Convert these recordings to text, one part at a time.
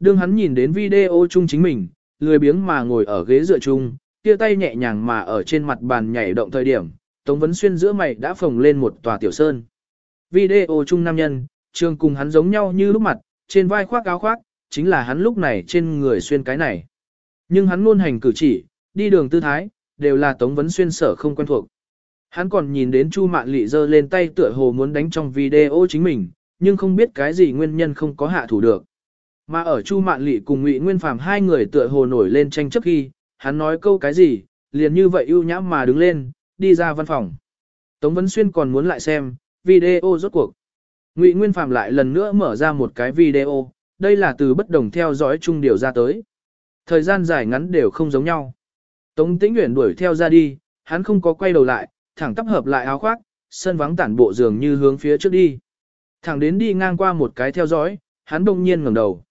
Đương hắn nhìn đến video chung chính mình, lười biếng mà ngồi ở ghế dựa chung, kia tay nhẹ nhàng mà ở trên mặt bàn nhảy động thời điểm, Tống Vấn Xuyên giữa mày đã phồng lên một tòa tiểu sơn. Video chung nam nhân, trường cùng hắn giống nhau như lúc mặt, trên vai khoác áo khoác, chính là hắn lúc này trên người xuyên cái này. Nhưng hắn luôn hành cử chỉ, đi đường tư thái, đều là Tống Vấn Xuyên sở không quen thuộc. Hắn còn nhìn đến Chu Mạn Lị giơ lên tay tựa hồ muốn đánh trong video chính mình, nhưng không biết cái gì nguyên nhân không có hạ thủ được. Mà ở Chu Mạn Lệ cùng Ngụy Nguyên Phàm hai người tựa hồ nổi lên tranh chấp khi, hắn nói câu cái gì, liền như vậy ưu nhã mà đứng lên, đi ra văn phòng. Tống Vấn Xuyên còn muốn lại xem, video rốt cuộc. Ngụy Nguyên Phàm lại lần nữa mở ra một cái video, đây là từ bất đồng theo dõi chung điều ra tới. Thời gian dài ngắn đều không giống nhau. Tống Tĩnh Uyển đuổi theo ra đi, hắn không có quay đầu lại, thẳng tắp hợp lại áo khoác, sân vắng tản bộ dường như hướng phía trước đi. Thẳng đến đi ngang qua một cái theo dõi, hắn đông nhiên ngẩng đầu.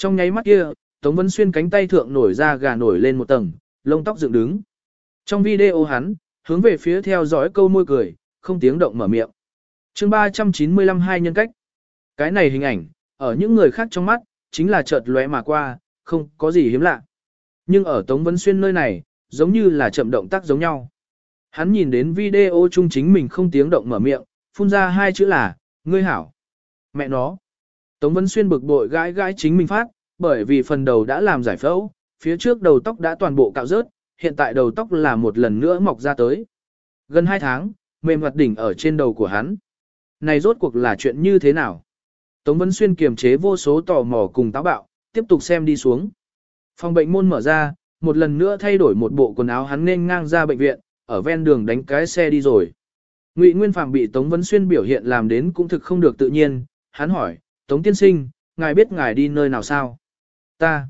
Trong nháy mắt kia, Tống Vân Xuyên cánh tay thượng nổi ra gà nổi lên một tầng, lông tóc dựng đứng. Trong video hắn, hướng về phía theo dõi câu môi cười, không tiếng động mở miệng. chương 395 hai nhân cách. Cái này hình ảnh, ở những người khác trong mắt, chính là chợt lóe mà qua, không có gì hiếm lạ. Nhưng ở Tống Vân Xuyên nơi này, giống như là chậm động tác giống nhau. Hắn nhìn đến video chung chính mình không tiếng động mở miệng, phun ra hai chữ là, ngươi hảo. Mẹ nó. Tống Vân Xuyên bực bội gãi gãi chính mình phát, bởi vì phần đầu đã làm giải phẫu, phía trước đầu tóc đã toàn bộ cạo rớt, hiện tại đầu tóc là một lần nữa mọc ra tới. Gần hai tháng, mềm hoạt đỉnh ở trên đầu của hắn. Này rốt cuộc là chuyện như thế nào? Tống Vân Xuyên kiềm chế vô số tò mò cùng táo bạo, tiếp tục xem đi xuống. Phòng bệnh môn mở ra, một lần nữa thay đổi một bộ quần áo hắn nên ngang ra bệnh viện, ở ven đường đánh cái xe đi rồi. Ngụy Nguyên Phạm bị Tống Vân Xuyên biểu hiện làm đến cũng thực không được tự nhiên, hắn hỏi, Tống Tiên Sinh, ngài biết ngài đi nơi nào sao? Ta.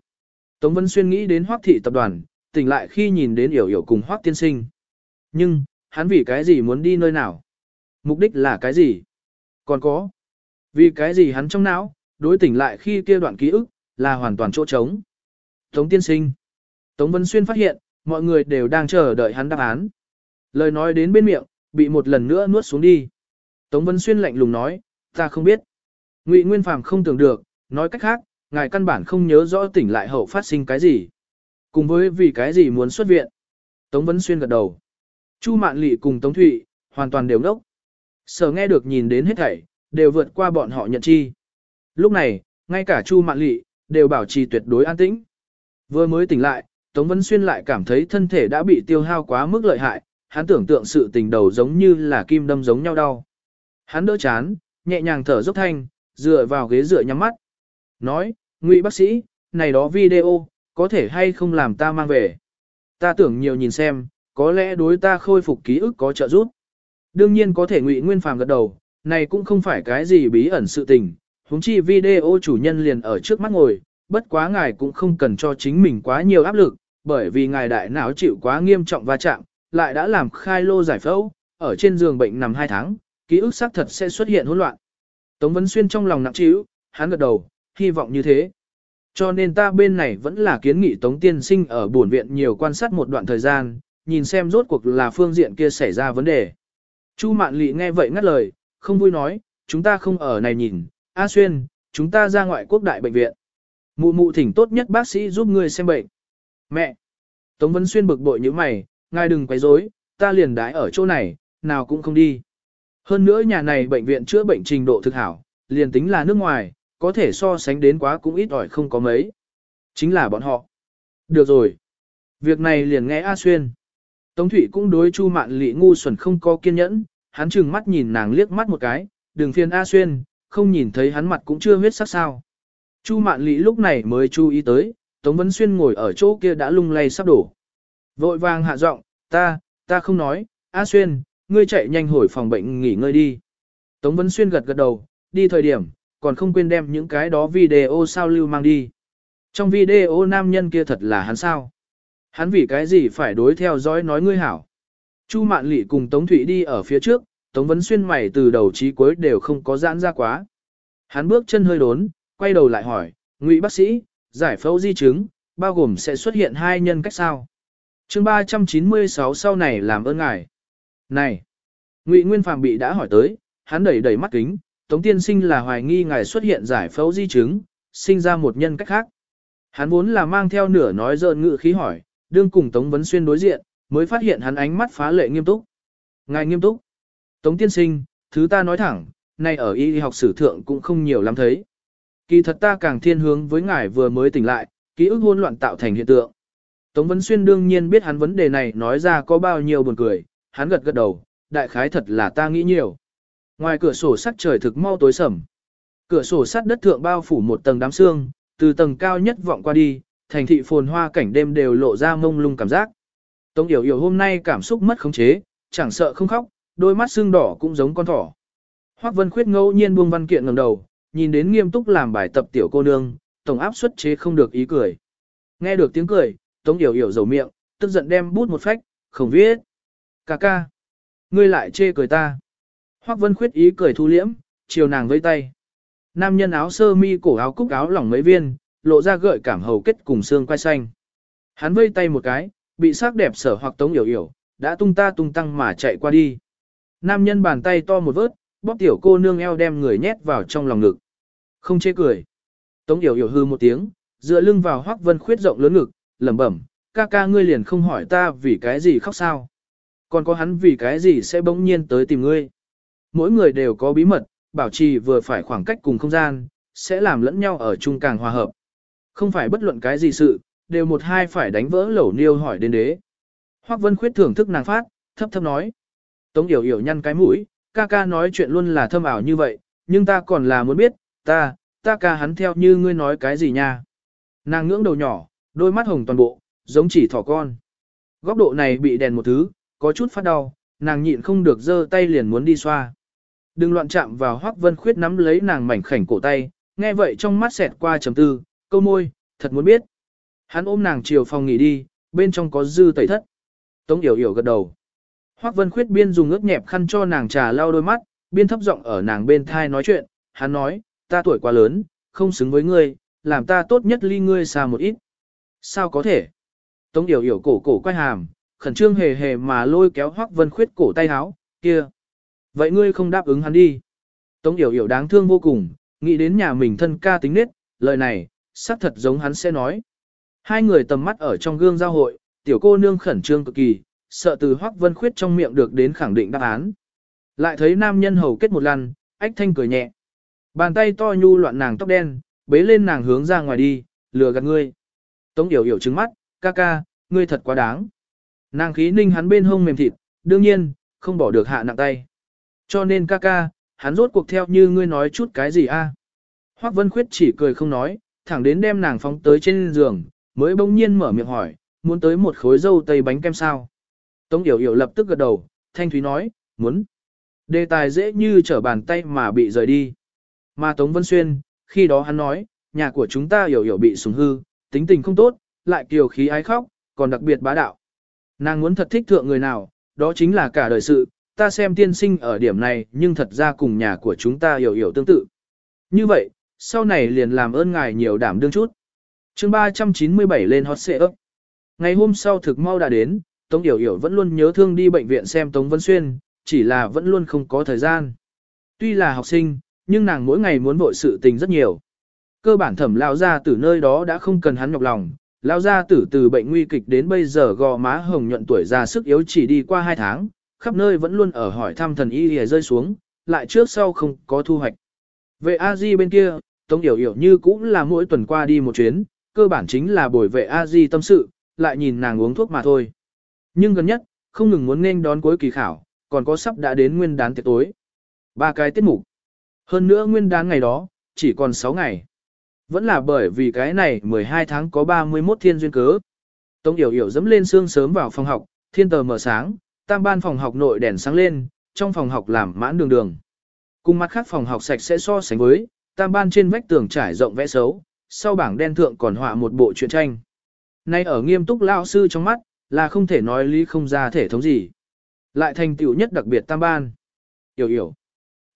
Tống Vân Xuyên nghĩ đến Hoắc thị tập đoàn, tỉnh lại khi nhìn đến Yểu Yểu cùng Hoắc Tiên Sinh. Nhưng, hắn vì cái gì muốn đi nơi nào? Mục đích là cái gì? Còn có. Vì cái gì hắn trong não, đối tỉnh lại khi kia đoạn ký ức, là hoàn toàn chỗ trống. Tống Tiên Sinh. Tống Vân Xuyên phát hiện, mọi người đều đang chờ đợi hắn đáp án. Lời nói đến bên miệng, bị một lần nữa nuốt xuống đi. Tống Vân Xuyên lạnh lùng nói, ta không biết. Ngụy Nguyên Phàm không tưởng được, nói cách khác, ngài căn bản không nhớ rõ tỉnh lại hậu phát sinh cái gì. Cùng với vì cái gì muốn xuất viện. Tống Vấn Xuyên gật đầu. Chu Mạn Lị cùng Tống Thụy, hoàn toàn đều nốc, Sở nghe được nhìn đến hết thảy, đều vượt qua bọn họ nhận chi. Lúc này, ngay cả Chu Mạn Lị, đều bảo trì tuyệt đối an tĩnh. Vừa mới tỉnh lại, Tống Vấn Xuyên lại cảm thấy thân thể đã bị tiêu hao quá mức lợi hại, hắn tưởng tượng sự tình đầu giống như là kim đâm giống nhau đau. Hắn đỡ chán, nhẹ nhàng thở dốc thanh, dựa vào ghế dựa nhắm mắt. Nói, ngụy bác sĩ, này đó video, có thể hay không làm ta mang về. Ta tưởng nhiều nhìn xem, có lẽ đối ta khôi phục ký ức có trợ giúp. Đương nhiên có thể ngụy nguyên phàm gật đầu, này cũng không phải cái gì bí ẩn sự tình, Húng chi video chủ nhân liền ở trước mắt ngồi, bất quá ngài cũng không cần cho chính mình quá nhiều áp lực, bởi vì ngài đại não chịu quá nghiêm trọng va chạm, lại đã làm khai lô giải phẫu, ở trên giường bệnh nằm 2 tháng, ký ức xác thật sẽ xuất hiện hỗn loạn. Tống Vấn Xuyên trong lòng nặng trĩu, hắn gật đầu, hy vọng như thế. Cho nên ta bên này vẫn là kiến nghị Tống Tiên Sinh ở buồn viện nhiều quan sát một đoạn thời gian, nhìn xem rốt cuộc là phương diện kia xảy ra vấn đề. Chu Mạn Lị nghe vậy ngắt lời, không vui nói, chúng ta không ở này nhìn, A Xuyên, chúng ta ra ngoại quốc đại bệnh viện. Mụ mụ thỉnh tốt nhất bác sĩ giúp ngươi xem bệnh. Mẹ! Tống Vân Xuyên bực bội như mày, ngài đừng quấy rối, ta liền đái ở chỗ này, nào cũng không đi. Hơn nữa nhà này bệnh viện chữa bệnh trình độ thực hảo, liền tính là nước ngoài, có thể so sánh đến quá cũng ít ỏi không có mấy. Chính là bọn họ. Được rồi. Việc này liền nghe A Xuyên. Tống Thụy cũng đối Chu Mạn Lị ngu xuẩn không có kiên nhẫn, hắn chừng mắt nhìn nàng liếc mắt một cái, đừng phiền A Xuyên, không nhìn thấy hắn mặt cũng chưa huyết sắc sao. Chu Mạn Lị lúc này mới chú ý tới, Tống Vân Xuyên ngồi ở chỗ kia đã lung lay sắp đổ. Vội vàng hạ giọng, ta, ta không nói, A Xuyên, ngươi chạy nhanh hồi phòng bệnh nghỉ ngơi đi. Tống Vân Xuyên gật gật đầu, đi thời điểm, còn không quên đem những cái đó video sao lưu mang đi. Trong video nam nhân kia thật là hắn sao? Hắn vì cái gì phải đối theo dõi nói ngươi hảo? Chu Mạn Lị cùng Tống Thụy đi ở phía trước, Tống Vân Xuyên mày từ đầu chí cuối đều không có giãn ra quá. Hắn bước chân hơi đốn, quay đầu lại hỏi, Ngụy bác sĩ, giải phẫu di chứng, bao gồm sẽ xuất hiện hai nhân cách sao? chương 396 sau này làm ơn ngài. Này! Ngụy Nguyên Phàm bị đã hỏi tới, hắn đẩy đẩy mắt kính, Tống Tiên Sinh là hoài nghi ngài xuất hiện giải phẫu di chứng, sinh ra một nhân cách khác. Hắn vốn là mang theo nửa nói dợn ngự khí hỏi, đương cùng Tống Vấn Xuyên đối diện, mới phát hiện hắn ánh mắt phá lệ nghiêm túc. Ngài nghiêm túc. Tống tiên sinh, thứ ta nói thẳng, nay ở y học sử thượng cũng không nhiều lắm thấy. Kỳ thật ta càng thiên hướng với ngài vừa mới tỉnh lại, ký ức hỗn loạn tạo thành hiện tượng. Tống Vấn Xuyên đương nhiên biết hắn vấn đề này nói ra có bao nhiêu buồn cười, hắn gật gật đầu, đại khái thật là ta nghĩ nhiều. Ngoài cửa sổ sắt trời thực mau tối sầm. Cửa sổ sắt đất thượng bao phủ một tầng đám sương, từ tầng cao nhất vọng qua đi, thành thị phồn hoa cảnh đêm đều lộ ra mông lung cảm giác. Tống Yểu Yểu hôm nay cảm xúc mất khống chế, chẳng sợ không khóc, đôi mắt sưng đỏ cũng giống con thỏ. Hoắc Vân Khuyết ngẫu nhiên buông văn kiện ngẩng đầu, nhìn đến nghiêm túc làm bài tập tiểu cô nương, tổng áp suất chế không được ý cười. Nghe được tiếng cười, Tống Yểu Yểu dầu miệng, tức giận đem bút một phách, không viết. Cà ca. Ngươi lại chê cười ta. Hoắc Vân Khuyết ý cười thu liễm, chiều nàng vây tay. Nam nhân áo sơ mi cổ áo cúc áo lỏng mấy viên, lộ ra gợi cảm hầu kết cùng xương quai xanh. Hắn vây tay một cái, bị sắc đẹp sở hoặc tống yểu yểu, đã tung ta tung tăng mà chạy qua đi. Nam nhân bàn tay to một vớt, bóp tiểu cô nương eo đem người nhét vào trong lòng ngực. Không chê cười. Tống yểu yểu hư một tiếng, dựa lưng vào hoắc vân khuyết rộng lớn ngực, lẩm bẩm, ca ca ngươi liền không hỏi ta vì cái gì khóc sao. Còn có hắn vì cái gì sẽ bỗng nhiên tới tìm ngươi. Mỗi người đều có bí mật, bảo trì vừa phải khoảng cách cùng không gian, sẽ làm lẫn nhau ở chung càng hòa hợp. Không phải bất luận cái gì sự, đều một hai phải đánh vỡ lẩu niêu hỏi đến đế. Hoắc Vân Khuyết thưởng thức nàng phát, thấp thấp nói. Tống Yểu Yểu nhăn cái mũi, ca ca nói chuyện luôn là thâm ảo như vậy, nhưng ta còn là muốn biết, ta, ta ca hắn theo như ngươi nói cái gì nha. Nàng ngưỡng đầu nhỏ, đôi mắt hồng toàn bộ, giống chỉ thỏ con. Góc độ này bị đèn một thứ, có chút phát đau, nàng nhịn không được giơ tay liền muốn đi xoa. Đừng loạn chạm vào Hoắc Vân Khuyết nắm lấy nàng mảnh khảnh cổ tay, nghe vậy trong mắt xẹt qua trầm tư, câu môi, thật muốn biết. Hắn ôm nàng chiều phòng nghỉ đi, bên trong có dư tẩy thất. Tống Yểu Yểu gật đầu. Hoắc Vân Khuyết biên dùng ướt nhẹp khăn cho nàng trà lau đôi mắt, biên thấp giọng ở nàng bên thai nói chuyện, hắn nói, ta tuổi quá lớn, không xứng với ngươi, làm ta tốt nhất ly ngươi xa một ít. Sao có thể? Tống Yểu Yểu cổ cổ quay hàm, khẩn trương hề hề mà lôi kéo Hoắc Vân Khuyết cổ tay áo, kia. Vậy ngươi không đáp ứng hắn đi. Tống Yểu Yểu đáng thương vô cùng, nghĩ đến nhà mình thân ca tính nết, lời này, xác thật giống hắn sẽ nói. Hai người tầm mắt ở trong gương giao hội, tiểu cô nương khẩn trương cực kỳ, sợ từ Hoắc Vân Khuyết trong miệng được đến khẳng định đáp án. Lại thấy nam nhân hầu kết một lần, ách thanh cười nhẹ. Bàn tay to nhu loạn nàng tóc đen, bế lên nàng hướng ra ngoài đi, lừa gạt ngươi. Tống Yểu Yểu trừng mắt, ca ca, ngươi thật quá đáng. Nàng khí ninh hắn bên hông mềm thịt, đương nhiên, không bỏ được hạ nặng tay. Cho nên ca ca, hắn rốt cuộc theo như ngươi nói chút cái gì a? Hoắc Vân Khuyết chỉ cười không nói, thẳng đến đem nàng phóng tới trên giường, mới bỗng nhiên mở miệng hỏi, muốn tới một khối dâu tây bánh kem sao? Tống Yểu Yểu lập tức gật đầu, Thanh Thúy nói, muốn. Đề tài dễ như trở bàn tay mà bị rời đi. Mà Tống Vân Xuyên, khi đó hắn nói, nhà của chúng ta Yểu Yểu bị sủng hư, tính tình không tốt, lại kiều khí ái khóc, còn đặc biệt bá đạo. Nàng muốn thật thích thượng người nào, đó chính là cả đời sự, ta xem tiên sinh ở điểm này nhưng thật ra cùng nhà của chúng ta hiểu hiểu tương tự. Như vậy, sau này liền làm ơn ngài nhiều đảm đương chút. chương 397 lên hot xe ấp. Ngày hôm sau thực mau đã đến, Tống Yểu Yểu vẫn luôn nhớ thương đi bệnh viện xem Tống Vân Xuyên, chỉ là vẫn luôn không có thời gian. Tuy là học sinh, nhưng nàng mỗi ngày muốn vội sự tình rất nhiều. Cơ bản thẩm lao ra từ nơi đó đã không cần hắn nhọc lòng, lao ra tử từ bệnh nguy kịch đến bây giờ gò má hồng nhuận tuổi già sức yếu chỉ đi qua 2 tháng, khắp nơi vẫn luôn ở hỏi thăm thần y hề rơi xuống, lại trước sau không có thu hoạch. Vệ a di bên kia, Tống Yểu Yểu như cũng là mỗi tuần qua đi một chuyến, cơ bản chính là bồi vệ a di tâm sự, lại nhìn nàng uống thuốc mà thôi. Nhưng gần nhất, không ngừng muốn nên đón cuối kỳ khảo, còn có sắp đã đến nguyên đán tiệc tối. Ba cái tiết mục. Hơn nữa nguyên đán ngày đó, chỉ còn 6 ngày. Vẫn là bởi vì cái này 12 tháng có 31 thiên duyên cớ. Tống Yểu Yểu dẫm lên xương sớm vào phòng học, thiên tờ mở sáng, tam ban phòng học nội đèn sáng lên, trong phòng học làm mãn đường đường. Cùng mặt khác phòng học sạch sẽ so sánh với, tam ban trên vách tường trải rộng vẽ xấu, sau bảng đen thượng còn họa một bộ truyện tranh. Nay ở nghiêm túc lao sư trong mắt, là không thể nói lý không ra thể thống gì. Lại thành tựu nhất đặc biệt tam ban. Yểu yểu.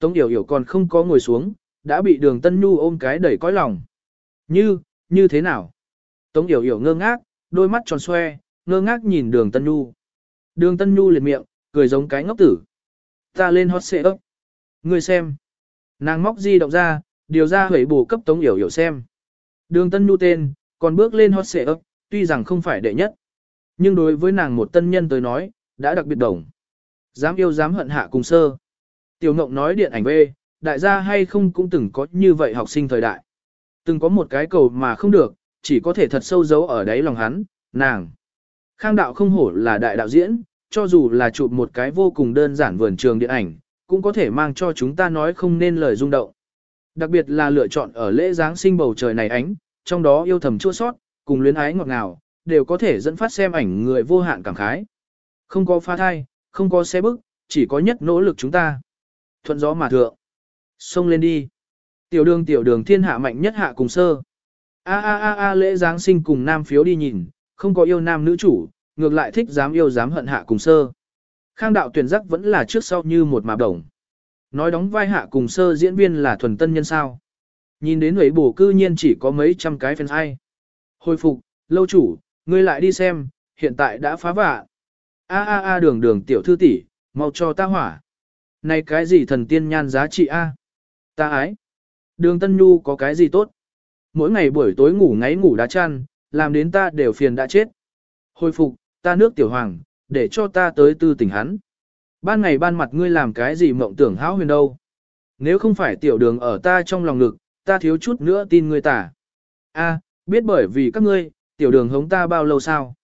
Tống yểu yểu còn không có ngồi xuống, đã bị đường tân nhu ôm cái đẩy cõi lòng. Như, như thế nào? Tống yểu yểu ngơ ngác, đôi mắt tròn xoe, ngơ ngác nhìn đường tân nhu. Đường Tân Nhu liệt miệng, cười giống cái ngốc tử. Ta lên hot xe ấp. Người xem. Nàng móc di động ra, điều ra hủy bù cấp Tống Yểu Yểu xem. Đường Tân Nhu tên, còn bước lên hot xe ấp, tuy rằng không phải đệ nhất. Nhưng đối với nàng một tân nhân tới nói, đã đặc biệt đồng. Dám yêu dám hận hạ cùng sơ. Tiểu Ngộng nói điện ảnh về, đại gia hay không cũng từng có như vậy học sinh thời đại. Từng có một cái cầu mà không được, chỉ có thể thật sâu giấu ở đáy lòng hắn, nàng. Khang đạo không hổ là đại đạo diễn, cho dù là chụp một cái vô cùng đơn giản vườn trường điện ảnh, cũng có thể mang cho chúng ta nói không nên lời rung động. Đặc biệt là lựa chọn ở lễ Giáng sinh bầu trời này ánh, trong đó yêu thầm chua sót, cùng luyến ái ngọt ngào, đều có thể dẫn phát xem ảnh người vô hạn cảm khái. Không có pha thai, không có xe bức, chỉ có nhất nỗ lực chúng ta. Thuận gió mà thượng. Xông lên đi. Tiểu đường tiểu đường thiên hạ mạnh nhất hạ cùng sơ. A a a a lễ Giáng sinh cùng nam phiếu đi nhìn, không có yêu nam nữ chủ, ngược lại thích dám yêu dám hận hạ cùng sơ. Khang đạo tuyển giác vẫn là trước sau như một mạp đồng. Nói đóng vai hạ cùng sơ diễn viên là thuần tân nhân sao. Nhìn đến ấy bổ cư nhiên chỉ có mấy trăm cái fan hay. Hồi phục, lâu chủ, ngươi lại đi xem, hiện tại đã phá vạ. A a a đường đường tiểu thư tỷ, mau cho ta hỏa. Này cái gì thần tiên nhan giá trị a? Ta ái. Đường Tân Nhu có cái gì tốt? Mỗi ngày buổi tối ngủ ngáy ngủ đá chăn, làm đến ta đều phiền đã chết. Hồi phục, ta nước tiểu hoàng, để cho ta tới tư tỉnh hắn. Ban ngày ban mặt ngươi làm cái gì mộng tưởng hão huyền đâu. Nếu không phải tiểu đường ở ta trong lòng ngực, ta thiếu chút nữa tin ngươi tả. A, biết bởi vì các ngươi, tiểu đường hống ta bao lâu sao?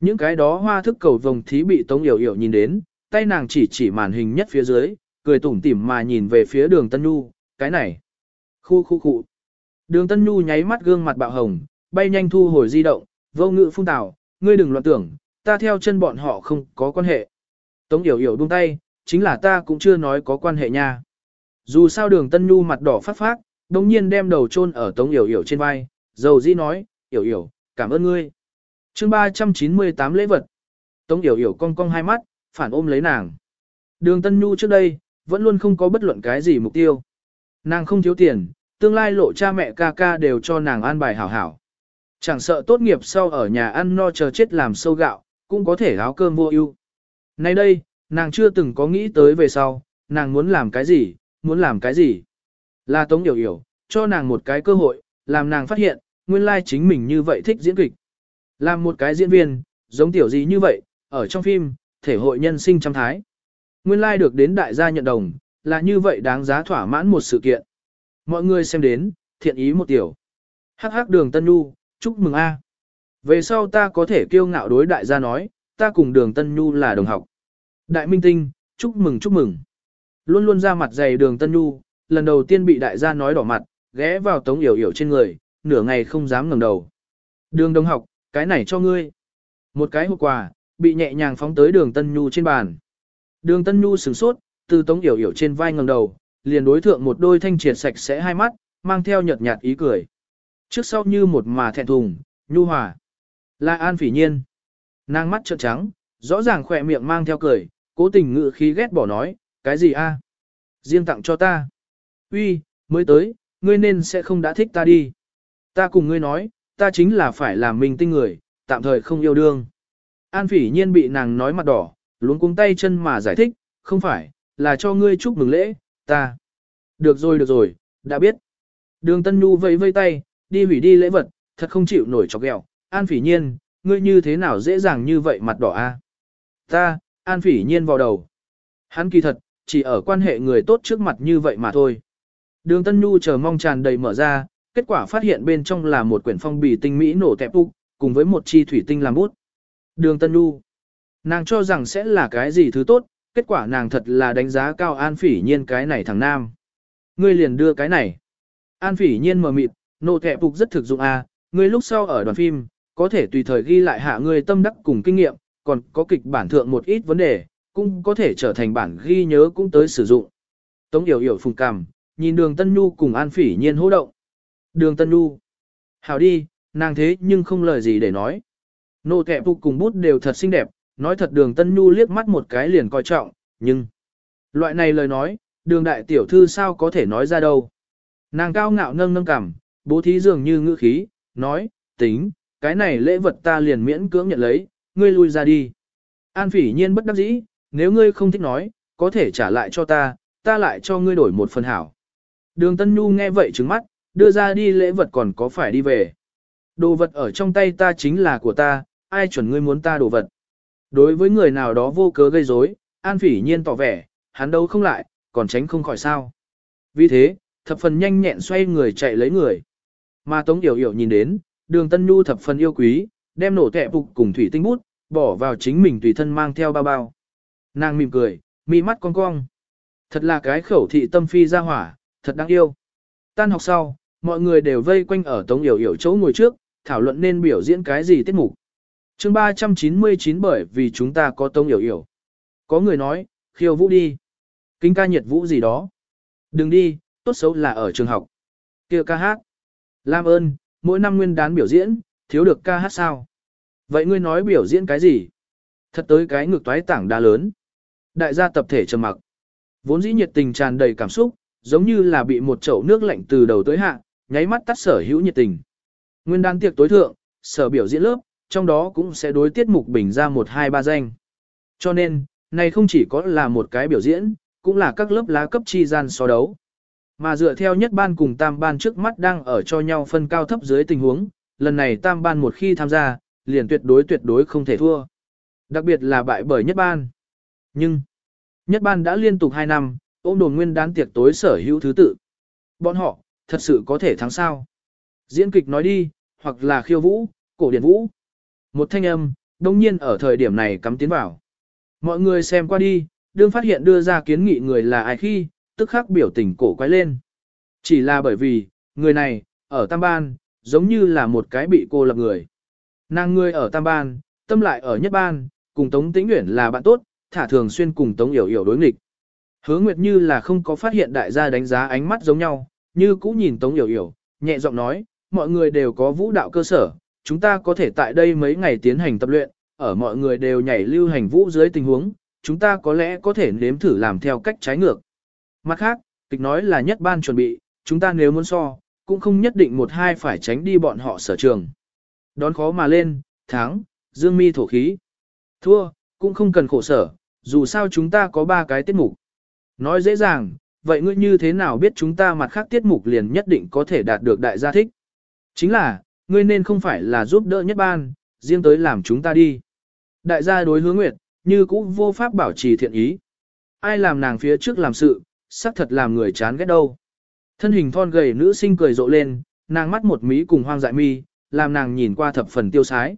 Những cái đó hoa thức cầu vồng thí bị Tống Yểu Yểu nhìn đến, tay nàng chỉ chỉ màn hình nhất phía dưới, cười tủm tỉm mà nhìn về phía đường Tân Nhu, cái này. Khu khu khu. Đường Tân Nhu nháy mắt gương mặt bạo hồng, bay nhanh thu hồi di động, vô ngự phung tào, ngươi đừng loạn tưởng, ta theo chân bọn họ không có quan hệ. Tống Yểu Yểu buông tay, chính là ta cũng chưa nói có quan hệ nha. Dù sao đường Tân Nhu mặt đỏ phát phát, đồng nhiên đem đầu chôn ở Tống Yểu Yểu trên vai, dầu di nói, Yểu Yểu, cảm ơn ngươi. chương 398 lễ vật. Tống Yểu Yểu cong cong hai mắt, phản ôm lấy nàng. Đường Tân Nhu trước đây, vẫn luôn không có bất luận cái gì mục tiêu. Nàng không thiếu tiền, tương lai lộ cha mẹ ca ca đều cho nàng an bài hảo hảo. Chẳng sợ tốt nghiệp sau ở nhà ăn no chờ chết làm sâu gạo, cũng có thể áo cơm vô ưu. Nay đây, nàng chưa từng có nghĩ tới về sau, nàng muốn làm cái gì, muốn làm cái gì. Là Tống Yểu Yểu, cho nàng một cái cơ hội, làm nàng phát hiện, nguyên lai chính mình như vậy thích diễn kịch. Làm một cái diễn viên, giống tiểu gì như vậy, ở trong phim, thể hội nhân sinh trăm thái. Nguyên lai được đến đại gia nhận đồng, là như vậy đáng giá thỏa mãn một sự kiện. Mọi người xem đến, thiện ý một tiểu. Hắc hắc đường Tân Nhu, chúc mừng a. Về sau ta có thể kiêu ngạo đối đại gia nói, ta cùng đường Tân Nhu là đồng học. Đại Minh Tinh, chúc mừng chúc mừng. Luôn luôn ra mặt dày đường Tân Nhu, lần đầu tiên bị đại gia nói đỏ mặt, ghé vào tống yểu yểu trên người, nửa ngày không dám ngẩng đầu. Đường đồng học, cái này cho ngươi. Một cái hộp quà, bị nhẹ nhàng phóng tới đường Tân Nhu trên bàn. Đường Tân Nhu sửng sốt, từ tống yểu yểu trên vai ngẩng đầu, liền đối thượng một đôi thanh triệt sạch sẽ hai mắt, mang theo nhợt nhạt ý cười. Trước sau như một mà thẹn thùng, nhu hòa. Là An Phỉ Nhiên. Nàng mắt trợn trắng, rõ ràng khỏe miệng mang theo cười, cố tình ngự khí ghét bỏ nói, cái gì a? Riêng tặng cho ta. Uy, mới tới, ngươi nên sẽ không đã thích ta đi. Ta cùng ngươi nói, ta chính là phải làm mình tinh người, tạm thời không yêu đương. An phỉ nhiên bị nàng nói mặt đỏ, luống cuống tay chân mà giải thích, không phải, là cho ngươi chúc mừng lễ, ta. Được rồi được rồi, đã biết. Đường Tân Nhu vẫy vây tay, đi hủy đi lễ vật, thật không chịu nổi chọc ghẹo. An phỉ nhiên, ngươi như thế nào dễ dàng như vậy mặt đỏ a? Ta, An phỉ nhiên vào đầu. Hắn kỳ thật, chỉ ở quan hệ người tốt trước mặt như vậy mà thôi. Đường Tân Nhu chờ mong tràn đầy mở ra, kết quả phát hiện bên trong là một quyển phong bì tinh mỹ nổ tẹp úc, cùng với một chi thủy tinh làm bút. Đường Tân Nhu, nàng cho rằng sẽ là cái gì thứ tốt, kết quả nàng thật là đánh giá cao An Phỉ Nhiên cái này thằng nam. Ngươi liền đưa cái này. An Phỉ Nhiên mờ mịt, nô tẹp phục rất thực dụng a, à, ngươi lúc sau ở đoàn phim, có thể tùy thời ghi lại hạ ngươi tâm đắc cùng kinh nghiệm, còn có kịch bản thượng một ít vấn đề, cũng có thể trở thành bản ghi nhớ cũng tới sử dụng. Tống Yểu Yểu phùng cằm, nhìn đường Tân Nhu cùng An Phỉ Nhiên hô động. Đường Tân Nhu. Hảo đi, nàng thế nhưng không lời gì để nói. Nô kẹp phục cùng bút đều thật xinh đẹp, nói thật đường Tân Nhu liếc mắt một cái liền coi trọng, nhưng... Loại này lời nói, đường đại tiểu thư sao có thể nói ra đâu. Nàng cao ngạo nâng nâng cằm, bố thí dường như ngữ khí, nói, tính, cái này lễ vật ta liền miễn cưỡng nhận lấy, ngươi lui ra đi. An phỉ nhiên bất đắc dĩ, nếu ngươi không thích nói, có thể trả lại cho ta, ta lại cho ngươi đổi một phần hảo. Đường Tân Nhu nghe vậy trứng mắt, đưa ra đi lễ vật còn có phải đi về. Đồ vật ở trong tay ta chính là của ta, ai chuẩn ngươi muốn ta đồ vật. Đối với người nào đó vô cớ gây rối, An Phỉ nhiên tỏ vẻ, hắn đâu không lại, còn tránh không khỏi sao. Vì thế, thập phần nhanh nhẹn xoay người chạy lấy người. Mà Tống Yểu Yểu nhìn đến, đường Tân Nhu thập phần yêu quý, đem nổ kẹ phục cùng thủy tinh bút, bỏ vào chính mình tùy thân mang theo bao bao. Nàng mỉm cười, mi mắt cong cong. Thật là cái khẩu thị tâm phi ra hỏa, thật đáng yêu. Tan học sau, mọi người đều vây quanh ở Tống Yểu Yểu chỗ ngồi trước, thảo luận nên biểu diễn cái gì tiết mục chương 399 bởi vì chúng ta có tông hiểu hiểu Có người nói, khiêu vũ đi. Kinh ca nhiệt vũ gì đó. Đừng đi, tốt xấu là ở trường học. kia ca hát. Lam ơn, mỗi năm nguyên đán biểu diễn, thiếu được ca hát sao? Vậy ngươi nói biểu diễn cái gì? Thật tới cái ngực toái tảng đa lớn. Đại gia tập thể trầm mặc. Vốn dĩ nhiệt tình tràn đầy cảm xúc, giống như là bị một chậu nước lạnh từ đầu tới hạ, nháy mắt tắt sở hữu nhiệt tình. Nguyên đan tiệc tối thượng, sở biểu diễn lớp, trong đó cũng sẽ đối tiết mục bình ra một hai ba danh. Cho nên, này không chỉ có là một cái biểu diễn, cũng là các lớp lá cấp chi gian so đấu. Mà dựa theo nhất ban cùng tam ban trước mắt đang ở cho nhau phân cao thấp dưới tình huống, lần này tam ban một khi tham gia, liền tuyệt đối tuyệt đối không thể thua. Đặc biệt là bại bởi nhất ban. Nhưng, nhất ban đã liên tục 2 năm, ôm đồn nguyên đán tiệc tối sở hữu thứ tự. Bọn họ, thật sự có thể thắng sao. Diễn kịch nói đi, hoặc là khiêu vũ, cổ điển vũ. Một thanh âm, đông nhiên ở thời điểm này cắm tiến vào. Mọi người xem qua đi, đương phát hiện đưa ra kiến nghị người là ai khi, tức khắc biểu tình cổ quái lên. Chỉ là bởi vì, người này, ở Tam Ban, giống như là một cái bị cô lập người. Nàng người ở Tam Ban, tâm lại ở Nhất Ban, cùng Tống Tĩnh Nguyễn là bạn tốt, thả thường xuyên cùng Tống Yểu Yểu đối nghịch. Hứa Nguyệt như là không có phát hiện đại gia đánh giá ánh mắt giống nhau, như cũ nhìn Tống Yểu Yểu, nhẹ giọng nói, mọi người đều có vũ đạo cơ sở, chúng ta có thể tại đây mấy ngày tiến hành tập luyện, ở mọi người đều nhảy lưu hành vũ dưới tình huống, chúng ta có lẽ có thể nếm thử làm theo cách trái ngược. Mặt khác, kịch nói là nhất ban chuẩn bị, chúng ta nếu muốn so, cũng không nhất định một hai phải tránh đi bọn họ sở trường. Đón khó mà lên, thắng, dương mi thổ khí. Thua, cũng không cần khổ sở, dù sao chúng ta có ba cái tiết mục. Nói dễ dàng, vậy ngươi như thế nào biết chúng ta mặt khác tiết mục liền nhất định có thể đạt được đại gia thích? Chính là, ngươi nên không phải là giúp đỡ nhất ban, riêng tới làm chúng ta đi. Đại gia đối hướng nguyệt, như cũ vô pháp bảo trì thiện ý. Ai làm nàng phía trước làm sự, xác thật làm người chán ghét đâu. Thân hình thon gầy nữ sinh cười rộ lên, nàng mắt một mí cùng hoang dại mi, làm nàng nhìn qua thập phần tiêu sái.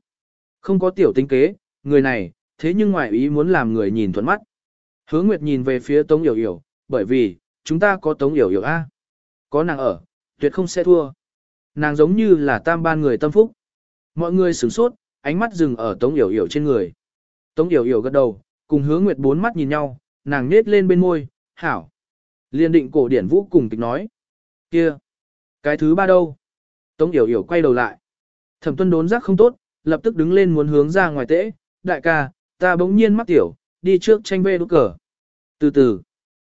Không có tiểu tinh kế, người này, thế nhưng ngoại ý muốn làm người nhìn thuận mắt. Hứa Nguyệt nhìn về phía Tống Yểu Yểu, bởi vì, chúng ta có Tống Yểu Yểu A. Có nàng ở, tuyệt không sẽ thua. Nàng giống như là tam ban người tâm phúc. Mọi người sửng sốt, ánh mắt dừng ở Tống Yểu Yểu trên người. Tống Yểu Yểu gật đầu, cùng Hứa Nguyệt bốn mắt nhìn nhau, nàng nết lên bên môi, hảo. Liên định cổ điển vũ cùng tịch nói. kia Cái thứ ba đâu? Tống Yểu Yểu quay đầu lại. Thẩm tuân đốn giác không tốt, lập tức đứng lên muốn hướng ra ngoài tễ. Đại ca, ta bỗng nhiên mắc tiểu, đi trước tranh bê đốt cờ. Từ từ.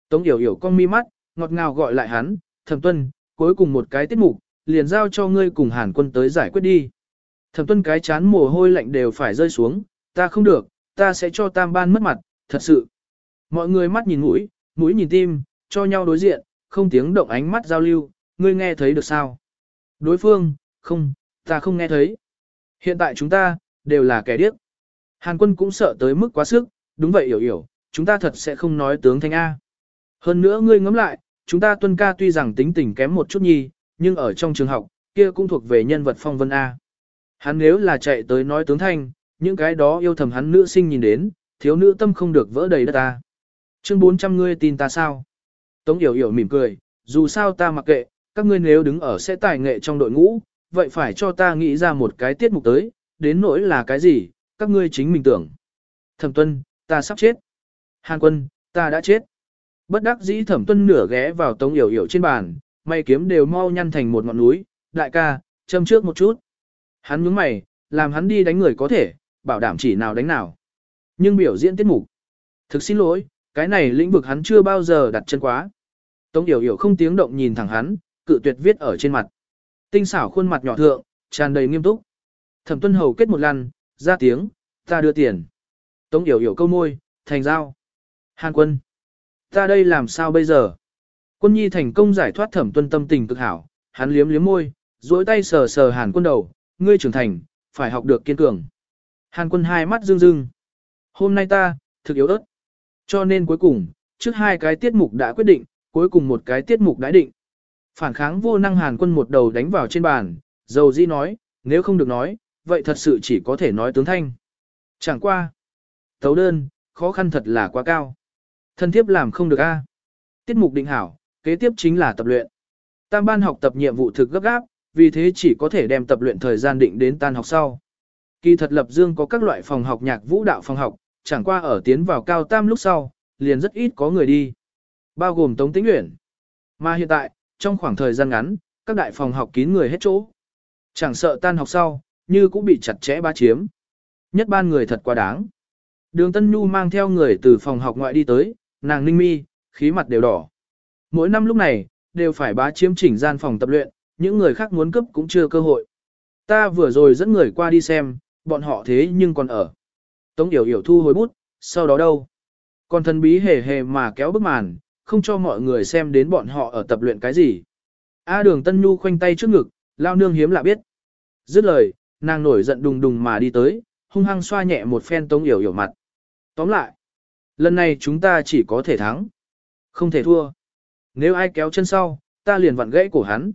Tống Yểu Yểu con mi mắt, ngọt ngào gọi lại hắn. Thẩm tuân, cuối cùng một cái tiết mục, liền giao cho ngươi cùng hàn quân tới giải quyết đi. Thẩm tuân cái chán mồ hôi lạnh đều phải rơi xuống, ta không được, ta sẽ cho tam ban mất mặt, thật sự. Mọi người mắt nhìn mũi, mũi nhìn tim, cho nhau đối diện, không tiếng động ánh mắt giao lưu, ngươi nghe thấy được sao? Đối phương, không, ta không nghe thấy. Hiện tại chúng ta, đều là kẻ điếc. Hàn quân cũng sợ tới mức quá sức, đúng vậy hiểu hiểu, chúng ta thật sẽ không nói tướng thanh A. Hơn nữa ngươi ngẫm lại, chúng ta tuân ca tuy rằng tính tình kém một chút nhi, nhưng ở trong trường học, kia cũng thuộc về nhân vật phong vân A. Hắn nếu là chạy tới nói tướng thanh, những cái đó yêu thầm hắn nữ sinh nhìn đến, thiếu nữ tâm không được vỡ đầy đất ta. Chương 400 ngươi tin ta sao? Tống Yểu Yểu mỉm cười, dù sao ta mặc kệ, các ngươi nếu đứng ở sẽ tài nghệ trong đội ngũ, vậy phải cho ta nghĩ ra một cái tiết mục tới, đến nỗi là cái gì, các ngươi chính mình tưởng. Thẩm tuân, ta sắp chết. Hàn quân, ta đã chết. Bất đắc dĩ thẩm tuân nửa ghé vào tống yểu yểu trên bàn, mày kiếm đều mau nhăn thành một ngọn núi, đại ca, châm trước một chút. Hắn nhướng mày, làm hắn đi đánh người có thể, bảo đảm chỉ nào đánh nào. Nhưng biểu diễn tiết mục. Thực xin lỗi, cái này lĩnh vực hắn chưa bao giờ đặt chân quá. Tống Yểu Yểu không tiếng động nhìn thẳng hắn, cự tuyệt viết ở trên mặt. Tinh xảo khuôn mặt nhỏ thượng, tràn đầy nghiêm túc. Thẩm Tuân Hầu kết một lần, ra tiếng, ta đưa tiền. Tống Yểu Yểu câu môi, thành giao. Hàn quân. Ta đây làm sao bây giờ? Quân nhi thành công giải thoát thẩm tuân tâm tình cực hảo, hắn liếm liếm môi, duỗi tay sờ sờ Hàn Quân đầu, ngươi trưởng thành, phải học được kiên cường. Hàn Quân hai mắt rưng rưng. Hôm nay ta, thực yếu ớt. Cho nên cuối cùng, trước hai cái tiết mục đã quyết định, cuối cùng một cái tiết mục đã định. Phản kháng vô năng Hàn Quân một đầu đánh vào trên bàn, dầu di nói, nếu không được nói, vậy thật sự chỉ có thể nói tướng thanh. Chẳng qua. thấu đơn, khó khăn thật là quá cao. Thân thiếp làm không được a. Tiết mục định hảo, kế tiếp chính là tập luyện. Tam ban học tập nhiệm vụ thực gấp gáp, vì thế chỉ có thể đem tập luyện thời gian định đến tan học sau. Kỳ thật lập dương có các loại phòng học nhạc vũ đạo phòng học, chẳng qua ở tiến vào cao tam lúc sau, liền rất ít có người đi. Bao gồm Tống Tĩnh Uyển. Mà hiện tại, trong khoảng thời gian ngắn, các đại phòng học kín người hết chỗ. Chẳng sợ tan học sau, như cũng bị chặt chẽ ba chiếm. Nhất ban người thật quá đáng. Đường Tân Nhu mang theo người từ phòng học ngoại đi tới, nàng ninh mi, khí mặt đều đỏ. Mỗi năm lúc này, đều phải bá chiếm chỉnh gian phòng tập luyện, những người khác muốn cướp cũng chưa cơ hội. Ta vừa rồi dẫn người qua đi xem, bọn họ thế nhưng còn ở. Tống Yểu Yểu thu hồi bút, sau đó đâu? Còn thần bí hề hề mà kéo bức màn, không cho mọi người xem đến bọn họ ở tập luyện cái gì. A đường Tân Nhu khoanh tay trước ngực, lao nương hiếm lạ biết. Dứt lời, nàng nổi giận đùng đùng mà đi tới, hung hăng xoa nhẹ một phen Tống Yểu Yểu mặt. Tóm lại, lần này chúng ta chỉ có thể thắng, không thể thua. Nếu ai kéo chân sau, ta liền vặn gãy cổ hắn.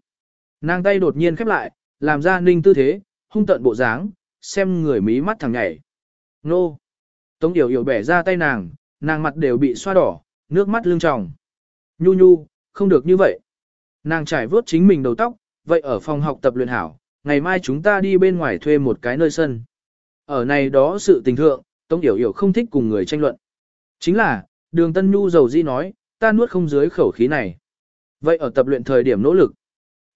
Nàng tay đột nhiên khép lại, làm ra ninh tư thế, hung tận bộ dáng, xem người mí mắt thằng nhảy. Nô! Tống Điều Yểu bẻ ra tay nàng, nàng mặt đều bị xoa đỏ, nước mắt lưng tròng. Nhu nhu, không được như vậy. Nàng trải vớt chính mình đầu tóc, vậy ở phòng học tập luyện hảo, ngày mai chúng ta đi bên ngoài thuê một cái nơi sân. Ở này đó sự tình thượng, Tống Điều Yểu không thích cùng người tranh luận. Chính là, đường Tân Nhu dầu di nói, ta nuốt không dưới khẩu khí này. Vậy ở tập luyện thời điểm nỗ lực.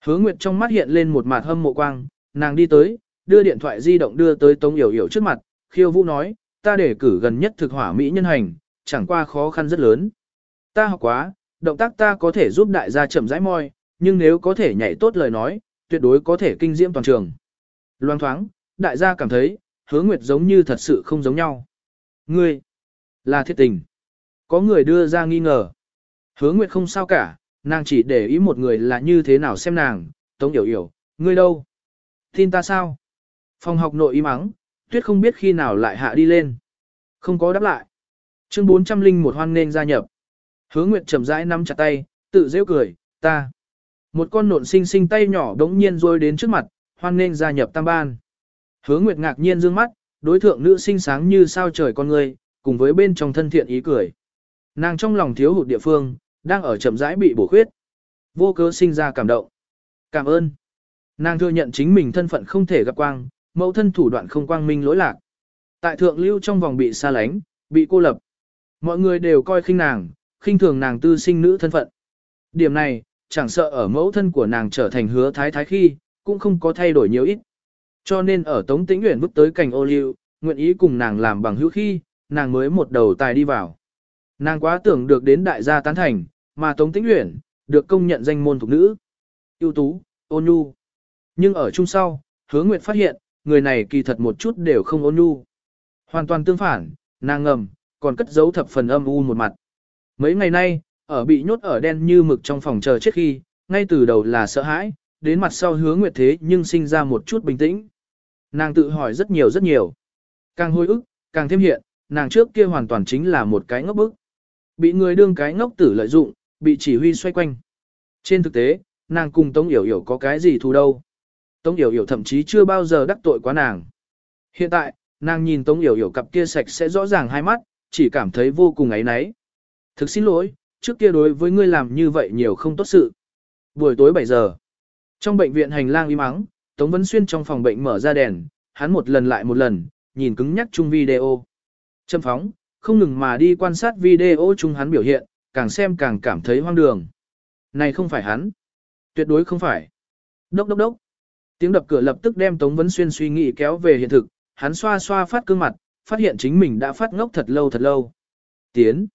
Hứa Nguyệt trong mắt hiện lên một mặt hâm mộ quang, nàng đi tới, đưa điện thoại di động đưa tới Tống Yểu Yểu trước mặt, khiêu vũ nói, ta để cử gần nhất thực hỏa Mỹ nhân hành, chẳng qua khó khăn rất lớn. Ta học quá, động tác ta có thể giúp đại gia chậm rãi môi, nhưng nếu có thể nhảy tốt lời nói, tuyệt đối có thể kinh diễm toàn trường. Loan thoáng, đại gia cảm thấy, hứa nguyệt giống như thật sự không giống nhau. Ngươi, là thiết tình. Có người đưa ra nghi ngờ. Hứa nguyệt không sao cả, nàng chỉ để ý một người là như thế nào xem nàng, tống hiểu hiểu, ngươi đâu? Tin ta sao? Phòng học nội im ắng, tuyết không biết khi nào lại hạ đi lên. Không có đáp lại. Chương 400 linh một hoan nên gia nhập. Hứa Nguyệt chậm rãi nắm chặt tay, tự rêu cười, ta. Một con nộn xinh xinh tay nhỏ đống nhiên rôi đến trước mặt, hoan nên gia nhập tam ban. Hứa Nguyệt ngạc nhiên dương mắt, đối thượng nữ sinh sáng như sao trời con người, cùng với bên trong thân thiện ý cười. Nàng trong lòng thiếu hụt địa phương, đang ở chậm rãi bị bổ khuyết. Vô cớ sinh ra cảm động. Cảm ơn. Nàng thừa nhận chính mình thân phận không thể gặp quang, mẫu thân thủ đoạn không quang minh lỗi lạc. Tại thượng lưu trong vòng bị xa lánh, bị cô lập. Mọi người đều coi khinh nàng, khinh thường nàng tư sinh nữ thân phận. Điểm này, chẳng sợ ở mẫu thân của nàng trở thành hứa thái thái khi, cũng không có thay đổi nhiều ít. Cho nên ở Tống Tĩnh Uyển bước tới cảnh ô liu, nguyện ý cùng nàng làm bằng hữu khi, nàng mới một đầu tài đi vào. Nàng quá tưởng được đến đại gia tán thành, mà Tống Tĩnh Uyển được công nhận danh môn thuộc nữ. ưu tú, ôn nhu. Nhưng ở chung sau, hứa nguyệt phát hiện, người này kỳ thật một chút đều không ôn nhu. Hoàn toàn tương phản, nàng ngầm, còn cất giấu thập phần âm u một mặt. Mấy ngày nay, ở bị nhốt ở đen như mực trong phòng chờ chết khi, ngay từ đầu là sợ hãi, đến mặt sau hứa nguyệt thế nhưng sinh ra một chút bình tĩnh. Nàng tự hỏi rất nhiều rất nhiều. Càng hối ức, càng thêm hiện, nàng trước kia hoàn toàn chính là một cái ngốc bức. Bị người đương cái ngốc tử lợi dụng, bị chỉ huy xoay quanh. Trên thực tế, nàng cùng Tống Yểu Yểu có cái gì thù đâu. Tống Yểu Yểu thậm chí chưa bao giờ đắc tội quá nàng. Hiện tại, nàng nhìn Tống Yểu Yểu cặp kia sạch sẽ rõ ràng hai mắt, chỉ cảm thấy vô cùng ấy náy. Thực xin lỗi, trước kia đối với ngươi làm như vậy nhiều không tốt sự. Buổi tối 7 giờ, trong bệnh viện hành lang im ắng, Tống Vân Xuyên trong phòng bệnh mở ra đèn, hắn một lần lại một lần, nhìn cứng nhắc chung video. Châm phóng, không ngừng mà đi quan sát video chung hắn biểu hiện, càng xem càng cảm thấy hoang đường. Này không phải hắn. Tuyệt đối không phải. Đốc đốc đốc. Tiếng đập cửa lập tức đem Tống Vấn Xuyên suy nghĩ kéo về hiện thực, hắn xoa xoa phát cương mặt, phát hiện chính mình đã phát ngốc thật lâu thật lâu. Tiến.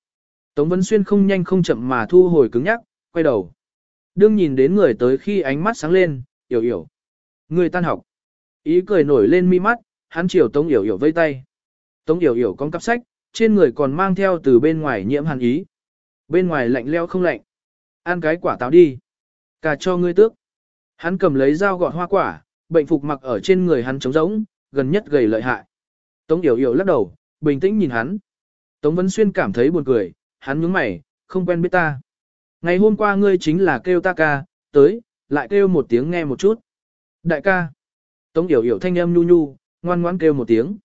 Tống Vấn Xuyên không nhanh không chậm mà thu hồi cứng nhắc, quay đầu. Đương nhìn đến người tới khi ánh mắt sáng lên, hiểu hiểu. Người tan học. Ý cười nổi lên mi mắt, hắn chiều Tống Yểu Yểu vây tay. Tống Yểu Yểu con cặp sách, trên người còn mang theo từ bên ngoài nhiễm hàn ý. Bên ngoài lạnh leo không lạnh. Ăn cái quả táo đi. Cả cho ngươi tước. Hắn cầm lấy dao gọt hoa quả, bệnh phục mặc ở trên người hắn trống rỗng, gần nhất gầy lợi hại. Tống Yểu Yểu lắc đầu, bình tĩnh nhìn hắn. Tống Vân Xuyên cảm thấy buồn cười, hắn nhướng mày, không quen biết ta. Ngày hôm qua ngươi chính là kêu ta ca, tới, lại kêu một tiếng nghe một chút. Đại ca. Tống Yểu Yểu thanh âm nhu nhu, ngoan ngoãn kêu một tiếng.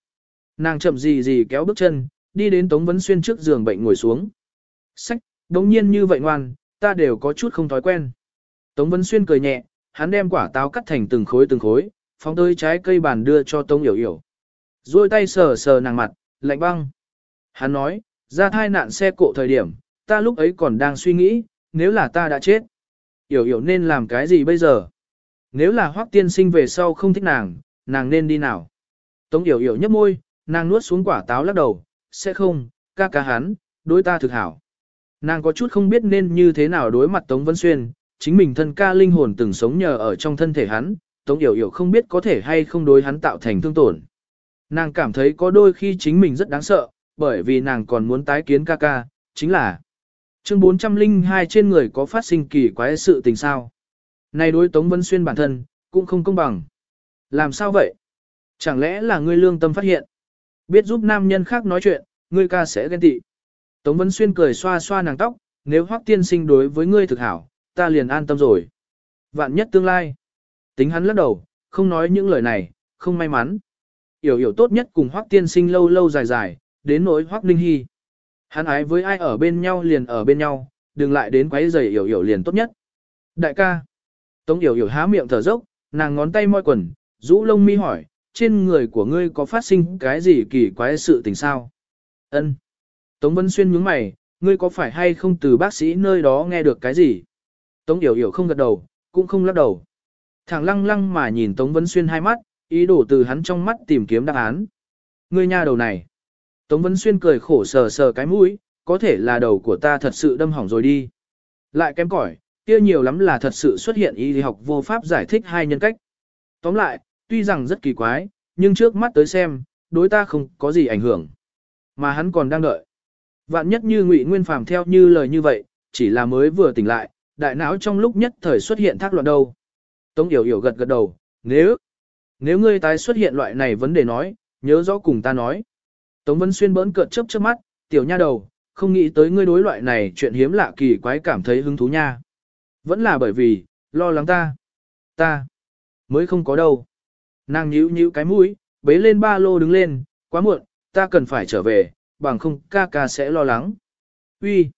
Nàng chậm gì gì kéo bước chân, đi đến Tống Vân Xuyên trước giường bệnh ngồi xuống. Sách, đống nhiên như vậy ngoan, ta đều có chút không thói quen. Tống Vân Xuyên cười nhẹ, hắn đem quả táo cắt thành từng khối từng khối, phóng tới trái cây bàn đưa cho Tống Yểu Yểu. Rồi tay sờ sờ nàng mặt, lạnh băng. Hắn nói, ra thai nạn xe cộ thời điểm, ta lúc ấy còn đang suy nghĩ, nếu là ta đã chết. Yểu Yểu nên làm cái gì bây giờ? Nếu là hoác tiên sinh về sau không thích nàng, nàng nên đi nào? Tống Yểu Yểu nhấp môi, nàng nuốt xuống quả táo lắc đầu, sẽ không, ca ca hắn, đối ta thực hảo. Nàng có chút không biết nên như thế nào đối mặt Tống Vân Xuyên, chính mình thân ca linh hồn từng sống nhờ ở trong thân thể hắn, Tống Yểu Yểu không biết có thể hay không đối hắn tạo thành thương tổn. Nàng cảm thấy có đôi khi chính mình rất đáng sợ, bởi vì nàng còn muốn tái kiến ca ca, chính là chương 402 trên người có phát sinh kỳ quái sự tình sao. Này đối Tống Vân Xuyên bản thân, cũng không công bằng. Làm sao vậy? Chẳng lẽ là ngươi lương tâm phát hiện? Biết giúp nam nhân khác nói chuyện, ngươi ca sẽ ghen tị. Tống Vân Xuyên cười xoa xoa nàng tóc, nếu hoắc tiên sinh đối với ngươi thực hảo, ta liền an tâm rồi. Vạn nhất tương lai. Tính hắn lắc đầu, không nói những lời này, không may mắn. Yểu yểu tốt nhất cùng hoắc tiên sinh lâu lâu dài dài, đến nỗi hoắc ninh hy. Hắn ái với ai ở bên nhau liền ở bên nhau, đừng lại đến quấy rầy yểu yểu liền tốt nhất. Đại ca. Tống yểu yểu há miệng thở dốc, nàng ngón tay moi quần, rũ lông mi hỏi, trên người của ngươi có phát sinh cái gì kỳ quái sự tình sao? Ân. Tống Vân Xuyên nhướng mày, ngươi có phải hay không từ bác sĩ nơi đó nghe được cái gì? Tống Yểu Yểu không gật đầu, cũng không lắc đầu. Thẳng lăng lăng mà nhìn Tống Vân Xuyên hai mắt, ý đồ từ hắn trong mắt tìm kiếm đáp án. Ngươi nha đầu này. Tống Vân Xuyên cười khổ sờ sờ cái mũi, có thể là đầu của ta thật sự đâm hỏng rồi đi. Lại kém cỏi, kia nhiều lắm là thật sự xuất hiện y học vô pháp giải thích hai nhân cách. Tóm lại, tuy rằng rất kỳ quái, nhưng trước mắt tới xem, đối ta không có gì ảnh hưởng. Mà hắn còn đang đợi. Vạn nhất như Ngụy Nguyên Phàm theo như lời như vậy, chỉ là mới vừa tỉnh lại, đại não trong lúc nhất thời xuất hiện thác loạn đâu. Tống Yểu Yểu gật gật đầu, nếu, nếu ngươi tái xuất hiện loại này vấn đề nói, nhớ rõ cùng ta nói. Tống Vân Xuyên bỡn cợt chớp chớp mắt, tiểu nha đầu, không nghĩ tới ngươi đối loại này chuyện hiếm lạ kỳ quái cảm thấy hứng thú nha. Vẫn là bởi vì, lo lắng ta. Ta, mới không có đâu. Nàng nhíu nhíu cái mũi, bế lên ba lô đứng lên, quá muộn, ta cần phải trở về, bằng không ca ca sẽ lo lắng. Uy.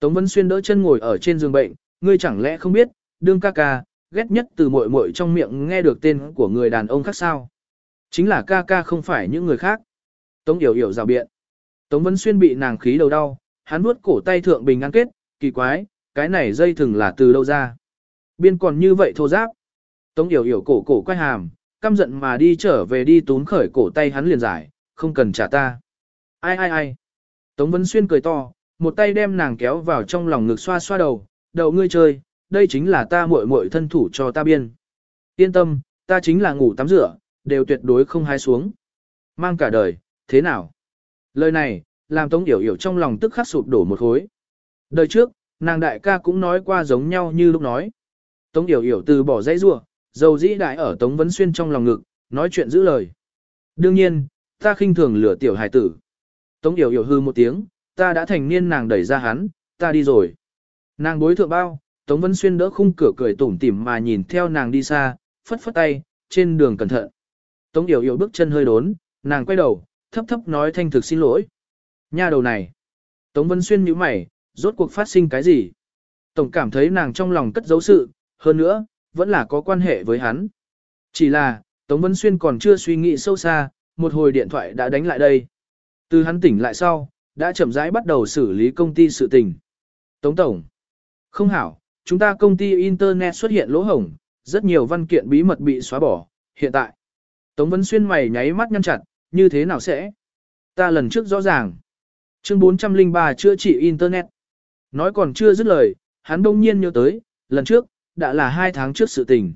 Tống Vân Xuyên đỡ chân ngồi ở trên giường bệnh, ngươi chẳng lẽ không biết, đương ca ca, ghét nhất từ muội muội trong miệng nghe được tên của người đàn ông khác sao. Chính là ca ca không phải những người khác. Tống Yểu Yểu rào biện. Tống Vân Xuyên bị nàng khí đầu đau, hắn nuốt cổ tay thượng bình ngăn kết, kỳ quái, cái này dây thừng là từ đâu ra. Biên còn như vậy thô giáp. Tống Yểu Yểu cổ cổ quay hàm, căm giận mà đi trở về đi tún khởi cổ tay hắn liền giải, không cần trả ta. Ai ai ai. Tống Vân Xuyên cười to, một tay đem nàng kéo vào trong lòng ngực xoa xoa đầu, đầu ngươi chơi, đây chính là ta muội muội thân thủ cho ta biên. Yên tâm, ta chính là ngủ tắm rửa, đều tuyệt đối không hái xuống. Mang cả đời, thế nào? Lời này, làm Tống Yểu Yểu trong lòng tức khắc sụp đổ một khối. Đời trước, nàng đại ca cũng nói qua giống nhau như lúc nói. Tống Yểu Yểu từ bỏ dãy rua, dầu dĩ đại ở Tống Vấn Xuyên trong lòng ngực, nói chuyện giữ lời. Đương nhiên, ta khinh thường lửa tiểu hài tử. Tống Yểu Yểu hư một tiếng, ta đã thành niên nàng đẩy ra hắn, ta đi rồi. Nàng bối thượng bao, Tống Vân Xuyên đỡ khung cửa cười tủm tỉm mà nhìn theo nàng đi xa, phất phất tay, trên đường cẩn thận. Tống Yểu Yểu bước chân hơi đốn, nàng quay đầu, thấp thấp nói thanh thực xin lỗi. Nha đầu này. Tống Vân Xuyên nhíu mày, rốt cuộc phát sinh cái gì? Tổng cảm thấy nàng trong lòng cất giấu sự, hơn nữa, vẫn là có quan hệ với hắn. Chỉ là, Tống Vân Xuyên còn chưa suy nghĩ sâu xa, một hồi điện thoại đã đánh lại đây. Từ hắn tỉnh lại sau, đã chậm rãi bắt đầu xử lý công ty sự tình. Tống Tổng. Không hảo, chúng ta công ty Internet xuất hiện lỗ hổng, rất nhiều văn kiện bí mật bị xóa bỏ, hiện tại. Tống Vân Xuyên mày nháy mắt nhăn chặt, như thế nào sẽ? Ta lần trước rõ ràng. Chương 403 chữa trị Internet. Nói còn chưa dứt lời, hắn đông nhiên nhớ tới, lần trước, đã là hai tháng trước sự tình.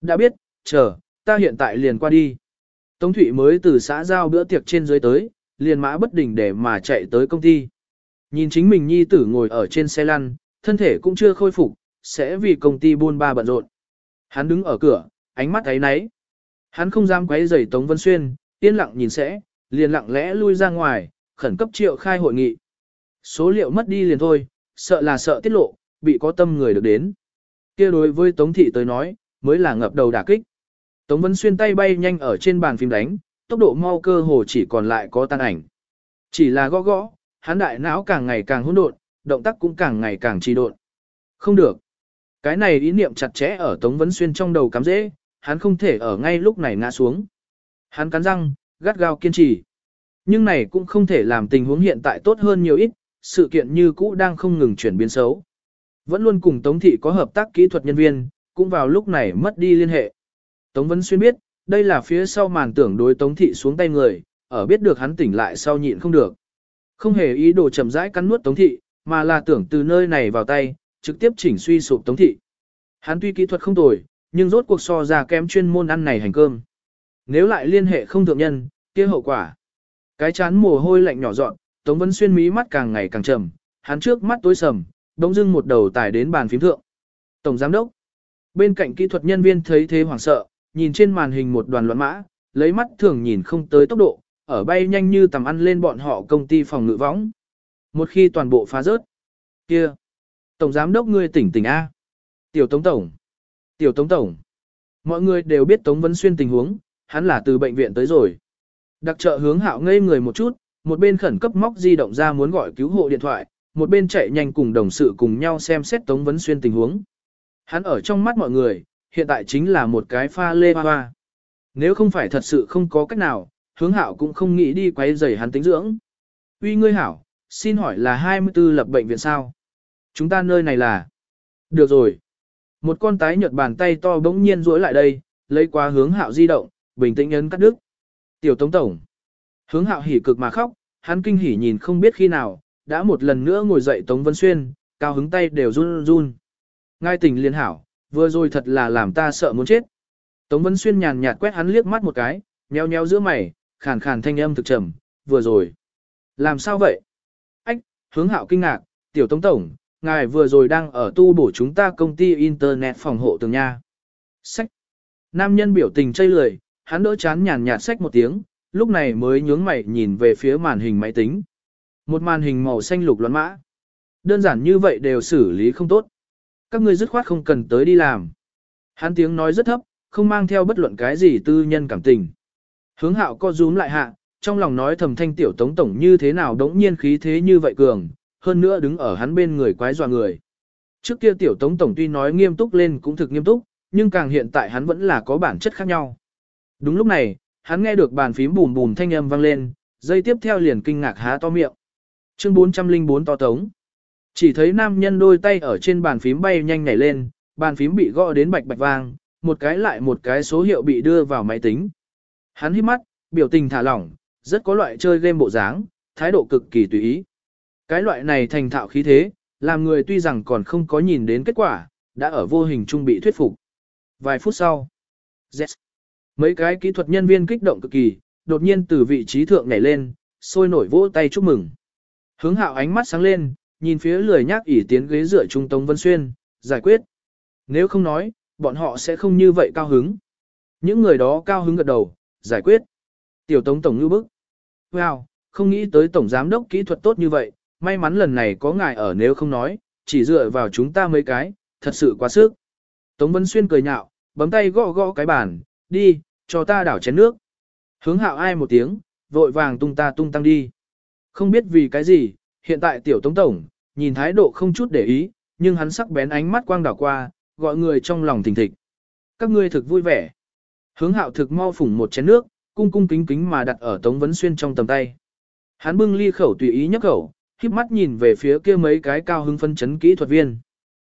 Đã biết, chờ, ta hiện tại liền qua đi. Tống Thụy mới từ xã giao bữa tiệc trên dưới tới, liền mã bất đình để mà chạy tới công ty. Nhìn chính mình nhi tử ngồi ở trên xe lăn, thân thể cũng chưa khôi phục, sẽ vì công ty buôn ba bận rộn. Hắn đứng ở cửa, ánh mắt ấy náy. Hắn không dám quấy rầy Tống Vân Xuyên, yên lặng nhìn sẽ, liền lặng lẽ lui ra ngoài, khẩn cấp triệu khai hội nghị. Số liệu mất đi liền thôi, sợ là sợ tiết lộ, bị có tâm người được đến. kia đối với Tống Thị tới nói, mới là ngập đầu đả kích. Tống Vân Xuyên tay bay nhanh ở trên bàn phím đánh, tốc độ mau cơ hồ chỉ còn lại có tan ảnh. Chỉ là gõ gõ, hắn đại não càng ngày càng hỗn độn, động tác cũng càng ngày càng trì độn. Không được. Cái này ý niệm chặt chẽ ở Tống Vấn Xuyên trong đầu cắm dễ, hắn không thể ở ngay lúc này ngã xuống. Hắn cắn răng, gắt gao kiên trì. Nhưng này cũng không thể làm tình huống hiện tại tốt hơn nhiều ít, sự kiện như cũ đang không ngừng chuyển biến xấu. Vẫn luôn cùng Tống Thị có hợp tác kỹ thuật nhân viên, cũng vào lúc này mất đi liên hệ. Tống Vấn Xuyên biết, đây là phía sau màn tưởng đối Tống Thị xuống tay người, ở biết được hắn tỉnh lại sau nhịn không được. Không hề ý đồ chậm rãi cắn nuốt Tống Thị, mà là tưởng từ nơi này vào tay, trực tiếp chỉnh suy sụp Tống Thị. Hắn tuy kỹ thuật không tồi, nhưng rốt cuộc so ra kém chuyên môn ăn này hành cơm. Nếu lại liên hệ không thượng nhân, kia hậu quả. Cái chán mồ hôi lạnh nhỏ dọn, Tống Vân Xuyên mí mắt càng ngày càng trầm, hắn trước mắt tối sầm, đống dưng một đầu tải đến bàn phím thượng. Tổng giám đốc. Bên cạnh kỹ thuật nhân viên thấy thế hoảng sợ, nhìn trên màn hình một đoàn loạn mã, lấy mắt thường nhìn không tới tốc độ, ở bay nhanh như tầm ăn lên bọn họ công ty phòng ngự võng. Một khi toàn bộ phá rớt, kia, tổng giám đốc ngươi tỉnh tỉnh A. Tiểu Tống Tổng, Tiểu Tống Tổng, mọi người đều biết Tống Vân Xuyên tình huống, hắn là từ bệnh viện tới rồi. Đặc trợ hướng hạo ngây người một chút, một bên khẩn cấp móc di động ra muốn gọi cứu hộ điện thoại, một bên chạy nhanh cùng đồng sự cùng nhau xem xét Tống Vấn Xuyên tình huống. Hắn ở trong mắt mọi người, hiện tại chính là một cái pha lê hoa. Nếu không phải thật sự không có cách nào, hướng hạo cũng không nghĩ đi quay rầy hắn tính dưỡng. Uy ngươi hảo, xin hỏi là 24 lập bệnh viện sao? Chúng ta nơi này là... Được rồi. Một con tái nhợt bàn tay to bỗng nhiên duỗi lại đây, lấy qua hướng hạo di động, bình tĩnh ấn cắt đứt. Tiểu Tống Tổng. Hướng hạo hỉ cực mà khóc, hắn kinh hỉ nhìn không biết khi nào, đã một lần nữa ngồi dậy Tống Vân Xuyên, cao hứng tay đều run run. Ngay tình liên hảo, vừa rồi thật là làm ta sợ muốn chết. Tống Vân Xuyên nhàn nhạt quét hắn liếc mắt một cái, nheo nheo giữa mày, khàn khàn thanh âm thực trầm, vừa rồi. Làm sao vậy? Ách, hướng hạo kinh ngạc, tiểu tống tổng, ngài vừa rồi đang ở tu bổ chúng ta công ty internet phòng hộ tường nha. Sách. Nam nhân biểu tình chây lười, hắn đỡ chán nhàn nhạt sách một tiếng, lúc này mới nhướng mày nhìn về phía màn hình máy tính. Một màn hình màu xanh lục loạn mã. Đơn giản như vậy đều xử lý không tốt. Các ngươi dứt khoát không cần tới đi làm. Hắn tiếng nói rất thấp, không mang theo bất luận cái gì tư nhân cảm tình. Hướng hạo co rúm lại hạ, trong lòng nói thầm thanh tiểu tống tổng như thế nào đống nhiên khí thế như vậy cường, hơn nữa đứng ở hắn bên người quái dọa người. Trước kia tiểu tống tổng tuy nói nghiêm túc lên cũng thực nghiêm túc, nhưng càng hiện tại hắn vẫn là có bản chất khác nhau. Đúng lúc này, hắn nghe được bàn phím bùm bùm thanh âm vang lên, dây tiếp theo liền kinh ngạc há to miệng. Chương 404 to tống. Chỉ thấy nam nhân đôi tay ở trên bàn phím bay nhanh nhảy lên, bàn phím bị gõ đến bạch bạch vang, một cái lại một cái số hiệu bị đưa vào máy tính. Hắn hít mắt, biểu tình thả lỏng, rất có loại chơi game bộ dáng, thái độ cực kỳ tùy ý. Cái loại này thành thạo khí thế, làm người tuy rằng còn không có nhìn đến kết quả, đã ở vô hình trung bị thuyết phục. Vài phút sau, yes. mấy cái kỹ thuật nhân viên kích động cực kỳ, đột nhiên từ vị trí thượng nhảy lên, sôi nổi vỗ tay chúc mừng. Hướng hạo ánh mắt sáng lên, nhìn phía lười nhác ỉ tiến ghế dựa trung Tống Vân Xuyên, giải quyết. Nếu không nói, bọn họ sẽ không như vậy cao hứng. Những người đó cao hứng gật đầu, giải quyết. Tiểu Tống Tổng như bức. Wow, không nghĩ tới Tổng Giám đốc kỹ thuật tốt như vậy, may mắn lần này có ngài ở nếu không nói, chỉ dựa vào chúng ta mấy cái, thật sự quá sức. Tống Vân Xuyên cười nhạo, bấm tay gõ gõ cái bàn, đi, cho ta đảo chén nước. Hướng hạo ai một tiếng, vội vàng tung ta tung tăng đi. Không biết vì cái gì, hiện tại tiểu tống tổng, nhìn thái độ không chút để ý, nhưng hắn sắc bén ánh mắt quang đảo qua, gọi người trong lòng thình thịch. Các ngươi thực vui vẻ. Hướng hạo thực mau phủng một chén nước, cung cung kính kính mà đặt ở Tống Vấn Xuyên trong tầm tay. Hắn bưng ly khẩu tùy ý nhấc khẩu, khiếp mắt nhìn về phía kia mấy cái cao hưng phân chấn kỹ thuật viên.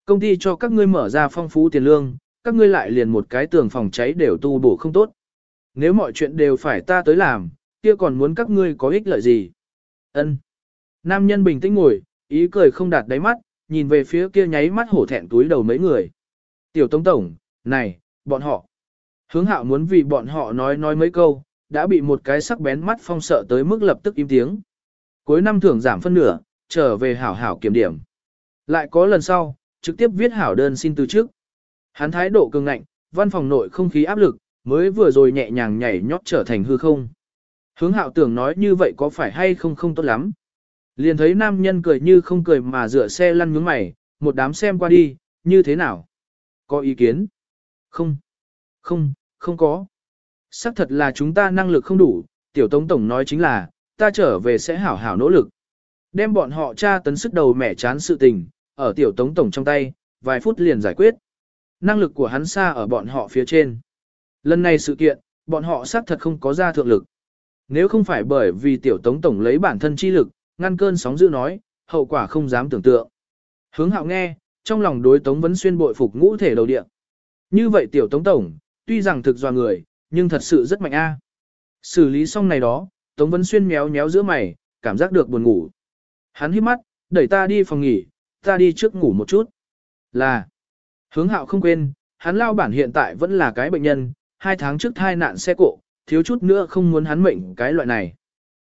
Công ty cho các ngươi mở ra phong phú tiền lương, các ngươi lại liền một cái tường phòng cháy đều tu bổ không tốt. Nếu mọi chuyện đều phải ta tới làm, kia còn muốn các ngươi có ích lợi gì? Ân. Nam nhân bình tĩnh ngồi, ý cười không đạt đáy mắt, nhìn về phía kia nháy mắt hổ thẹn túi đầu mấy người. Tiểu Tống Tổng, này, bọn họ. Hướng hạo muốn vì bọn họ nói nói mấy câu, đã bị một cái sắc bén mắt phong sợ tới mức lập tức im tiếng. Cuối năm thưởng giảm phân nửa, trở về hảo hảo kiểm điểm. Lại có lần sau, trực tiếp viết hảo đơn xin từ trước. Hắn thái độ cường ngạnh, văn phòng nội không khí áp lực, mới vừa rồi nhẹ nhàng nhảy nhót trở thành hư không. Hướng hạo tưởng nói như vậy có phải hay không không tốt lắm. Liền thấy nam nhân cười như không cười mà dựa xe lăn nhướng mày, một đám xem qua đi, như thế nào? Có ý kiến? Không. Không, không có. Sắc thật là chúng ta năng lực không đủ, tiểu tống tổng nói chính là, ta trở về sẽ hảo hảo nỗ lực. Đem bọn họ tra tấn sức đầu mẻ chán sự tình, ở tiểu tống tổng trong tay, vài phút liền giải quyết. Năng lực của hắn xa ở bọn họ phía trên. Lần này sự kiện, bọn họ xác thật không có ra thượng lực. Nếu không phải bởi vì tiểu tống tổng lấy bản thân chi lực, ngăn cơn sóng dữ nói, hậu quả không dám tưởng tượng. Hướng hạo nghe, trong lòng đối tống vấn xuyên bội phục ngũ thể đầu địa. Như vậy tiểu tống tổng, tuy rằng thực dò người, nhưng thật sự rất mạnh a. Xử lý xong này đó, tống vấn xuyên méo méo giữa mày, cảm giác được buồn ngủ. Hắn hít mắt, đẩy ta đi phòng nghỉ, ta đi trước ngủ một chút. Là, hướng hạo không quên, hắn lao bản hiện tại vẫn là cái bệnh nhân, hai tháng trước thai nạn xe cộ, thiếu chút nữa không muốn hắn mệnh cái loại này.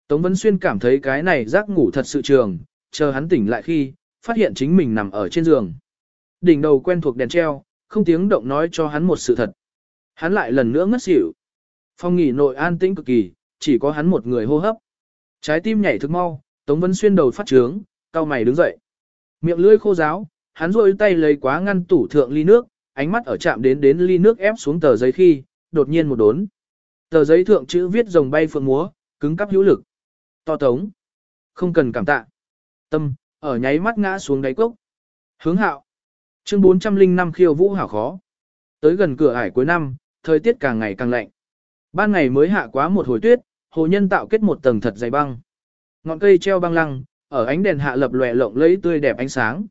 Tống Vân Xuyên cảm thấy cái này giấc ngủ thật sự trường, chờ hắn tỉnh lại khi, phát hiện chính mình nằm ở trên giường. Đỉnh đầu quen thuộc đèn treo, không tiếng động nói cho hắn một sự thật. Hắn lại lần nữa ngất xỉu. Phòng nghỉ nội an tĩnh cực kỳ, chỉ có hắn một người hô hấp. Trái tim nhảy thức mau, Tống Vân Xuyên đầu phát trướng, cao mày đứng dậy. Miệng lưỡi khô ráo, hắn rôi tay lấy quá ngăn tủ thượng ly nước, ánh mắt ở chạm đến đến ly nước ép xuống tờ giấy khi, đột nhiên một đốn. Tờ giấy thượng chữ viết rồng bay phượng múa, cứng cắp hữu lực. To tống. Không cần cảm tạ. Tâm, ở nháy mắt ngã xuống đáy cốc. Hướng hạo. Chương 405 khiêu vũ hảo khó. Tới gần cửa ải cuối năm, thời tiết càng ngày càng lạnh. Ban ngày mới hạ quá một hồi tuyết, hồ nhân tạo kết một tầng thật dày băng. Ngọn cây treo băng lăng, ở ánh đèn hạ lập lòe lộng lấy tươi đẹp ánh sáng.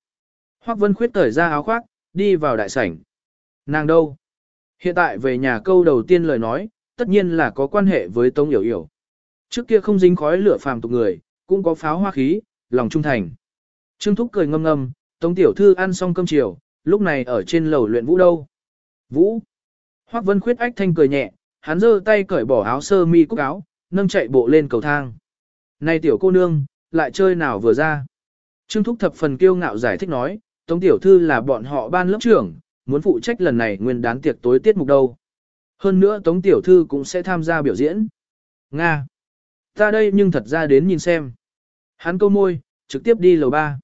Hoắc Vân Khuyết cởi ra áo khoác, đi vào đại sảnh. Nàng đâu? Hiện tại về nhà câu đầu tiên lời nói, tất nhiên là có quan hệ với Tống Yểu Yểu. Trước kia không dính khói lửa phàm tục người, cũng có pháo hoa khí, lòng trung thành. Trương Thúc cười ngâm ngâm, Tống Tiểu Thư ăn xong cơm chiều, lúc này ở trên lầu luyện vũ đâu. Vũ. Hoắc Vân Khuyết ách thanh cười nhẹ, hắn giơ tay cởi bỏ áo sơ mi cúc áo, nâng chạy bộ lên cầu thang. Này tiểu cô nương, lại chơi nào vừa ra. Trương Thúc thập phần kiêu ngạo giải thích nói, Tống Tiểu Thư là bọn họ ban lớp trưởng, muốn phụ trách lần này nguyên đán tiệc tối tiết mục đâu. Hơn nữa Tống Tiểu Thư cũng sẽ tham gia biểu diễn. Nga. Ta đây nhưng thật ra đến nhìn xem. Hắn câu môi, trực tiếp đi lầu ba.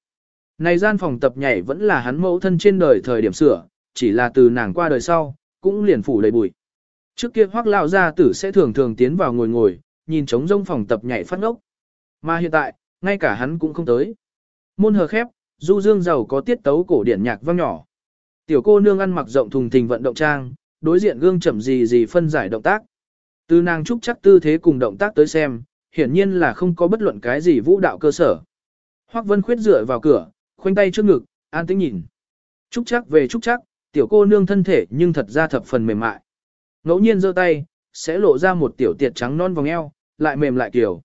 Này gian phòng tập nhảy vẫn là hắn mẫu thân trên đời thời điểm sửa, chỉ là từ nàng qua đời sau, cũng liền phủ đầy bụi. Trước kia hoác lão gia tử sẽ thường thường tiến vào ngồi ngồi, nhìn trống rông phòng tập nhảy phát ngốc. Mà hiện tại, ngay cả hắn cũng không tới. Môn hờ khép, du dương giàu có tiết tấu cổ điển nhạc vang nhỏ. Tiểu cô nương ăn mặc rộng thùng thình vận động trang, đối diện gương chậm gì gì phân giải động tác. Từ nàng trúc chắc tư thế cùng động tác tới xem, hiển nhiên là không có bất luận cái gì vũ đạo cơ sở. Hoắc Vân Khuyết dựa vào cửa, khoanh tay trước ngực, an tĩnh nhìn. Trúc chắc về trúc chắc, tiểu cô nương thân thể nhưng thật ra thập phần mềm mại. Ngẫu nhiên giơ tay, sẽ lộ ra một tiểu tiệt trắng non vòng eo, lại mềm lại kiểu.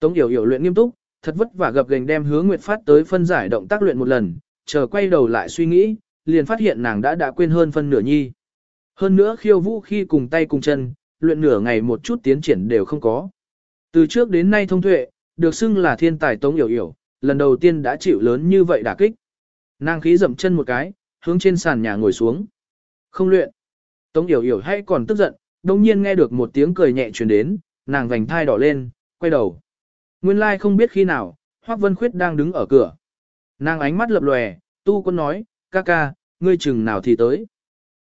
Tống Yểu Yểu luyện nghiêm túc, thật vất vả gập gành đem hướng Nguyệt Phát tới phân giải động tác luyện một lần, chờ quay đầu lại suy nghĩ, liền phát hiện nàng đã đã quên hơn phân nửa nhi. Hơn nữa khiêu vũ khi cùng tay cùng chân, luyện nửa ngày một chút tiến triển đều không có. Từ trước đến nay thông tuệ, được xưng là thiên tài Tống hiểu hiểu, lần đầu tiên đã chịu lớn như vậy đả kích. Nàng khí dậm chân một cái, hướng trên sàn nhà ngồi xuống. Không luyện. Tống hiểu hiểu hay còn tức giận, đồng nhiên nghe được một tiếng cười nhẹ truyền đến, nàng vành thai đỏ lên, quay đầu. Nguyên lai like không biết khi nào, Hoác Vân Khuyết đang đứng ở cửa. Nàng ánh mắt lập lòe, tu quân nói, ca ca, ngươi chừng nào thì tới.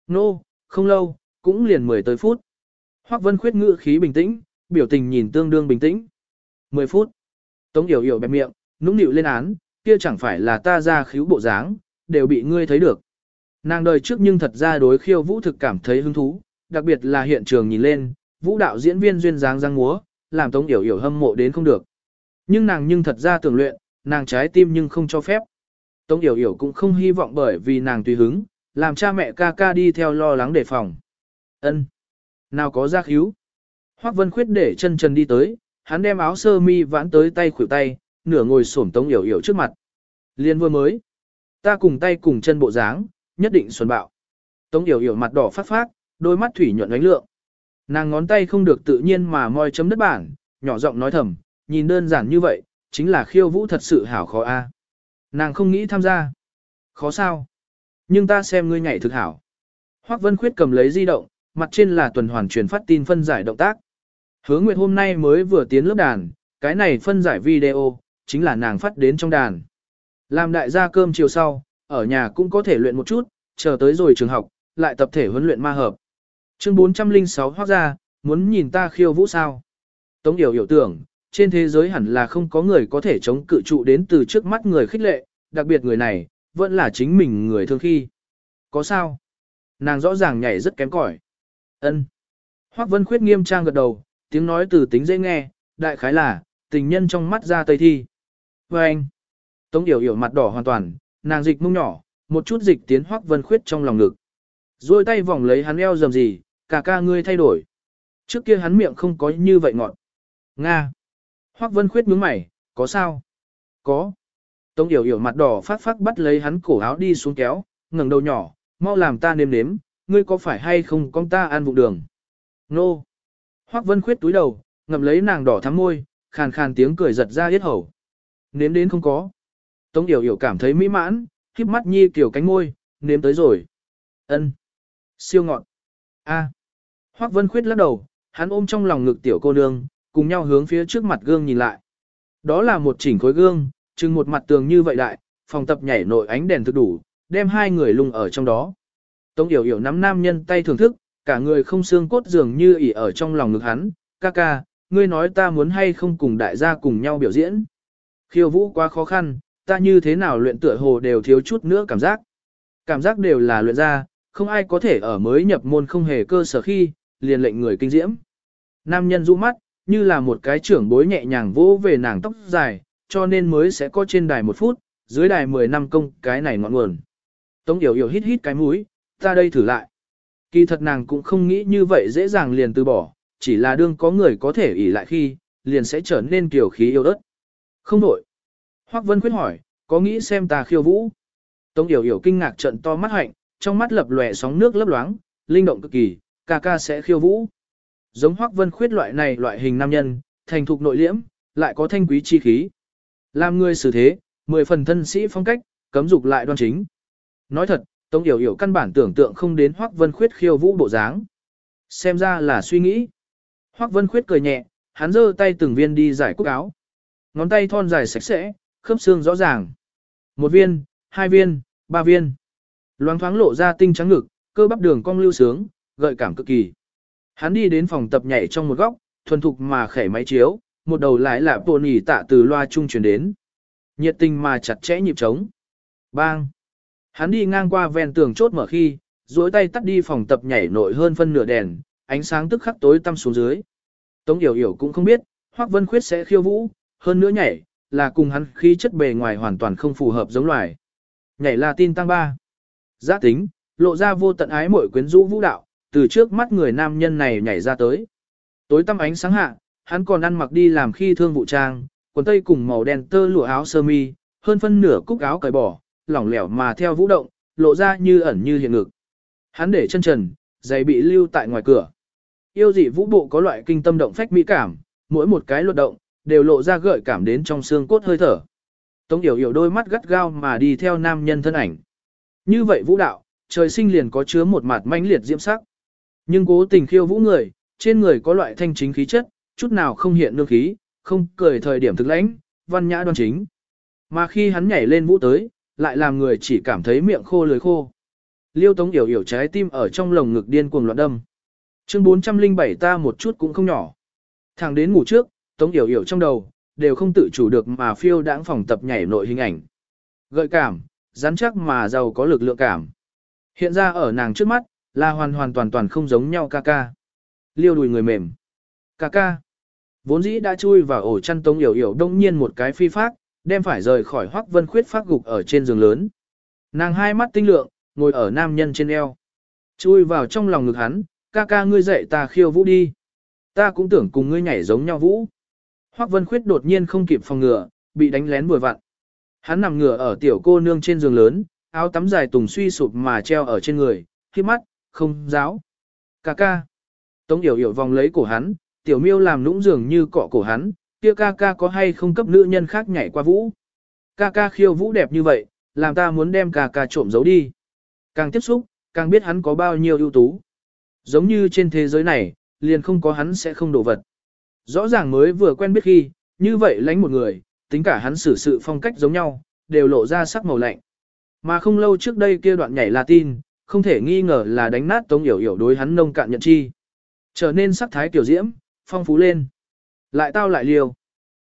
Nô, no, không lâu, cũng liền mười tới phút. Hoác Vân Khuyết ngự khí bình tĩnh, biểu tình nhìn tương đương bình tĩnh. Mười phút. Tống Yểu Yểu bẹp miệng, nũng nịu lên án, kia chẳng phải là ta ra khíu bộ dáng, đều bị ngươi thấy được. Nàng đời trước nhưng thật ra đối khiêu vũ thực cảm thấy hứng thú, đặc biệt là hiện trường nhìn lên, vũ đạo diễn viên duyên dáng răng múa, làm Tống Yểu Yểu hâm mộ đến không được. Nhưng nàng nhưng thật ra tưởng luyện, nàng trái tim nhưng không cho phép. Tống Yểu Yểu cũng không hy vọng bởi vì nàng tùy hứng, làm cha mẹ ca ca đi theo lo lắng đề phòng. Ân, Nào có giác hữu. Hoác Vân Khuyết để chân trần đi tới, hắn đem áo sơ mi vãn tới tay khuỷu tay, nửa ngồi xổm Tống Yểu Yểu trước mặt. Liên vừa mới. Ta cùng tay cùng chân bộ dáng, nhất định xuân bạo. Tống Yểu Yểu mặt đỏ phát phát, đôi mắt thủy nhuận ánh lượng. Nàng ngón tay không được tự nhiên mà moi chấm đất bảng, nhỏ giọng nói thầm, nhìn đơn giản như vậy, chính là khiêu vũ thật sự hảo khó a. Nàng không nghĩ tham gia. Khó sao? Nhưng ta xem ngươi nhảy thực hảo. Hoắc Vân Khuyết cầm lấy di động, mặt trên là tuần hoàn truyền phát tin phân giải động tác. Hứa Nguyệt hôm nay mới vừa tiến lớp đàn, cái này phân giải video, chính là nàng phát đến trong đàn. Làm đại gia cơm chiều sau, ở nhà cũng có thể luyện một chút, chờ tới rồi trường học, lại tập thể huấn luyện ma hợp. Chương 406 hoác ra, muốn nhìn ta khiêu vũ sao? Tống Điều hiểu tưởng, trên thế giới hẳn là không có người có thể chống cự trụ đến từ trước mắt người khích lệ, đặc biệt người này, vẫn là chính mình người thương khi. Có sao? Nàng rõ ràng nhảy rất kém cỏi. Ân. Hoắc Vân Khuyết nghiêm trang gật đầu, tiếng nói từ tính dễ nghe, đại khái là, tình nhân trong mắt ra tây thi. Và anh. Tống Yểu Yểu mặt đỏ hoàn toàn, nàng dịch mông nhỏ, một chút dịch tiến Hoắc Vân Khuyết trong lòng ngực. Rồi tay vòng lấy hắn eo dầm gì, cả ca ngươi thay đổi. Trước kia hắn miệng không có như vậy ngọt. Nga. Hoắc Vân Khuyết nhướng mày, có sao? Có. Tống Yểu Yểu mặt đỏ phát phát bắt lấy hắn cổ áo đi xuống kéo, ngẩng đầu nhỏ, mau làm ta nếm nếm, ngươi có phải hay không con ta ăn vụ đường? Nô. Hoắc Vân Khuyết túi đầu, ngậm lấy nàng đỏ thắm môi, khàn khàn tiếng cười giật ra yết hầu. Nếm đến không có. Tống Yểu Yểu cảm thấy mỹ mãn, khiếp mắt nhi kiểu cánh môi, nếm tới rồi. Ân. Siêu ngọt. A. Hoắc Vân Khuyết lắc đầu, hắn ôm trong lòng ngực tiểu cô nương, cùng nhau hướng phía trước mặt gương nhìn lại. Đó là một chỉnh khối gương, chừng một mặt tường như vậy đại, phòng tập nhảy nội ánh đèn thực đủ, đem hai người lung ở trong đó. Tống Yểu Yểu nắm nam nhân tay thưởng thức, cả người không xương cốt dường như ỉ ở trong lòng ngực hắn, ca ca, ngươi nói ta muốn hay không cùng đại gia cùng nhau biểu diễn. Khiêu vũ quá khó khăn, ta như thế nào luyện tựa hồ đều thiếu chút nữa cảm giác. Cảm giác đều là luyện ra, không ai có thể ở mới nhập môn không hề cơ sở khi, liền lệnh người kinh diễm. Nam nhân rũ mắt, như là một cái trưởng bối nhẹ nhàng vỗ về nàng tóc dài, cho nên mới sẽ có trên đài một phút, dưới đài 10 năm công cái này ngọn nguồn. Tống Yểu Yểu hít hít cái mũi, ta đây thử lại. Kỳ thật nàng cũng không nghĩ như vậy dễ dàng liền từ bỏ, chỉ là đương có người có thể ỉ lại khi, liền sẽ trở nên kiểu khí yêu đất. Không đổi. Hoắc Vân khuyết hỏi, có nghĩ xem ta khiêu vũ? Tống Yểu Yểu kinh ngạc trận to mắt hạnh, trong mắt lập lòe sóng nước lấp loáng, linh động cực kỳ, ca ca sẽ khiêu vũ. Giống Hoắc Vân Khuyết loại này loại hình nam nhân, thành thục nội liễm, lại có thanh quý chi khí. Làm người xử thế, mười phần thân sĩ phong cách, cấm dục lại đoan chính. Nói thật, Tống Yểu Yểu căn bản tưởng tượng không đến Hoắc Vân Khuyết khiêu vũ bộ dáng. Xem ra là suy nghĩ. Hoắc Vân Khuyết cười nhẹ, hắn giơ tay từng viên đi giải cúc áo. Ngón tay thon dài sạch sẽ, khớp xương rõ ràng. Một viên, hai viên, ba viên. Loáng thoáng lộ ra tinh trắng ngực, cơ bắp đường cong lưu sướng, gợi cảm cực kỳ. Hắn đi đến phòng tập nhảy trong một góc, thuần thục mà khẻ máy chiếu, một đầu lại là bộ nỉ tạ từ loa trung truyền đến. Nhiệt tình mà chặt chẽ nhịp trống. Bang! Hắn đi ngang qua ven tường chốt mở khi, duỗi tay tắt đi phòng tập nhảy nội hơn phân nửa đèn, ánh sáng tức khắc tối tăm xuống dưới. Tống Yểu Yểu cũng không biết, Hoắc Vân Khuyết sẽ khiêu vũ, hơn nữa nhảy, là cùng hắn khí chất bề ngoài hoàn toàn không phù hợp giống loài. Nhảy là tin tăng ba. Giá tính, lộ ra vô tận ái mội quyến rũ vũ đạo, từ trước mắt người nam nhân này nhảy ra tới. Tối tăm ánh sáng hạ, hắn còn ăn mặc đi làm khi thương vụ trang, quần tây cùng màu đen tơ lụa áo sơ mi, hơn phân nửa cúc áo cởi bỏ, lỏng lẻo mà theo vũ động, lộ ra như ẩn như hiện ngực. Hắn để chân trần, giày bị lưu tại ngoài cửa. Yêu dị vũ bộ có loại kinh tâm động phách mỹ cảm, mỗi một cái luật động, đều lộ ra gợi cảm đến trong xương cốt hơi thở. Tống Yểu Yểu đôi mắt gắt gao mà đi theo nam nhân thân ảnh. Như vậy vũ đạo, trời sinh liền có chứa một mặt mãnh liệt diễm sắc. Nhưng cố tình khiêu vũ người, trên người có loại thanh chính khí chất, chút nào không hiện nương khí, không cười thời điểm thực lãnh, văn nhã đoan chính. Mà khi hắn nhảy lên vũ tới, lại làm người chỉ cảm thấy miệng khô lưới khô. Liêu Tống Yểu Yểu trái tim ở trong lồng ngực điên cuồng loạn đâm. Chương 407 ta một chút cũng không nhỏ. Thẳng đến ngủ trước, Tống Yểu Yểu trong đầu, đều không tự chủ được mà phiêu đãng phòng tập nhảy nội hình ảnh. Gợi cảm, rắn chắc mà giàu có lực lượng cảm. Hiện ra ở nàng trước mắt, là hoàn hoàn toàn toàn không giống nhau ca ca. Liêu đùi người mềm. Ca ca. Vốn dĩ đã chui vào ổ chăn tống yểu yểu đông nhiên một cái phi phát, đem phải rời khỏi hoắc vân khuyết phát gục ở trên giường lớn. Nàng hai mắt tinh lượng, ngồi ở nam nhân trên eo. Chui vào trong lòng ngực hắn, ca ca ngươi dậy ta khiêu vũ đi. Ta cũng tưởng cùng ngươi nhảy giống nhau vũ. Hoắc vân khuyết đột nhiên không kịp phòng ngừa, bị đánh lén vừa vặn. Hắn nằm ngửa ở tiểu cô nương trên giường lớn, áo tắm dài tùng suy sụp mà treo ở trên người, khi mắt, không giáo. Ca ca. Tống yểu yểu vòng lấy cổ hắn, tiểu miêu làm nũng dường như cọ cổ hắn, kia ca ca có hay không cấp nữ nhân khác nhảy qua vũ. Ca ca khiêu vũ đẹp như vậy, làm ta muốn đem ca ca trộm giấu đi. Càng tiếp xúc, Càng biết hắn có bao nhiêu ưu tú. Giống như trên thế giới này, liền không có hắn sẽ không đổ vật. Rõ ràng mới vừa quen biết khi, như vậy lánh một người, tính cả hắn xử sự phong cách giống nhau, đều lộ ra sắc màu lạnh. Mà không lâu trước đây kia đoạn nhảy Latin, không thể nghi ngờ là đánh nát Tống Yểu Yểu đối hắn nông cạn nhận chi. Trở nên sắc thái tiểu diễm, phong phú lên. Lại tao lại liều.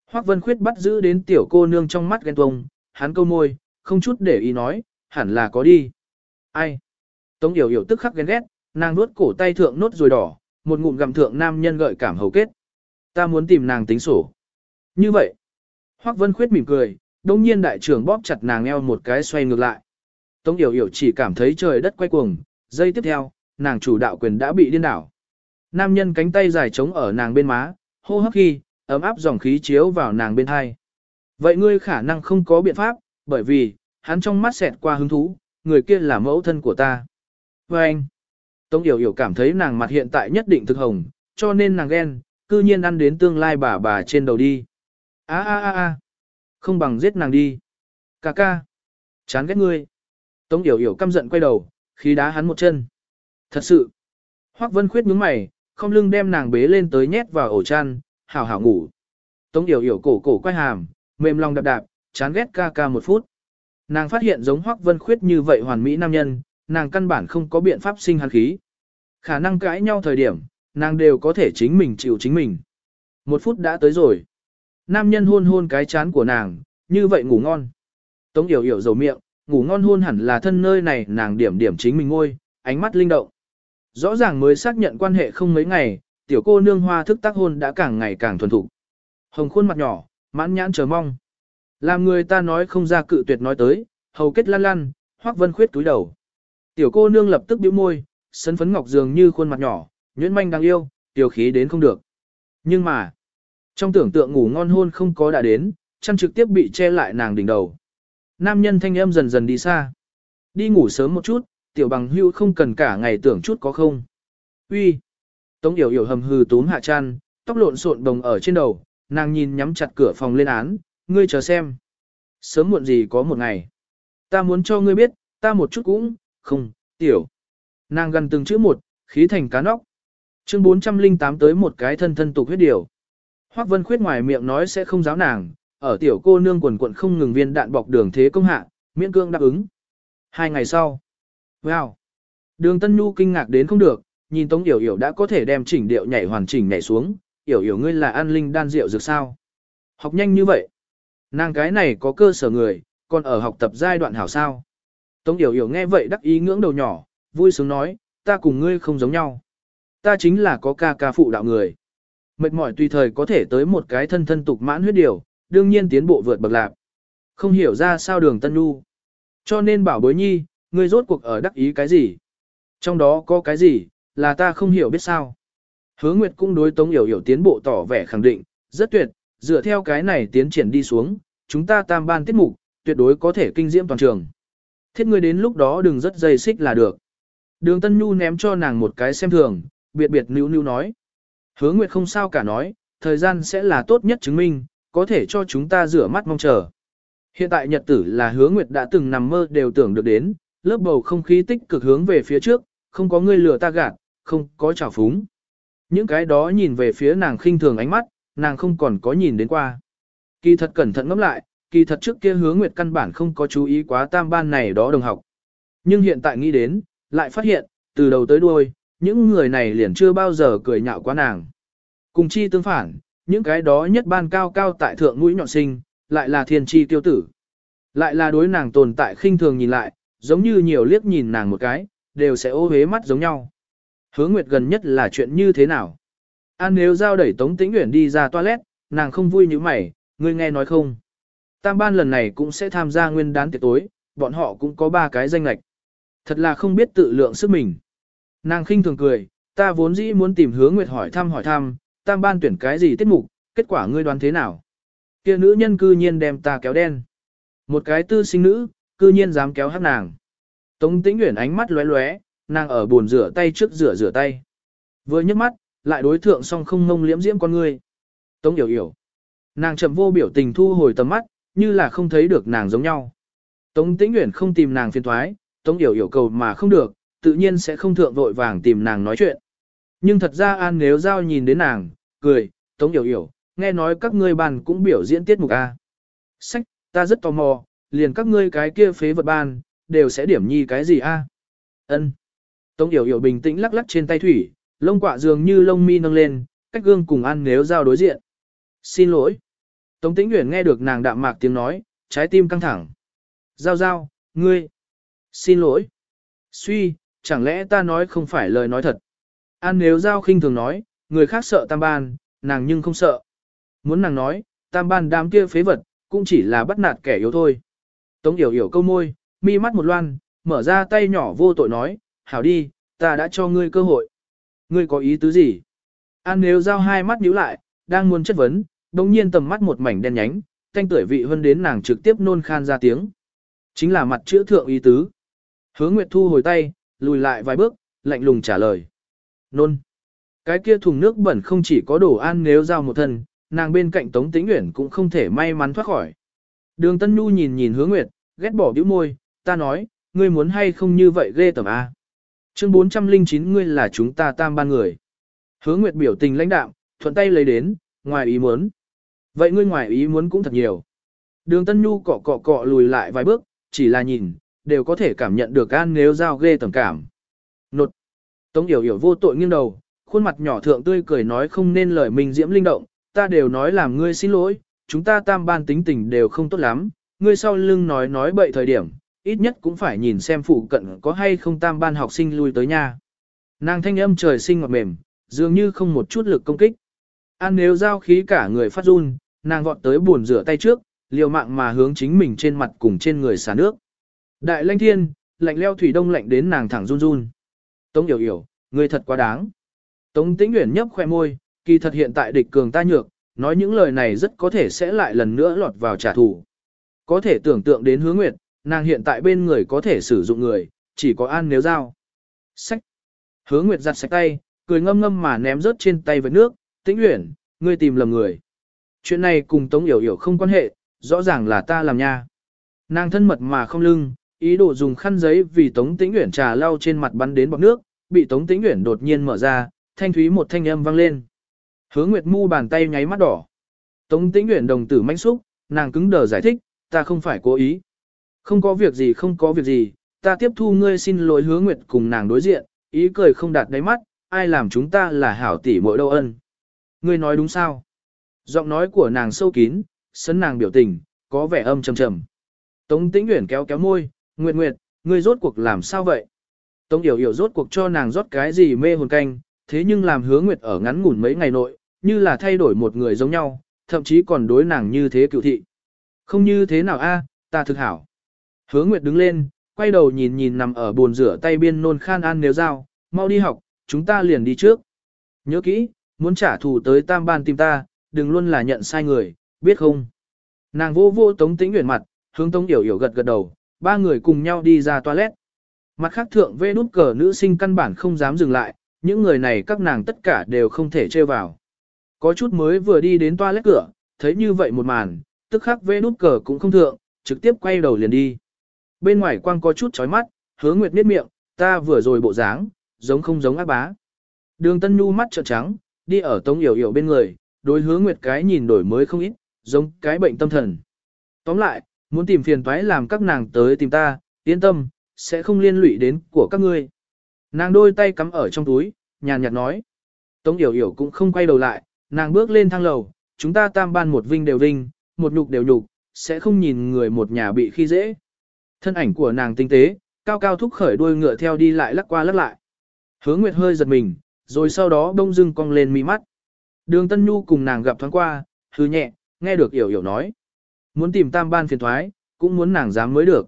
Hoắc Vân Khuyết bắt giữ đến tiểu cô nương trong mắt ghen tuông, hắn câu môi, không chút để ý nói, hẳn là có đi. Ai? Tống Yểu Yểu tức khắc ghen ghét, nàng nuốt cổ tay thượng nốt rồi đỏ, một ngụm gặm thượng nam nhân gợi cảm hầu kết. Ta muốn tìm nàng tính sổ. Như vậy, Hoắc Vân Khuyết mỉm cười, đồng nhiên đại trưởng bóp chặt nàng eo một cái xoay ngược lại. Tống Yểu Yểu chỉ cảm thấy trời đất quay cuồng, giây tiếp theo, nàng chủ đạo quyền đã bị điên đảo. Nam nhân cánh tay dài trống ở nàng bên má, hô hấp khi, ấm áp dòng khí chiếu vào nàng bên hai. Vậy ngươi khả năng không có biện pháp, bởi vì, hắn trong mắt xẹt qua hứng thú, người kia là mẫu thân của ta. Và anh, Tống Yểu Yểu cảm thấy nàng mặt hiện tại nhất định thực hồng, cho nên nàng ghen, cư nhiên ăn đến tương lai bà bà trên đầu đi. a a a a không bằng giết nàng đi. Cà ca, chán ghét ngươi. Tống Yểu Yểu căm giận quay đầu, khí đá hắn một chân. Thật sự, Hoắc Vân Khuyết nhướng mày, không lưng đem nàng bế lên tới nhét vào ổ chăn, hảo hảo ngủ. Tống Yểu Yểu cổ cổ quay hàm, mềm lòng đạp đạp, chán ghét ca ca một phút. Nàng phát hiện giống Hoắc Vân Khuyết như vậy hoàn mỹ nam nhân, nàng căn bản không có biện pháp sinh hắn khí. Khả năng cãi nhau thời điểm, nàng đều có thể chính mình chịu chính mình. Một phút đã tới rồi. Nam nhân hôn hôn cái chán của nàng, như vậy ngủ ngon. Tống Yểu Yểu dầu miệng, ngủ ngon hôn hẳn là thân nơi này nàng điểm điểm chính mình ngôi, ánh mắt linh động. Rõ ràng mới xác nhận quan hệ không mấy ngày, tiểu cô nương hoa thức tác hôn đã càng ngày càng thuần thục. Hồng khuôn mặt nhỏ, mãn nhãn chờ mong. Làm người ta nói không ra cự tuyệt nói tới, hầu kết lăn lăn, hoắc vân khuyết túi đầu. Tiểu cô nương lập tức bĩu môi, sân phấn ngọc dường như khuôn mặt nhỏ, nhuyễn manh đáng yêu, tiểu khí đến không được. Nhưng mà, trong tưởng tượng ngủ ngon hôn không có đã đến, chăn trực tiếp bị che lại nàng đỉnh đầu. Nam nhân thanh âm dần dần đi xa. Đi ngủ sớm một chút, tiểu bằng hưu không cần cả ngày tưởng chút có không. Uy. Tống yểu yểu hầm hừ túm hạ chăn, tóc lộn xộn đồng ở trên đầu, nàng nhìn nhắm chặt cửa phòng lên án, ngươi chờ xem. Sớm muộn gì có một ngày. Ta muốn cho ngươi biết, ta một chút cũng, không, tiểu. Nàng gần từng chữ một, khí thành cá nóc. Chương 408 tới một cái thân thân tục huyết điều. Hoắc Vân Khuyết ngoài miệng nói sẽ không giáo nàng, ở tiểu cô nương quần quận không ngừng viên đạn bọc đường thế công hạ, miễn cương đáp ứng. Hai ngày sau. Wow! Đường Tân Nhu kinh ngạc đến không được, nhìn Tống Yểu Yểu đã có thể đem chỉnh điệu nhảy hoàn chỉnh nhảy xuống, Yểu Yểu ngươi là an linh đan rượu dược sao? Học nhanh như vậy. Nàng cái này có cơ sở người, còn ở học tập giai đoạn hảo sao. Tống Yểu Yểu nghe vậy đắc ý ngưỡng đầu nhỏ, vui sướng nói, ta cùng ngươi không giống nhau. Ta chính là có ca ca phụ đạo người. Mệt mỏi tùy thời có thể tới một cái thân thân tục mãn huyết điều, đương nhiên tiến bộ vượt bậc lạc. Không hiểu ra sao đường Tân Nhu. Cho nên bảo bối nhi, ngươi rốt cuộc ở đắc ý cái gì? Trong đó có cái gì, là ta không hiểu biết sao? Hứa Nguyệt cũng đối Tống Yểu Yểu tiến bộ tỏ vẻ khẳng định, rất tuyệt, dựa theo cái này tiến triển đi xuống, chúng ta tam ban tiết mục, tuyệt đối có thể kinh diễm toàn trường. Thiết ngươi đến lúc đó đừng rất dây xích là được. Đường Tân Nhu ném cho nàng một cái xem thường, biệt biệt níu níu nói. Hứa Nguyệt không sao cả nói, thời gian sẽ là tốt nhất chứng minh, có thể cho chúng ta rửa mắt mong chờ. Hiện tại nhật tử là hứa Nguyệt đã từng nằm mơ đều tưởng được đến, lớp bầu không khí tích cực hướng về phía trước, không có người lừa ta gạt, không có trào phúng. Những cái đó nhìn về phía nàng khinh thường ánh mắt, nàng không còn có nhìn đến qua. Kỳ thật cẩn thận ngẫm lại, kỳ thật trước kia hứa nguyệt căn bản không có chú ý quá tam ban này đó đồng học. Nhưng hiện tại nghĩ đến, lại phát hiện, từ đầu tới đuôi, những người này liền chưa bao giờ cười nhạo quá nàng. Cùng chi tương phản, những cái đó nhất ban cao cao tại thượng mũi nhọn sinh, lại là thiên chi tiêu tử. Lại là đối nàng tồn tại khinh thường nhìn lại, giống như nhiều liếc nhìn nàng một cái, đều sẽ ô hế mắt giống nhau. Hứa Nguyệt gần nhất là chuyện như thế nào? An nếu giao đẩy Tống Tĩnh Uyển đi ra toilet, nàng không vui như mày, ngươi nghe nói không? Tam ban lần này cũng sẽ tham gia nguyên đán tiệc tối, bọn họ cũng có ba cái danh lệch. Thật là không biết tự lượng sức mình. Nàng khinh thường cười, ta vốn dĩ muốn tìm hứa Nguyệt hỏi thăm hỏi thăm, tam ban tuyển cái gì tiết mục, kết quả ngươi đoán thế nào? Kia nữ nhân cư nhiên đem ta kéo đen. Một cái tư sinh nữ, cư nhiên dám kéo hát nàng. Tống tĩnh nguyện ánh mắt lóe lóe, nàng ở buồn rửa tay trước rửa rửa tay. Vừa nhấc mắt, lại đối thượng song không ngông liễm diễm con ngươi. Tống hiểu hiểu. Nàng chậm vô biểu tình thu hồi tầm mắt, như là không thấy được nàng giống nhau. Tống tĩnh nguyện không tìm nàng phiền thoái, tống hiểu hiểu cầu mà không được, tự nhiên sẽ không thượng vội vàng tìm nàng nói chuyện. Nhưng thật ra An nếu giao nhìn đến nàng, cười, Tống hiểu hiểu, nghe nói các ngươi bàn cũng biểu diễn tiết mục A. Sách, ta rất tò mò, liền các ngươi cái kia phế vật ban, đều sẽ điểm nhi cái gì A. Ân. Tống Yểu Yểu bình tĩnh lắc lắc trên tay thủy, lông quạ dường như lông mi nâng lên, cách gương cùng An nếu giao đối diện. Xin lỗi. Tống Tĩnh Uyển nghe được nàng đạm mạc tiếng nói, trái tim căng thẳng. Giao giao, ngươi. Xin lỗi. Suy, chẳng lẽ ta nói không phải lời nói thật. An nếu giao khinh thường nói, người khác sợ tam ban, nàng nhưng không sợ. Muốn nàng nói, tam ban đám kia phế vật, cũng chỉ là bắt nạt kẻ yếu thôi. Tống yểu yểu câu môi, mi mắt một loan, mở ra tay nhỏ vô tội nói, hảo đi, ta đã cho ngươi cơ hội. Ngươi có ý tứ gì? An nếu giao hai mắt nhíu lại, đang muốn chất vấn, đồng nhiên tầm mắt một mảnh đen nhánh, thanh tuổi vị hơn đến nàng trực tiếp nôn khan ra tiếng. Chính là mặt chữa thượng ý tứ. Hứa Nguyệt thu hồi tay, lùi lại vài bước, lạnh lùng trả lời. Nôn. Cái kia thùng nước bẩn không chỉ có đổ an nếu giao một thân, nàng bên cạnh Tống Tĩnh Uyển cũng không thể may mắn thoát khỏi. Đường Tân Nhu nhìn nhìn Hứa Nguyệt, ghét bỏ bĩu môi, ta nói, ngươi muốn hay không như vậy ghê tởm a. Chương 409 ngươi là chúng ta tam ban người. Hứa Nguyệt biểu tình lãnh đạm, thuận tay lấy đến, ngoài ý muốn. Vậy ngươi ngoài ý muốn cũng thật nhiều. Đường Tân Nhu cọ cọ cọ lùi lại vài bước, chỉ là nhìn, đều có thể cảm nhận được an nếu giao ghê tởm cảm. Nột. Tống Yểu Yểu vô tội nghiêng đầu, khuôn mặt nhỏ thượng tươi cười nói không nên lời mình diễm linh động, ta đều nói làm ngươi xin lỗi, chúng ta tam ban tính tình đều không tốt lắm, ngươi sau lưng nói nói bậy thời điểm, ít nhất cũng phải nhìn xem phụ cận có hay không tam ban học sinh lui tới nhà. Nàng thanh âm trời sinh ngọt mềm, dường như không một chút lực công kích. An nếu giao khí cả người phát run, nàng vọt tới buồn rửa tay trước, liều mạng mà hướng chính mình trên mặt cùng trên người xả nước. Đại lanh thiên, lạnh leo thủy đông lạnh đến nàng thẳng run run. Tống hiểu hiểu, người thật quá đáng. Tống tĩnh nguyện nhấp khoe môi, kỳ thật hiện tại địch cường ta nhược, nói những lời này rất có thể sẽ lại lần nữa lọt vào trả thù. Có thể tưởng tượng đến Hứa nguyệt, nàng hiện tại bên người có thể sử dụng người, chỉ có an nếu giao. Sách. Hứa nguyệt giặt sạch tay, cười ngâm ngâm mà ném rớt trên tay với nước, tĩnh uyển, ngươi tìm lầm người. Chuyện này cùng Tống Yểu Yểu không quan hệ, rõ ràng là ta làm nha. Nàng thân mật mà không lưng, ý đồ dùng khăn giấy vì Tống Tĩnh Uyển trà lau trên mặt bắn đến bọt nước, bị Tống Tĩnh Uyển đột nhiên mở ra, thanh thúy một thanh âm vang lên. Hứa Nguyệt Mu bàn tay nháy mắt đỏ. Tống Tĩnh Uyển đồng tử manh xúc, nàng cứng đờ giải thích, ta không phải cố ý. Không có việc gì không có việc gì, ta tiếp thu ngươi xin lỗi Hứa Nguyệt cùng nàng đối diện, ý cười không đạt đáy mắt, ai làm chúng ta là hảo tỷ muội đâu ân. Ngươi nói đúng sao? Giọng nói của nàng sâu kín, sấn nàng biểu tình, có vẻ âm trầm trầm. Tống Tĩnh nguyện kéo kéo môi, Nguyệt Nguyệt, ngươi rốt cuộc làm sao vậy? Tống Yểu Yểu rốt cuộc cho nàng rót cái gì mê hồn canh, thế nhưng làm hứa Nguyệt ở ngắn ngủn mấy ngày nội, như là thay đổi một người giống nhau, thậm chí còn đối nàng như thế cựu thị. Không như thế nào a, ta thực hảo. Hứa Nguyệt đứng lên, quay đầu nhìn nhìn nằm ở bồn rửa tay biên nôn khan an nếu dao, mau đi học, chúng ta liền đi trước. Nhớ kỹ, muốn trả thù tới tam ban tìm ta, đừng luôn là nhận sai người, biết không? Nàng vô vô tống tĩnh nguyện mặt, hướng tống yểu yểu gật gật đầu, ba người cùng nhau đi ra toilet. Mặt khác thượng vê nút cờ nữ sinh căn bản không dám dừng lại, những người này các nàng tất cả đều không thể trêu vào. Có chút mới vừa đi đến toilet cửa, thấy như vậy một màn, tức khắc vê nút cờ cũng không thượng, trực tiếp quay đầu liền đi. Bên ngoài quang có chút chói mắt, hứa nguyệt miết miệng, ta vừa rồi bộ dáng, giống không giống ác bá. Đường Tân Nhu mắt trợn trắng, đi ở tống yểu yểu bên người, đối hứa nguyệt cái nhìn đổi mới không ít, giống cái bệnh tâm thần. Tóm lại, muốn tìm phiền toái làm các nàng tới tìm ta, yên tâm, sẽ không liên lụy đến của các ngươi. Nàng đôi tay cắm ở trong túi, nhàn nhạt nói. Tống Yểu Yểu cũng không quay đầu lại, nàng bước lên thang lầu, chúng ta tam ban một vinh đều vinh, một nhục đều nhục, sẽ không nhìn người một nhà bị khi dễ. Thân ảnh của nàng tinh tế, cao cao thúc khởi đuôi ngựa theo đi lại lắc qua lắc lại. Hứa Nguyệt hơi giật mình, rồi sau đó đông dưng cong lên mi mắt. Đường Tân Nhu cùng nàng gặp thoáng qua, hư nhẹ, nghe được hiểu hiểu nói. Muốn tìm tam ban phiền thoái, cũng muốn nàng dám mới được.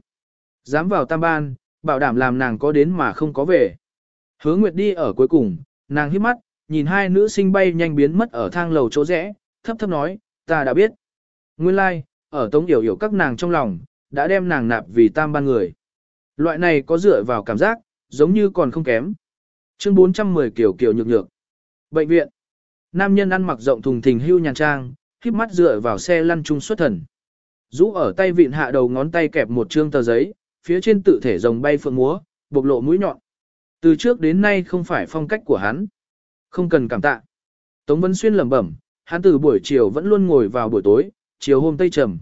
Dám vào tam ban, bảo đảm làm nàng có đến mà không có về. Hứa Nguyệt đi ở cuối cùng, nàng hít mắt, nhìn hai nữ sinh bay nhanh biến mất ở thang lầu chỗ rẽ, thấp thấp nói, ta đã biết. Nguyên lai, like, ở tống yểu yểu các nàng trong lòng, đã đem nàng nạp vì tam ban người. Loại này có dựa vào cảm giác, giống như còn không kém. Chương 410 kiểu kiểu nhược nhược. Bệnh viện. Nam nhân ăn mặc rộng thùng thình hưu nhàn trang, híp mắt dựa vào xe lăn trung xuất thần. Rũ ở tay vịn hạ đầu ngón tay kẹp một trương tờ giấy, phía trên tự thể rồng bay phượng múa, bộc lộ mũi nhọn. Từ trước đến nay không phải phong cách của hắn. Không cần cảm tạ. Tống Vân Xuyên lẩm bẩm, hắn từ buổi chiều vẫn luôn ngồi vào buổi tối, chiều hôm tây trầm.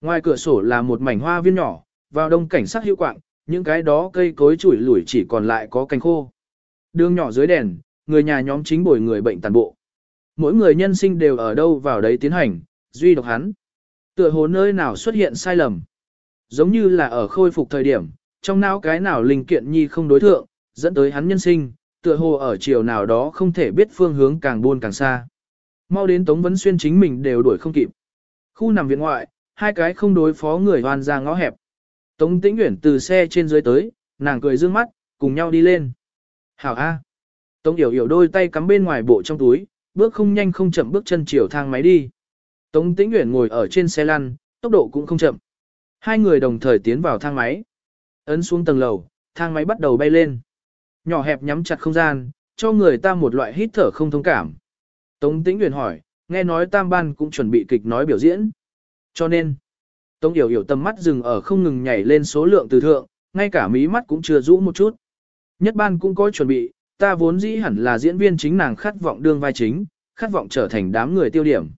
Ngoài cửa sổ là một mảnh hoa viên nhỏ, vào đông cảnh sắc hữu quạng, những cái đó cây cối chủi lủi chỉ còn lại có cành khô. Đường nhỏ dưới đèn, người nhà nhóm chính bồi người bệnh tàn bộ. Mỗi người nhân sinh đều ở đâu vào đấy tiến hành, duy độc hắn. Tựa hồ nơi nào xuất hiện sai lầm. Giống như là ở khôi phục thời điểm, trong não cái nào linh kiện nhi không đối thượng, dẫn tới hắn nhân sinh, tựa hồ ở chiều nào đó không thể biết phương hướng càng buôn càng xa. Mau đến Tống Vấn Xuyên chính mình đều đuổi không kịp. Khu nằm viện ngoại, hai cái không đối phó người hoan ra ngõ hẹp. Tống Tĩnh Uyển từ xe trên dưới tới, nàng cười dương mắt, cùng nhau đi lên. Hảo A. Tống Yểu Yểu đôi tay cắm bên ngoài bộ trong túi, bước không nhanh không chậm bước chân chiều thang máy đi. Tống Tĩnh Uyển ngồi ở trên xe lăn, tốc độ cũng không chậm. Hai người đồng thời tiến vào thang máy. Ấn xuống tầng lầu, thang máy bắt đầu bay lên. Nhỏ hẹp nhắm chặt không gian, cho người ta một loại hít thở không thông cảm. Tống Tĩnh Uyển hỏi, nghe nói tam ban cũng chuẩn bị kịch nói biểu diễn. Cho nên, Tống Yểu Yểu tầm mắt dừng ở không ngừng nhảy lên số lượng từ thượng, ngay cả mí mắt cũng chưa rũ một chút. Nhất ban cũng có chuẩn bị, ta vốn dĩ hẳn là diễn viên chính nàng khát vọng đương vai chính, khát vọng trở thành đám người tiêu điểm.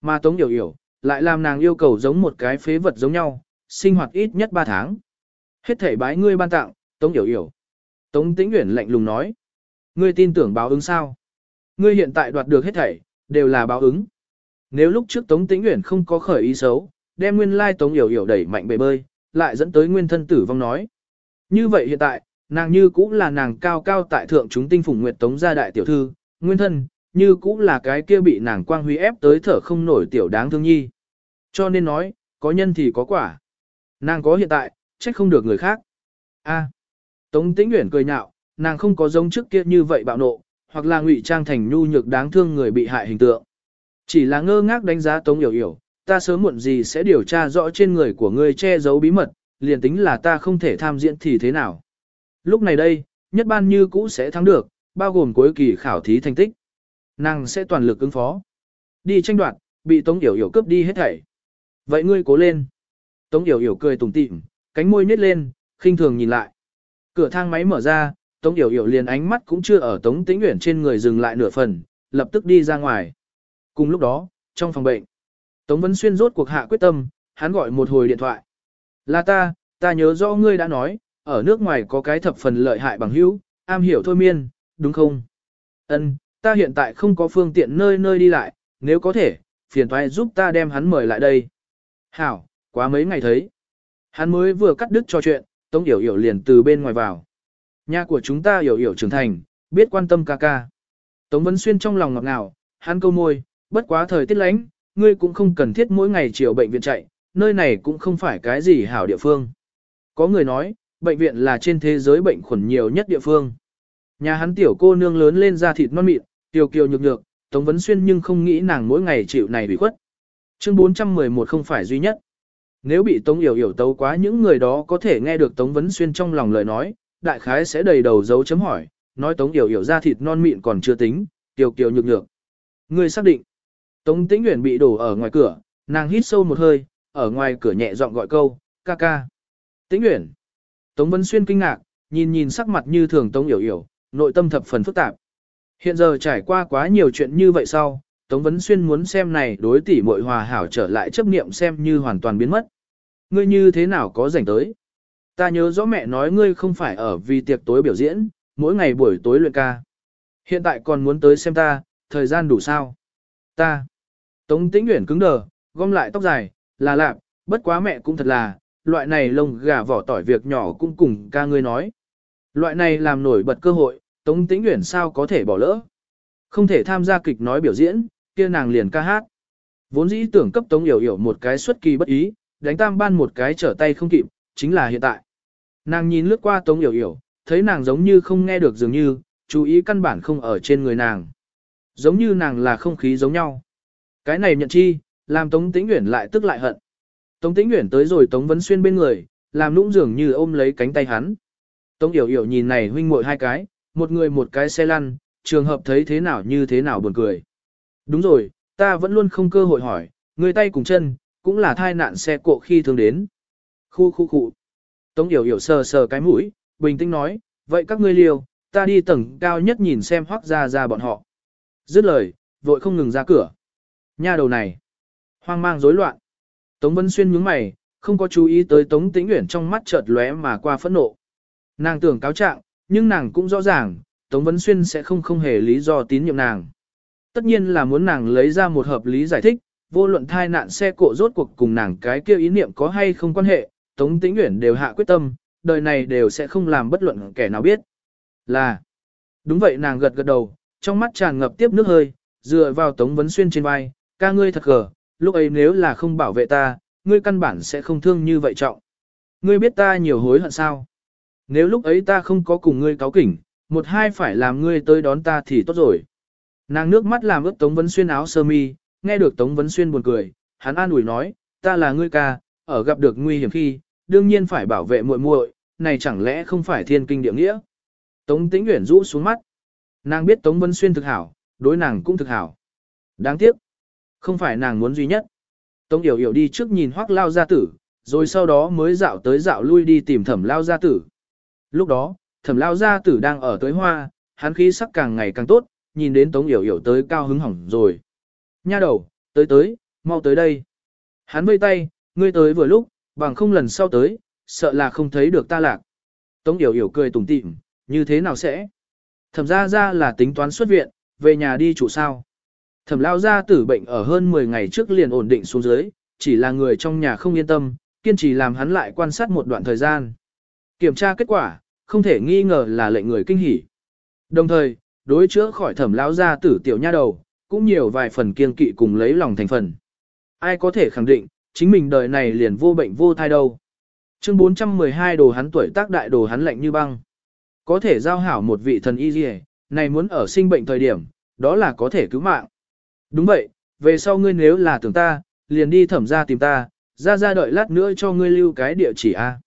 Mà Tống Yểu Yểu, lại làm nàng yêu cầu giống một cái phế vật giống nhau, sinh hoạt ít nhất 3 tháng. Hết thể bái ngươi ban tặng, Tống Yểu Yểu. Tống Tĩnh Uyển lạnh lùng nói. Ngươi tin tưởng báo ứng sao? Ngươi hiện tại đoạt được hết thảy, đều là báo ứng. Nếu lúc trước Tống Tĩnh Uyển không có khởi ý xấu, đem nguyên lai Tống Yểu Yểu đẩy mạnh bể bơi, lại dẫn tới nguyên thân tử vong nói. Như vậy hiện tại, nàng như cũng là nàng cao cao tại thượng chúng tinh phùng nguyệt Tống gia đại tiểu thư, nguyên thân, như cũng là cái kia bị nàng quang huy ép tới thở không nổi tiểu đáng thương nhi. Cho nên nói, có nhân thì có quả. Nàng có hiện tại, trách không được người khác. A. Tống Tĩnh Uyển cười nhạo, nàng không có giống trước kia như vậy bạo nộ, hoặc là ngụy trang thành nhu nhược đáng thương người bị hại hình tượng. Chỉ là ngơ ngác đánh giá Tống Yểu Yểu, ta sớm muộn gì sẽ điều tra rõ trên người của ngươi che giấu bí mật, liền tính là ta không thể tham diễn thì thế nào. Lúc này đây, nhất ban như cũ sẽ thắng được, bao gồm cuối kỳ khảo thí thành tích. Nàng sẽ toàn lực ứng phó. Đi tranh đoạt, bị Tống Yểu Yểu cướp đi hết thảy. Vậy ngươi cố lên. Tống Yểu Yểu cười tủm tỉm, cánh môi nhếch lên, khinh thường nhìn lại. Cửa thang máy mở ra, Tống Yểu Yểu liền ánh mắt cũng chưa ở Tống Tĩnh Uyển trên người dừng lại nửa phần, lập tức đi ra ngoài. Cùng lúc đó, trong phòng bệnh, Tống Vân Xuyên rốt cuộc hạ quyết tâm, hắn gọi một hồi điện thoại. Là ta, ta nhớ rõ ngươi đã nói, ở nước ngoài có cái thập phần lợi hại bằng hữu, am hiểu thôi miên, đúng không? Ân, ta hiện tại không có phương tiện nơi nơi đi lại, nếu có thể, phiền toái giúp ta đem hắn mời lại đây. Hảo, quá mấy ngày thấy. Hắn mới vừa cắt đứt cho chuyện, Tống Yểu Yểu liền từ bên ngoài vào. Nhà của chúng ta hiểu hiểu trưởng thành, biết quan tâm ca ca. Tống Vân Xuyên trong lòng ngọt ngào, hắn câu môi, bất quá thời tiết lánh, ngươi cũng không cần thiết mỗi ngày chiều bệnh viện chạy, nơi này cũng không phải cái gì hảo địa phương. Có người nói, bệnh viện là trên thế giới bệnh khuẩn nhiều nhất địa phương. Nhà hắn tiểu cô nương lớn lên da thịt non mịn, tiểu kiều nhược nhược, Tống Vấn Xuyên nhưng không nghĩ nàng mỗi ngày chịu này bị khuất. Chương 411 không phải duy nhất. Nếu bị Tống Yểu Yểu tấu quá những người đó có thể nghe được Tống Vấn Xuyên trong lòng lời nói, đại khái sẽ đầy đầu dấu chấm hỏi, nói Tống Yểu Yểu ra thịt non mịn còn chưa tính, tiểu kiều nhược nhược. Người xác định. Tống Tĩnh Uyển bị đổ ở ngoài cửa, nàng hít sâu một hơi, ở ngoài cửa nhẹ giọng gọi câu, ca ca. Tĩnh Uyển. Tống Vân Xuyên kinh ngạc, nhìn nhìn sắc mặt như thường Tống Yểu Yểu, nội tâm thập phần phức tạp. Hiện giờ trải qua quá nhiều chuyện như vậy sau, Tống Vân Xuyên muốn xem này đối tỷ muội hòa hảo trở lại chấp niệm xem như hoàn toàn biến mất. Ngươi như thế nào có rảnh tới? Ta nhớ rõ mẹ nói ngươi không phải ở vì tiệc tối biểu diễn, mỗi ngày buổi tối luyện ca. Hiện tại còn muốn tới xem ta, thời gian đủ sao? Ta. Tống Tĩnh Uyển cứng đờ, gom lại tóc dài, là lạ, bất quá mẹ cũng thật là, loại này lông gà vỏ tỏi việc nhỏ cũng cùng ca ngươi nói. Loại này làm nổi bật cơ hội, Tống Tĩnh Uyển sao có thể bỏ lỡ. Không thể tham gia kịch nói biểu diễn, kia nàng liền ca hát. Vốn dĩ tưởng cấp Tống Yểu Yểu một cái xuất kỳ bất ý, đánh tam ban một cái trở tay không kịp, chính là hiện tại. Nàng nhìn lướt qua Tống Yểu Yểu, thấy nàng giống như không nghe được dường như, chú ý căn bản không ở trên người nàng. Giống như nàng là không khí giống nhau. Cái này nhận chi, làm Tống Tĩnh Uyển lại tức lại hận. Tống Tĩnh Uyển tới rồi Tống Vấn Xuyên bên người, làm nũng dường như ôm lấy cánh tay hắn. Tống Yểu Yểu nhìn này huynh muội hai cái, một người một cái xe lăn, trường hợp thấy thế nào như thế nào buồn cười. Đúng rồi, ta vẫn luôn không cơ hội hỏi, người tay cùng chân, cũng là thai nạn xe cộ khi thường đến. Khu khu khu. Tống Yểu Yểu sờ sờ cái mũi, bình tĩnh nói, vậy các ngươi liều, ta đi tầng cao nhất nhìn xem hoác ra ra bọn họ. Dứt lời, vội không ngừng ra cửa. Nha đầu này, hoang mang rối loạn. Tống Vân Xuyên nhướng mày, không có chú ý tới Tống Tĩnh Uyển trong mắt chợt lóe mà qua phẫn nộ. Nàng tưởng cáo trạng, nhưng nàng cũng rõ ràng, Tống Vân Xuyên sẽ không không hề lý do tín nhiệm nàng. Tất nhiên là muốn nàng lấy ra một hợp lý giải thích, vô luận thai nạn xe cộ rốt cuộc cùng nàng cái kia ý niệm có hay không quan hệ, Tống Tĩnh Uyển đều hạ quyết tâm, đời này đều sẽ không làm bất luận kẻ nào biết. Là, đúng vậy nàng gật gật đầu, trong mắt tràn ngập tiếp nước hơi, dựa vào Tống Vấn Xuyên trên vai, ca ngươi thật gờ, lúc ấy nếu là không bảo vệ ta, ngươi căn bản sẽ không thương như vậy trọng. Ngươi biết ta nhiều hối hận sao? Nếu lúc ấy ta không có cùng ngươi cáo kỉnh, một hai phải làm ngươi tới đón ta thì tốt rồi. Nàng nước mắt làm ướt Tống Vấn Xuyên áo sơ mi, nghe được Tống Vấn Xuyên buồn cười, hắn an ủi nói, ta là ngươi ca, ở gặp được nguy hiểm khi, đương nhiên phải bảo vệ muội muội, này chẳng lẽ không phải thiên kinh địa nghĩa. Tống Tĩnh Uyển rũ xuống mắt. Nàng biết Tống Vân Xuyên thực hảo, đối nàng cũng thực hảo. Đáng tiếc, không phải nàng muốn duy nhất. Tống Yểu Yểu đi trước nhìn Hoắc Lao gia tử, rồi sau đó mới dạo tới dạo lui đi tìm Thẩm Lao gia tử. Lúc đó, Thẩm Lao gia tử đang ở tới hoa, hắn khí sắc càng ngày càng tốt, nhìn đến Tống Yểu Yểu tới cao hứng hỏng rồi. Nha đầu, tới tới, mau tới đây. Hắn vây tay, ngươi tới vừa lúc, bằng không lần sau tới, sợ là không thấy được ta lạc. Tống Yểu Yểu cười tủm tỉm, như thế nào sẽ? Thẩm ra ra là tính toán xuất viện, về nhà đi chủ sao. Thẩm lao ra tử bệnh ở hơn 10 ngày trước liền ổn định xuống dưới, chỉ là người trong nhà không yên tâm, kiên trì làm hắn lại quan sát một đoạn thời gian. Kiểm tra kết quả, không thể nghi ngờ là lệnh người kinh hỉ. Đồng thời, đối chữa khỏi thẩm lao ra tử tiểu nha đầu, cũng nhiều vài phần kiên kỵ cùng lấy lòng thành phần. Ai có thể khẳng định, chính mình đời này liền vô bệnh vô thai đâu. Chương 412 đồ hắn tuổi tác đại đồ hắn lạnh như băng. Có thể giao hảo một vị thần y gì này muốn ở sinh bệnh thời điểm, đó là có thể cứu mạng. Đúng vậy, về sau ngươi nếu là tưởng ta, liền đi thẩm ra tìm ta, ra ra đợi lát nữa cho ngươi lưu cái địa chỉ A.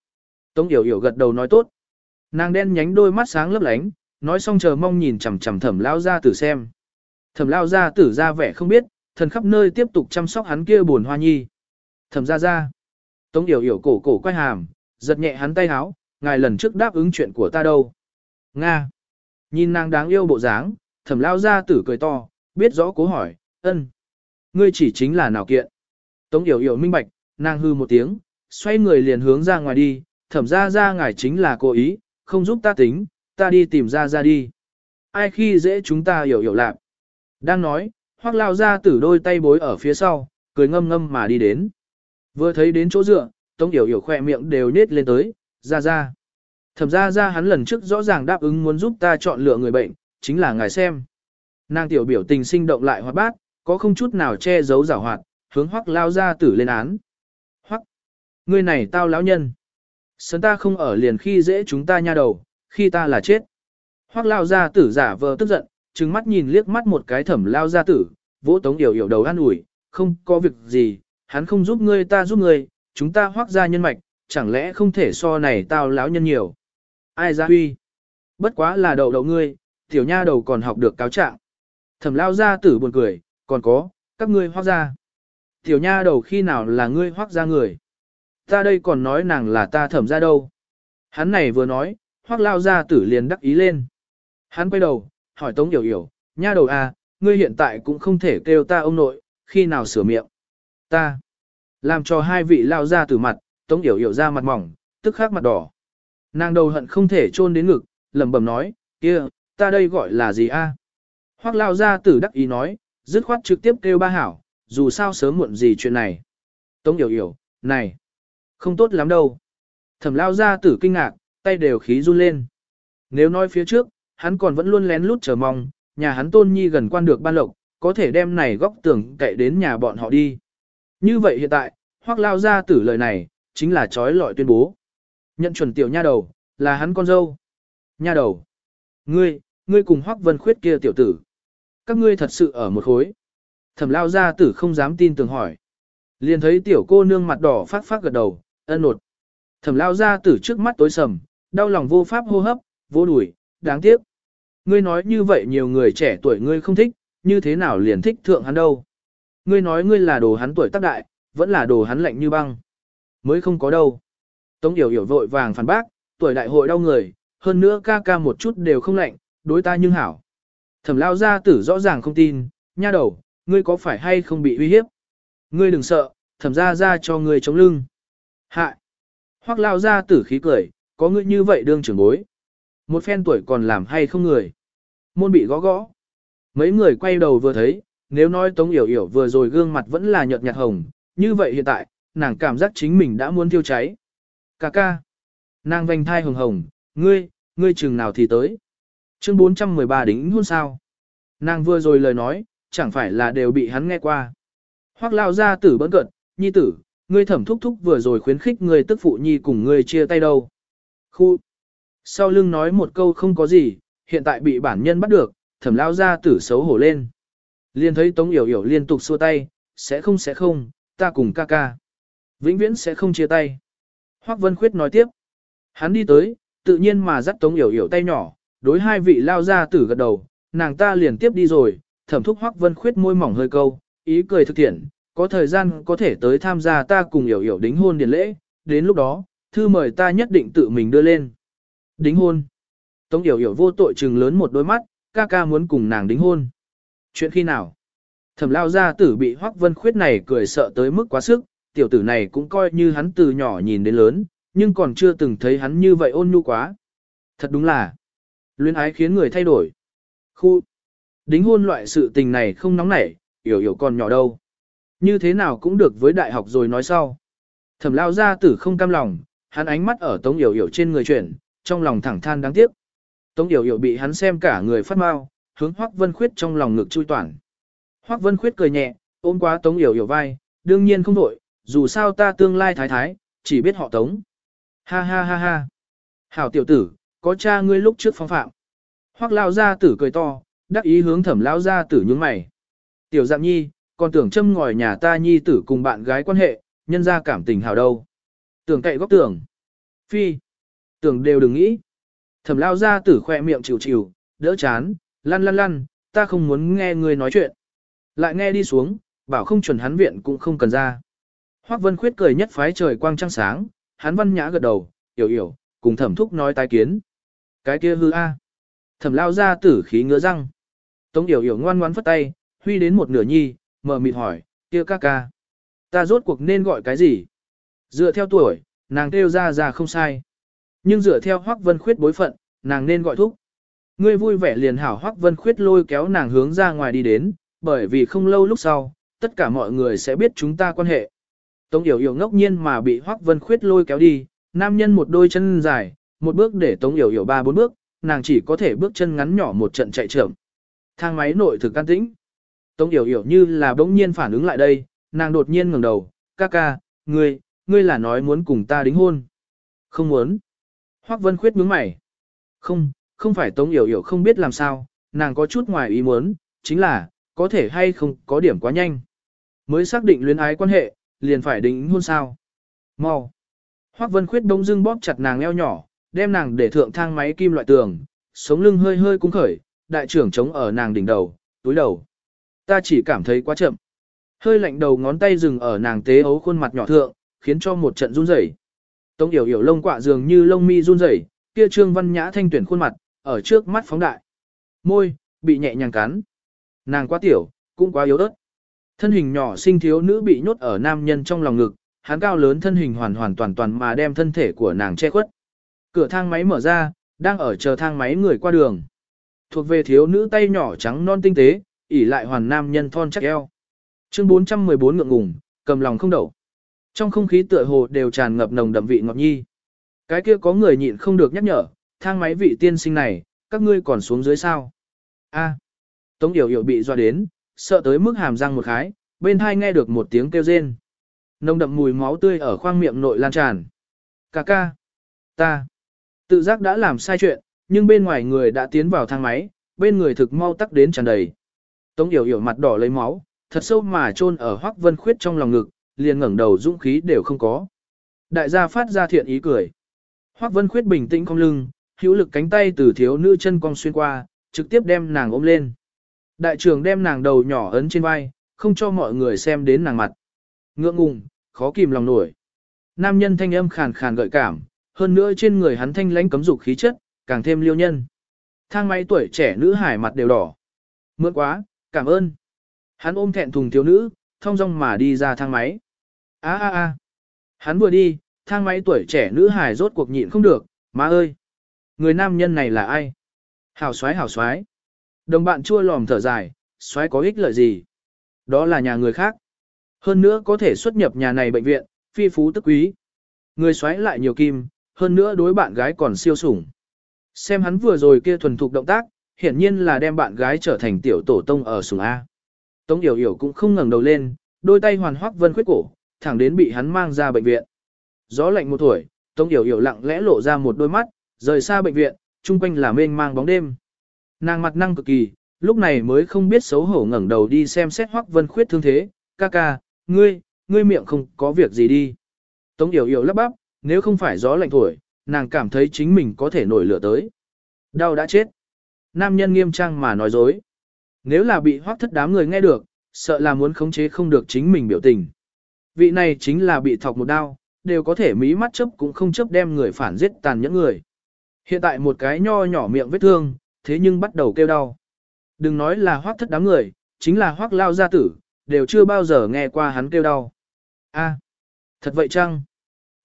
Tống Yểu Yểu gật đầu nói tốt. Nàng đen nhánh đôi mắt sáng lấp lánh, nói xong chờ mong nhìn chằm chằm thẩm lao ra tử xem. Thẩm lao ra tử ra vẻ không biết, thần khắp nơi tiếp tục chăm sóc hắn kia buồn hoa nhi. Thẩm ra ra. Tống Điều Yểu cổ cổ quay hàm, giật nhẹ hắn tay háo, ngài lần trước đáp ứng chuyện của ta đâu. Nga. Nhìn nàng đáng yêu bộ dáng, thẩm lao ra tử cười to, biết rõ cố hỏi, ân. Ngươi chỉ chính là nào kiện. Tống Điều yểu minh bạch, nàng hư một tiếng, xoay người liền hướng ra ngoài đi, thẩm ra ra ngài chính là cố ý, không giúp ta tính, ta đi tìm ra ra đi. Ai khi dễ chúng ta hiểu hiểu lạc. Đang nói, hoác lao ra tử đôi tay bối ở phía sau, cười ngâm ngâm mà đi đến. Vừa thấy đến chỗ dựa, tống yểu yểu khoe miệng đều nết lên tới, ra ra. Thẩm ra ra hắn lần trước rõ ràng đáp ứng muốn giúp ta chọn lựa người bệnh, chính là ngài xem. Nàng tiểu biểu tình sinh động lại hoạt bát, có không chút nào che giấu giảo hoạt, hướng hoắc lao ra tử lên án. Hoắc, ngươi này tao lão nhân. Sớm ta không ở liền khi dễ chúng ta nha đầu, khi ta là chết. Hoắc lao ra tử giả vờ tức giận, trừng mắt nhìn liếc mắt một cái thẩm lao ra tử, vỗ tống yểu yểu đầu an ủi, không có việc gì, hắn không giúp ngươi ta giúp ngươi, chúng ta hoác ra nhân mạch, chẳng lẽ không thể so này tao lão nhân nhiều. Ai ra huy? Bất quá là đầu đầu ngươi, tiểu nha đầu còn học được cáo trạng. Thẩm lao ra tử buồn cười, còn có, các ngươi hoác ra. Tiểu nha đầu khi nào là ngươi hoác ra người. Ta đây còn nói nàng là ta thẩm ra đâu. Hắn này vừa nói, hoác lao ra tử liền đắc ý lên. Hắn quay đầu, hỏi Tống Yểu Yểu, nha đầu à, ngươi hiện tại cũng không thể kêu ta ông nội, khi nào sửa miệng. Ta, làm cho hai vị lao ra từ mặt, Tống Yểu Yểu ra mặt mỏng, tức khắc mặt đỏ. Nàng đầu hận không thể chôn đến ngực, lẩm bẩm nói, kia, ta đây gọi là gì a? Hoắc lao ra tử đắc ý nói, dứt khoát trực tiếp kêu ba hảo, dù sao sớm muộn gì chuyện này. Tống yểu yểu, này, không tốt lắm đâu. Thẩm lao ra tử kinh ngạc, tay đều khí run lên. Nếu nói phía trước, hắn còn vẫn luôn lén lút chờ mong, nhà hắn tôn nhi gần quan được ban lộc, có thể đem này góc tường cậy đến nhà bọn họ đi. Như vậy hiện tại, hoắc lao ra tử lời này, chính là trói lọi tuyên bố. Nhận chuẩn tiểu nha đầu, là hắn con dâu. Nha đầu. Ngươi, ngươi cùng Hoắc Vân Khuyết kia tiểu tử. Các ngươi thật sự ở một khối. Thẩm lao gia tử không dám tin tưởng hỏi. Liền thấy tiểu cô nương mặt đỏ phát phát gật đầu, ân nột. Thẩm lao gia tử trước mắt tối sầm, đau lòng vô pháp hô hấp, vô đùi, đáng tiếc. Ngươi nói như vậy nhiều người trẻ tuổi ngươi không thích, như thế nào liền thích thượng hắn đâu. Ngươi nói ngươi là đồ hắn tuổi tác đại, vẫn là đồ hắn lạnh như băng. Mới không có đâu. Tống Yểu Yểu vội vàng phản bác, tuổi đại hội đau người, hơn nữa ca ca một chút đều không lạnh, đối ta nhưng hảo. Thẩm lao gia tử rõ ràng không tin, nha đầu, ngươi có phải hay không bị uy hiếp? Ngươi đừng sợ, thẩm ra ra cho ngươi chống lưng. Hại. Hoắc lao gia tử khí cười, có ngươi như vậy đương trưởng bối. Một phen tuổi còn làm hay không người. Môn bị gõ gõ. Mấy người quay đầu vừa thấy, nếu nói Tống Yểu Yểu vừa rồi gương mặt vẫn là nhợt nhạt hồng, như vậy hiện tại, nàng cảm giác chính mình đã muốn thiêu cháy. Cà ca. Nàng vành thai hồng hồng, ngươi, ngươi chừng nào thì tới. Chương 413 đính hôn sao. Nàng vừa rồi lời nói, chẳng phải là đều bị hắn nghe qua. Hoác lao ra tử bỡn cận, nhi tử, ngươi thẩm thúc thúc vừa rồi khuyến khích ngươi tức phụ nhi cùng ngươi chia tay đâu. Khu. Sau lưng nói một câu không có gì, hiện tại bị bản nhân bắt được, thẩm lao ra tử xấu hổ lên. Liên thấy Tống Yểu Yểu liên tục xua tay, sẽ không sẽ không, ta cùng ca ca. Vĩnh viễn sẽ không chia tay. Hoác Vân Khuyết nói tiếp. Hắn đi tới, tự nhiên mà dắt Tống Yểu Yểu tay nhỏ, đối hai vị lao ra tử gật đầu, nàng ta liền tiếp đi rồi, thẩm thúc Hoác Vân Khuyết môi mỏng hơi câu, ý cười thực thiện, có thời gian có thể tới tham gia ta cùng Yểu Yểu đính hôn điển lễ, đến lúc đó, thư mời ta nhất định tự mình đưa lên. Đính hôn. Tống Yểu Yểu vô tội trừng lớn một đôi mắt, ca ca muốn cùng nàng đính hôn. Chuyện khi nào? Thẩm lao gia tử bị Hoắc Vân Khuyết này cười sợ tới mức quá sức, tiểu tử này cũng coi như hắn từ nhỏ nhìn đến lớn, nhưng còn chưa từng thấy hắn như vậy ôn nhu quá. Thật đúng là, luyến ái khiến người thay đổi. Khu, đính hôn loại sự tình này không nóng nảy, hiểu hiểu còn nhỏ đâu. Như thế nào cũng được với đại học rồi nói sau. Thẩm lao gia tử không cam lòng, hắn ánh mắt ở Tống Yểu Yểu trên người chuyển, trong lòng thẳng than đáng tiếc. Tống Yểu Yểu bị hắn xem cả người phát mau, hướng Hoắc Vân Khuyết trong lòng ngực chui toàn. Hoắc Vân Khuyết cười nhẹ, ôm quá Tống Yểu Yểu vai, đương nhiên không đổi, dù sao ta tương lai thái thái, chỉ biết họ Tống. Ha ha ha ha. Hảo tiểu tử, có cha ngươi lúc trước phong phạm. Hoắc lao gia tử cười to, đắc ý hướng thẩm lao gia tử nhướng mày. Tiểu dạng nhi, còn tưởng châm ngòi nhà ta nhi tử cùng bạn gái quan hệ, nhân ra cảm tình hảo đâu. Tưởng cậy góc tưởng. Phi. Tưởng đều đừng nghĩ. Thẩm lao gia tử khoe miệng chịu chịu, đỡ chán, lăn lăn lăn, ta không muốn nghe ngươi nói chuyện. Lại nghe đi xuống, bảo không chuẩn hắn viện cũng không cần ra. Hoắc Vân Khuyết cười nhất phái trời quang trăng sáng, hắn văn nhã gật đầu, hiểu hiểu, cùng thẩm thúc nói tái kiến. Cái kia hư a. Thẩm lao ra tử khí ngứa răng. Tống hiểu hiểu ngoan ngoãn phất tay, huy đến một nửa nhi, mở mịt hỏi, kia ca ca. Ta rốt cuộc nên gọi cái gì? Dựa theo tuổi, nàng kêu ra ra không sai. Nhưng dựa theo Hoắc Vân Khuyết bối phận, nàng nên gọi thúc. Ngươi vui vẻ liền hảo Hoắc Vân Khuyết lôi kéo nàng hướng ra ngoài đi đến, bởi vì không lâu lúc sau, tất cả mọi người sẽ biết chúng ta quan hệ. Tống Yểu Yểu ngốc nhiên mà bị Hoắc Vân Khuyết lôi kéo đi, nam nhân một đôi chân dài, một bước để Tống Yểu Yểu ba bốn bước, nàng chỉ có thể bước chân ngắn nhỏ một trận chạy chậm. Thang máy nội thực can tĩnh. Tống Yểu Yểu như là bỗng nhiên phản ứng lại đây, nàng đột nhiên ngẩng đầu, ca ca, ngươi, ngươi là nói muốn cùng ta đính hôn. Không muốn. Hoắc Vân Khuyết nhướng mày. Không, không phải Tống Yểu Yểu không biết làm sao, nàng có chút ngoài ý muốn, chính là, có thể hay không có điểm quá nhanh. Mới xác định luyến ái quan hệ, liền phải đính hôn sao. Mau. Hoắc Vân Khuyết đông dưng bóp chặt nàng eo nhỏ, đem nàng để thượng thang máy kim loại tường, sống lưng hơi hơi cung khởi, đại trưởng chống ở nàng đỉnh đầu, túi đầu. Ta chỉ cảm thấy quá chậm. Hơi lạnh đầu ngón tay dừng ở nàng tế ấu khuôn mặt nhỏ thượng, khiến cho một trận run rẩy. Tống Yểu Yểu lông quạ dường như lông mi run rẩy, kia trương văn nhã thanh tuyển khuôn mặt, ở trước mắt phóng đại. Môi, bị nhẹ nhàng cắn. Nàng quá tiểu, cũng quá yếu ớt. Thân hình nhỏ sinh thiếu nữ bị nhốt ở nam nhân trong lòng ngực, hắn cao lớn thân hình hoàn hoàn toàn toàn mà đem thân thể của nàng che khuất. Cửa thang máy mở ra, đang ở chờ thang máy người qua đường. Thuộc về thiếu nữ tay nhỏ trắng non tinh tế, ỉ lại hoàn nam nhân thon chắc eo. Chương 414 ngượng ngùng, cầm lòng không đậu. Trong không khí tựa hồ đều tràn ngập nồng đậm vị ngọt nhi. Cái kia có người nhịn không được nhắc nhở, thang máy vị tiên sinh này, các ngươi còn xuống dưới sao? A. Tống Điểu Điểu bị dọa đến, sợ tới mức hàm răng một khái, bên hai nghe được một tiếng kêu rên. Nồng đậm mùi máu tươi ở khoang miệng nội lan tràn. Cà ca. Ta. Tự giác đã làm sai chuyện, nhưng bên ngoài người đã tiến vào thang máy, bên người thực mau tắc đến tràn đầy. Tống Điểu Điểu mặt đỏ lấy máu, thật sâu mà chôn ở Hoắc Vân Khuyết trong lòng ngực, liền ngẩng đầu dũng khí đều không có. Đại gia phát ra thiện ý cười. Hoắc Vân Khuyết bình tĩnh cong lưng, hữu lực cánh tay từ thiếu nữ chân cong xuyên qua, trực tiếp đem nàng ôm lên. Đại trưởng đem nàng đầu nhỏ ấn trên vai, không cho mọi người xem đến nàng mặt. Ngượng ngùng, khó kìm lòng nổi. Nam nhân thanh âm khàn khàn gợi cảm, hơn nữa trên người hắn thanh lãnh cấm dục khí chất, càng thêm liêu nhân. Thang máy tuổi trẻ nữ hải mặt đều đỏ. Mượn quá, cảm ơn. Hắn ôm thẹn thùng thiếu nữ, thong dong mà đi ra thang máy. a a a Hắn vừa đi, thang máy tuổi trẻ nữ hải rốt cuộc nhịn không được, má ơi. Người nam nhân này là ai? Hảo xoái hảo xoái. Đồng bạn chua lòm thở dài, xoái có ích lợi gì? Đó là nhà người khác. Hơn nữa có thể xuất nhập nhà này bệnh viện, phi phú tức quý. Người xoái lại nhiều kim, hơn nữa đối bạn gái còn siêu sủng. Xem hắn vừa rồi kia thuần thục động tác, hiển nhiên là đem bạn gái trở thành tiểu tổ tông ở sủng A. Tống Yểu Yểu cũng không ngẩng đầu lên, đôi tay hoàn hoắc vân khuyết cổ, thẳng đến bị hắn mang ra bệnh viện. Gió lạnh một tuổi, Tống Yểu Yểu lặng lẽ lộ ra một đôi mắt, rời xa bệnh viện, chung quanh là mênh mang bóng đêm. Nàng mặt năng cực kỳ, lúc này mới không biết xấu hổ ngẩng đầu đi xem xét hoắc vân khuyết thương thế, ca ca, ngươi, ngươi miệng không có việc gì đi. Tống Yểu Yểu lắp bắp, nếu không phải gió lạnh thổi, nàng cảm thấy chính mình có thể nổi lửa tới. Đau đã chết. Nam nhân nghiêm trang mà nói dối. Nếu là bị hoác thất đám người nghe được, sợ là muốn khống chế không được chính mình biểu tình. Vị này chính là bị thọc một đau, đều có thể mí mắt chấp cũng không chấp đem người phản giết tàn nhẫn người. Hiện tại một cái nho nhỏ miệng vết thương, thế nhưng bắt đầu kêu đau. Đừng nói là hoác thất đám người, chính là hoác lao gia tử, đều chưa bao giờ nghe qua hắn kêu đau. A, thật vậy chăng?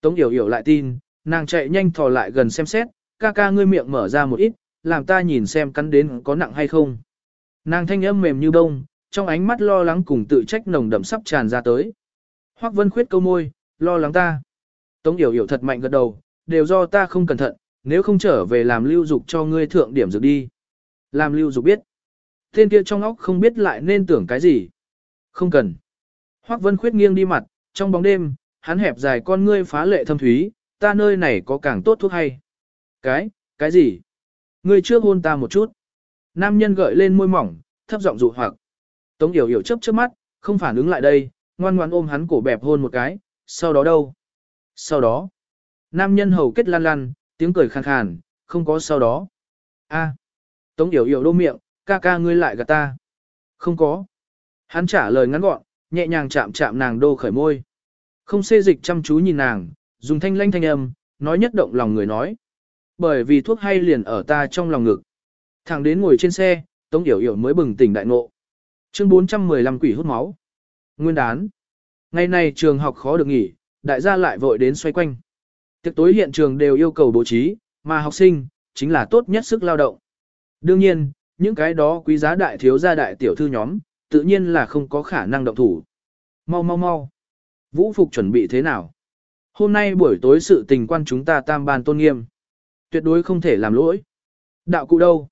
Tống Yểu Yểu lại tin, nàng chạy nhanh thò lại gần xem xét, ca ca ngươi miệng mở ra một ít, làm ta nhìn xem cắn đến có nặng hay không. Nàng thanh âm mềm như bông, trong ánh mắt lo lắng cùng tự trách nồng đậm sắp tràn ra tới. Hoắc Vân khuyết câu môi, lo lắng ta. Tống Yểu Yểu thật mạnh gật đầu, đều do ta không cẩn thận, nếu không trở về làm lưu dục cho ngươi thượng điểm dược đi. Làm lưu dục biết. Tên kia trong óc không biết lại nên tưởng cái gì. Không cần. Hoắc Vân khuyết nghiêng đi mặt, trong bóng đêm, hắn hẹp dài con ngươi phá lệ thâm thúy, ta nơi này có càng tốt thuốc hay. Cái, cái gì? Ngươi trước hôn ta một chút. Nam nhân gợi lên môi mỏng, thấp giọng dụ hoặc. Tống Yểu Yểu chớp chớp mắt, không phản ứng lại đây, ngoan ngoan ôm hắn cổ bẹp hôn một cái, sau đó đâu? Sau đó, nam nhân hầu kết lan lan, tiếng cười khàn khàn, không có sau đó. A. Tống Yểu Yểu đô miệng, ca ca ngươi lại gạt ta. Không có. Hắn trả lời ngắn gọn, nhẹ nhàng chạm chạm nàng đô khởi môi. Không xê dịch chăm chú nhìn nàng, dùng thanh lanh thanh âm, nói nhất động lòng người nói. Bởi vì thuốc hay liền ở ta trong lòng ngực. Thẳng đến ngồi trên xe, Tống Yểu Yểu mới bừng tỉnh đại ngộ. Chương 415 quỷ hút máu. Nguyên đán. Ngày này trường học khó được nghỉ, đại gia lại vội đến xoay quanh. Tiệc tối hiện trường đều yêu cầu bố trí, mà học sinh, chính là tốt nhất sức lao động. Đương nhiên, những cái đó quý giá đại thiếu gia đại tiểu thư nhóm, tự nhiên là không có khả năng động thủ. Mau mau mau. Vũ Phục chuẩn bị thế nào? Hôm nay buổi tối sự tình quan chúng ta tam ban tôn nghiêm. Tuyệt đối không thể làm lỗi. Đạo cụ đâu?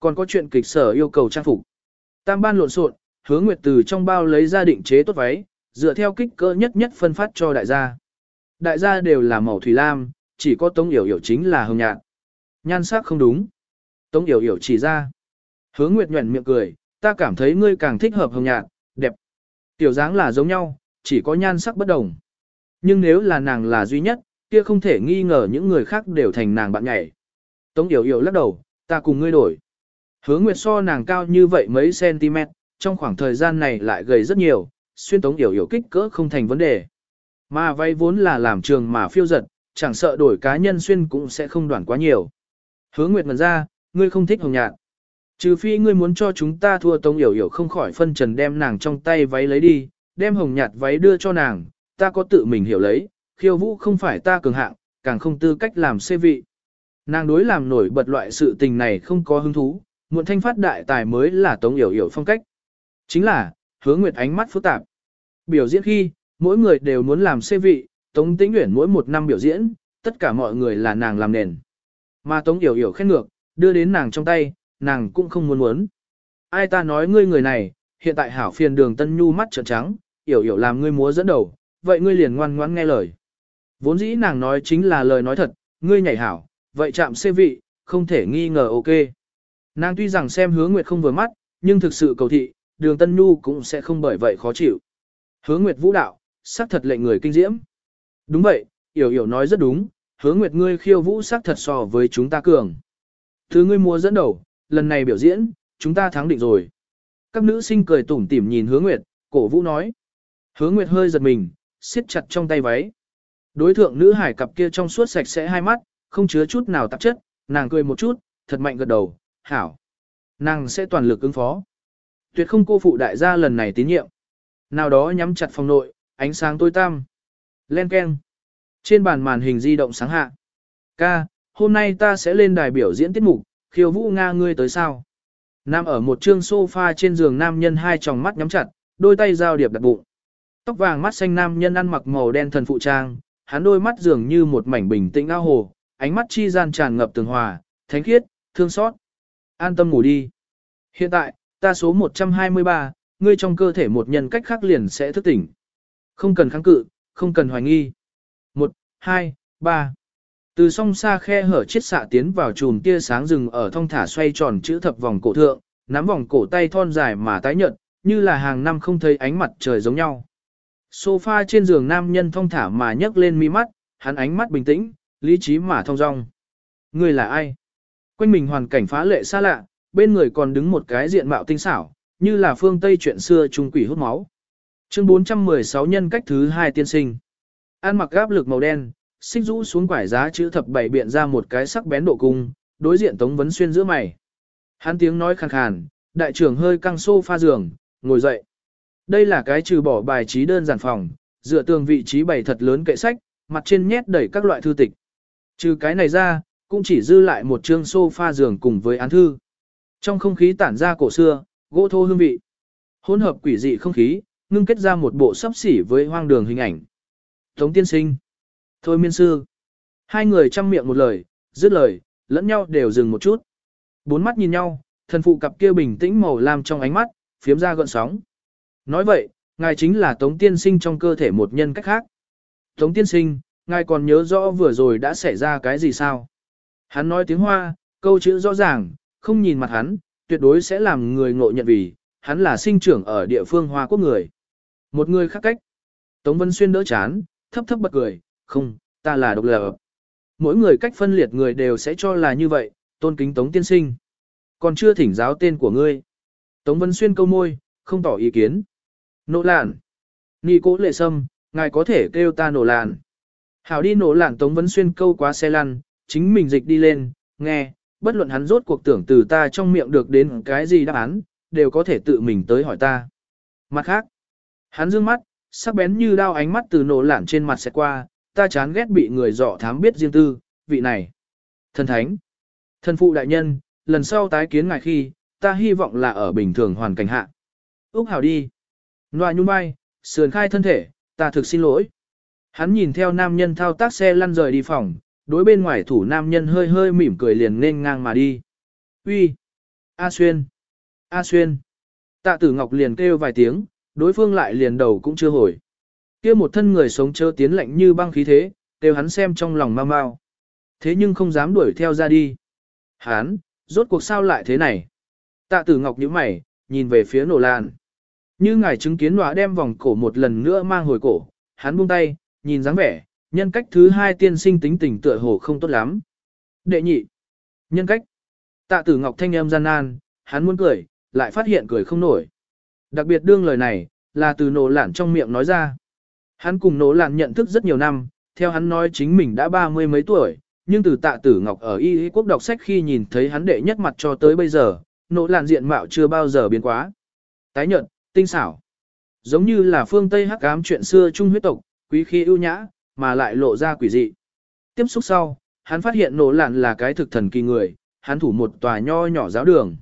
Còn có chuyện kịch sở yêu cầu trang phục. Tam ban lộn xộn, hứa nguyệt từ trong bao lấy ra định chế tốt váy, dựa theo kích cỡ nhất nhất phân phát cho đại gia. Đại gia đều là màu thủy lam, chỉ có Tống Yểu Yểu chính là hồng nhạt. Nhan sắc không đúng. Tống Yểu Yểu chỉ ra. Hứa Nguyệt nhuẩn miệng cười, ta cảm thấy ngươi càng thích hợp hồng nhạt, đẹp. Tiểu dáng là giống nhau, chỉ có nhan sắc bất đồng. Nhưng nếu là nàng là duy nhất, kia không thể nghi ngờ những người khác đều thành nàng bạn nhảy. Tống Yểu Yểu lắc đầu, ta cùng ngươi đổi. Hứa Nguyệt so nàng cao như vậy mấy cm, trong khoảng thời gian này lại gầy rất nhiều, xuyên Tống Yểu Yểu kích cỡ không thành vấn đề. Mà vay vốn là làm trường mà phiêu giật, chẳng sợ đổi cá nhân xuyên cũng sẽ không đoạn quá nhiều. Hứa Nguyệt ngần ra, ngươi không thích hồng nhạt. Trừ phi ngươi muốn cho chúng ta thua Tống Yểu Yểu không khỏi phân trần đem nàng trong tay váy lấy đi, đem hồng nhạt váy đưa cho nàng, ta có tự mình hiểu lấy, khiêu vũ không phải ta cường hạng, càng không tư cách làm xê vị. Nàng đối làm nổi bật loại sự tình này không có hứng thú, muộn thanh phát đại tài mới là tống yểu yểu phong cách. Chính là, hứa nguyệt ánh mắt phức tạp. Biểu diễn khi, mỗi người đều muốn làm xê vị, tống tĩnh nguyện mỗi một năm biểu diễn, tất cả mọi người là nàng làm nền. Mà tống yểu yểu khen ngược, đưa đến nàng trong tay, nàng cũng không muốn muốn. Ai ta nói ngươi người này, hiện tại hảo phiền đường tân nhu mắt trợn trắng, yểu yểu làm ngươi múa dẫn đầu, vậy ngươi liền ngoan ngoãn nghe lời. Vốn dĩ nàng nói chính là lời nói thật, ngươi nhảy hảo, vậy chạm xê vị, không thể nghi ngờ ok. Nàng tuy rằng xem hứa nguyệt không vừa mắt, nhưng thực sự cầu thị, đường tân nhu cũng sẽ không bởi vậy khó chịu. Hứa nguyệt vũ đạo, xác thật lệnh người kinh diễm. Đúng vậy, yểu yểu nói rất đúng, hứa nguyệt ngươi khiêu vũ xác thật so với chúng ta cường. Thứ ngươi mua dẫn đầu, lần này biểu diễn, chúng ta thắng định rồi. Các nữ sinh cười tủm tỉm nhìn hứa nguyệt, cổ vũ nói. Hứa Nguyệt hơi giật mình, siết chặt trong tay váy. Đối thượng nữ hải cặp kia trong suốt sạch sẽ hai mắt, không chứa chút nào tạp chất, nàng cười một chút, thật mạnh gật đầu, hảo. Nàng sẽ toàn lực ứng phó. Tuyệt không cô phụ đại gia lần này tín nhiệm. Nào đó nhắm chặt phòng nội, ánh sáng tối tăm. Len keng. Trên bàn màn hình di động sáng hạ. Ca, hôm nay ta sẽ lên đài biểu diễn tiết mục, khiêu vũ Nga ngươi tới sao? Nam ở một trương sofa trên giường nam nhân hai tròng mắt nhắm chặt, đôi tay giao điệp đặt bụng. Tóc vàng mắt xanh nam nhân ăn mặc màu đen thần phụ trang, hắn đôi mắt dường như một mảnh bình tĩnh ao hồ, ánh mắt chi gian tràn ngập tường hòa, thánh khiết, thương xót. An tâm ngủ đi. Hiện tại, ta số 123, ngươi trong cơ thể một nhân cách khác liền sẽ thức tỉnh. Không cần kháng cự, không cần hoài nghi. 1, 2, 3. Từ song xa khe hở chiết xạ tiến vào chùm tia sáng rừng ở thong thả xoay tròn chữ thập vòng cổ thượng, nắm vòng cổ tay thon dài mà tái nhợt, như là hàng năm không thấy ánh mặt trời giống nhau. Sofa trên giường nam nhân thong thả mà nhấc lên mi mắt, hắn ánh mắt bình tĩnh, lý trí mà thong dong. Người là ai? Quanh mình hoàn cảnh phá lệ xa lạ, bên người còn đứng một cái diện mạo tinh xảo, như là phương Tây chuyện xưa trung quỷ hút máu. Chương 416 nhân cách thứ hai tiên sinh. An mặc áp lực màu đen, xích rũ xuống quải giá chữ thập bảy biện ra một cái sắc bén độ cung, đối diện Tống Vấn Xuyên giữa mày. Hắn tiếng nói khàn khàn, đại trưởng hơi căng xô pha giường, ngồi dậy. Đây là cái trừ bỏ bài trí đơn giản phòng, dựa tường vị trí bày thật lớn kệ sách, mặt trên nhét đầy các loại thư tịch. Trừ cái này ra, cũng chỉ dư lại một chương sofa giường cùng với án thư. Trong không khí tản ra cổ xưa, gỗ thô hương vị. Hỗn hợp quỷ dị không khí, ngưng kết ra một bộ sắp xỉ với hoang đường hình ảnh. Tống tiên sinh. Thôi miên sư. Hai người chăm miệng một lời, dứt lời, lẫn nhau đều dừng một chút. Bốn mắt nhìn nhau, thần phụ cặp kia bình tĩnh màu lam trong ánh mắt, phiếm ra gợn sóng. Nói vậy, ngài chính là Tống tiên sinh trong cơ thể một nhân cách khác. Tống tiên sinh, ngài còn nhớ rõ vừa rồi đã xảy ra cái gì sao? Hắn nói tiếng Hoa, câu chữ rõ ràng, không nhìn mặt hắn, tuyệt đối sẽ làm người ngộ nhận vì, hắn là sinh trưởng ở địa phương Hoa Quốc người. Một người khác cách. Tống Vân Xuyên đỡ chán, thấp thấp bật cười, không, ta là độc lập. Mỗi người cách phân liệt người đều sẽ cho là như vậy, tôn kính Tống tiên sinh. Còn chưa thỉnh giáo tên của ngươi. Tống Vân Xuyên câu môi, không tỏ ý kiến. Nộ lạn. Nị cố lệ sâm, ngài có thể kêu ta nổ lạn. Hảo đi nổ lạn Tống Vân Xuyên câu quá xe lăn, chính mình dịch đi lên, nghe, bất luận hắn rốt cuộc tưởng từ ta trong miệng được đến cái gì đáp án, đều có thể tự mình tới hỏi ta. Mặt khác, hắn dương mắt, sắc bén như đao ánh mắt từ nổ lản trên mặt sẽ qua, ta chán ghét bị người dọ thám biết riêng tư, vị này. Thần thánh, thần phụ đại nhân, lần sau tái kiến ngài khi, ta hy vọng là ở bình thường hoàn cảnh hạ. Úc hảo đi. Noa nhung bay, sườn khai thân thể, ta thực xin lỗi. Hắn nhìn theo nam nhân thao tác xe lăn rời đi phòng, đối bên ngoài thủ nam nhân hơi hơi mỉm cười liền nên ngang mà đi. Uy, A Xuyên! A Xuyên! Tạ tử ngọc liền kêu vài tiếng, đối phương lại liền đầu cũng chưa hồi. kia một thân người sống chớ tiến lạnh như băng khí thế, đều hắn xem trong lòng mau mau. Thế nhưng không dám đuổi theo ra đi. Hán, rốt cuộc sao lại thế này? Tạ tử ngọc nhíu mày, nhìn về phía nổ lan. Như ngài chứng kiến nọa đem vòng cổ một lần nữa mang hồi cổ, hắn buông tay, nhìn dáng vẻ, nhân cách thứ hai tiên sinh tính tình tựa hồ không tốt lắm. Đệ nhị, nhân cách. Tạ tử ngọc thanh em gian nan, hắn muốn cười, lại phát hiện cười không nổi. Đặc biệt đương lời này, là từ nổ lạn trong miệng nói ra. Hắn cùng nổ lạn nhận thức rất nhiều năm, theo hắn nói chính mình đã ba mươi mấy tuổi, nhưng từ tạ tử ngọc ở y quốc đọc sách khi nhìn thấy hắn đệ nhất mặt cho tới bây giờ, nổ lạn diện mạo chưa bao giờ biến quá. Tái nhận, tinh xảo. Giống như là phương Tây hắc ám chuyện xưa trung huyết tộc, quý khí ưu nhã, mà lại lộ ra quỷ dị. Tiếp xúc sau, hắn phát hiện nổ lạn là cái thực thần kỳ người, hắn thủ một tòa nho nhỏ giáo đường.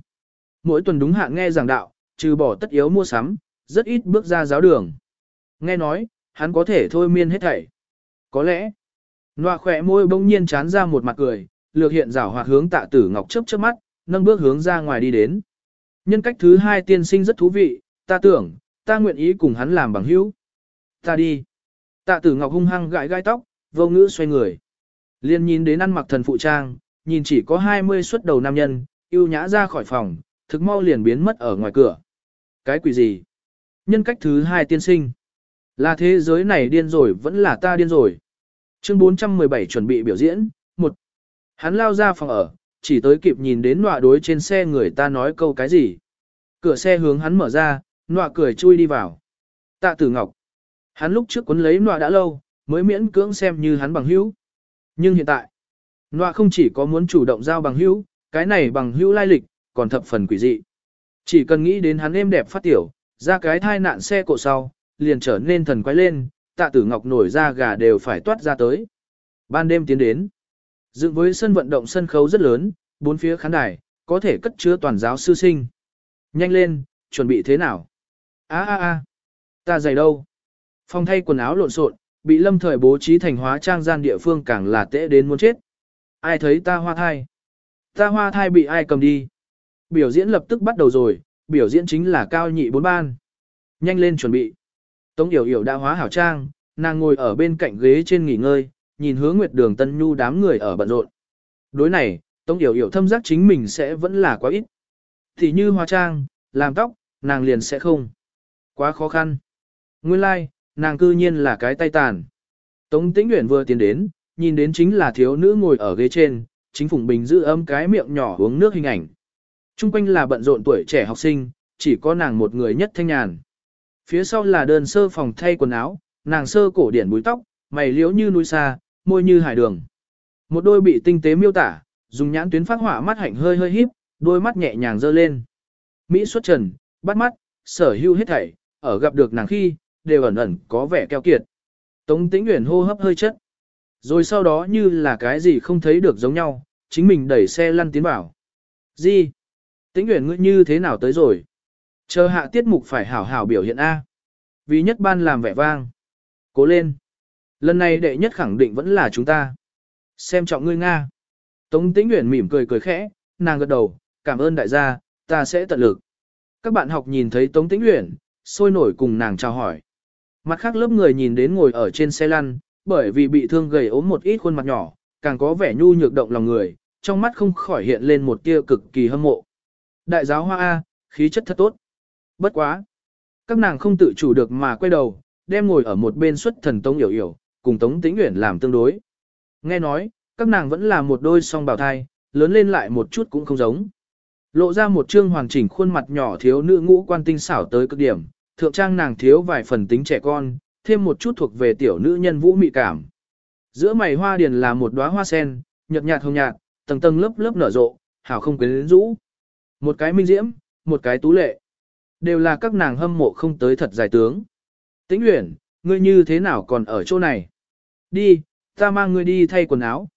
Mỗi tuần đúng hạn nghe giảng đạo, trừ bỏ tất yếu mua sắm, rất ít bước ra giáo đường. Nghe nói, hắn có thể thôi miên hết thảy. Có lẽ, Nọa khỏe môi bỗng nhiên chán ra một mặt cười, lược hiện rảo hoạt hướng tạ tử ngọc chớp chớp mắt, nâng bước hướng ra ngoài đi đến. Nhân cách thứ hai tiên sinh rất thú vị, ta tưởng, ta nguyện ý cùng hắn làm bằng hữu. Ta đi. Tạ tử ngọc hung hăng gãi gai tóc, vô ngữ xoay người. Liên nhìn đến ăn mặc thần phụ trang, nhìn chỉ có 20 xuất đầu nam nhân, yêu nhã ra khỏi phòng, thực mau liền biến mất ở ngoài cửa. Cái quỷ gì? Nhân cách thứ hai tiên sinh. Là thế giới này điên rồi vẫn là ta điên rồi. Chương 417 chuẩn bị biểu diễn, một Hắn lao ra phòng ở, chỉ tới kịp nhìn đến nọa đối trên xe người ta nói câu cái gì. Cửa xe hướng hắn mở ra, nọa cười chui đi vào. Tạ tử ngọc. Hắn lúc trước cuốn lấy nọa đã lâu, mới miễn cưỡng xem như hắn bằng hữu. Nhưng hiện tại, Nọa không chỉ có muốn chủ động giao bằng hữu, cái này bằng hữu lai lịch, còn thập phần quỷ dị. Chỉ cần nghĩ đến hắn êm đẹp phát tiểu, ra cái thai nạn xe cộ sau, liền trở nên thần quay lên, tạ tử ngọc nổi ra gà đều phải toát ra tới. Ban đêm tiến đến, dựng với sân vận động sân khấu rất lớn, bốn phía khán đài, có thể cất chứa toàn giáo sư sinh. Nhanh lên, chuẩn bị thế nào? a a a ta giày đâu? Phòng thay quần áo lộn xộn, bị lâm thời bố trí thành hóa trang gian địa phương càng là tệ đến muốn chết. Ai thấy ta hoa thai? Ta hoa thai bị ai cầm đi? Biểu diễn lập tức bắt đầu rồi, biểu diễn chính là cao nhị bốn ban. Nhanh lên chuẩn bị. Tống Yểu Yểu đã hóa hảo trang, nàng ngồi ở bên cạnh ghế trên nghỉ ngơi, nhìn hướng Nguyệt Đường Tân Nhu đám người ở bận rộn. Đối này, Tống Yểu Yểu thâm giác chính mình sẽ vẫn là quá ít. Thì như hóa trang, làm tóc, nàng liền sẽ không. Quá khó khăn. Nguyên lai, like, nàng cư nhiên là cái tay tàn. Tống Tĩnh Uyển vừa tiến đến, nhìn đến chính là thiếu nữ ngồi ở ghế trên, chính Phùng Bình giữ ấm cái miệng nhỏ uống nước hình ảnh. Trung quanh là bận rộn tuổi trẻ học sinh, chỉ có nàng một người nhất thanh nhàn. Phía sau là đơn sơ phòng thay quần áo, nàng sơ cổ điển búi tóc, mày liễu như núi xa, môi như hải đường. Một đôi bị tinh tế miêu tả, dùng nhãn tuyến phát hỏa mắt hạnh hơi hơi híp, đôi mắt nhẹ nhàng dơ lên. Mỹ xuất trần, bắt mắt, sở hưu hết thảy, ở gặp được nàng khi, đều ẩn ẩn có vẻ keo kiệt. Tống tĩnh nguyện hô hấp hơi chất. Rồi sau đó như là cái gì không thấy được giống nhau, chính mình đẩy xe lăn tiến vào. Gì? Tĩnh Uyển ngươi như thế nào tới rồi? Chờ hạ tiết mục phải hảo hảo biểu hiện A. Vì nhất ban làm vẻ vang. Cố lên. Lần này đệ nhất khẳng định vẫn là chúng ta. Xem trọng ngươi Nga. Tống tĩnh Uyển mỉm cười cười khẽ, nàng gật đầu, cảm ơn đại gia, ta sẽ tận lực. Các bạn học nhìn thấy Tống tĩnh Uyển, sôi nổi cùng nàng chào hỏi. Mặt khác lớp người nhìn đến ngồi ở trên xe lăn, bởi vì bị thương gầy ốm một ít khuôn mặt nhỏ, càng có vẻ nhu nhược động lòng người, trong mắt không khỏi hiện lên một tia cực kỳ hâm mộ. Đại giáo hoa A, khí chất thật tốt. Bất quá. Các nàng không tự chủ được mà quay đầu, đem ngồi ở một bên xuất thần Tống Yểu Yểu, cùng Tống Tĩnh Uyển làm tương đối. Nghe nói, các nàng vẫn là một đôi song bào thai, lớn lên lại một chút cũng không giống. Lộ ra một trương hoàn chỉnh khuôn mặt nhỏ thiếu nữ ngũ quan tinh xảo tới cực điểm, thượng trang nàng thiếu vài phần tính trẻ con, thêm một chút thuộc về tiểu nữ nhân vũ mị cảm. Giữa mày hoa điền là một đóa hoa sen, nhợt nhạt hồng nhạt, tầng tầng lớp lớp nở rộ, hảo không quyến rũ. Một cái minh diễm, một cái tú lệ. Đều là các nàng hâm mộ không tới thật giải tướng. Tĩnh Uyển, ngươi như thế nào còn ở chỗ này? Đi, ta mang ngươi đi thay quần áo.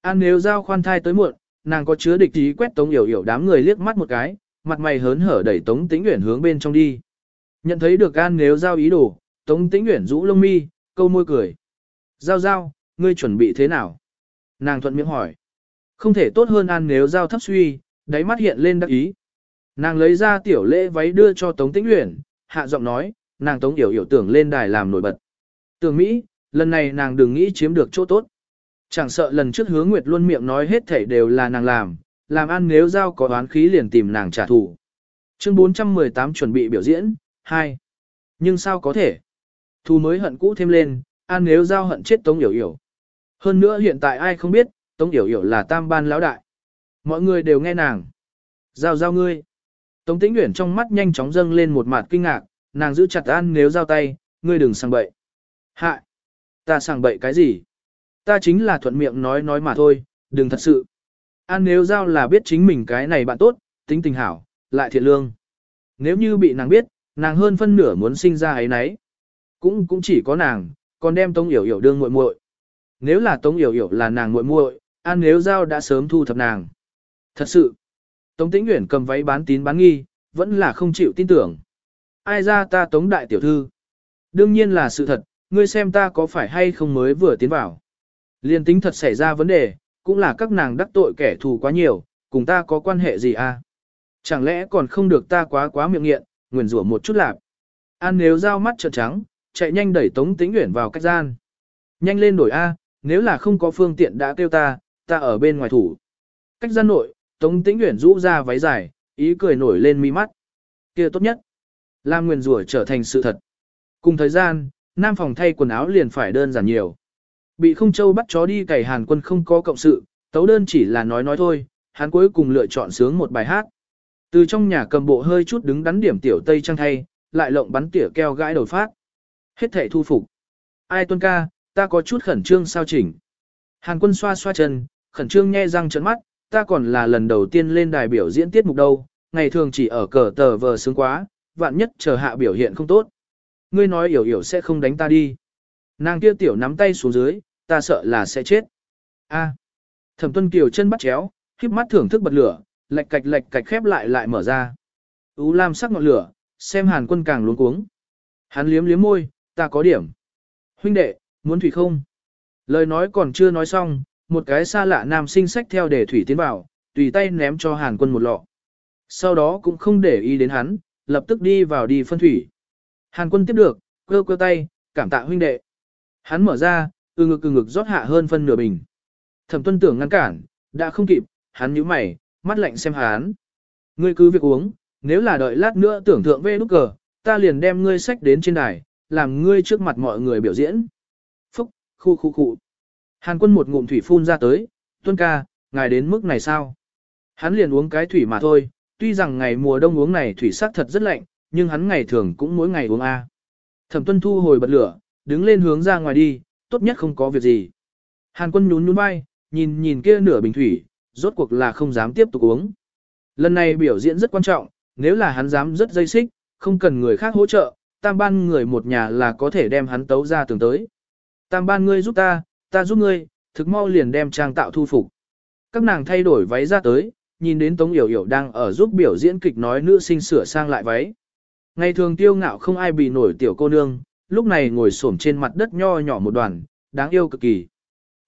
An nếu giao khoan thai tới muộn, nàng có chứa địch ý quét Tống Yểu Yểu đám người liếc mắt một cái, mặt mày hớn hở đẩy Tống Tĩnh Uyển hướng bên trong đi. Nhận thấy được An nếu giao ý đồ, Tống Tĩnh Uyển rũ lông mi, câu môi cười. Giao giao, ngươi chuẩn bị thế nào? Nàng thuận miệng hỏi. Không thể tốt hơn An nếu giao thấp suy, đáy mắt hiện lên đắc ý. Nàng lấy ra tiểu lễ váy đưa cho Tống Tĩnh Uyển, hạ giọng nói, nàng Tống Yểu Yểu tưởng lên đài làm nổi bật. Tưởng Mỹ, lần này nàng đừng nghĩ chiếm được chỗ tốt. Chẳng sợ lần trước hứa Nguyệt luôn miệng nói hết thảy đều là nàng làm, làm ăn nếu giao có oán khí liền tìm nàng trả thù. Chương 418 chuẩn bị biểu diễn, 2. Nhưng sao có thể? Thù mới hận cũ thêm lên, an nếu giao hận chết Tống Yểu Yểu. Hơn nữa hiện tại ai không biết, Tống Yểu Yểu là tam ban lão đại. Mọi người đều nghe nàng. Giao giao ngươi. Tống Tĩnh Uyển trong mắt nhanh chóng dâng lên một mặt kinh ngạc, nàng giữ chặt An nếu giao tay, ngươi đừng sang bậy. Hạ! Ta sang bậy cái gì? Ta chính là thuận miệng nói nói mà thôi, đừng thật sự. An nếu giao là biết chính mình cái này bạn tốt, tính tình hảo, lại thiện lương. Nếu như bị nàng biết, nàng hơn phân nửa muốn sinh ra ấy nấy. Cũng cũng chỉ có nàng, còn đem Tống Yểu Yểu đương muội muội. Nếu là Tống Yểu Yểu là nàng muội muội, An nếu giao đã sớm thu thập nàng. Thật sự, Tống Tĩnh Uyển cầm váy bán tín bán nghi, vẫn là không chịu tin tưởng. Ai ra ta Tống đại tiểu thư? Đương nhiên là sự thật, ngươi xem ta có phải hay không mới vừa tiến vào. Liên tính thật xảy ra vấn đề, cũng là các nàng đắc tội kẻ thù quá nhiều, cùng ta có quan hệ gì à? Chẳng lẽ còn không được ta quá quá miệng nghiện, nguyền rủa một chút lạp. An nếu giao mắt trợn trắng, chạy nhanh đẩy Tống Tĩnh Uyển vào cách gian. Nhanh lên đổi A, nếu là không có phương tiện đã kêu ta, ta ở bên ngoài thủ. Cách gian nội, Tống Tĩnh Uyển rũ ra váy dài, ý cười nổi lên mi mắt. Kia tốt nhất. Lam Nguyên rủa trở thành sự thật. Cùng thời gian, nam phòng thay quần áo liền phải đơn giản nhiều. Bị không châu bắt chó đi cày Hàn quân không có cộng sự, tấu đơn chỉ là nói nói thôi, hắn cuối cùng lựa chọn sướng một bài hát. Từ trong nhà cầm bộ hơi chút đứng đắn điểm tiểu tây trang thay, lại lộng bắn tỉa keo gãi đầu phát. Hết thể thu phục. Ai tuân ca, ta có chút khẩn trương sao chỉnh. Hàn quân xoa xoa chân, khẩn trương nhe răng trợn mắt, ta còn là lần đầu tiên lên đài biểu diễn tiết mục đâu, ngày thường chỉ ở cờ tờ vờ sướng quá, vạn nhất chờ hạ biểu hiện không tốt. Ngươi nói hiểu hiểu sẽ không đánh ta đi. Nàng kia tiểu nắm tay xuống dưới, ta sợ là sẽ chết. A. Thẩm Tuân Kiều chân bắt chéo, khiếp mắt thưởng thức bật lửa, lạch cạch lạch cạch khép lại lại mở ra. Ú lam sắc ngọn lửa, xem Hàn Quân càng luống cuống. Hắn liếm liếm môi, ta có điểm. Huynh đệ, muốn thủy không? Lời nói còn chưa nói xong, một cái xa lạ nam sinh sách theo để thủy tiến vào, tùy tay ném cho Hàn Quân một lọ. Sau đó cũng không để ý đến hắn, lập tức đi vào đi phân thủy. Hàn Quân tiếp được, quơ quơ tay, cảm tạ huynh đệ. Hắn mở ra, ừ ngực ừ ngực rót hạ hơn phân nửa bình. Thẩm Tuân tưởng ngăn cản, đã không kịp, hắn nhíu mày, mắt lạnh xem hắn. Ngươi cứ việc uống, nếu là đợi lát nữa tưởng thượng về nút cờ, ta liền đem ngươi sách đến trên đài, làm ngươi trước mặt mọi người biểu diễn. Phúc, khu khu khu. Hàn quân một ngụm thủy phun ra tới, tuân ca, ngài đến mức này sao? Hắn liền uống cái thủy mà thôi, tuy rằng ngày mùa đông uống này thủy sắc thật rất lạnh, nhưng hắn ngày thường cũng mỗi ngày uống A. Thẩm tuân thu hồi bật lửa, đứng lên hướng ra ngoài đi, tốt nhất không có việc gì. Hàn quân nhún nhún vai, nhìn nhìn kia nửa bình thủy, rốt cuộc là không dám tiếp tục uống. Lần này biểu diễn rất quan trọng, nếu là hắn dám rất dây xích, không cần người khác hỗ trợ, tam ban người một nhà là có thể đem hắn tấu ra tường tới. Tam ban ngươi giúp ta, ta giúp ngươi, thực mau liền đem trang tạo thu phục. Các nàng thay đổi váy ra tới, nhìn đến Tống Yểu Yểu đang ở giúp biểu diễn kịch nói nữ sinh sửa sang lại váy. Ngày thường tiêu ngạo không ai bị nổi tiểu cô nương, lúc này ngồi xổm trên mặt đất nho nhỏ một đoàn, đáng yêu cực kỳ.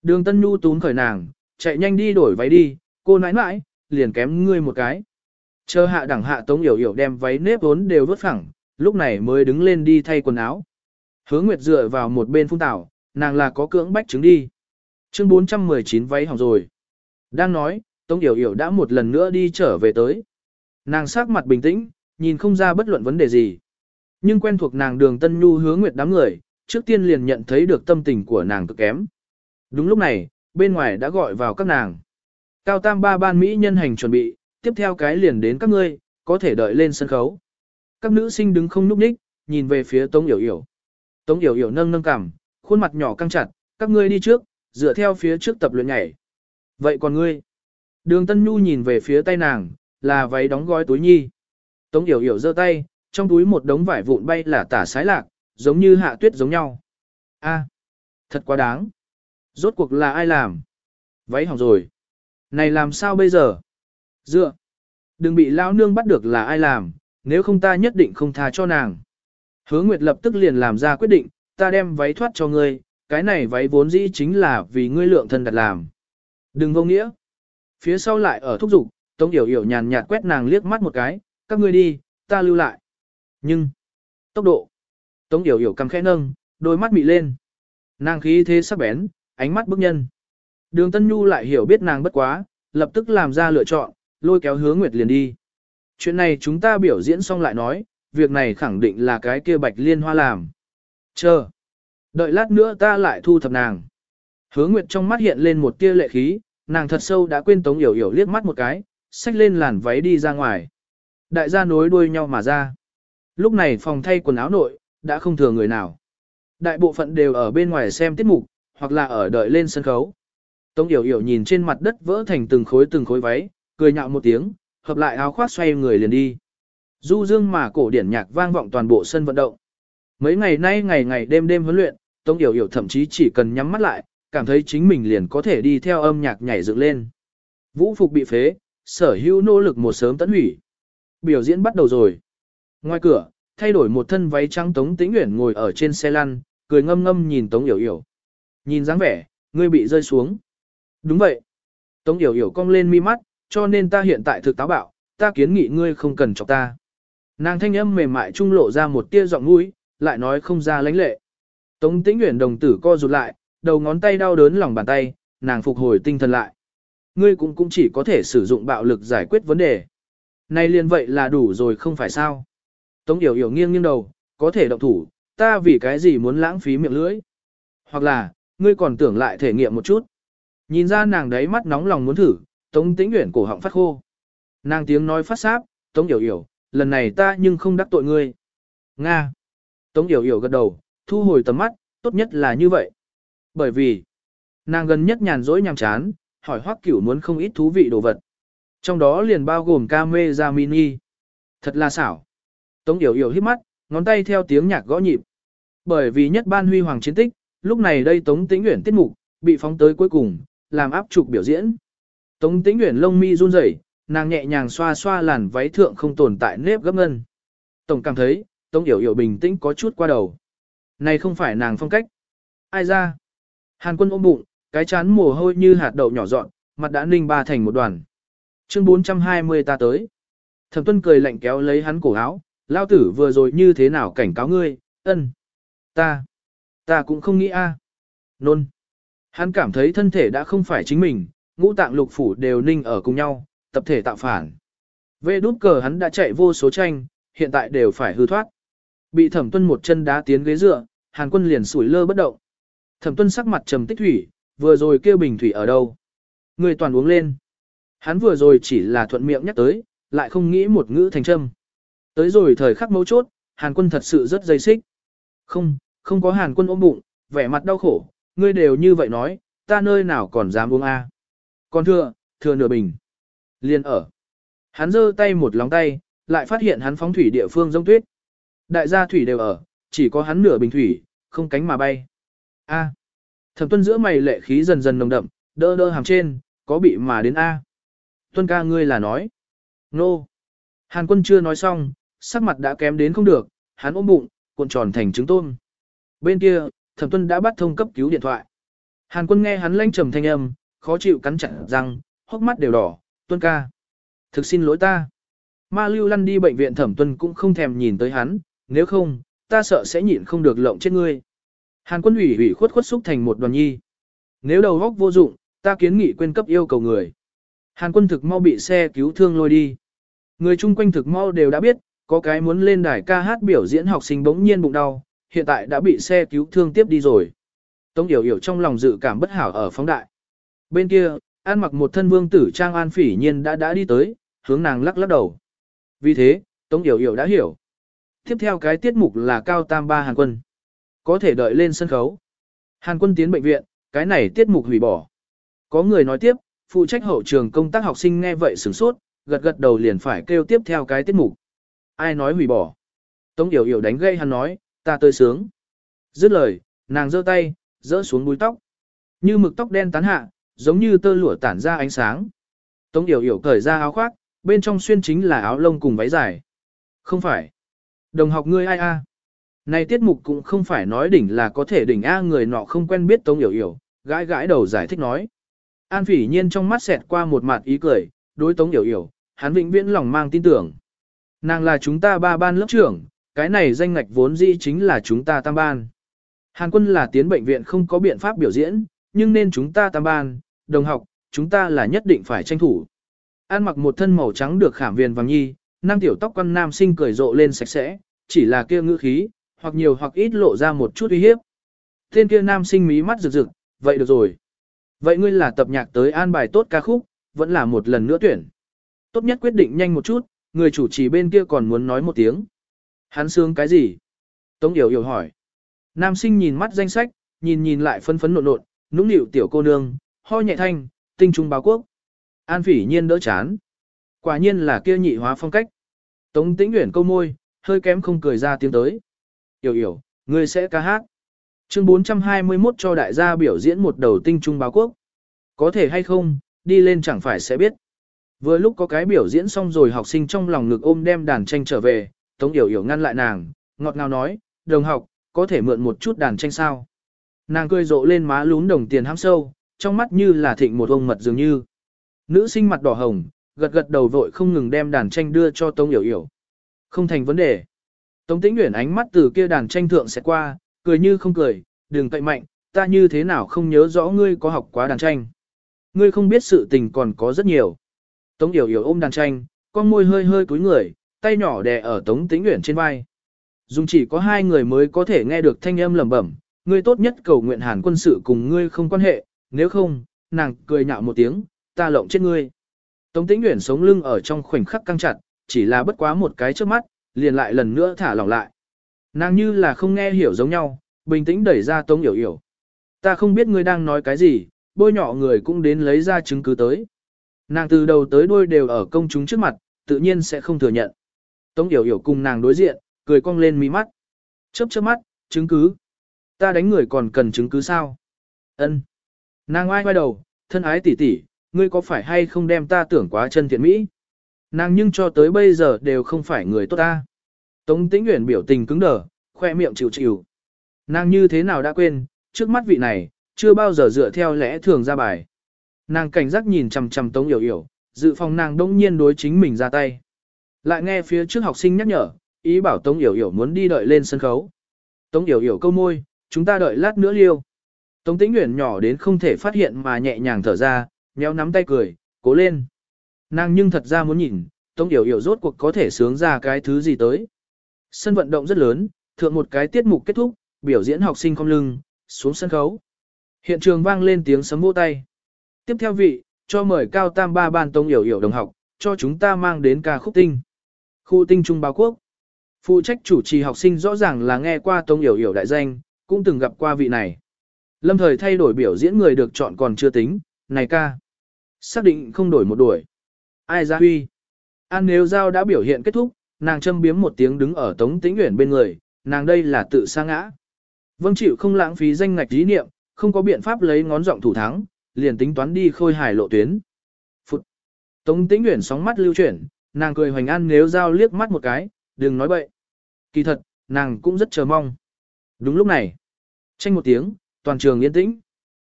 Đường Tân Nhu tún khởi nàng, chạy nhanh đi đổi váy đi, cô nãi nãi, liền kém ngươi một cái. Chờ hạ đẳng hạ Tống Yểu Yểu đem váy nếp vốn đều vớt phẳng, lúc này mới đứng lên đi thay quần áo. Hứa Nguyệt dựa vào một bên phun tảo, nàng là có cưỡng bách chứng đi. Chương 419 váy hỏng rồi. Đang nói, Tống Yểu Yểu đã một lần nữa đi trở về tới. Nàng sắc mặt bình tĩnh, nhìn không ra bất luận vấn đề gì. Nhưng quen thuộc nàng đường Tân Nhu hứa Nguyệt đám người, trước tiên liền nhận thấy được tâm tình của nàng cực kém. Đúng lúc này, bên ngoài đã gọi vào các nàng. Cao tam ba ban Mỹ nhân hành chuẩn bị, tiếp theo cái liền đến các ngươi, có thể đợi lên sân khấu. Các nữ sinh đứng không núp ních, nhìn về phía Tống Yểu Yểu. Tống Yểu Yểu nâng nâng cằm, khuôn mặt nhỏ căng chặt, các ngươi đi trước, dựa theo phía trước tập luyện nhảy. Vậy còn ngươi? Đường Tân Nhu nhìn về phía tay nàng, là váy đóng gói túi nhi. Tống Yểu Yểu giơ tay, trong túi một đống vải vụn bay là tả sái lạc, giống như hạ tuyết giống nhau. A, thật quá đáng. Rốt cuộc là ai làm? Váy hỏng rồi. Này làm sao bây giờ? Dựa. Đừng bị lão nương bắt được là ai làm, nếu không ta nhất định không tha cho nàng. Hứa Nguyệt lập tức liền làm ra quyết định, ta đem váy thoát cho ngươi, cái này váy vốn dĩ chính là vì ngươi lượng thân đặt làm. Đừng vô nghĩa. Phía sau lại ở thúc dục, Tống Yểu Yểu nhàn nhạt quét nàng liếc mắt một cái, các ngươi đi, ta lưu lại. Nhưng, tốc độ. Tống Yểu Yểu cầm khẽ nâng, đôi mắt mị lên. Nàng khí thế sắc bén, ánh mắt bức nhân. Đường Tân Nhu lại hiểu biết nàng bất quá, lập tức làm ra lựa chọn, lôi kéo hứa Nguyệt liền đi. Chuyện này chúng ta biểu diễn xong lại nói, việc này khẳng định là cái kia bạch liên hoa làm. Chờ. Đợi lát nữa ta lại thu thập nàng. Hứa Nguyệt trong mắt hiện lên một tia lệ khí, nàng thật sâu đã quên Tống Yểu Yểu liếc mắt một cái, xách lên làn váy đi ra ngoài. Đại gia nối đuôi nhau mà ra. Lúc này phòng thay quần áo nội, đã không thừa người nào. Đại bộ phận đều ở bên ngoài xem tiết mục, hoặc là ở đợi lên sân khấu. Tống Yểu Yểu nhìn trên mặt đất vỡ thành từng khối từng khối váy, cười nhạo một tiếng, hợp lại áo khoác xoay người liền đi. Du dương mà cổ điển nhạc vang vọng toàn bộ sân vận động. Mấy ngày nay ngày ngày đêm đêm huấn luyện, Tống Yểu Yểu thậm chí chỉ cần nhắm mắt lại, cảm thấy chính mình liền có thể đi theo âm nhạc nhảy dựng lên. Vũ phục bị phế, sở hữu nỗ lực một sớm tận hủy. Biểu diễn bắt đầu rồi. Ngoài cửa, thay đổi một thân váy trắng Tống Tĩnh Uyển ngồi ở trên xe lăn, cười ngâm ngâm nhìn Tống Yểu Yểu. Nhìn dáng vẻ, ngươi bị rơi xuống. Đúng vậy. Tống Yểu Yểu cong lên mi mắt, cho nên ta hiện tại thực táo bạo, ta kiến nghị ngươi không cần chọc ta. Nàng thanh âm mềm mại trung lộ ra một tia giọng mũi, lại nói không ra lãnh lệ. Tống Tĩnh Uyển đồng tử co rụt lại, đầu ngón tay đau đớn lòng bàn tay, nàng phục hồi tinh thần lại. Ngươi cũng cũng chỉ có thể sử dụng bạo lực giải quyết vấn đề. Này liền vậy là đủ rồi không phải sao? Tống Yểu Yểu nghiêng nghiêng đầu, có thể động thủ, ta vì cái gì muốn lãng phí miệng lưỡi? Hoặc là, ngươi còn tưởng lại thể nghiệm một chút. Nhìn ra nàng đấy mắt nóng lòng muốn thử, Tống Tĩnh Uyển cổ họng phát khô. Nàng tiếng nói phát sáp, Tống Yểu Yểu, lần này ta nhưng không đắc tội ngươi. Nga. Tống Yểu Yểu gật đầu, thu hồi tầm mắt, tốt nhất là như vậy. Bởi vì, nàng gần nhất nhàn rỗi nhàm chán, hỏi Hoắc Cửu muốn không ít thú vị đồ vật. Trong đó liền bao gồm camera mini. Thật là xảo. Tống Yểu Yểu hít mắt, ngón tay theo tiếng nhạc gõ nhịp. Bởi vì nhất ban huy hoàng chiến tích, lúc này đây Tống Tĩnh Uyển tiết mục bị phóng tới cuối cùng, làm áp trục biểu diễn. Tống Tĩnh Uyển lông mi run rẩy, nàng nhẹ nhàng xoa xoa làn váy thượng không tồn tại nếp gấp ngân. Tổng cảm thấy, Tống Yểu Yểu bình tĩnh có chút qua đầu. Này không phải nàng phong cách. Ai ra? Hàn quân ôm bụng, cái chán mồ hôi như hạt đậu nhỏ dọn, mặt đã ninh ba thành một đoàn. Chương 420 ta tới. Thẩm tuân cười lạnh kéo lấy hắn cổ áo, lao tử vừa rồi như thế nào cảnh cáo ngươi, ân. Ta, ta cũng không nghĩ a. Nôn. Hắn cảm thấy thân thể đã không phải chính mình, ngũ tạng lục phủ đều ninh ở cùng nhau, tập thể tạo phản. Về đút cờ hắn đã chạy vô số tranh, hiện tại đều phải hư thoát. Bị thẩm tuân một chân đá tiến ghế dựa, hàn quân liền sủi lơ bất động. Thẩm tuân sắc mặt trầm tích thủy, vừa rồi kêu bình thủy ở đâu. Người toàn uống lên. Hắn vừa rồi chỉ là thuận miệng nhắc tới, lại không nghĩ một ngữ thành châm. Tới rồi thời khắc mấu chốt, hàn quân thật sự rất dây xích. Không, không có hàn quân ôm bụng, vẻ mặt đau khổ, ngươi đều như vậy nói, ta nơi nào còn dám uống a? Còn thưa, thừa nửa bình. Liên ở. Hắn giơ tay một lòng tay, lại phát hiện hắn phóng thủy địa phương giống tuyết. Đại gia thủy đều ở, chỉ có hắn nửa bình thủy, không cánh mà bay. A. Thẩm tuân giữa mày lệ khí dần dần nồng đậm, đỡ đỡ hàm trên, có bị mà đến A. Tuân ca ngươi là nói. Nô. No. Hàn quân chưa nói xong, sắc mặt đã kém đến không được, hắn ôm bụng, cuộn tròn thành trứng tôm. Bên kia, thẩm tuân đã bắt thông cấp cứu điện thoại. Hàn quân nghe hắn lanh trầm thanh âm, khó chịu cắn chặt răng, hốc mắt đều đỏ, tuân ca. Thực xin lỗi ta. Ma lưu lăn đi bệnh viện thẩm tuân cũng không thèm nhìn tới hắn, nếu không, ta sợ sẽ nhịn không được lộng chết ngươi. Hàn quân ủy ủy khuất khuất xúc thành một đoàn nhi. Nếu đầu góc vô dụng, ta kiến nghị quên cấp yêu cầu người. Hàn quân thực mau bị xe cứu thương lôi đi. Người chung quanh thực mau đều đã biết, có cái muốn lên đài ca hát biểu diễn học sinh bỗng nhiên bụng đau, hiện tại đã bị xe cứu thương tiếp đi rồi. Tống Yểu Yểu trong lòng dự cảm bất hảo ở phóng đại. Bên kia, An mặc một thân vương tử trang an phỉ nhiên đã đã đi tới, hướng nàng lắc lắc đầu. Vì thế, Tống Yểu Yểu đã hiểu. Tiếp theo cái tiết mục là Cao Tam Ba Hàn Quân. Có thể đợi lên sân khấu. Hàn Quân tiến bệnh viện, cái này tiết mục hủy bỏ. Có người nói tiếp, phụ trách hậu trường công tác học sinh nghe vậy sửng sốt, gật gật đầu liền phải kêu tiếp theo cái tiết mục. Ai nói hủy bỏ? Tống Yểu Yểu đánh gây hắn nói, ta tươi sướng. Dứt lời, nàng giơ tay, dỡ xuống búi tóc. Như mực tóc đen tán hạ, giống như tơ lụa tản ra ánh sáng. Tống Yểu Yểu cởi ra áo khoác, bên trong xuyên chính là áo lông cùng váy dài. Không phải. Đồng học ngươi ai a? Này tiết mục cũng không phải nói đỉnh là có thể đỉnh A người nọ không quen biết Tống Yểu Yểu, gãi gãi đầu giải thích nói. An phỉ nhiên trong mắt xẹt qua một mặt ý cười, đối Tống Yểu Yểu, hắn vĩnh viễn lòng mang tin tưởng. Nàng là chúng ta ba ban lớp trưởng, cái này danh ngạch vốn dĩ chính là chúng ta tam ban. Hàn quân là tiến bệnh viện không có biện pháp biểu diễn, nhưng nên chúng ta tam ban, đồng học, chúng ta là nhất định phải tranh thủ. An mặc một thân màu trắng được khảm viền vàng nhi, năng tiểu tóc quan nam sinh cười rộ lên sạch sẽ, chỉ là kia ngữ khí, hoặc nhiều hoặc ít lộ ra một chút uy hiếp. Tên kia nam sinh mí mắt rực rực, vậy được rồi. Vậy ngươi là tập nhạc tới an bài tốt ca khúc, vẫn là một lần nữa tuyển. Tốt nhất quyết định nhanh một chút, người chủ trì bên kia còn muốn nói một tiếng. Hắn sướng cái gì? Tống Yểu Yểu hỏi. Nam sinh nhìn mắt danh sách, nhìn nhìn lại phân phấn nộn nộn, nũng nịu tiểu cô nương, ho nhẹ thanh, tinh trung báo quốc. An phỉ nhiên đỡ chán. Quả nhiên là kia nhị hóa phong cách. Tống tĩnh nguyện câu môi, hơi kém không cười ra tiếng tới. Yểu yểu, ngươi sẽ ca hát. Chương 421 cho đại gia biểu diễn một đầu tinh trung báo quốc. Có thể hay không, đi lên chẳng phải sẽ biết. Vừa lúc có cái biểu diễn xong rồi học sinh trong lòng ngực ôm đem đàn tranh trở về, Tống Yểu Yểu ngăn lại nàng, ngọt ngào nói, đồng học, có thể mượn một chút đàn tranh sao. Nàng cười rộ lên má lún đồng tiền hám sâu, trong mắt như là thịnh một ông mật dường như. Nữ sinh mặt đỏ hồng, gật gật đầu vội không ngừng đem đàn tranh đưa cho Tống Yểu Yểu. Không thành vấn đề. Tống Tĩnh Uyển ánh mắt từ kia đàn tranh thượng sẽ qua, cười như không cười, đừng cậy mạnh, ta như thế nào không nhớ rõ ngươi có học quá đàn tranh. Ngươi không biết sự tình còn có rất nhiều. Tống Yểu Yểu ôm đàn tranh, con môi hơi hơi cúi người, tay nhỏ đè ở Tống Tĩnh Uyển trên vai. Dùng chỉ có hai người mới có thể nghe được thanh âm lẩm bẩm, ngươi tốt nhất cầu nguyện hàn quân sự cùng ngươi không quan hệ, nếu không, nàng cười nhạo một tiếng, ta lộng chết ngươi. Tống Tĩnh Uyển sống lưng ở trong khoảnh khắc căng chặt, chỉ là bất quá một cái trước mắt, liền lại lần nữa thả lỏng lại. Nàng như là không nghe hiểu giống nhau, bình tĩnh đẩy ra Tống Yểu Yểu. Ta không biết ngươi đang nói cái gì, bôi nhỏ người cũng đến lấy ra chứng cứ tới. Nàng từ đầu tới đuôi đều ở công chúng trước mặt, tự nhiên sẽ không thừa nhận. Tống Yểu Yểu cùng nàng đối diện, cười cong lên mí mắt. Chớp chớp mắt, chứng cứ. Ta đánh người còn cần chứng cứ sao? Ân. Nàng oai quay đầu, thân ái tỷ tỷ, ngươi có phải hay không đem ta tưởng quá chân thiện mỹ? Nàng nhưng cho tới bây giờ đều không phải người tốt ta. Tống Tĩnh Uyển biểu tình cứng đờ, khoe miệng chịu chịu. Nàng như thế nào đã quên, trước mắt vị này, chưa bao giờ dựa theo lẽ thường ra bài. Nàng cảnh giác nhìn chằm chằm Tống Yểu Yểu, dự phòng nàng đông nhiên đối chính mình ra tay. Lại nghe phía trước học sinh nhắc nhở, ý bảo Tống Yểu Yểu muốn đi đợi lên sân khấu. Tống Yểu Yểu câu môi, chúng ta đợi lát nữa liêu. Tống Tĩnh Uyển nhỏ đến không thể phát hiện mà nhẹ nhàng thở ra, méo nắm tay cười, cố lên. Nàng nhưng thật ra muốn nhìn, Tống Yểu Yểu rốt cuộc có thể sướng ra cái thứ gì tới. Sân vận động rất lớn, thượng một cái tiết mục kết thúc, biểu diễn học sinh không lưng, xuống sân khấu. Hiện trường vang lên tiếng sấm vỗ tay. Tiếp theo vị, cho mời cao tam ba ban Tống Yểu Yểu đồng học, cho chúng ta mang đến ca khúc tinh. Khu tinh trung báo quốc. Phụ trách chủ trì học sinh rõ ràng là nghe qua Tống Yểu Yểu đại danh, cũng từng gặp qua vị này. Lâm thời thay đổi biểu diễn người được chọn còn chưa tính, này ca. Xác định không đổi một đuổi. Ai ra huy. An nếu giao đã biểu hiện kết thúc, nàng châm biếm một tiếng đứng ở Tống Tĩnh Uyển bên người, nàng đây là tự sa ngã. Vâng chịu không lãng phí danh ngạch ý niệm, không có biện pháp lấy ngón giọng thủ thắng, liền tính toán đi khôi hài lộ tuyến. Phụt. Tống Tĩnh Uyển sóng mắt lưu chuyển, nàng cười hoành an nếu giao liếc mắt một cái, đừng nói bậy. Kỳ thật, nàng cũng rất chờ mong. Đúng lúc này, tranh một tiếng, toàn trường yên tĩnh.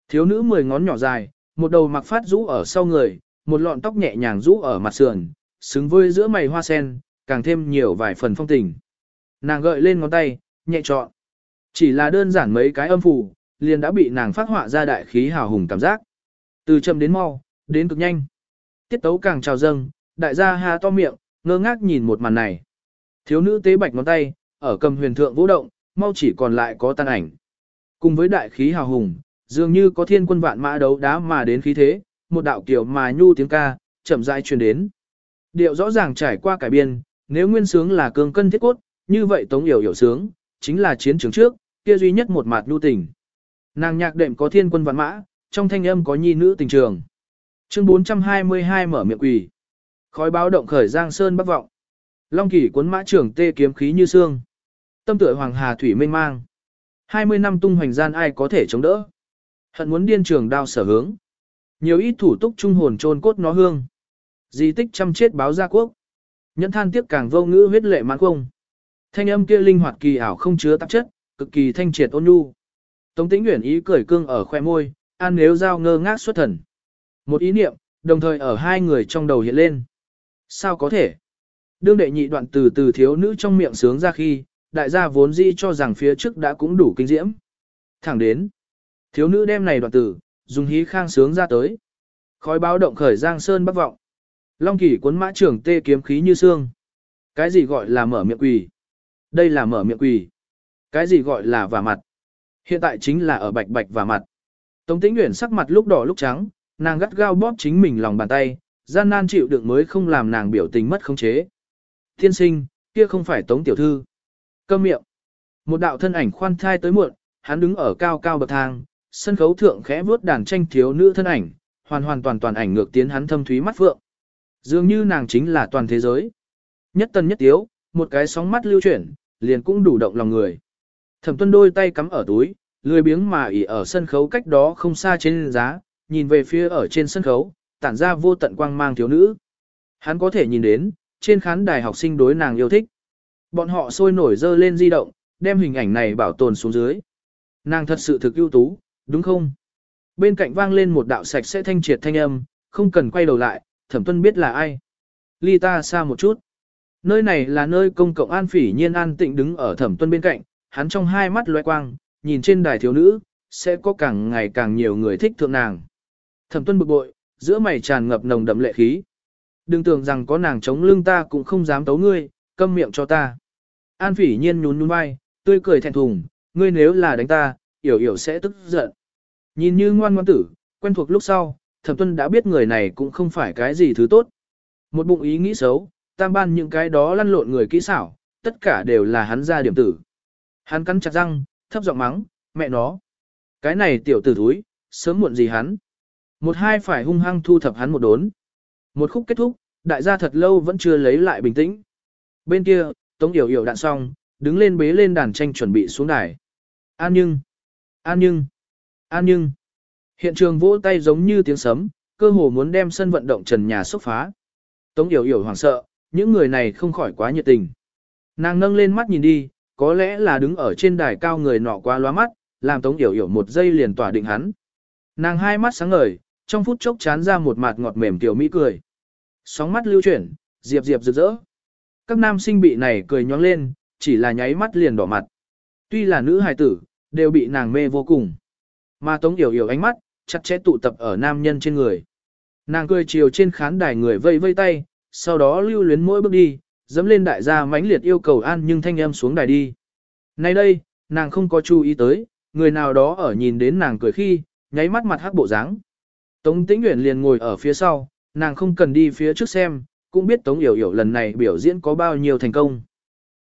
Thiếu nữ mười ngón nhỏ dài, một đầu mặc phát rũ ở sau người, một lọn tóc nhẹ nhàng rũ ở mặt sườn, xứng với giữa mày hoa sen, càng thêm nhiều vài phần phong tình. Nàng gợi lên ngón tay, nhẹ trọn. Chỉ là đơn giản mấy cái âm phù, liền đã bị nàng phát họa ra đại khí hào hùng cảm giác. Từ chậm đến mau, đến cực nhanh. Tiết tấu càng trào dâng, đại gia ha to miệng, ngơ ngác nhìn một màn này. Thiếu nữ tế bạch ngón tay, ở cầm huyền thượng vũ động, mau chỉ còn lại có tan ảnh. Cùng với đại khí hào hùng, dường như có thiên quân vạn mã đấu đá mà đến khí thế, một đạo kiểu mà nhu tiếng ca, chậm rãi truyền đến. Điệu rõ ràng trải qua cải biên, nếu nguyên sướng là cương cân thiết cốt, như vậy tống hiểu hiểu sướng, chính là chiến trường trước, kia duy nhất một mặt nhu tình. Nàng nhạc đệm có thiên quân vạn mã, trong thanh âm có nhi nữ tình trường. Chương 422 mở miệng quỳ. Khói báo động khởi giang sơn bắc vọng. Long kỷ cuốn mã trưởng tê kiếm khí như xương. Tâm tựa hoàng hà thủy mênh mang. 20 năm tung hoành gian ai có thể chống đỡ. Hận muốn điên trường đao sở hướng. Nhiều ít thủ túc trung hồn trôn cốt nó hương. Di tích chăm chết báo gia quốc. Nhẫn than tiếp càng vô ngữ huyết lệ mãn không. Thanh âm kia linh hoạt kỳ ảo không chứa tạp chất, cực kỳ thanh triệt ôn nhu. Tống Tĩnh Uyển ý cười cương ở khoe môi, an nếu giao ngơ ngác xuất thần. Một ý niệm, đồng thời ở hai người trong đầu hiện lên. Sao có thể? Đương đệ nhị đoạn từ từ thiếu nữ trong miệng sướng ra khi, đại gia vốn dĩ cho rằng phía trước đã cũng đủ kinh diễm. Thẳng đến, thiếu nữ đem này đoạn tử, dùng hí khang sướng ra tới. Khói báo động khởi giang sơn bắc vọng. Long kỳ cuốn mã trưởng tê kiếm khí như xương. Cái gì gọi là mở miệng quỳ? Đây là mở miệng quỳ. Cái gì gọi là vả mặt? Hiện tại chính là ở bạch bạch vả mặt. Tống tĩnh nguyện sắc mặt lúc đỏ lúc trắng, nàng gắt gao bóp chính mình lòng bàn tay, gian nan chịu đựng mới không làm nàng biểu tình mất khống chế. Thiên sinh, kia không phải tống tiểu thư. Câm miệng. Một đạo thân ảnh khoan thai tới muộn, hắn đứng ở cao cao bậc thang, sân khấu thượng khẽ vuốt đàn tranh thiếu nữ thân ảnh, hoàn hoàn toàn toàn ảnh ngược tiến hắn thâm thúy mắt phượng. Dường như nàng chính là toàn thế giới. Nhất tân nhất tiếu, một cái sóng mắt lưu chuyển, liền cũng đủ động lòng người. Thẩm tuân đôi tay cắm ở túi, lười biếng mà ỉ ở sân khấu cách đó không xa trên giá, nhìn về phía ở trên sân khấu, tản ra vô tận quang mang thiếu nữ. Hắn có thể nhìn đến, trên khán đài học sinh đối nàng yêu thích. Bọn họ sôi nổi dơ lên di động, đem hình ảnh này bảo tồn xuống dưới. Nàng thật sự thực ưu tú, đúng không? Bên cạnh vang lên một đạo sạch sẽ thanh triệt thanh âm, không cần quay đầu lại, thẩm tuân biết là ai. Ly ta xa một chút. Nơi này là nơi công cộng an phỉ nhiên an tịnh đứng ở thẩm tuân bên cạnh, hắn trong hai mắt loe quang, nhìn trên đài thiếu nữ, sẽ có càng ngày càng nhiều người thích thượng nàng. Thẩm tuân bực bội, giữa mày tràn ngập nồng đậm lệ khí. Đừng tưởng rằng có nàng chống lưng ta cũng không dám tấu ngươi, câm miệng cho ta. An phỉ nhiên nhún nhún vai, tươi cười thẹn thùng, ngươi nếu là đánh ta, yểu yểu sẽ tức giận. Nhìn như ngoan ngoan tử, quen thuộc lúc sau, thẩm tuân đã biết người này cũng không phải cái gì thứ tốt. Một bụng ý nghĩ xấu, tam ban những cái đó lăn lộn người kỹ xảo, tất cả đều là hắn ra điểm tử. Hắn cắn chặt răng, thấp giọng mắng, mẹ nó. Cái này tiểu tử thúi, sớm muộn gì hắn. Một hai phải hung hăng thu thập hắn một đốn. Một khúc kết thúc, đại gia thật lâu vẫn chưa lấy lại bình tĩnh. Bên kia, Tống Yểu Yểu đạn xong, đứng lên bế lên đàn tranh chuẩn bị xuống đài. An nhưng, an nhưng, an nhưng. Hiện trường vỗ tay giống như tiếng sấm, cơ hồ muốn đem sân vận động trần nhà sốc phá. Tống Yểu Yểu hoảng sợ, những người này không khỏi quá nhiệt tình. Nàng nâng lên mắt nhìn đi, có lẽ là đứng ở trên đài cao người nọ quá lóa mắt, làm Tống Yểu Yểu một giây liền tỏa định hắn. Nàng hai mắt sáng ngời, trong phút chốc chán ra một mặt ngọt mềm tiểu mỹ cười. Sóng mắt lưu chuyển, diệp diệp rực rỡ. Các nam sinh bị này cười nhóng lên, chỉ là nháy mắt liền đỏ mặt. Tuy là nữ hài tử, đều bị nàng mê vô cùng. Mà Tống Yểu Yểu ánh mắt, chặt chẽ tụ tập ở nam nhân trên người. Nàng cười chiều trên khán đài người vây vây tay, sau đó lưu luyến mỗi bước đi, dẫm lên đại gia mãnh liệt yêu cầu an nhưng thanh em xuống đài đi. Nay đây, nàng không có chú ý tới, người nào đó ở nhìn đến nàng cười khi, nháy mắt mặt hắc bộ dáng. Tống Tĩnh Uyển liền ngồi ở phía sau, nàng không cần đi phía trước xem, cũng biết Tống Yểu Yểu lần này biểu diễn có bao nhiêu thành công.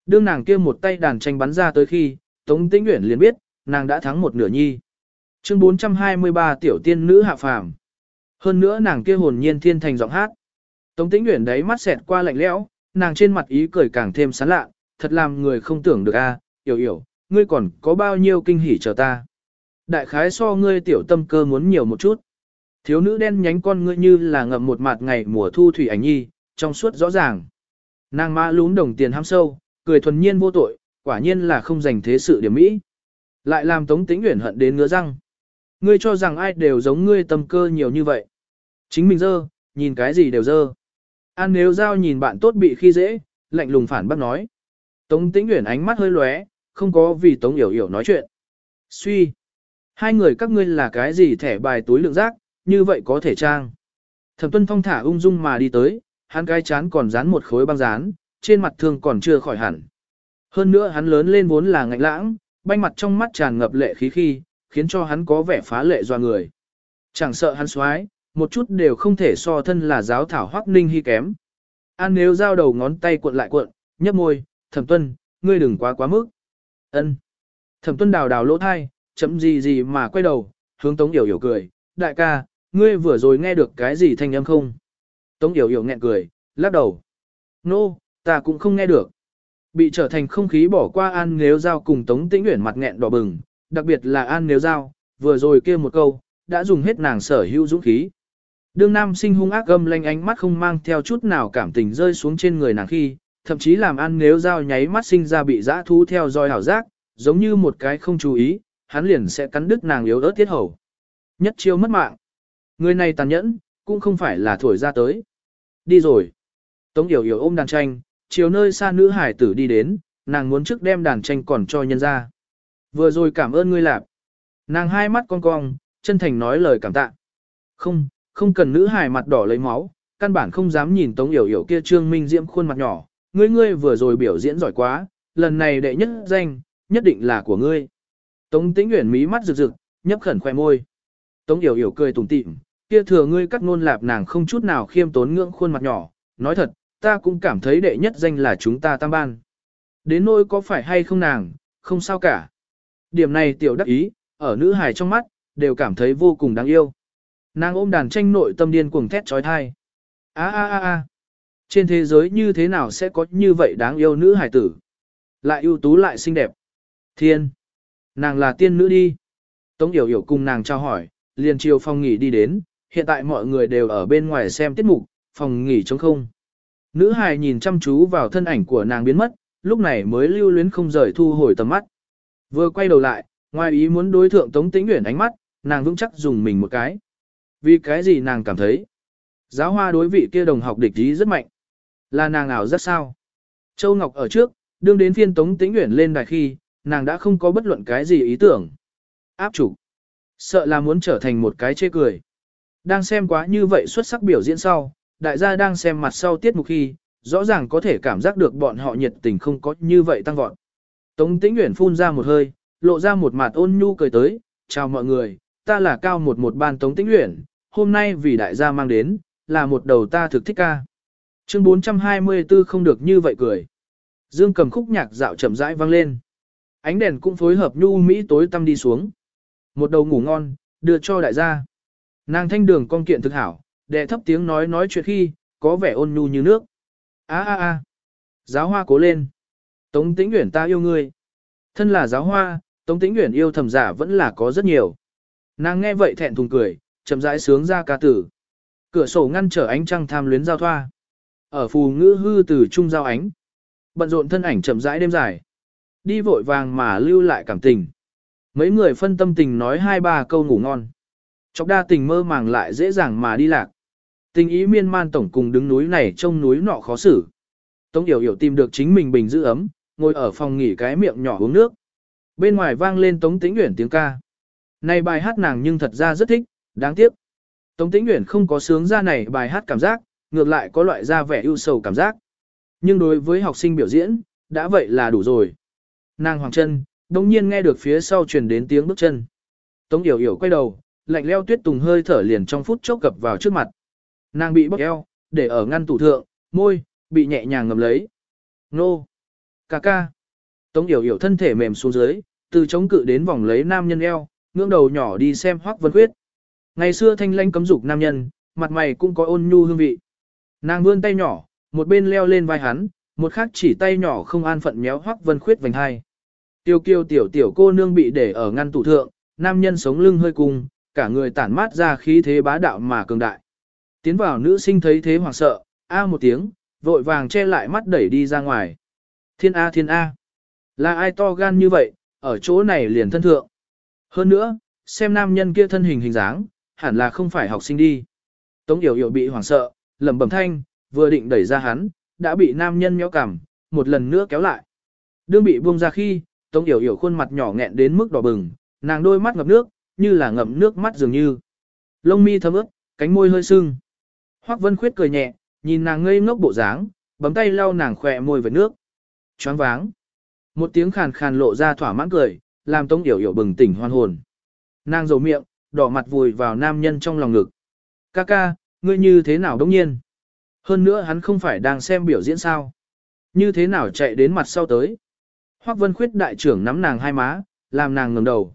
Đương nàng kia một tay đàn tranh bắn ra tới khi, Tống Tĩnh Uyển liền biết, nàng đã thắng một nửa nhi. Chương 423 tiểu tiên nữ hạ phàm. Hơn nữa nàng kia hồn nhiên thiên thành giọng hát. Tống Tĩnh Uyển đấy mắt xẹt qua lạnh lẽo, nàng trên mặt ý cười càng thêm sán lạ, thật làm người không tưởng được a, Yểu Yểu, ngươi còn có bao nhiêu kinh hỉ chờ ta. Đại khái so ngươi tiểu tâm cơ muốn nhiều một chút. Thiếu nữ đen nhánh con ngươi như là ngậm một mặt ngày mùa thu thủy ảnh nhi, trong suốt rõ ràng. Nàng ma lún đồng tiền ham sâu, cười thuần nhiên vô tội, quả nhiên là không dành thế sự điểm mỹ. Lại làm Tống Tĩnh Uyển hận đến ngứa răng. Ngươi cho rằng ai đều giống ngươi tâm cơ nhiều như vậy. Chính mình dơ, nhìn cái gì đều dơ. An nếu giao nhìn bạn tốt bị khi dễ, lạnh lùng phản bác nói. Tống Tĩnh Uyển ánh mắt hơi lóe, không có vì Tống Yểu Yểu nói chuyện. Suy. Hai người các ngươi là cái gì thẻ bài túi lượng rác, như vậy có thể trang. Thẩm tuân phong thả ung dung mà đi tới, hắn cái chán còn dán một khối băng dán, trên mặt thương còn chưa khỏi hẳn. Hơn nữa hắn lớn lên vốn là ngạnh lãng, banh mặt trong mắt tràn ngập lệ khí khi, khiến cho hắn có vẻ phá lệ doa người. Chẳng sợ hắn xoái, một chút đều không thể so thân là giáo thảo hoắc ninh hy kém. An nếu giao đầu ngón tay cuộn lại cuộn, nhấp môi, thẩm tuân, ngươi đừng quá quá mức. ân Thẩm tuân đào đào lỗ thai, chấm gì gì mà quay đầu, hướng tống yểu yểu cười, đại ca, ngươi vừa rồi nghe được cái gì thanh âm không? Tống yểu yểu nghẹn cười, lắc đầu. Nô, no, ta cũng không nghe được. Bị trở thành không khí bỏ qua An Nếu Giao cùng Tống Tĩnh Uyển mặt nghẹn đỏ bừng, đặc biệt là An Nếu Giao, vừa rồi kia một câu, đã dùng hết nàng sở hữu dũng khí. Đương nam sinh hung ác gầm lanh ánh mắt không mang theo chút nào cảm tình rơi xuống trên người nàng khi, thậm chí làm An Nếu Giao nháy mắt sinh ra bị dã thú theo dõi hảo giác, giống như một cái không chú ý, hắn liền sẽ cắn đứt nàng yếu ớt tiết hầu. Nhất chiêu mất mạng. Người này tàn nhẫn, cũng không phải là thổi ra tới. Đi rồi. Tống Yểu Yểu ôm đàn tranh, chiều nơi xa nữ hải tử đi đến, nàng muốn trước đem đàn tranh còn cho nhân ra. Vừa rồi cảm ơn ngươi lạp. Nàng hai mắt cong cong, chân thành nói lời cảm tạ. Không, không cần nữ hải mặt đỏ lấy máu, căn bản không dám nhìn Tống Yểu Yểu kia trương minh diễm khuôn mặt nhỏ. Ngươi ngươi vừa rồi biểu diễn giỏi quá, lần này đệ nhất danh, nhất định là của ngươi. Tống Tĩnh Uyển mí mắt rực rực, nhấp khẩn khoe môi. Tống Yểu Yểu cười tủm tỉm, kia thừa ngươi cắt ngôn lạp nàng không chút nào khiêm tốn ngưỡng khuôn mặt nhỏ, nói thật, ta cũng cảm thấy đệ nhất danh là chúng ta tam ban. Đến nỗi có phải hay không nàng, không sao cả. Điểm này tiểu đắc ý, ở nữ hài trong mắt, đều cảm thấy vô cùng đáng yêu. Nàng ôm đàn tranh nội tâm điên cuồng thét trói thai. a a a a trên thế giới như thế nào sẽ có như vậy đáng yêu nữ hài tử? Lại ưu tú lại xinh đẹp. Thiên! Nàng là tiên nữ đi. Tống Yểu Yểu cùng nàng trao hỏi, liền chiều phòng nghỉ đi đến, hiện tại mọi người đều ở bên ngoài xem tiết mục, phòng nghỉ trống không. Nữ hài nhìn chăm chú vào thân ảnh của nàng biến mất, lúc này mới lưu luyến không rời thu hồi tầm mắt. Vừa quay đầu lại, ngoài ý muốn đối thượng Tống Tĩnh Uyển ánh mắt, nàng vững chắc dùng mình một cái. Vì cái gì nàng cảm thấy? Giáo hoa đối vị kia đồng học địch ý rất mạnh. Là nàng ảo rất sao? Châu Ngọc ở trước, đương đến phiên Tống Tĩnh Uyển lên đài khi, nàng đã không có bất luận cái gì ý tưởng. Áp chủ. Sợ là muốn trở thành một cái chê cười. Đang xem quá như vậy xuất sắc biểu diễn sau, đại gia đang xem mặt sau tiết mục khi, rõ ràng có thể cảm giác được bọn họ nhiệt tình không có như vậy tăng vọt. Tống Tĩnh Uyển phun ra một hơi, lộ ra một mặt ôn nhu cười tới, chào mọi người, ta là cao một một ban Tống Tĩnh Uyển, hôm nay vì đại gia mang đến, là một đầu ta thực thích ca. Chương 424 không được như vậy cười. Dương cầm khúc nhạc dạo chậm rãi vang lên. Ánh đèn cũng phối hợp nhu mỹ tối tăm đi xuống. Một đầu ngủ ngon, đưa cho đại gia. Nàng thanh đường con kiện thực hảo, đệ thấp tiếng nói nói chuyện khi, có vẻ ôn nhu như nước. A a a. Giáo hoa cố lên. Tống tĩnh nguyện ta yêu ngươi. Thân là giáo hoa, Tống tĩnh nguyện yêu thầm giả vẫn là có rất nhiều. Nàng nghe vậy thẹn thùng cười, chậm rãi sướng ra ca tử. Cửa sổ ngăn trở ánh trăng tham luyến giao thoa. Ở phù ngữ hư từ trung giao ánh. Bận rộn thân ảnh chậm rãi đêm dài. Đi vội vàng mà lưu lại cảm tình. Mấy người phân tâm tình nói hai ba câu ngủ ngon. Chọc đa tình mơ màng lại dễ dàng mà đi lạc. Tình ý miên man tổng cùng đứng núi này trông núi nọ khó xử. Tống Yểu Yểu tìm được chính mình bình giữ ấm, ngồi ở phòng nghỉ cái miệng nhỏ uống nước. Bên ngoài vang lên Tống Tĩnh Uyển tiếng ca. Này bài hát nàng nhưng thật ra rất thích, đáng tiếc. Tống Tĩnh Uyển không có sướng ra này bài hát cảm giác, ngược lại có loại ra vẻ ưu sầu cảm giác. Nhưng đối với học sinh biểu diễn, đã vậy là đủ rồi. Nàng hoàng chân, đồng nhiên nghe được phía sau truyền đến tiếng bước chân. Tống Yểu Yểu quay đầu, lạnh leo tuyết tùng hơi thở liền trong phút chốc cập vào trước mặt. Nàng bị bóp eo, để ở ngăn tủ thượng, môi, bị nhẹ nhàng ngầm lấy. Nô! Cà ca! Tống Yểu Yểu thân thể mềm xuống dưới, từ chống cự đến vòng lấy nam nhân eo, ngưỡng đầu nhỏ đi xem Hoắc Vân Khuyết. Ngày xưa thanh lanh cấm dục nam nhân, mặt mày cũng có ôn nhu hương vị. Nàng vươn tay nhỏ, một bên leo lên vai hắn, một khác chỉ tay nhỏ không an phận méo Hoắc Vân Khuyết vành hai. Tiêu kiêu tiểu tiểu cô nương bị để ở ngăn tủ thượng, nam nhân sống lưng hơi cung, cả người tản mát ra khí thế bá đạo mà cường đại. Tiến vào nữ sinh thấy thế hoảng sợ, a một tiếng, vội vàng che lại mắt đẩy đi ra ngoài. Thiên A thiên A. Là ai to gan như vậy, ở chỗ này liền thân thượng. Hơn nữa, xem nam nhân kia thân hình hình dáng, hẳn là không phải học sinh đi. Tống Yểu Yểu bị hoảng sợ, lẩm bẩm thanh, vừa định đẩy ra hắn, đã bị nam nhân nhéo cằm, một lần nữa kéo lại. Đương bị buông ra khi, Tống Yểu Yểu khuôn mặt nhỏ nghẹn đến mức đỏ bừng, nàng đôi mắt ngập nước, như là ngậm nước mắt dường như. Lông mi thấm ướt, cánh môi hơi sưng. Hoắc Vân Khuyết cười nhẹ, nhìn nàng ngây ngốc bộ dáng, bấm tay lau nàng khỏe môi với nước. Choáng váng. Một tiếng khàn khàn lộ ra thỏa mãn cười, làm Tống điểu Yểu bừng tỉnh hoan hồn. Nàng rầu miệng, đỏ mặt vùi vào nam nhân trong lòng ngực. Ca ca, ngươi như thế nào đống nhiên? Hơn nữa hắn không phải đang xem biểu diễn sao? Như thế nào chạy đến mặt sau tới? Hoắc Vân Khuyết đại trưởng nắm nàng hai má, làm nàng ngẩng đầu.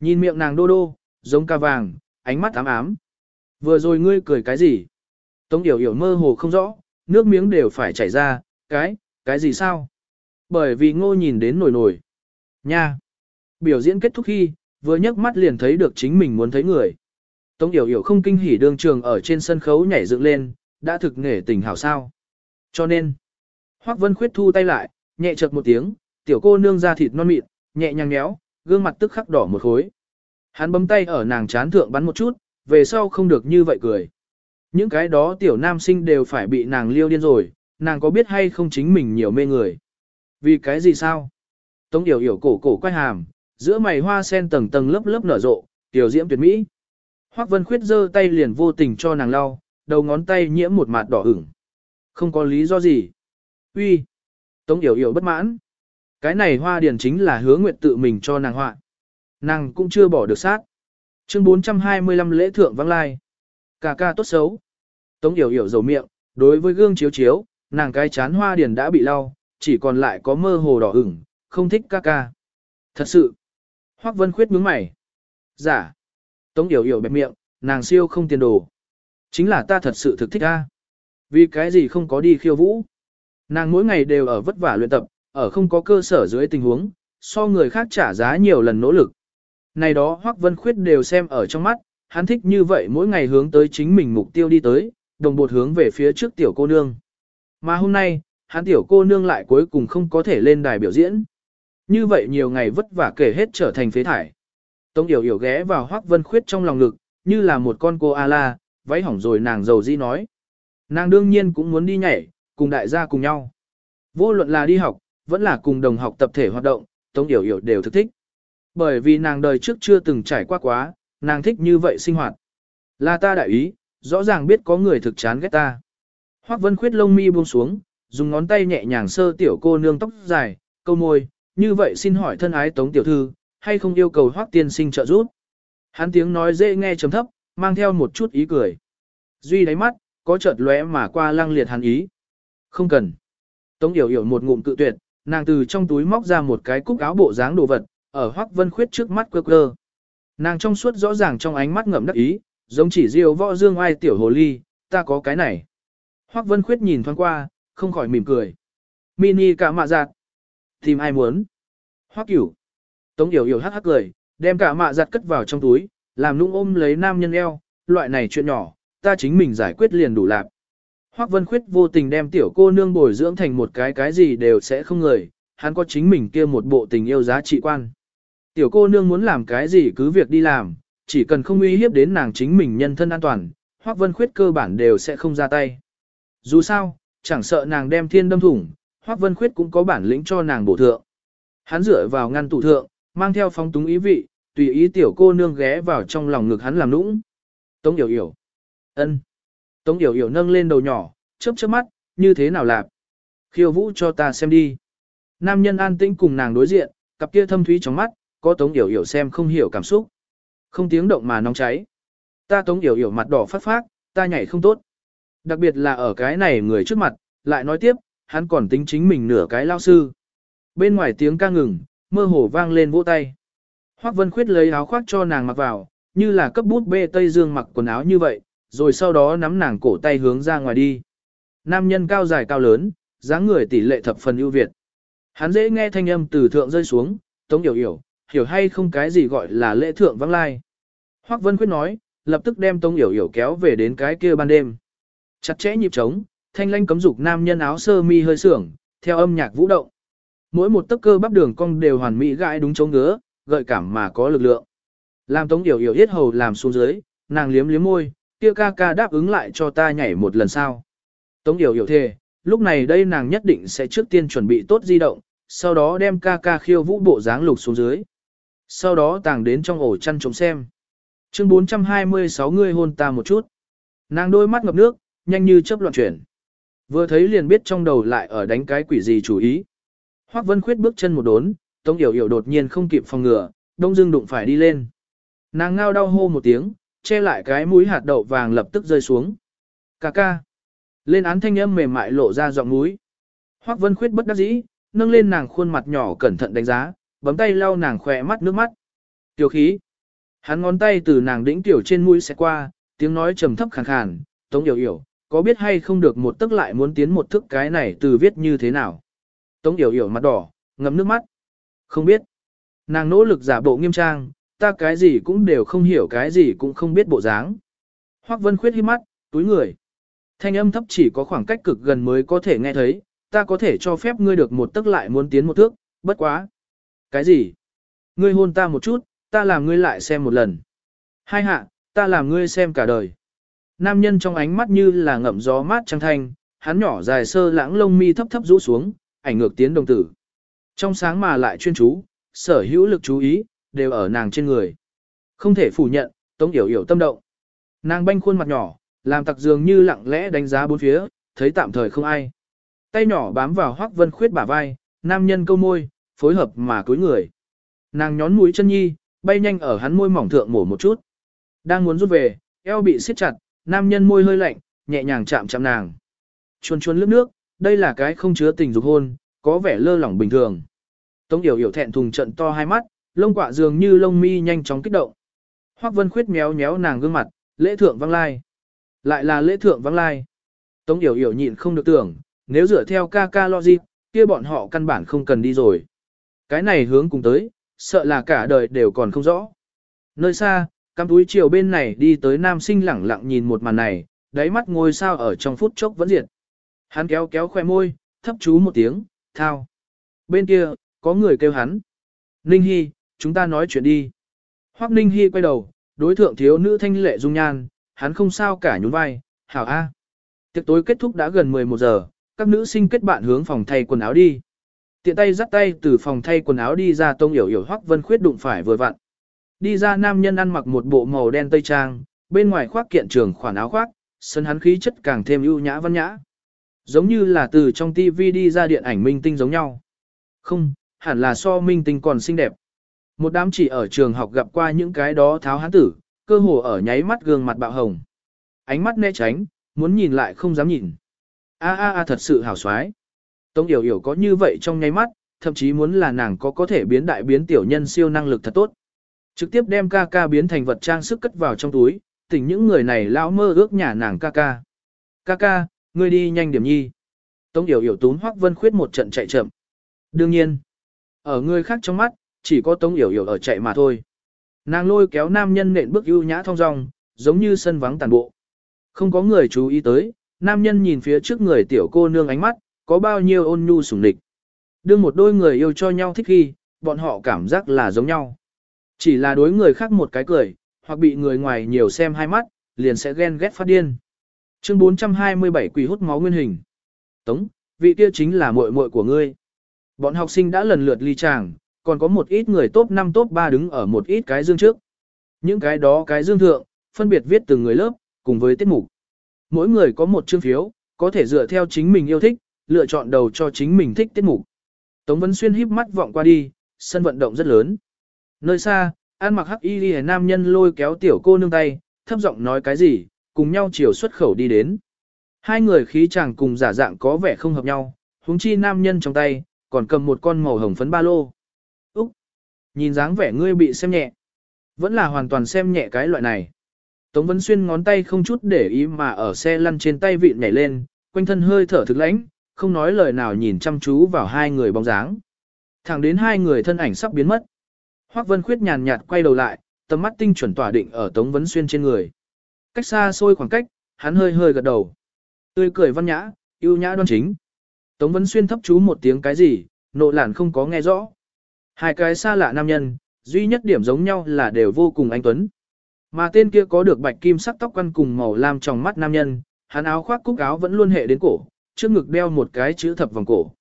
Nhìn miệng nàng đô đô, giống ca vàng, ánh mắt ám ám. Vừa rồi ngươi cười cái gì? Tống Yểu Yểu mơ hồ không rõ, nước miếng đều phải chảy ra, cái, cái gì sao? Bởi vì ngô nhìn đến nổi nổi. Nha! Biểu diễn kết thúc khi, vừa nhấc mắt liền thấy được chính mình muốn thấy người. Tống Yểu Yểu không kinh hỉ đương trường ở trên sân khấu nhảy dựng lên, đã thực nghề tình hảo sao. Cho nên, Hoắc Vân Khuyết thu tay lại, nhẹ chật một tiếng, tiểu cô nương ra thịt non mịn, nhẹ nhàng nhéo, gương mặt tức khắc đỏ một khối. Hắn bấm tay ở nàng chán thượng bắn một chút, về sau không được như vậy cười. Những cái đó tiểu nam sinh đều phải bị nàng liêu điên rồi, nàng có biết hay không chính mình nhiều mê người. Vì cái gì sao? Tống Yểu Yểu cổ cổ quay hàm, giữa mày hoa sen tầng tầng lớp lớp nở rộ, tiểu diễm tuyệt mỹ. Hoắc Vân Khuyết giơ tay liền vô tình cho nàng lau, đầu ngón tay nhiễm một mạt đỏ ửng. Không có lý do gì. Uy. Tống Yểu Yểu bất mãn. Cái này hoa điển chính là hứa nguyện tự mình cho nàng họa. Nàng cũng chưa bỏ được sát. Chương 425 lễ thượng vắng lai. Cà ca tốt xấu. Tống Yểu Yểu dầu miệng, đối với gương chiếu chiếu, nàng cái chán hoa điển đã bị lau, chỉ còn lại có mơ hồ đỏ ửng, không thích ca ca. Thật sự. Hoắc Vân Khuyết nhướng mày. Giả. Dạ. Tống Yểu Yểu bẹp miệng, nàng siêu không tiền đồ. Chính là ta thật sự thực thích ca. Vì cái gì không có đi khiêu vũ. Nàng mỗi ngày đều ở vất vả luyện tập, ở không có cơ sở dưới tình huống, so người khác trả giá nhiều lần nỗ lực. Này đó Hoắc Vân Khuyết đều xem ở trong mắt, hắn thích như vậy mỗi ngày hướng tới chính mình mục tiêu đi tới, đồng bột hướng về phía trước tiểu cô nương. Mà hôm nay, hắn tiểu cô nương lại cuối cùng không có thể lên đài biểu diễn. Như vậy nhiều ngày vất vả kể hết trở thành phế thải. Tống Yểu Yểu ghé vào Hoắc Vân Khuyết trong lòng ngực, như là một con cô A-la, váy hỏng rồi nàng dầu di nói. Nàng đương nhiên cũng muốn đi nhảy, cùng đại gia cùng nhau. Vô luận là đi học, vẫn là cùng đồng học tập thể hoạt động, Tống Yểu Yểu đều thực thích. Bởi vì nàng đời trước chưa từng trải qua quá, nàng thích như vậy sinh hoạt. Là ta đại ý, rõ ràng biết có người thực chán ghét ta. Hoắc Vân Khuyết lông mi buông xuống, dùng ngón tay nhẹ nhàng sơ tiểu cô nương tóc dài, câu môi, như vậy xin hỏi thân ái Tống tiểu thư, hay không yêu cầu Hoắc tiên sinh trợ giúp? Hắn tiếng nói dễ nghe trầm thấp, mang theo một chút ý cười. Duy đáy mắt, có chợt lóe mà qua lăng liệt hắn ý. Không cần. Tống Yểu Yểu một ngụm cự tuyệt, nàng từ trong túi móc ra một cái cúc áo bộ dáng đồ vật, ở Hoắc Vân Khuyết trước mắt quơ quơ. Nàng trong suốt rõ ràng trong ánh mắt ngậm đắc ý, giống chỉ diêu võ dương ai tiểu hồ ly, ta có cái này. Hoắc Vân Khuyết nhìn thoáng qua, không khỏi mỉm cười. Mini cả mạ giặt. Tìm ai muốn? Hoắc Cửu. Tống Yểu Yểu hắc hắc cười, đem cả mạ giặt cất vào trong túi, làm nũng ôm lấy nam nhân eo, loại này chuyện nhỏ, ta chính mình giải quyết liền đủ lạc. Hoắc Vân Khuyết vô tình đem tiểu cô nương bồi dưỡng thành một cái cái gì đều sẽ không người, hắn có chính mình kia một bộ tình yêu giá trị quan. Tiểu cô nương muốn làm cái gì cứ việc đi làm, chỉ cần không uy hiếp đến nàng chính mình nhân thân an toàn, Hoắc Vân Khuyết cơ bản đều sẽ không ra tay. Dù sao, chẳng sợ nàng đem thiên đâm thủng, Hoắc Vân Khuyết cũng có bản lĩnh cho nàng bổ thượng. Hắn dựa vào ngăn tủ thượng, mang theo phong túng ý vị, tùy ý tiểu cô nương ghé vào trong lòng ngực hắn làm nũng. Tống Yểu Yểu. ân. Tống Yểu Yểu nâng lên đầu nhỏ, chớp chớp mắt, như thế nào lạp? Khiêu vũ cho ta xem đi. Nam nhân an tĩnh cùng nàng đối diện, cặp kia thâm thúy trong mắt, có Tống Yểu Yểu xem không hiểu cảm xúc. Không tiếng động mà nóng cháy. Ta Tống Yểu Yểu mặt đỏ phát phát, ta nhảy không tốt. Đặc biệt là ở cái này người trước mặt, lại nói tiếp, hắn còn tính chính mình nửa cái lao sư. Bên ngoài tiếng ca ngừng, mơ hồ vang lên vỗ tay. Hoắc Vân Khuyết lấy áo khoác cho nàng mặc vào, như là cấp bút bê Tây Dương mặc quần áo như vậy, rồi sau đó nắm nàng cổ tay hướng ra ngoài đi. Nam nhân cao dài cao lớn, dáng người tỷ lệ thập phần ưu việt. Hắn dễ nghe thanh âm từ thượng rơi xuống, Tống hiểu hiểu, hiểu hay không cái gì gọi là lễ thượng vắng lai. Hoắc Vân Khuyết nói, lập tức đem Tống hiểu hiểu kéo về đến cái kia ban đêm. Chặt chẽ nhịp trống, thanh lanh cấm dục nam nhân áo sơ mi hơi sưởng, theo âm nhạc vũ động. Mỗi một tấc cơ bắp đường cong đều hoàn mỹ gãi đúng chỗ ngứa, gợi cảm mà có lực lượng. Làm Tống Yểu Yểu yết hầu làm xuống dưới, nàng liếm liếm môi, kia ca ca đáp ứng lại cho ta nhảy một lần sao? Tống Yểu Yểu thề, lúc này đây nàng nhất định sẽ trước tiên chuẩn bị tốt di động, sau đó đem ca ca khiêu vũ bộ dáng lục xuống dưới. Sau đó tàng đến trong ổ chăn trống xem. Chương 426 người hôn ta một chút. Nàng đôi mắt ngập nước, nhanh như chớp loạn chuyển. Vừa thấy liền biết trong đầu lại ở đánh cái quỷ gì chủ ý. Hoắc Vân Khuyết bước chân một đốn, Tống Yểu Yểu đột nhiên không kịp phòng ngừa, đông dưng đụng phải đi lên. Nàng ngao đau hô một tiếng, che lại cái mũi hạt đậu vàng lập tức rơi xuống. Cà ca. Lên án thanh âm mềm mại lộ ra giọng mũi. Hoắc Vân Khuyết bất đắc dĩ, nâng lên nàng khuôn mặt nhỏ cẩn thận đánh giá, bấm tay lau nàng khỏe mắt nước mắt. Tiểu khí. Hắn ngón tay từ nàng đĩnh tiểu trên mũi sẽ qua, tiếng nói trầm thấp khàn khàn, Tống Yểu Yểu, có biết hay không được một tức lại muốn tiến một thức cái này từ viết như thế nào. Tống Yểu Yểu mặt đỏ, ngấm nước mắt. Không biết. Nàng nỗ lực giả bộ nghiêm trang, ta cái gì cũng đều không hiểu cái gì cũng không biết bộ dáng. Hoắc Vân Khuyết hít mắt, túi người. Thanh âm thấp chỉ có khoảng cách cực gần mới có thể nghe thấy, ta có thể cho phép ngươi được một tức lại muốn tiến một thước, bất quá. Cái gì? Ngươi hôn ta một chút, ta làm ngươi lại xem một lần. Hai hạ, ta làm ngươi xem cả đời. Nam nhân trong ánh mắt như là ngậm gió mát trăng thanh, hắn nhỏ dài sơ lãng lông mi thấp thấp rũ xuống, ảnh ngược tiến đồng tử. Trong sáng mà lại chuyên chú, sở hữu lực chú ý, đều ở nàng trên người. Không thể phủ nhận, Tống Yểu Yểu tâm động. Nàng banh khuôn mặt nhỏ, làm tặc dường như lặng lẽ đánh giá bốn phía, thấy tạm thời không ai. Tay nhỏ bám vào Hoắc Vân Khuyết bả vai, nam nhân câu môi, phối hợp mà cúi người. Nàng nhón mũi chân nhi, bay nhanh ở hắn môi mỏng thượng mổ một chút. Đang muốn rút về, eo bị siết chặt, nam nhân môi hơi lạnh, nhẹ nhàng chạm chạm nàng. Chuồn chuồn lướt nước, đây là cái không chứa tình dục hôn, có vẻ lơ lỏng bình thường. Tống Yểu Yểu thẹn thùng trận to hai mắt, lông quạ dường như lông mi nhanh chóng kích động. Hoắc Vân Khuyết méo méo nàng gương mặt, lễ thượng văng lai. Lại là lễ thượng văng lai. Tống Yểu Yểu nhịn không được tưởng, nếu dựa theo ca ca logic, kia bọn họ căn bản không cần đi rồi. Cái này hướng cùng tới, sợ là cả đời đều còn không rõ. Nơi xa, cắm túi chiều bên này đi tới nam sinh lẳng lặng nhìn một màn này, đáy mắt ngôi sao ở trong phút chốc vẫn diệt. Hắn kéo kéo khoe môi, thấp chú một tiếng, thao. Bên kia, có người kêu hắn. Ninh Hy, chúng ta nói chuyện đi. Hoắc Ninh Hy quay đầu, đối thượng thiếu nữ thanh lệ dung nhan, hắn không sao cả nhún vai, hảo a. Tiệc tối kết thúc đã gần 11 giờ, các nữ sinh kết bạn hướng phòng thay quần áo đi. Tiện tay dắt tay từ phòng thay quần áo đi ra tông yểu yểu Hoắc Vân Khuyết đụng phải vừa vặn. Đi ra nam nhân ăn mặc một bộ màu đen tây trang, bên ngoài khoác kiện trường khoản áo khoác, sân hắn khí chất càng thêm ưu nhã văn nhã. Giống như là từ trong TV đi ra điện ảnh minh tinh giống nhau. Không, hẳn là so minh tinh còn xinh đẹp. Một đám chỉ ở trường học gặp qua những cái đó tháo hán tử, cơ hồ ở nháy mắt gương mặt bạo hồng. Ánh mắt né tránh, muốn nhìn lại không dám nhìn. A a a thật sự hảo xoái. Tống Yểu Yểu có như vậy trong nháy mắt, thậm chí muốn là nàng có có thể biến đại biến tiểu nhân siêu năng lực thật tốt. Trực tiếp đem ca ca biến thành vật trang sức cất vào trong túi, tỉnh những người này lão mơ ước nhà nàng ca ca. Ca ca, ngươi đi nhanh điểm nhi. Tống Yểu Yểu tún Hoắc Vân Khuyết một trận chạy chậm. Đương nhiên, ở người khác trong mắt, chỉ có Tống Yểu Yểu ở chạy mà thôi. Nàng lôi kéo nam nhân nện bước ưu nhã thong dong, giống như sân vắng tàn bộ. Không có người chú ý tới, nam nhân nhìn phía trước người tiểu cô nương ánh mắt, có bao nhiêu ôn nhu sủng địch. Đưa một đôi người yêu cho nhau thích khi, bọn họ cảm giác là giống nhau. Chỉ là đối người khác một cái cười, hoặc bị người ngoài nhiều xem hai mắt, liền sẽ ghen ghét phát điên. Chương 427 quỷ hút máu nguyên hình. Tống, vị kia chính là muội muội của ngươi. Bọn học sinh đã lần lượt ly tràng, còn có một ít người top 5 top 3 đứng ở một ít cái dương trước. Những cái đó cái dương thượng, phân biệt viết từng người lớp, cùng với tiết mục. Mỗi người có một chương phiếu, có thể dựa theo chính mình yêu thích, lựa chọn đầu cho chính mình thích tiết mục. Tống Vân Xuyên híp mắt vọng qua đi, sân vận động rất lớn. Nơi xa, An mặc hắc y liễu nam nhân lôi kéo tiểu cô nương tay, thấp giọng nói cái gì, cùng nhau chiều xuất khẩu đi đến. Hai người khí chàng cùng giả dạng có vẻ không hợp nhau, huống chi nam nhân trong tay, còn cầm một con màu hồng phấn ba lô. Nhìn dáng vẻ ngươi bị xem nhẹ. Vẫn là hoàn toàn xem nhẹ cái loại này. Tống Vân Xuyên ngón tay không chút để ý mà ở xe lăn trên tay vịn nhảy lên, quanh thân hơi thở thực lãnh, không nói lời nào nhìn chăm chú vào hai người bóng dáng. Thẳng đến hai người thân ảnh sắp biến mất. Hoắc Vân Khuyết nhàn nhạt quay đầu lại, tầm mắt tinh chuẩn tỏa định ở Tống Vân Xuyên trên người. Cách xa xôi khoảng cách, hắn hơi hơi gật đầu. Tươi cười văn nhã, yêu nhã đoan chính. Tống Vân Xuyên thấp chú một tiếng cái gì, nộ lản không có nghe rõ. Hai cái xa lạ nam nhân, duy nhất điểm giống nhau là đều vô cùng anh tuấn. Mà tên kia có được bạch kim sắc tóc quăn cùng màu lam trong mắt nam nhân, hắn áo khoác cúc áo vẫn luôn hệ đến cổ, trước ngực đeo một cái chữ thập vòng cổ.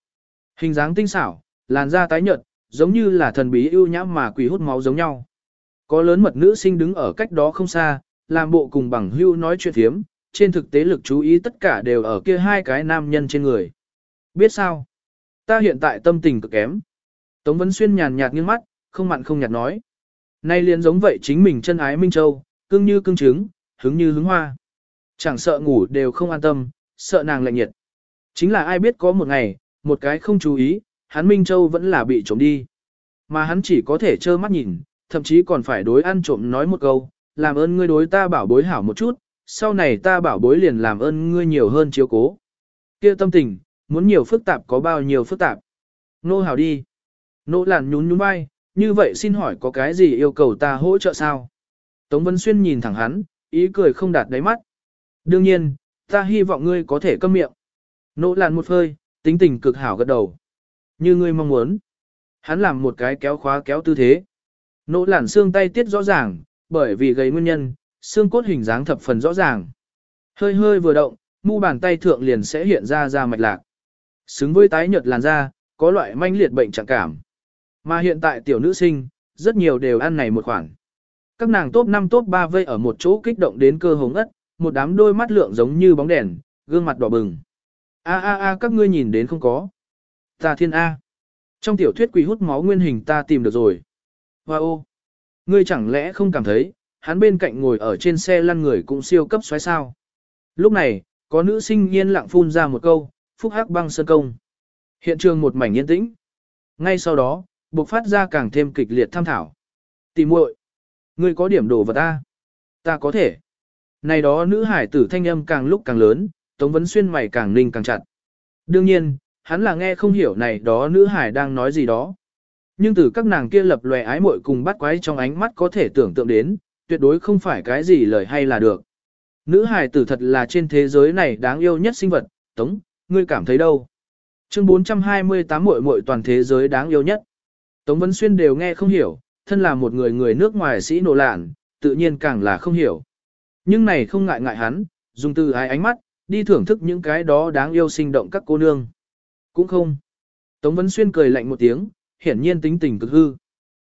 Hình dáng tinh xảo, làn da tái nhợt, giống như là thần bí ưu nhã mà quỷ hút máu giống nhau. Có lớn mật nữ sinh đứng ở cách đó không xa, làm bộ cùng bằng hưu nói chuyện thiếm, trên thực tế lực chú ý tất cả đều ở kia hai cái nam nhân trên người. Biết sao? Ta hiện tại tâm tình cực kém. Tống Vấn Xuyên nhàn nhạt nghiêng mắt, không mặn không nhạt nói. Nay liền giống vậy chính mình chân ái Minh Châu, cưng như cưng trứng, hứng như hứng hoa. Chẳng sợ ngủ đều không an tâm, sợ nàng lạnh nhiệt. Chính là ai biết có một ngày, một cái không chú ý, hắn Minh Châu vẫn là bị trộm đi. Mà hắn chỉ có thể trơ mắt nhìn, thậm chí còn phải đối ăn trộm nói một câu, làm ơn ngươi đối ta bảo bối hảo một chút, sau này ta bảo bối liền làm ơn ngươi nhiều hơn chiếu cố. kia tâm tình, muốn nhiều phức tạp có bao nhiêu phức tạp. Nô hảo đi. Nỗ làn nhún nhún vai, như vậy xin hỏi có cái gì yêu cầu ta hỗ trợ sao? Tống Vân Xuyên nhìn thẳng hắn, ý cười không đạt đáy mắt. Đương nhiên, ta hy vọng ngươi có thể câm miệng. Nỗ làn một hơi, tính tình cực hảo gật đầu. Như ngươi mong muốn. Hắn làm một cái kéo khóa kéo tư thế. Nỗ làn xương tay tiết rõ ràng, bởi vì gây nguyên nhân, xương cốt hình dáng thập phần rõ ràng. Hơi hơi vừa động, mu bàn tay thượng liền sẽ hiện ra ra mạch lạc. Xứng với tái nhợt làn da, có loại manh liệt bệnh trạng cảm. Mà hiện tại tiểu nữ sinh, rất nhiều đều ăn này một khoản. Các nàng top 5 top 3 vây ở một chỗ kích động đến cơ hống ất, một đám đôi mắt lượng giống như bóng đèn, gương mặt đỏ bừng. A a a các ngươi nhìn đến không có. Ta thiên A. Trong tiểu thuyết quỷ hút máu nguyên hình ta tìm được rồi. Hoa ô. Ngươi chẳng lẽ không cảm thấy, hắn bên cạnh ngồi ở trên xe lăn người cũng siêu cấp xoáy sao. Lúc này, có nữ sinh nhiên lặng phun ra một câu, phúc hắc băng sơn công. Hiện trường một mảnh yên tĩnh. Ngay sau đó, bộc phát ra càng thêm kịch liệt tham thảo. Tìm muội, ngươi có điểm đồ vật ta. Ta có thể. Này đó nữ hải tử thanh âm càng lúc càng lớn, Tống Vấn Xuyên mày càng ninh càng chặt. Đương nhiên, hắn là nghe không hiểu này đó nữ hải đang nói gì đó. Nhưng từ các nàng kia lập lòe ái muội cùng bắt quái trong ánh mắt có thể tưởng tượng đến, tuyệt đối không phải cái gì lời hay là được. Nữ hải tử thật là trên thế giới này đáng yêu nhất sinh vật, Tống, ngươi cảm thấy đâu? Chương 428 muội muội toàn thế giới đáng yêu nhất. Tống Vân Xuyên đều nghe không hiểu, thân là một người người nước ngoài sĩ nổ lạn, tự nhiên càng là không hiểu. Nhưng này không ngại ngại hắn, dùng từ ái ánh mắt, đi thưởng thức những cái đó đáng yêu sinh động các cô nương. Cũng không. Tống Vân Xuyên cười lạnh một tiếng, hiển nhiên tính tình cực hư.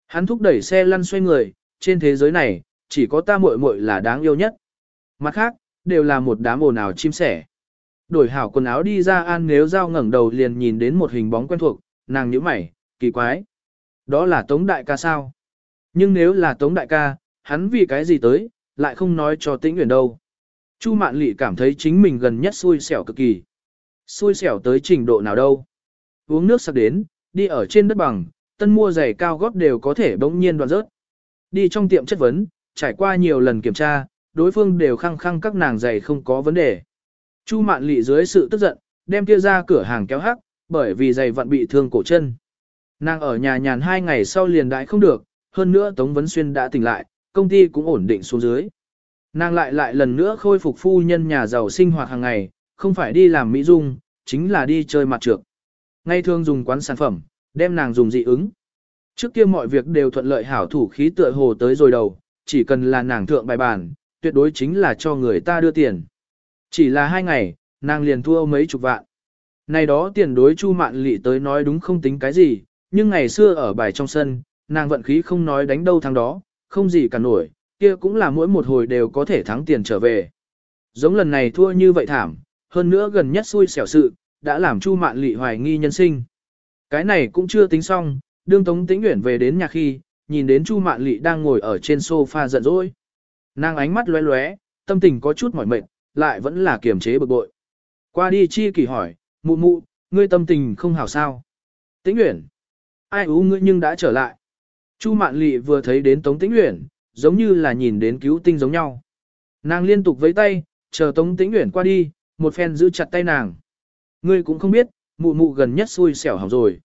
Hắn thúc đẩy xe lăn xoay người, trên thế giới này, chỉ có ta muội muội là đáng yêu nhất. Mặt khác, đều là một đám ồn ào chim sẻ. Đổi hảo quần áo đi ra an nếu giao ngẩng đầu liền nhìn đến một hình bóng quen thuộc, nàng nhíu mày, kỳ quái. Đó là Tống Đại ca sao? Nhưng nếu là Tống Đại ca, hắn vì cái gì tới, lại không nói cho tĩnh nguyễn đâu. Chu Mạn Lị cảm thấy chính mình gần nhất xui xẻo cực kỳ. Xui xẻo tới trình độ nào đâu. Uống nước sắp đến, đi ở trên đất bằng, tân mua giày cao gót đều có thể bỗng nhiên đoạn rớt. Đi trong tiệm chất vấn, trải qua nhiều lần kiểm tra, đối phương đều khăng khăng các nàng giày không có vấn đề. Chu mạn lị dưới sự tức giận, đem kia ra cửa hàng kéo hắc, bởi vì giày vặn bị thương cổ chân. Nàng ở nhà nhàn hai ngày sau liền đại không được, hơn nữa Tống Vấn Xuyên đã tỉnh lại, công ty cũng ổn định xuống dưới. Nàng lại lại lần nữa khôi phục phu nhân nhà giàu sinh hoạt hàng ngày, không phải đi làm mỹ dung, chính là đi chơi mặt trược. Ngay thường dùng quán sản phẩm, đem nàng dùng dị ứng. Trước kia mọi việc đều thuận lợi hảo thủ khí tựa hồ tới rồi đầu, chỉ cần là nàng thượng bài bản, tuyệt đối chính là cho người ta đưa tiền. Chỉ là hai ngày, nàng liền thua mấy chục vạn. Này đó tiền đối Chu Mạn Lị tới nói đúng không tính cái gì, nhưng ngày xưa ở bài trong sân, nàng vận khí không nói đánh đâu thắng đó, không gì cả nổi, kia cũng là mỗi một hồi đều có thể thắng tiền trở về. Giống lần này thua như vậy thảm, hơn nữa gần nhất xui xẻo sự, đã làm Chu Mạn Lệ hoài nghi nhân sinh. Cái này cũng chưa tính xong, đương Tống Tĩnh Uyển về đến nhà khi, nhìn đến Chu Mạn Lệ đang ngồi ở trên sofa giận dỗi. Nàng ánh mắt lóe lóe, tâm tình có chút mỏi mệt, lại vẫn là kiềm chế bực bội. Qua đi chi kỳ hỏi, mụ mụ, ngươi tâm tình không hảo sao? Tĩnh Uyển, ai ú ngươi nhưng đã trở lại. Chu Mạn Lệ vừa thấy đến Tống Tĩnh Uyển, giống như là nhìn đến cứu tinh giống nhau. Nàng liên tục vẫy tay, chờ Tống Tĩnh Uyển qua đi, một phen giữ chặt tay nàng. Ngươi cũng không biết, mụ mụ gần nhất xui xẻo hỏng rồi.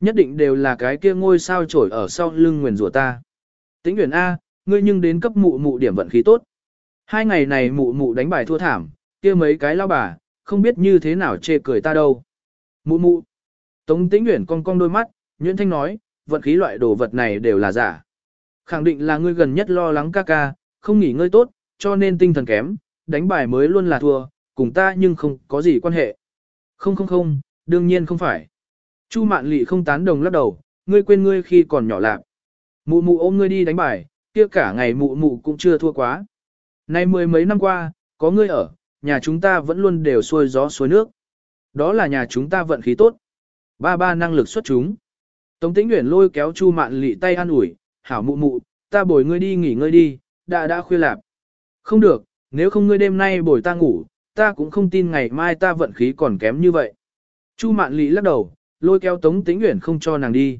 Nhất định đều là cái kia ngôi sao trổi ở sau lưng nguyền rủa ta. Tĩnh Uyển A, ngươi nhưng đến cấp mụ mụ điểm vận khí tốt. Hai ngày này mụ mụ đánh bài thua thảm, kia mấy cái lao bà, không biết như thế nào chê cười ta đâu. Mụ mụ. Tống Tĩnh Uyển cong cong đôi mắt, Nguyễn Thanh nói, vận khí loại đồ vật này đều là giả. Khẳng định là ngươi gần nhất lo lắng ca ca, không nghỉ ngơi tốt, cho nên tinh thần kém, đánh bài mới luôn là thua, cùng ta nhưng không có gì quan hệ. Không không không, đương nhiên không phải. Chu Mạn Lệ không tán đồng lắc đầu, ngươi quên ngươi khi còn nhỏ lạc. Mụ mụ ôm ngươi đi đánh bài, kia cả ngày mụ mụ cũng chưa thua quá. Nay mười mấy năm qua, có ngươi ở, nhà chúng ta vẫn luôn đều xuôi gió xuôi nước. Đó là nhà chúng ta vận khí tốt. Ba ba năng lực xuất chúng. Tống Tĩnh Uyển lôi kéo Chu Mạn Lệ tay an ủi, "Hảo mụ mụ, ta bồi ngươi đi nghỉ ngơi đi, đã đã khuya lạp." "Không được, nếu không ngươi đêm nay bồi ta ngủ, ta cũng không tin ngày mai ta vận khí còn kém như vậy." Chu Mạn Lệ lắc đầu, lôi kéo Tống Tĩnh Uyển không cho nàng đi.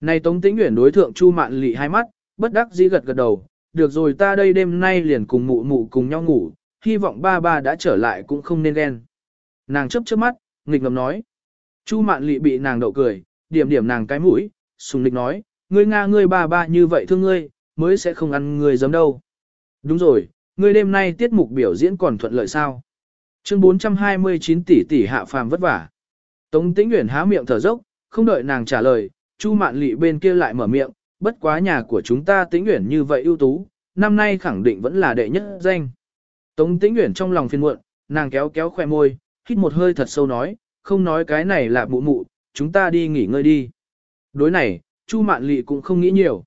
Này Tống Tĩnh Uyển đối thượng Chu Mạn Lệ hai mắt, bất đắc dĩ gật gật đầu, "Được rồi, ta đây đêm nay liền cùng mụ mụ cùng nhau ngủ, hy vọng ba ba đã trở lại cũng không nên ghen." Nàng chớp chớp mắt, nghịch ngầm nói. Chu Mạn Lệ bị nàng đậu cười, điểm điểm nàng cái mũi, sùng lịch nói, ngươi Nga ngươi ba ba như vậy thương ngươi, mới sẽ không ăn ngươi giấm đâu. Đúng rồi, ngươi đêm nay tiết mục biểu diễn còn thuận lợi sao? Chương 429 tỷ tỷ hạ phàm vất vả. Tống Tĩnh Uyển há miệng thở dốc, không đợi nàng trả lời, Chu Mạn Lệ bên kia lại mở miệng, bất quá nhà của chúng ta Tĩnh Uyển như vậy ưu tú, năm nay khẳng định vẫn là đệ nhất danh. Tống Tĩnh Uyển trong lòng phiền muộn, nàng kéo kéo khoe môi, hít một hơi thật sâu nói, không nói cái này là mụ mụ, chúng ta đi nghỉ ngơi đi. Đối này, Chu Mạn Lệ cũng không nghĩ nhiều.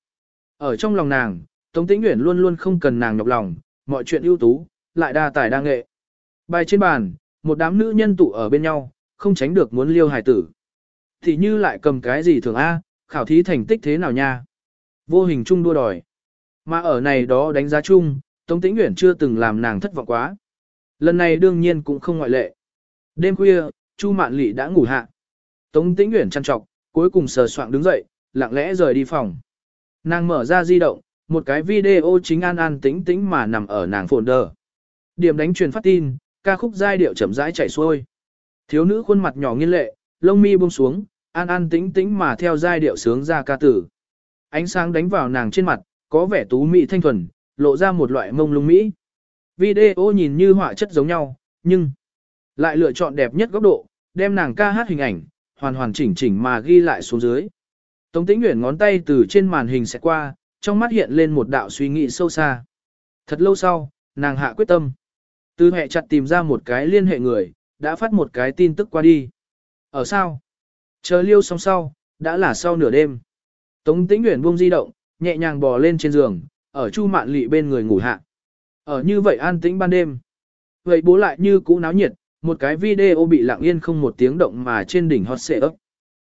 Ở trong lòng nàng, Tống Tĩnh Uyển luôn luôn không cần nàng nhọc lòng, mọi chuyện ưu tú, lại đa tài đa nghệ. Bài trên bàn, một đám nữ nhân tụ ở bên nhau, không tránh được muốn liêu hài tử. Thì như lại cầm cái gì thường A, khảo thí thành tích thế nào nha. Vô hình chung đua đòi. Mà ở này đó đánh giá chung, Tống Tĩnh Uyển chưa từng làm nàng thất vọng quá. Lần này đương nhiên cũng không ngoại lệ. Đêm khuya, Chu Mạn Lị đã ngủ hạ. Tống Tĩnh Uyển chăn trọc, cuối cùng sờ soạng đứng dậy, lặng lẽ rời đi phòng. Nàng mở ra di động, một cái video chính an an tĩnh tĩnh mà nằm ở nàng folder. Điểm đánh truyền phát tin, ca khúc giai điệu chậm rãi chảy xuôi. Thiếu nữ khuôn mặt nhỏ nghiên lệ, lông mi buông xuống, an an tĩnh tĩnh mà theo giai điệu sướng ra ca tử. Ánh sáng đánh vào nàng trên mặt, có vẻ tú mỹ thanh thuần, lộ ra một loại mông lung mỹ. Video nhìn như họa chất giống nhau, nhưng lại lựa chọn đẹp nhất góc độ, đem nàng ca hát hình ảnh, hoàn hoàn chỉnh chỉnh mà ghi lại xuống dưới. Tống Tĩnh Uyển ngón tay từ trên màn hình sẽ qua, trong mắt hiện lên một đạo suy nghĩ sâu xa. Thật lâu sau, nàng hạ quyết tâm. Từ hệ chặt tìm ra một cái liên hệ người, đã phát một cái tin tức qua đi. Ở sao? Chờ liêu xong sau, đã là sau nửa đêm. Tống Tĩnh Uyển buông di động, nhẹ nhàng bò lên trên giường, ở Chu Mạn Lị bên người ngủ hạ. Ở như vậy an tĩnh ban đêm. Vậy bố lại như cũ náo nhiệt, một cái video bị lặng yên không một tiếng động mà trên đỉnh hot xệ ấp.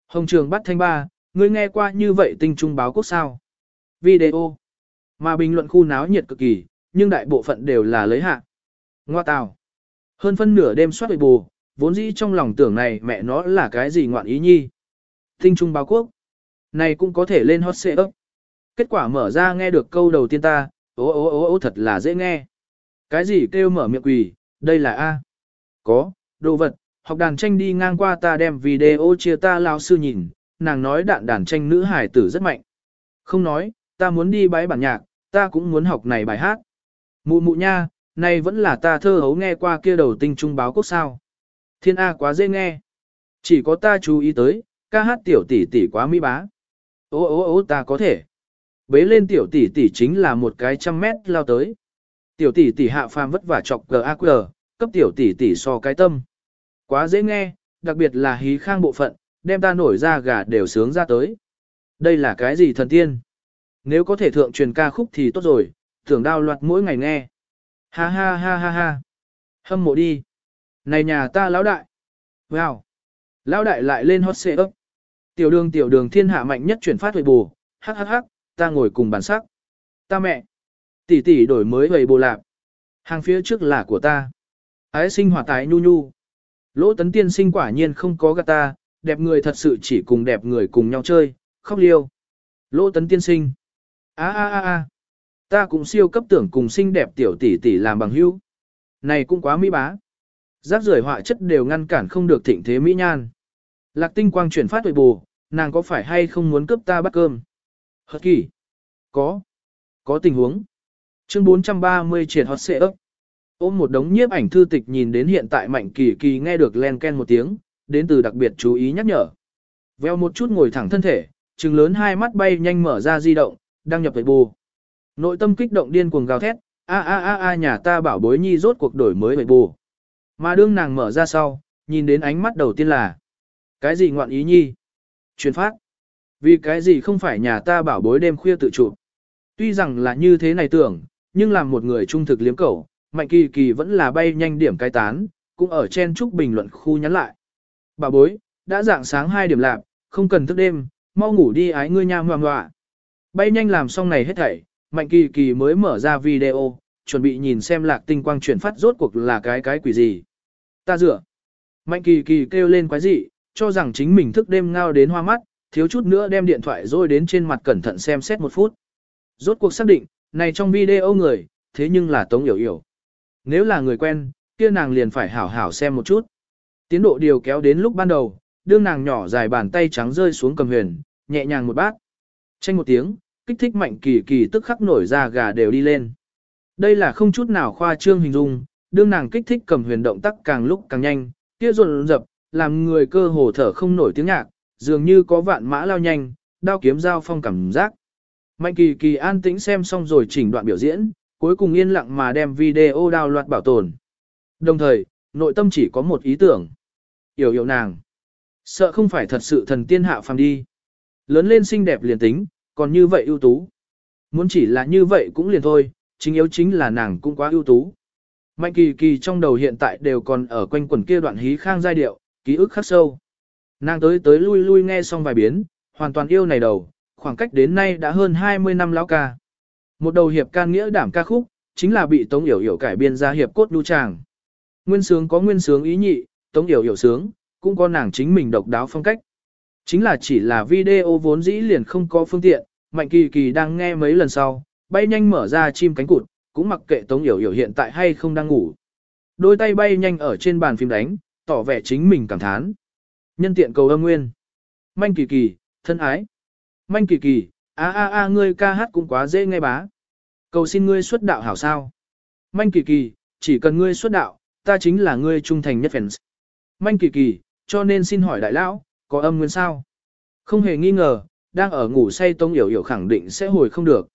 Hồng trường bắt thanh ba, ngươi nghe qua như vậy tinh trung báo quốc sao. Video. Mà bình luận khu náo nhiệt cực kỳ, nhưng đại bộ phận đều là lấy hạ. Ngoa tào. Hơn phân nửa đêm soát bù, vốn dĩ trong lòng tưởng này mẹ nó là cái gì ngoạn ý nhi. Tinh trung báo quốc. Này cũng có thể lên hot xệ ấp. Kết quả mở ra nghe được câu đầu tiên ta, ố ố ố ố thật là dễ nghe. Cái gì kêu mở miệng quỳ, đây là A. Có, đồ vật, học đàn tranh đi ngang qua ta đem video chia ta lao sư nhìn, nàng nói đạn đàn tranh nữ hải tử rất mạnh. Không nói, ta muốn đi bái bản nhạc, ta cũng muốn học này bài hát. Mụ mụ nha, này vẫn là ta thơ hấu nghe qua kia đầu tinh trung báo quốc sao. Thiên A quá dễ nghe. Chỉ có ta chú ý tới, ca hát tiểu tỷ tỷ quá mỹ bá. Ô ô ô ta có thể. Bế lên tiểu tỷ tỷ chính là một cái trăm mét lao tới. Tiểu tỷ tỷ hạ phàm vất vả chọc GAQ, cấp tiểu tỷ tỷ so cái tâm. Quá dễ nghe, đặc biệt là hí khang bộ phận, đem ta nổi ra gà đều sướng ra tới. Đây là cái gì thần tiên? Nếu có thể thượng truyền ca khúc thì tốt rồi, tưởng đao loạt mỗi ngày nghe. Ha ha ha ha ha. Hâm mộ đi. Này nhà ta lão đại. Wow. Lão đại lại lên hot xe ấp. Tiểu đường tiểu đường thiên hạ mạnh nhất chuyển phát huệ bù. Hắc hắc hắc, ta ngồi cùng bản sắc. Ta mẹ. Tỷ tỷ đổi mới huệ bù lạp. Hàng phía trước là của ta. Ái sinh hỏa tái nhu nhu. Lỗ tấn tiên sinh quả nhiên không có gạt ta, đẹp người thật sự chỉ cùng đẹp người cùng nhau chơi, khóc liêu. Lỗ tấn tiên sinh. a a a a Ta cũng siêu cấp tưởng cùng xinh đẹp tiểu tỷ tỷ làm bằng hữu. Này cũng quá mỹ bá. Rác rưởi họa chất đều ngăn cản không được thịnh thế mỹ nhan. Lạc tinh quang chuyển phát tuổi bù, nàng có phải hay không muốn cướp ta bắt cơm? Hật kỳ. Có. Có tình huống. Chương 430 triển hot xệ ấp. Ôm một đống nhiếp ảnh thư tịch nhìn đến hiện tại mạnh kỳ kỳ nghe được len ken một tiếng, đến từ đặc biệt chú ý nhắc nhở. Veo một chút ngồi thẳng thân thể, trừng lớn hai mắt bay nhanh mở ra di động, đăng nhập về bù. Nội tâm kích động điên cuồng gào thét, a a a a nhà ta bảo bối nhi rốt cuộc đổi mới về bù. Mà đương nàng mở ra sau, nhìn đến ánh mắt đầu tiên là Cái gì ngoạn ý nhi? Truyền phát. Vì cái gì không phải nhà ta bảo bối đêm khuya tự chụp. Tuy rằng là như thế này tưởng, nhưng làm một người trung thực liếm cẩu, Mạnh Kỳ Kỳ vẫn là bay nhanh điểm cai tán, cũng ở trên trúc bình luận khu nhắn lại. Bà bối, đã dạng sáng 2 điểm lạc, không cần thức đêm, mau ngủ đi ái ngươi nha ngoan ngoạ. Bay nhanh làm xong này hết thảy, Mạnh Kỳ Kỳ mới mở ra video, chuẩn bị nhìn xem lạc tinh quang chuyển phát rốt cuộc là cái cái quỷ gì. Ta dựa. Mạnh Kỳ Kỳ kêu lên quái gì, cho rằng chính mình thức đêm ngao đến hoa mắt, thiếu chút nữa đem điện thoại rồi đến trên mặt cẩn thận xem xét một phút. Rốt cuộc xác định, này trong video người, thế nhưng là Tống Yểu Yểu. Nếu là người quen, kia nàng liền phải hảo hảo xem một chút. Tiến độ điều kéo đến lúc ban đầu, đương nàng nhỏ dài bàn tay trắng rơi xuống cầm huyền, nhẹ nhàng một bát. Tranh một tiếng, kích thích mạnh kỳ kỳ tức khắc nổi ra gà đều đi lên. Đây là không chút nào khoa trương hình dung, đương nàng kích thích cầm huyền động tác càng lúc càng nhanh, kia rộn rập, làm người cơ hồ thở không nổi tiếng nhạc, dường như có vạn mã lao nhanh, đao kiếm giao phong cảm giác. Mạnh kỳ kỳ an tĩnh xem xong rồi chỉnh đoạn biểu diễn, cuối cùng yên lặng mà đem video đào loạt bảo tồn. Đồng thời, nội tâm chỉ có một ý tưởng. Yểu yểu nàng. Sợ không phải thật sự thần tiên hạ phàm đi. Lớn lên xinh đẹp liền tính, còn như vậy ưu tú. Muốn chỉ là như vậy cũng liền thôi, chính yếu chính là nàng cũng quá ưu tú. Mạnh kỳ kỳ trong đầu hiện tại đều còn ở quanh quần kia đoạn hí khang giai điệu, ký ức khắc sâu. Nàng tới tới lui lui nghe xong vài biến, hoàn toàn yêu này đầu, khoảng cách đến nay đã hơn 20 năm lão ca. Một đầu hiệp can nghĩa đảm ca khúc, chính là bị Tống Yểu Yểu cải biên ra hiệp cốt đu tràng. Nguyên sướng có nguyên sướng ý nhị, Tống Yểu Yểu sướng, cũng có nàng chính mình độc đáo phong cách. Chính là chỉ là video vốn dĩ liền không có phương tiện, Mạnh Kỳ Kỳ đang nghe mấy lần sau, bay nhanh mở ra chim cánh cụt, cũng mặc kệ Tống Yểu Yểu hiện tại hay không đang ngủ. Đôi tay bay nhanh ở trên bàn phim đánh, tỏ vẻ chính mình cảm thán. Nhân tiện cầu âm nguyên. Mạnh Kỳ Kỳ, thân ái. Mạnh Kỳ Kỳ, a a a ngươi ca hát cũng quá dễ nghe bá. Cầu xin ngươi xuất đạo hảo sao. Manh Kỳ Kỳ, chỉ cần ngươi xuất đạo, ta chính là ngươi trung thành nhất fans. Manh Kỳ Kỳ, cho nên xin hỏi đại lão, có âm nguyên sao? Không hề nghi ngờ, đang ở ngủ say Tống Yểu Yểu khẳng định sẽ hồi không được.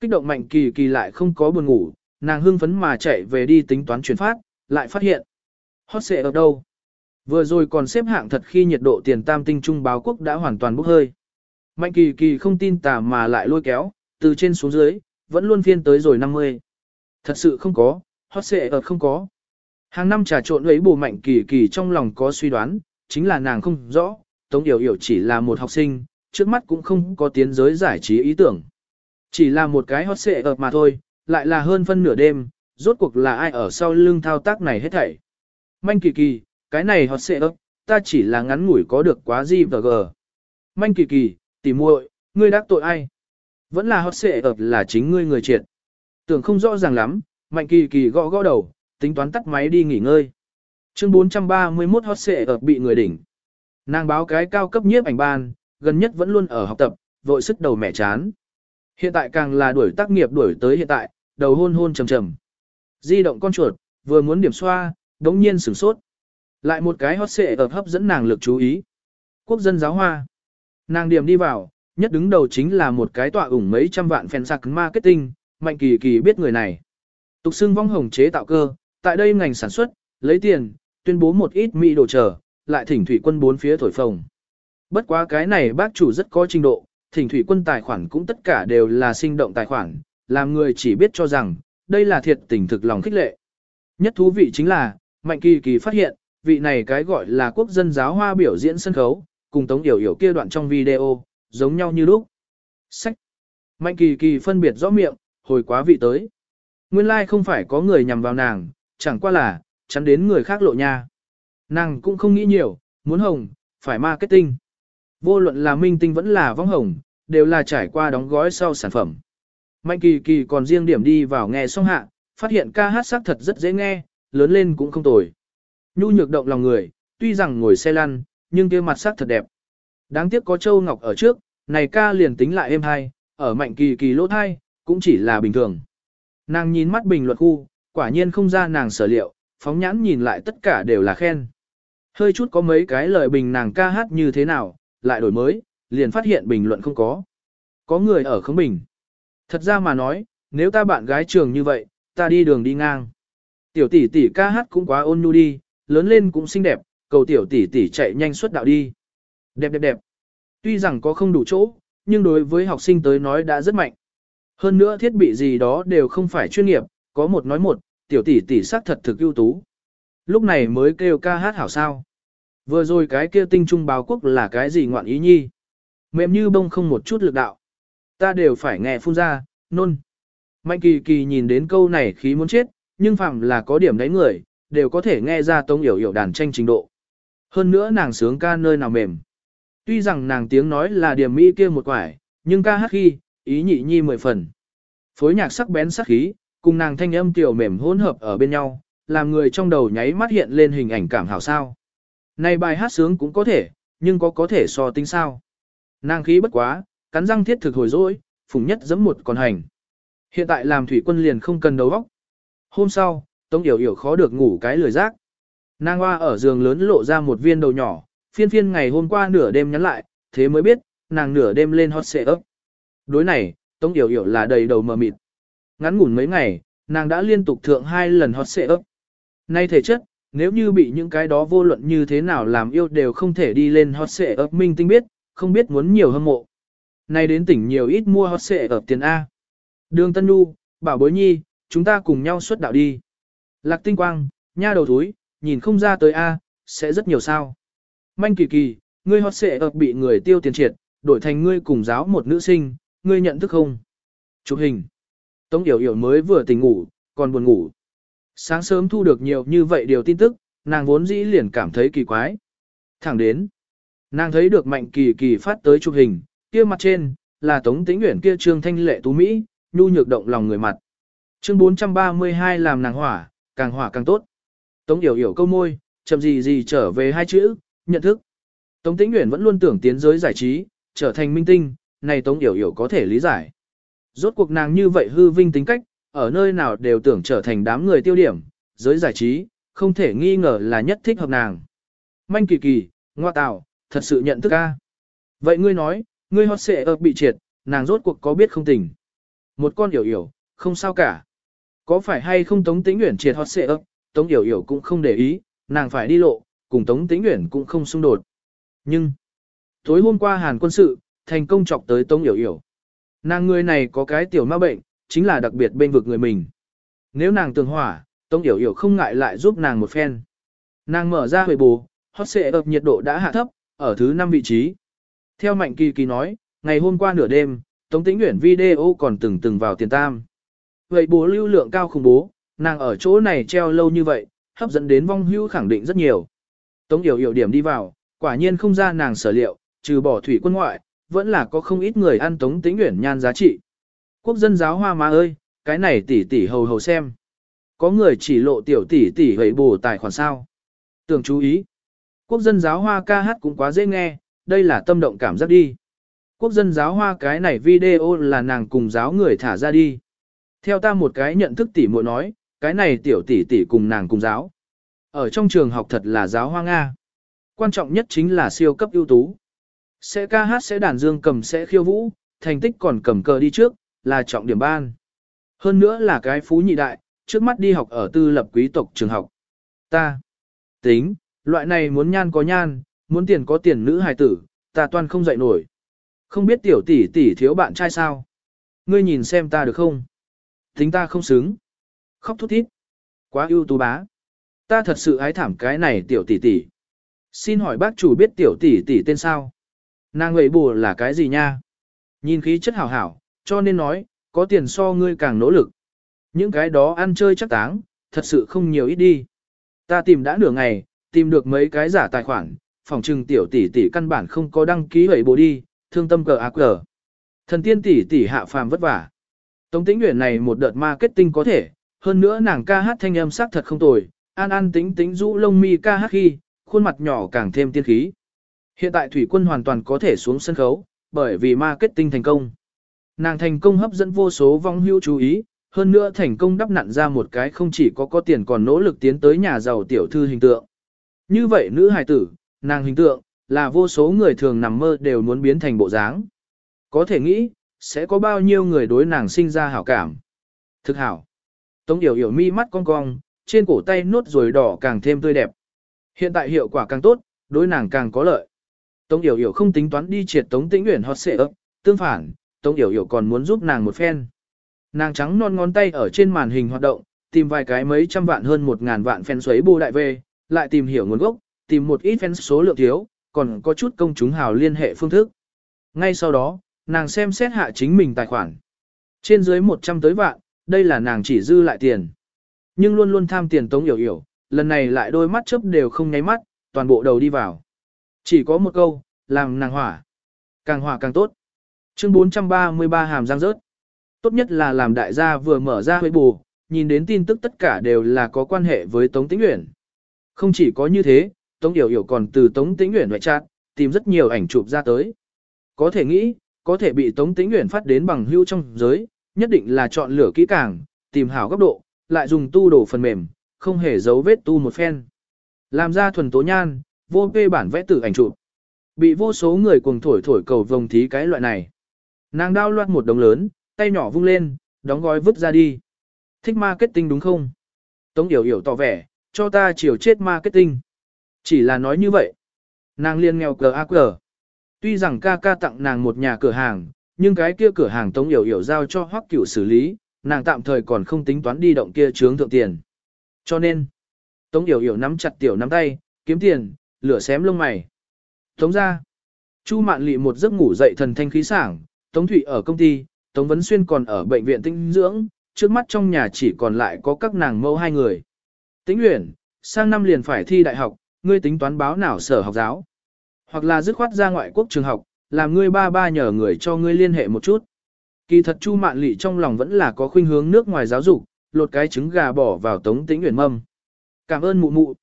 Kích động Mạnh Kỳ Kỳ lại không có buồn ngủ, nàng hưng phấn mà chạy về đi tính toán chuyển phát, lại phát hiện. Hot xệ ở đâu? Vừa rồi còn xếp hạng thật khi nhiệt độ tiền tam tinh trung báo quốc đã hoàn toàn bốc hơi. Mạnh Kỳ Kỳ không tin tà mà lại lôi kéo, từ trên xuống dưới, vẫn luôn phiên tới rồi 50. Thật sự không có, hot xệ ở không có. Hàng năm trà trộn ấy bù Mạnh Kỳ Kỳ trong lòng có suy đoán, chính là nàng không rõ, Tống Yểu Yểu chỉ là một học sinh, trước mắt cũng không có tiến giới giải trí ý tưởng. Chỉ là một cái hot xệ ở mà thôi, lại là hơn phân nửa đêm, rốt cuộc là ai ở sau lưng thao tác này hết thảy. Manh kỳ kỳ, cái này hot xệ ập, ta chỉ là ngắn ngủi có được quá gì và gờ. Manh kỳ kỳ, tỉ muội, ngươi đắc tội ai? Vẫn là hot xệ ập là chính ngươi người triệt. Tưởng không rõ ràng lắm, Mạnh Kỳ Kỳ gõ gõ đầu, tính toán tắt máy đi nghỉ ngơi. Chương 431 hot xệ ập bị người đỉnh. Nàng báo cái cao cấp nhiếp ảnh ban, gần nhất vẫn luôn ở học tập, vội sức đầu mẹ chán. Hiện tại càng là đuổi tác nghiệp đuổi tới hiện tại, đầu hôn hôn trầm trầm. Di động con chuột, vừa muốn điểm xoa, đống nhiên sửng sốt. Lại một cái hot xệ ở hấp dẫn nàng lực chú ý. Quốc dân giáo hoa. Nàng điểm đi vào, nhất đứng đầu chính là một cái tọa ủng mấy trăm vạn fan sạc marketing, mạnh kỳ kỳ biết người này. Tục xưng vong hồng chế tạo cơ, tại đây ngành sản xuất, lấy tiền, tuyên bố một ít mỹ đồ trở, lại thỉnh thủy quân bốn phía thổi phồng. Bất quá cái này bác chủ rất có trình độ, thỉnh thủy quân tài khoản cũng tất cả đều là sinh động tài khoản, làm người chỉ biết cho rằng, đây là thiệt tình thực lòng khích lệ. Nhất thú vị chính là, Mạnh Kỳ Kỳ phát hiện, vị này cái gọi là quốc dân giáo hoa biểu diễn sân khấu, cùng Tống Yểu Yểu kia đoạn trong video, giống nhau như lúc. Sách. Mạnh Kỳ Kỳ phân biệt rõ miệng, hồi quá vị tới. Nguyên lai like không phải có người nhằm vào nàng, chẳng qua là, chắn đến người khác lộ nha. Nàng cũng không nghĩ nhiều, muốn hồng, phải marketing. Vô luận là minh tinh vẫn là vong hồng, đều là trải qua đóng gói sau sản phẩm. Mạnh kỳ kỳ còn riêng điểm đi vào nghe xong hạ, phát hiện ca hát sắc thật rất dễ nghe, lớn lên cũng không tồi. Nhu nhược động lòng người, tuy rằng ngồi xe lăn, nhưng kia mặt sắc thật đẹp. Đáng tiếc có Châu Ngọc ở trước, này ca liền tính lại êm hay, ở mạnh kỳ kỳ lỗ thai, cũng chỉ là bình thường. Nàng nhìn mắt bình luận khu, quả nhiên không ra nàng sở liệu, phóng nhãn nhìn lại tất cả đều là khen. Hơi chút có mấy cái lời bình nàng ca hát như thế nào, lại đổi mới, liền phát hiện bình luận không có. Có người ở không bình. Thật ra mà nói, nếu ta bạn gái trường như vậy, ta đi đường đi ngang. Tiểu tỷ tỷ ca hát cũng quá ôn nhu đi, lớn lên cũng xinh đẹp, cầu tiểu tỷ tỷ chạy nhanh xuất đạo đi. Đẹp đẹp đẹp. Tuy rằng có không đủ chỗ, nhưng đối với học sinh tới nói đã rất mạnh. Hơn nữa thiết bị gì đó đều không phải chuyên nghiệp, có một nói một, tiểu tỷ tỷ sắc thật thực ưu tú. Lúc này mới kêu ca hát hảo sao. Vừa rồi cái kia tinh trung báo quốc là cái gì ngoạn ý nhi. Mềm như bông không một chút lực đạo. Ta đều phải nghe phun ra, nôn. Mạnh kỳ kỳ nhìn đến câu này khí muốn chết, nhưng phẳng là có điểm đấy người, đều có thể nghe ra tông hiểu hiểu đàn tranh trình độ. Hơn nữa nàng sướng ca nơi nào mềm. Tuy rằng nàng tiếng nói là điểm mỹ kia một quải, nhưng ca hát khi, ý nhị nhi mười phần. Phối nhạc sắc bén sắc khí, cùng nàng thanh âm tiểu mềm hỗn hợp ở bên nhau, làm người trong đầu nháy mắt hiện lên hình ảnh cảm hảo sao. Này bài hát sướng cũng có thể, nhưng có có thể so tính sao. Nàng khí bất quá, cắn răng thiết thực hồi dỗi, phùng nhất giẫm một con hành. Hiện tại làm thủy quân liền không cần đầu óc. Hôm sau, Tống Yểu Yểu khó được ngủ cái lười giác. Nàng hoa ở giường lớn lộ ra một viên đầu nhỏ, phiên phiên ngày hôm qua nửa đêm nhắn lại, thế mới biết, nàng nửa đêm lên hot xệ ấp. Đối này, Tống Yểu Yểu là đầy đầu mờ mịt. Ngắn ngủn mấy ngày, nàng đã liên tục thượng hai lần hot xệ ấp. Nay thể chất, nếu như bị những cái đó vô luận như thế nào làm yêu đều không thể đi lên hot xệ ấp minh tinh biết, không biết muốn nhiều hâm mộ. Nay đến tỉnh nhiều ít mua hot xệ ấp tiền A. Đường Tân Nhu, bảo bối nhi, chúng ta cùng nhau xuất đạo đi. Lạc tinh quang, nha đầu túi, nhìn không ra tới A, sẽ rất nhiều sao. Manh kỳ kỳ, ngươi hot xệ ấp bị người tiêu tiền triệt, đổi thành ngươi cùng giáo một nữ sinh, ngươi nhận thức không? Chụp hình. Tống Yểu Yểu mới vừa tỉnh ngủ, còn buồn ngủ. Sáng sớm thu được nhiều như vậy điều tin tức, nàng vốn dĩ liền cảm thấy kỳ quái. Thẳng đến, nàng thấy được mạnh kỳ kỳ phát tới chụp hình, kia mặt trên, là Tống Tĩnh Uyển kia trương thanh lệ tú Mỹ, nhu nhược động lòng người mặt. Chương 432 làm nàng hỏa, càng hỏa càng tốt. Tống Yểu Yểu câu môi, chậm gì gì trở về hai chữ, nhận thức. Tống Tĩnh Uyển vẫn luôn tưởng tiến giới giải trí, trở thành minh tinh, này Tống Yểu Yểu có thể lý giải. Rốt cuộc nàng như vậy hư vinh tính cách, ở nơi nào đều tưởng trở thành đám người tiêu điểm, giới giải trí, không thể nghi ngờ là nhất thích hợp nàng. Manh kỳ kỳ, ngoa tạo, thật sự nhận thức ca. Vậy ngươi nói, ngươi hot xệ ợp bị triệt, nàng rốt cuộc có biết không tình. Một con hiểu hiểu, không sao cả. Có phải hay không Tống Tĩnh nguyễn triệt hot xệ ợp, Tống Yểu Yểu cũng không để ý, nàng phải đi lộ, cùng Tống Tĩnh Uyển cũng không xung đột. Nhưng, tối hôm qua Hàn quân sự, thành công chọc tới Tống Yểu Yểu. Nàng người này có cái tiểu ma bệnh, chính là đặc biệt bên vực người mình. Nếu nàng tường hỏa, Tống Yểu Yểu không ngại lại giúp nàng một phen. Nàng mở ra huệ bù, hot xệ ập nhiệt độ đã hạ thấp, ở thứ 5 vị trí. Theo Mạnh Kỳ Kỳ nói, ngày hôm qua nửa đêm, Tống Tĩnh Uyển video còn từng từng vào tiền tam. Vậy bố lưu lượng cao khủng bố, nàng ở chỗ này treo lâu như vậy, hấp dẫn đến vong hưu khẳng định rất nhiều. Tống Yểu Yểu điểm đi vào, quả nhiên không ra nàng sở liệu, trừ bỏ thủy quân ngoại, vẫn là có không ít người ăn Tống Tĩnh Uyển nhan giá trị. Quốc dân giáo hoa má ơi, cái này tỷ tỷ hầu hầu xem. Có người chỉ lộ tiểu tỷ tỷ hầy bù tài khoản sao. Tưởng chú ý. Quốc dân giáo hoa ca hát cũng quá dễ nghe, đây là tâm động cảm giác đi. Quốc dân giáo hoa cái này video là nàng cùng giáo người thả ra đi. Theo ta một cái nhận thức tỷ muội nói, cái này tiểu tỷ tỷ cùng nàng cùng giáo. Ở trong trường học thật là giáo hoa Nga. Quan trọng nhất chính là siêu cấp ưu tú. Sẽ ca hát sẽ đàn dương cầm sẽ khiêu vũ, thành tích còn cầm cờ đi trước, là trọng điểm ban. Hơn nữa là cái phú nhị đại, trước mắt đi học ở tư lập quý tộc trường học. Ta tính, loại này muốn nhan có nhan, muốn tiền có tiền nữ hài tử, ta toàn không dạy nổi. Không biết tiểu tỷ tỷ thiếu bạn trai sao? Ngươi nhìn xem ta được không? Tính ta không xứng. Khóc thút thít. Quá ưu tú bá. Ta thật sự ái thảm cái này tiểu tỷ tỷ. Xin hỏi bác chủ biết tiểu tỷ tỷ tên sao? Nàng ấy bù là cái gì nha? Nhìn khí chất hảo hảo, cho nên nói, có tiền so ngươi càng nỗ lực. Những cái đó ăn chơi chắc táng, thật sự không nhiều ít đi. Ta tìm đã nửa ngày, tìm được mấy cái giả tài khoản, phòng trừng tiểu tỷ tỷ căn bản không có đăng ký hủy bồ đi, thương tâm cờ ác cờ. Thần tiên tỷ tỷ hạ phàm vất vả. Tống tĩnh nguyện này một đợt marketing có thể, hơn nữa nàng ca hát thanh âm sắc thật không tồi, an an tính tính rũ lông mi ca hát khi, khuôn mặt nhỏ càng thêm tiên khí. Hiện tại thủy quân hoàn toàn có thể xuống sân khấu, bởi vì marketing thành công. Nàng thành công hấp dẫn vô số vong hưu chú ý, hơn nữa thành công đắp nặn ra một cái không chỉ có có tiền còn nỗ lực tiến tới nhà giàu tiểu thư hình tượng. Như vậy nữ hài tử, nàng hình tượng, là vô số người thường nằm mơ đều muốn biến thành bộ dáng. Có thể nghĩ, sẽ có bao nhiêu người đối nàng sinh ra hảo cảm. Thực hảo. Tống yểu yểu mi mắt cong cong, trên cổ tay nốt rồi đỏ càng thêm tươi đẹp. Hiện tại hiệu quả càng tốt, đối nàng càng có lợi. Tống yểu yểu không tính toán đi triệt tống tĩnh nguyện hot xệ ấp, tương phản, Tống yểu yểu còn muốn giúp nàng một phen. Nàng trắng non ngón tay ở trên màn hình hoạt động, tìm vài cái mấy trăm vạn hơn một ngàn vạn fan xoáy bù đại về, lại tìm hiểu nguồn gốc, tìm một ít fan số lượng thiếu, còn có chút công chúng hào liên hệ phương thức. Ngay sau đó, nàng xem xét hạ chính mình tài khoản. Trên dưới 100 tới vạn, đây là nàng chỉ dư lại tiền. Nhưng luôn luôn tham tiền tống hiểu hiểu, lần này lại đôi mắt chớp đều không nháy mắt, toàn bộ đầu đi vào. Chỉ có một câu, làm nàng hỏa. Càng hỏa càng tốt. Chương 433 hàm giang rớt. Tốt nhất là làm đại gia vừa mở ra huế bù, nhìn đến tin tức tất cả đều là có quan hệ với Tống Tĩnh Uyển. Không chỉ có như thế, Tống hiểu hiểu còn từ Tống Tĩnh Uyển ngoại chat, tìm rất nhiều ảnh chụp ra tới. Có thể nghĩ, có thể bị Tống Tĩnh Uyển phát đến bằng hưu trong giới, nhất định là chọn lửa kỹ càng, tìm hảo góc độ, lại dùng tu đổ phần mềm, không hề giấu vết tu một phen. Làm ra thuần tố nhan, vô phê bản vẽ tử ảnh chụp. Bị vô số người cuồng thổi thổi cầu vồng thí cái loại này. Nàng đao loạt một đống lớn, tay nhỏ vung lên, đóng gói vứt ra đi. Thích marketing đúng không? Tống Yểu Yểu tỏ vẻ, cho ta chiều chết marketing. Chỉ là nói như vậy. Nàng liên nghèo cờ ác cờ. Tuy rằng ca ca tặng nàng một nhà cửa hàng, nhưng cái kia cửa hàng Tống Yểu Yểu giao cho Hoắc Cửu xử lý, nàng tạm thời còn không tính toán đi động kia chướng thượng tiền. Cho nên, Tống Yểu Yểu nắm chặt tiểu nắm tay, kiếm tiền, lửa xém lông mày. Tống ra, Chu Mạn Lị một giấc ngủ dậy thần thanh khí sảng, Tống Thụy ở công ty, Tống Vấn Xuyên còn ở bệnh viện tinh dưỡng, trước mắt trong nhà chỉ còn lại có các nàng mẫu hai người. Tĩnh Uyển, sang năm liền phải thi đại học, ngươi tính toán báo nào sở học giáo. Hoặc là dứt khoát ra ngoại quốc trường học, làm ngươi ba ba nhờ người cho ngươi liên hệ một chút. Kỳ thật Chu Mạn Lị trong lòng vẫn là có khuynh hướng nước ngoài giáo dục, lột cái trứng gà bỏ vào Tống Tĩnh Uyển mâm. Cảm ơn mụ mụ.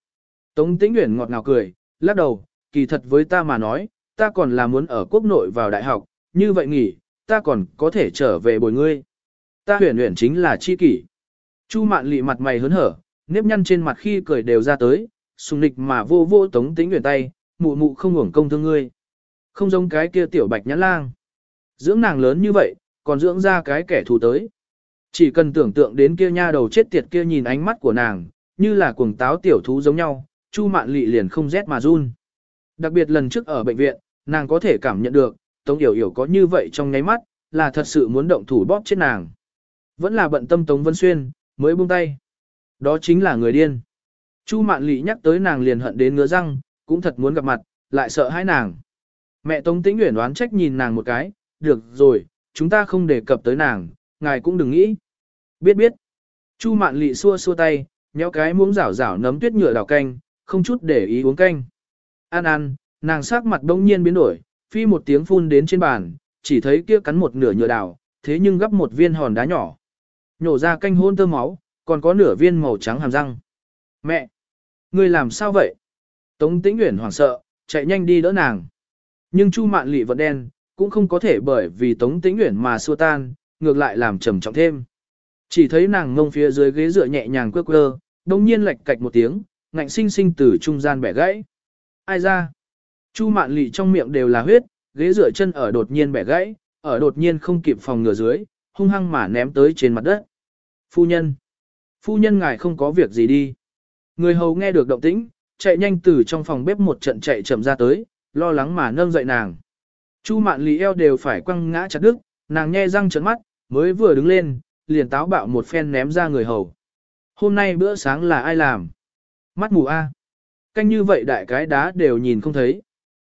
Tống Tĩnh Uyển ngọt ngào cười, lắc đầu, kỳ thật với ta mà nói, ta còn là muốn ở quốc nội vào đại học, như vậy nghỉ, ta còn có thể trở về bồi ngươi. Ta uyển uyển chính là chi kỷ. Chu Mạn Lị mặt mày hớn hở, nếp nhăn trên mặt khi cười đều ra tới, sùng nịch mà vô vô Tống Tĩnh Uyển tay, mụ mụ không hưởng công thương ngươi. Không giống cái kia tiểu bạch nhãn lang. Dưỡng nàng lớn như vậy, còn dưỡng ra cái kẻ thù tới. Chỉ cần tưởng tượng đến kia nha đầu chết tiệt kia nhìn ánh mắt của nàng, như là cuồng táo tiểu thú giống nhau, Chu Mạn Lị liền không rét mà run. Đặc biệt lần trước ở bệnh viện, nàng có thể cảm nhận được, Tống Yểu Yểu có như vậy trong nháy mắt, là thật sự muốn động thủ bóp chết nàng. Vẫn là bận tâm Tống Vân Xuyên, mới buông tay. Đó chính là người điên. Chu Mạn Lị nhắc tới nàng liền hận đến ngứa răng, cũng thật muốn gặp mặt, lại sợ hãi nàng. Mẹ Tống Tĩnh Uyển đoán trách nhìn nàng một cái, được rồi, chúng ta không đề cập tới nàng, ngài cũng đừng nghĩ. Biết biết. Chu Mạn Lị xua xua tay, nhéo cái muỗng rảo rảo nấm tuyết nhựa đào canh, không chút để ý uống canh. Ăn ăn, nàng sắc mặt đông nhiên biến đổi, phi một tiếng phun đến trên bàn, chỉ thấy kia cắn một nửa nhựa đào, thế nhưng gấp một viên hòn đá nhỏ. Nhổ ra canh hôn tơ máu, còn có nửa viên màu trắng hàm răng. Mẹ! Ngươi làm sao vậy? Tống Tĩnh Uyển hoảng sợ, chạy nhanh đi đỡ nàng. Nhưng Chu Mạn Lị vẫn đen, cũng không có thể bởi vì Tống Tĩnh Uyển mà xua tan, ngược lại làm trầm trọng thêm. Chỉ thấy nàng ngông phía dưới ghế dựa nhẹ nhàng quơ quơ, đồng nhiên lệch cạch một tiếng, ngạnh sinh sinh từ trung gian bẻ gãy. Ai ra? Chu Mạn Lị trong miệng đều là huyết, ghế dựa chân ở đột nhiên bẻ gãy, ở đột nhiên không kịp phòng ngừa dưới, hung hăng mà ném tới trên mặt đất. Phu nhân! Phu nhân ngài không có việc gì đi. Người hầu nghe được động tĩnh, chạy nhanh từ trong phòng bếp một trận chạy chậm ra tới, lo lắng mà nâng dậy nàng. Chu mạn lý eo đều phải quăng ngã chặt đứt, nàng nhe răng trợn mắt, mới vừa đứng lên, liền táo bạo một phen ném ra người hầu. Hôm nay bữa sáng là ai làm? Mắt mù a. Canh như vậy đại cái đá đều nhìn không thấy.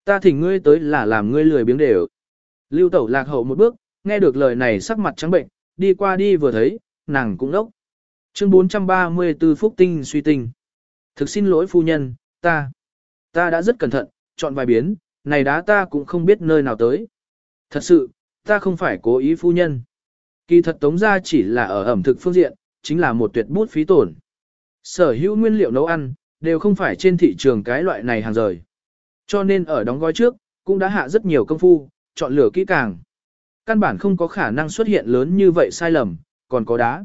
Ta thỉnh ngươi tới là làm ngươi lười biếng đều. Lưu tẩu lạc hậu một bước, nghe được lời này sắc mặt trắng bệnh, đi qua đi vừa thấy, nàng cũng đốc. Chương 434 Phúc Tinh suy tinh. Thực xin lỗi phu nhân, ta, ta đã rất cẩn thận, chọn vài biến, này đá ta cũng không biết nơi nào tới. Thật sự, ta không phải cố ý phu nhân. Kỳ thật tống ra chỉ là ở ẩm thực phương diện, chính là một tuyệt bút phí tổn. Sở hữu nguyên liệu nấu ăn, đều không phải trên thị trường cái loại này hàng rời. Cho nên ở đóng gói trước, cũng đã hạ rất nhiều công phu, chọn lựa kỹ càng. Căn bản không có khả năng xuất hiện lớn như vậy sai lầm, còn có đá.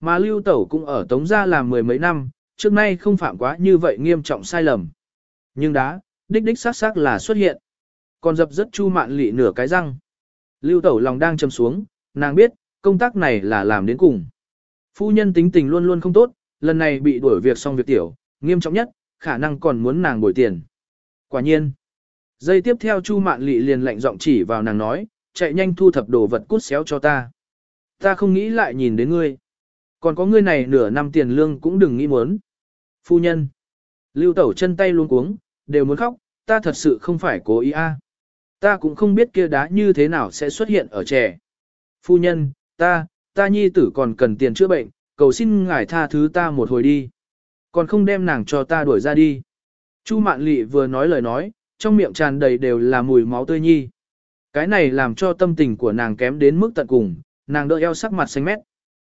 Mà lưu tẩu cũng ở tống gia làm mười mấy năm, trước nay không phạm quá như vậy nghiêm trọng sai lầm. Nhưng đá, đích đích xác xác là xuất hiện. Còn dập rất chu mạn lị nửa cái răng. Lưu tẩu lòng đang châm xuống, nàng biết, công tác này là làm đến cùng. Phu nhân tính tình luôn luôn không tốt, lần này bị đuổi việc xong việc tiểu, nghiêm trọng nhất, khả năng còn muốn nàng bồi tiền. Quả nhiên. Giây tiếp theo Chu Mạn Lị liền lạnh giọng chỉ vào nàng nói, chạy nhanh thu thập đồ vật cút xéo cho ta. Ta không nghĩ lại nhìn đến ngươi. Còn có ngươi này nửa năm tiền lương cũng đừng nghĩ muốn. Phu nhân. Lưu tẩu chân tay luôn cuống, đều muốn khóc, ta thật sự không phải cố ý a. Ta cũng không biết kia đá như thế nào sẽ xuất hiện ở trẻ. Phu nhân, ta, ta nhi tử còn cần tiền chữa bệnh, cầu xin ngài tha thứ ta một hồi đi. Còn không đem nàng cho ta đuổi ra đi. Chu mạn Lệ vừa nói lời nói, trong miệng tràn đầy đều là mùi máu tươi nhi. Cái này làm cho tâm tình của nàng kém đến mức tận cùng, nàng đỡ eo sắc mặt xanh mét.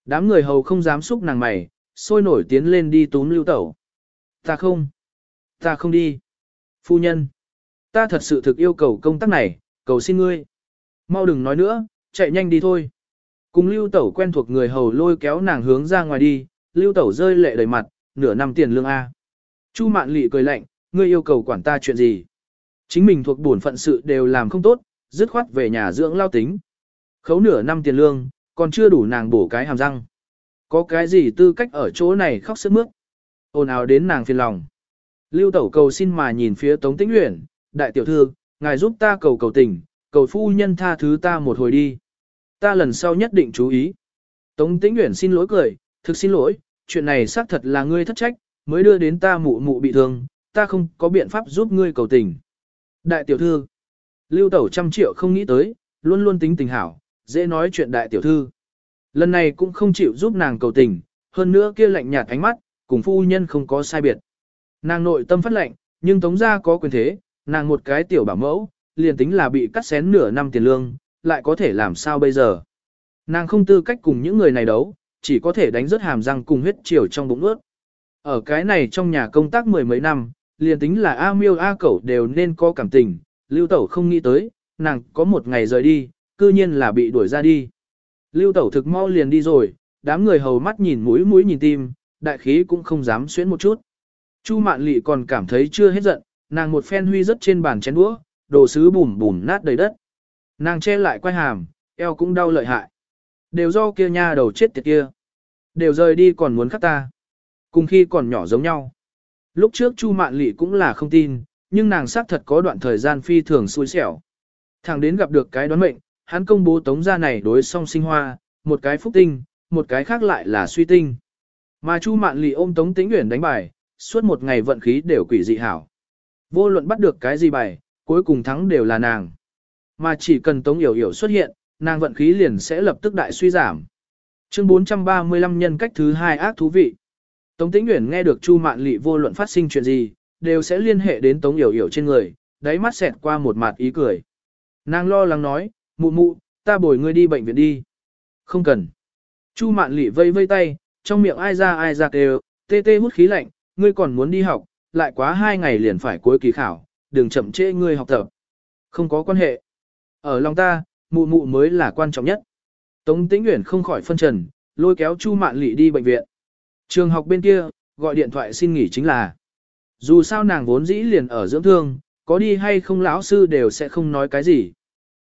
Đám người hầu không dám xúc nàng mày, sôi nổi tiến lên đi túm lưu tẩu. Ta không. Ta không đi. Phu nhân. Ta thật sự thực yêu cầu công tác này, cầu xin ngươi. Mau đừng nói nữa, chạy nhanh đi thôi. Cùng lưu tẩu quen thuộc người hầu lôi kéo nàng hướng ra ngoài đi, lưu tẩu rơi lệ đầy mặt, nửa năm tiền lương A. Chu mạn lị cười lạnh, ngươi yêu cầu quản ta chuyện gì? Chính mình thuộc bổn phận sự đều làm không tốt, dứt khoát về nhà dưỡng lao tính. Khấu nửa năm tiền lương, còn chưa đủ nàng bổ cái hàm răng. Có cái gì tư cách ở chỗ này khóc sức mướt. ồn ào đến nàng phiền lòng. Lưu tẩu cầu xin mà nhìn phía Tống Tĩnh Uyển, đại tiểu thư, ngài giúp ta cầu cầu tình, cầu phu nhân tha thứ ta một hồi đi. Ta lần sau nhất định chú ý. Tống Tĩnh Uyển xin lỗi cười, thực xin lỗi, chuyện này xác thật là ngươi thất trách, mới đưa đến ta mụ mụ bị thương, ta không có biện pháp giúp ngươi cầu tình. Đại tiểu thư, lưu tẩu trăm triệu không nghĩ tới, luôn luôn tính tình hảo, dễ nói chuyện đại tiểu thư. Lần này cũng không chịu giúp nàng cầu tình, hơn nữa kia lạnh nhạt ánh mắt, cùng phu nhân không có sai biệt. Nàng nội tâm phát lệnh, nhưng tống gia có quyền thế, nàng một cái tiểu bảo mẫu, liền tính là bị cắt xén nửa năm tiền lương, lại có thể làm sao bây giờ. Nàng không tư cách cùng những người này đấu, chỉ có thể đánh rớt hàm răng cùng huyết chiều trong bụng ướt. Ở cái này trong nhà công tác mười mấy năm, liền tính là A miêu A cẩu đều nên có cảm tình, lưu tẩu không nghĩ tới, nàng có một ngày rời đi, cư nhiên là bị đuổi ra đi. Lưu tẩu thực mau liền đi rồi, đám người hầu mắt nhìn mũi mũi nhìn tim, đại khí cũng không dám xuyến một chút. Chu mạn Lệ còn cảm thấy chưa hết giận, nàng một phen huy rất trên bàn chén đũa, đồ sứ bùm bùm nát đầy đất. Nàng che lại quay hàm, eo cũng đau lợi hại. Đều do kia nha đầu chết tiệt kia. Đều rời đi còn muốn khắc ta. Cùng khi còn nhỏ giống nhau. Lúc trước Chu Mạn Lệ cũng là không tin, nhưng nàng xác thật có đoạn thời gian phi thường xui xẻo. Thẳng đến gặp được cái đoán mệnh, hắn công bố tống gia này đối song sinh hoa, một cái phúc tinh, một cái khác lại là suy tinh. Mà Chu Mạn Lệ ôm Tống Tĩnh Uyển đánh bài, suốt một ngày vận khí đều quỷ dị hảo. Vô luận bắt được cái gì bài, cuối cùng thắng đều là nàng. Mà chỉ cần Tống Yểu Yểu xuất hiện, nàng vận khí liền sẽ lập tức đại suy giảm. Chương 435 nhân cách thứ hai ác thú vị. Tống Tĩnh Uyển nghe được Chu Mạn Lị vô luận phát sinh chuyện gì, đều sẽ liên hệ đến Tống Yểu Yểu trên người, đáy mắt xẹt qua một mặt ý cười. Nàng lo lắng nói, mụ mụ, ta bồi ngươi đi bệnh viện đi. Không cần. Chu Mạn Lị vây vây tay, trong miệng ai ra ai ra kêu, tê tê hút khí lạnh, ngươi còn muốn đi học, lại quá hai ngày liền phải cuối kỳ khảo, đừng chậm trễ ngươi học tập. Không có quan hệ. Ở lòng ta, mụ mụ mới là quan trọng nhất. Tống Tĩnh Uyển không khỏi phân trần, lôi kéo Chu Mạn Lị đi bệnh viện. Trường học bên kia, gọi điện thoại xin nghỉ chính là. Dù sao nàng vốn dĩ liền ở dưỡng thương, có đi hay không lão sư đều sẽ không nói cái gì.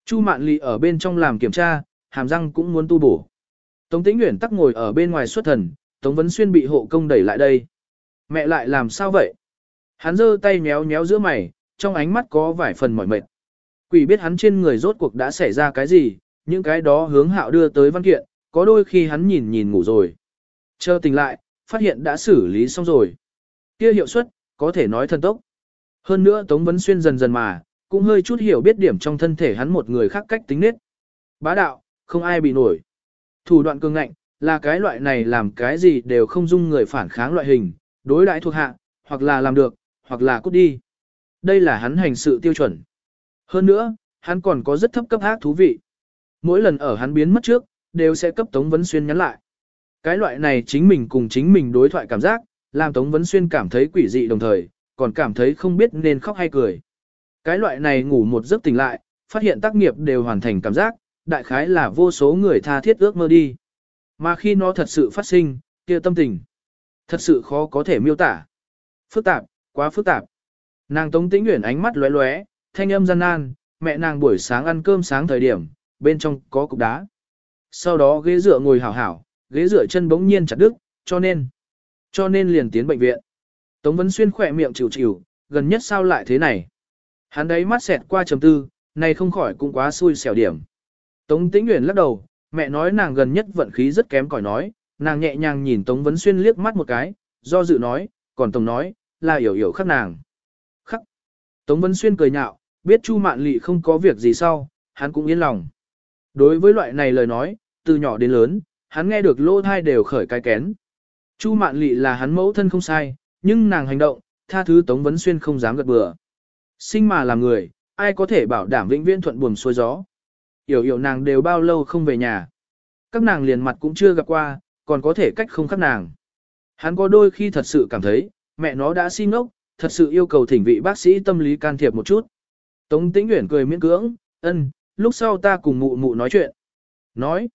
Chu Mạn Lị ở bên trong làm kiểm tra, hàm răng cũng muốn tu bổ. Tống Tĩnh Uyển tắc ngồi ở bên ngoài xuất thần, Tống Vấn Xuyên bị hộ công đẩy lại đây. Mẹ lại làm sao vậy? Hắn giơ tay méo méo giữa mày, trong ánh mắt có vài phần mỏi mệt. Quỷ biết hắn trên người rốt cuộc đã xảy ra cái gì, những cái đó hướng hạo đưa tới văn kiện, có đôi khi hắn nhìn nhìn ngủ rồi. Chờ tỉnh lại, phát hiện đã xử lý xong rồi. Kia hiệu suất, có thể nói thần tốc. Hơn nữa Tống Vấn Xuyên dần dần mà, cũng hơi chút hiểu biết điểm trong thân thể hắn một người khác cách tính nết. Bá đạo, không ai bị nổi. Thủ đoạn cường ngạnh, là cái loại này làm cái gì đều không dung người phản kháng loại hình, đối đãi thuộc hạ, hoặc là làm được, hoặc là cút đi. Đây là hắn hành sự tiêu chuẩn. Hơn nữa, hắn còn có rất thấp cấp ác thú vị. Mỗi lần ở hắn biến mất trước, đều sẽ cấp Tống Vấn Xuyên nhắn lại. Cái loại này chính mình cùng chính mình đối thoại cảm giác, làm Tống Vấn Xuyên cảm thấy quỷ dị đồng thời, còn cảm thấy không biết nên khóc hay cười. Cái loại này ngủ một giấc tỉnh lại, phát hiện tác nghiệp đều hoàn thành cảm giác, đại khái là vô số người tha thiết ước mơ đi. Mà khi nó thật sự phát sinh, kia tâm tình, thật sự khó có thể miêu tả. Phức tạp, quá phức tạp. Nàng Tống Tĩnh Uyển ánh mắt lóe lóe, thanh âm gian nan, mẹ nàng buổi sáng ăn cơm sáng thời điểm, bên trong có cục đá. Sau đó ghế dựa ngồi hảo hảo, ghế dựa chân bỗng nhiên chặt đứt, cho nên, cho nên liền tiến bệnh viện. Tống Vân Xuyên khỏe miệng chịu chịu, gần nhất sao lại thế này. Hắn đấy mắt xẹt qua trầm tư, này không khỏi cũng quá xui xẻo điểm. Tống Tĩnh Uyển lắc đầu, mẹ nói nàng gần nhất vận khí rất kém cỏi nói, nàng nhẹ nhàng nhìn Tống Vấn Xuyên liếc mắt một cái, do dự nói, còn Tống nói, là hiểu hiểu khắc nàng. Khắc. Tống Vấn Xuyên cười nhạo, biết Chu Mạn Lị không có việc gì sau, hắn cũng yên lòng. Đối với loại này lời nói, từ nhỏ đến lớn, hắn nghe được lô thai đều khởi cái kén. Chu Mạn Lị là hắn mẫu thân không sai, nhưng nàng hành động, tha thứ Tống Vấn Xuyên không dám gật bừa. Sinh mà là người, ai có thể bảo đảm vĩnh viễn thuận buồm xuôi gió. Yểu yểu nàng đều bao lâu không về nhà. Các nàng liền mặt cũng chưa gặp qua, còn có thể cách không khắc nàng. Hắn có đôi khi thật sự cảm thấy, mẹ nó đã xin ngốc, thật sự yêu cầu thỉnh vị bác sĩ tâm lý can thiệp một chút. Tống Tĩnh Uyển cười miễn cưỡng, ân, lúc sau ta cùng mụ mụ nói chuyện. Nói.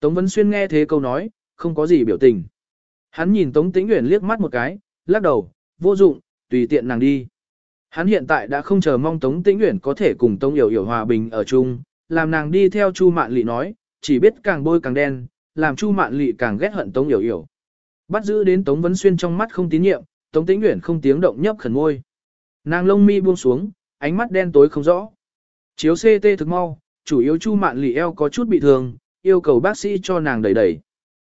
Tống Vân Xuyên nghe thế câu nói, không có gì biểu tình. Hắn nhìn Tống Tĩnh Uyển liếc mắt một cái, lắc đầu, vô dụng, tùy tiện nàng đi. Hắn hiện tại đã không chờ mong Tống Tĩnh Uyển có thể cùng Tống Yểu Yểu hòa bình ở chung, làm nàng đi theo Chu Mạn Lị nói, chỉ biết càng bôi càng đen, làm Chu Mạn Lị càng ghét hận Tống Yểu Yểu. Bắt giữ đến Tống Vấn Xuyên trong mắt không tín nhiệm, Tống Tĩnh Uyển không tiếng động nhấp khẩn môi. Nàng lông mi buông xuống, ánh mắt đen tối không rõ. Chiếu CT thực mau, chủ yếu Chu Mạn Lị eo có chút bị thương, yêu cầu bác sĩ cho nàng đẩy đẩy.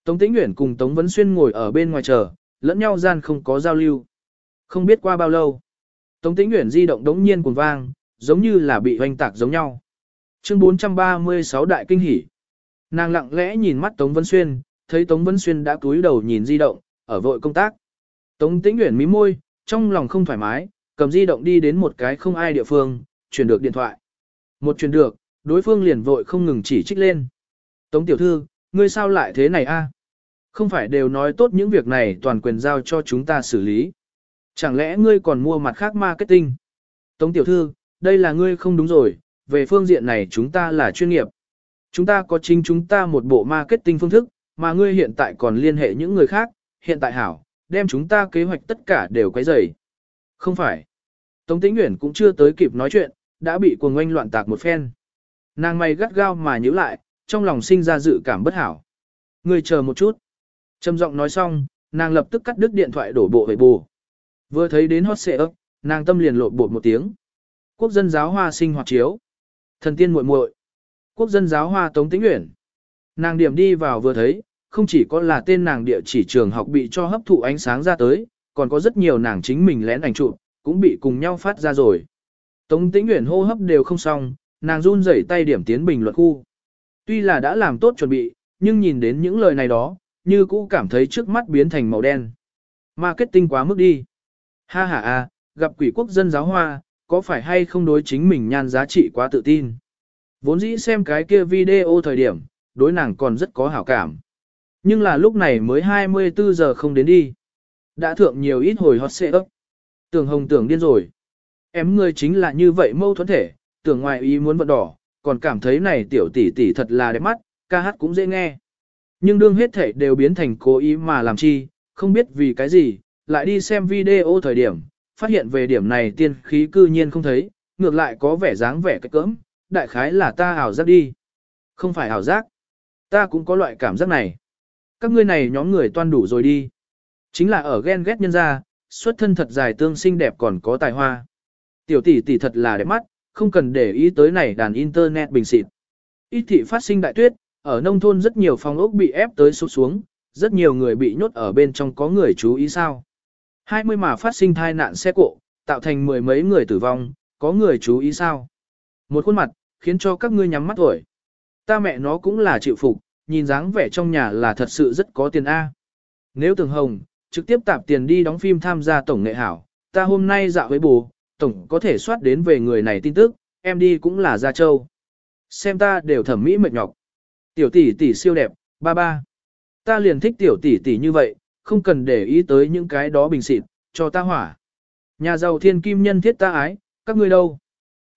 Tống Tĩnh Uyển cùng Tống Vấn Xuyên ngồi ở bên ngoài chờ, lẫn nhau gian không có giao lưu. Không biết qua bao lâu, Tống Tĩnh Uyển di động đống nhiên cuồng vang, giống như là bị hoành tạc giống nhau. Chương 436 đại kinh hỉ. Nàng lặng lẽ nhìn mắt Tống Vân Xuyên, thấy Tống Vân Xuyên đã cúi đầu nhìn di động, ở vội công tác. Tống Tĩnh Uyển mí môi, trong lòng không thoải mái, cầm di động đi đến một cái không ai địa phương, chuyển được điện thoại. Một chuyển được, đối phương liền vội không ngừng chỉ trích lên. Tống tiểu thư, ngươi sao lại thế này a? Không phải đều nói tốt những việc này toàn quyền giao cho chúng ta xử lý. Chẳng lẽ ngươi còn mua mặt khác marketing? Tống tiểu thư, đây là ngươi không đúng rồi, về phương diện này chúng ta là chuyên nghiệp. Chúng ta có chính chúng ta một bộ marketing phương thức, mà ngươi hiện tại còn liên hệ những người khác, hiện tại hảo, đem chúng ta kế hoạch tất cả đều quấy rầy. Không phải. Tống Tĩnh Uyển cũng chưa tới kịp nói chuyện, đã bị cuồng oanh loạn tạc một phen. Nàng mày gắt gao mà nhíu lại, trong lòng sinh ra dự cảm bất hảo. Ngươi chờ một chút. Trầm giọng nói xong, nàng lập tức cắt đứt điện thoại đổ bộ về bù. Vừa thấy đến hot xệ ấp, nàng tâm liền lộn bột một tiếng. Quốc dân giáo hoa sinh hoạt chiếu. Thần tiên muội muội. Quốc dân giáo hoa Tống Tĩnh Uyển. Nàng điểm đi vào vừa thấy, không chỉ có là tên nàng địa chỉ trường học bị cho hấp thụ ánh sáng ra tới, còn có rất nhiều nàng chính mình lén ảnh chụp, cũng bị cùng nhau phát ra rồi. Tống Tĩnh Uyển hô hấp đều không xong, nàng run rẩy tay điểm tiến bình luận khu. Tuy là đã làm tốt chuẩn bị, nhưng nhìn đến những lời này đó, như cũ cảm thấy trước mắt biến thành màu đen. Marketing quá mức đi. Ha ha a, gặp quỷ quốc dân giáo hoa, có phải hay không đối chính mình nhan giá trị quá tự tin. Vốn dĩ xem cái kia video thời điểm, đối nàng còn rất có hảo cảm. Nhưng là lúc này mới 24 giờ không đến đi. Đã thượng nhiều ít hồi hot xệ ấp. Tưởng hồng tưởng điên rồi. Em ngươi chính là như vậy mâu thuẫn thể, tưởng ngoài ý muốn vận đỏ, còn cảm thấy này tiểu tỷ tỷ thật là đẹp mắt, ca hát cũng dễ nghe. Nhưng đương hết thể đều biến thành cố ý mà làm chi, không biết vì cái gì, lại đi xem video thời điểm, phát hiện về điểm này tiên khí cư nhiên không thấy, ngược lại có vẻ dáng vẻ cách cỡm, đại khái là ta ảo giác đi. Không phải ảo giác, ta cũng có loại cảm giác này. Các ngươi này nhóm người toan đủ rồi đi. Chính là ở ghen ghét nhân ra, xuất thân thật dài tương xinh đẹp còn có tài hoa. Tiểu tỷ tỷ thật là đẹp mắt, không cần để ý tới này đàn internet bình xịt. Ít thị phát sinh đại tuyết, ở nông thôn rất nhiều phòng ốc bị ép tới sụp xuống, rất nhiều người bị nhốt ở bên trong có người chú ý sao. 20 mà phát sinh thai nạn xe cộ, tạo thành mười mấy người tử vong, có người chú ý sao. Một khuôn mặt, khiến cho các ngươi nhắm mắt tuổi. Ta mẹ nó cũng là chịu phục, nhìn dáng vẻ trong nhà là thật sự rất có tiền A. Nếu tường hồng, trực tiếp tạp tiền đi đóng phim tham gia tổng nghệ hảo, ta hôm nay dạo với bù, tổng có thể soát đến về người này tin tức, em đi cũng là Gia Châu. Xem ta đều thẩm mỹ mệt nhọc. Tiểu tỷ tỷ siêu đẹp, ba ba. Ta liền thích tiểu tỷ tỷ như vậy, không cần để ý tới những cái đó bình xịt, cho ta hỏa. Nhà giàu thiên kim nhân thiết ta ái, các ngươi đâu?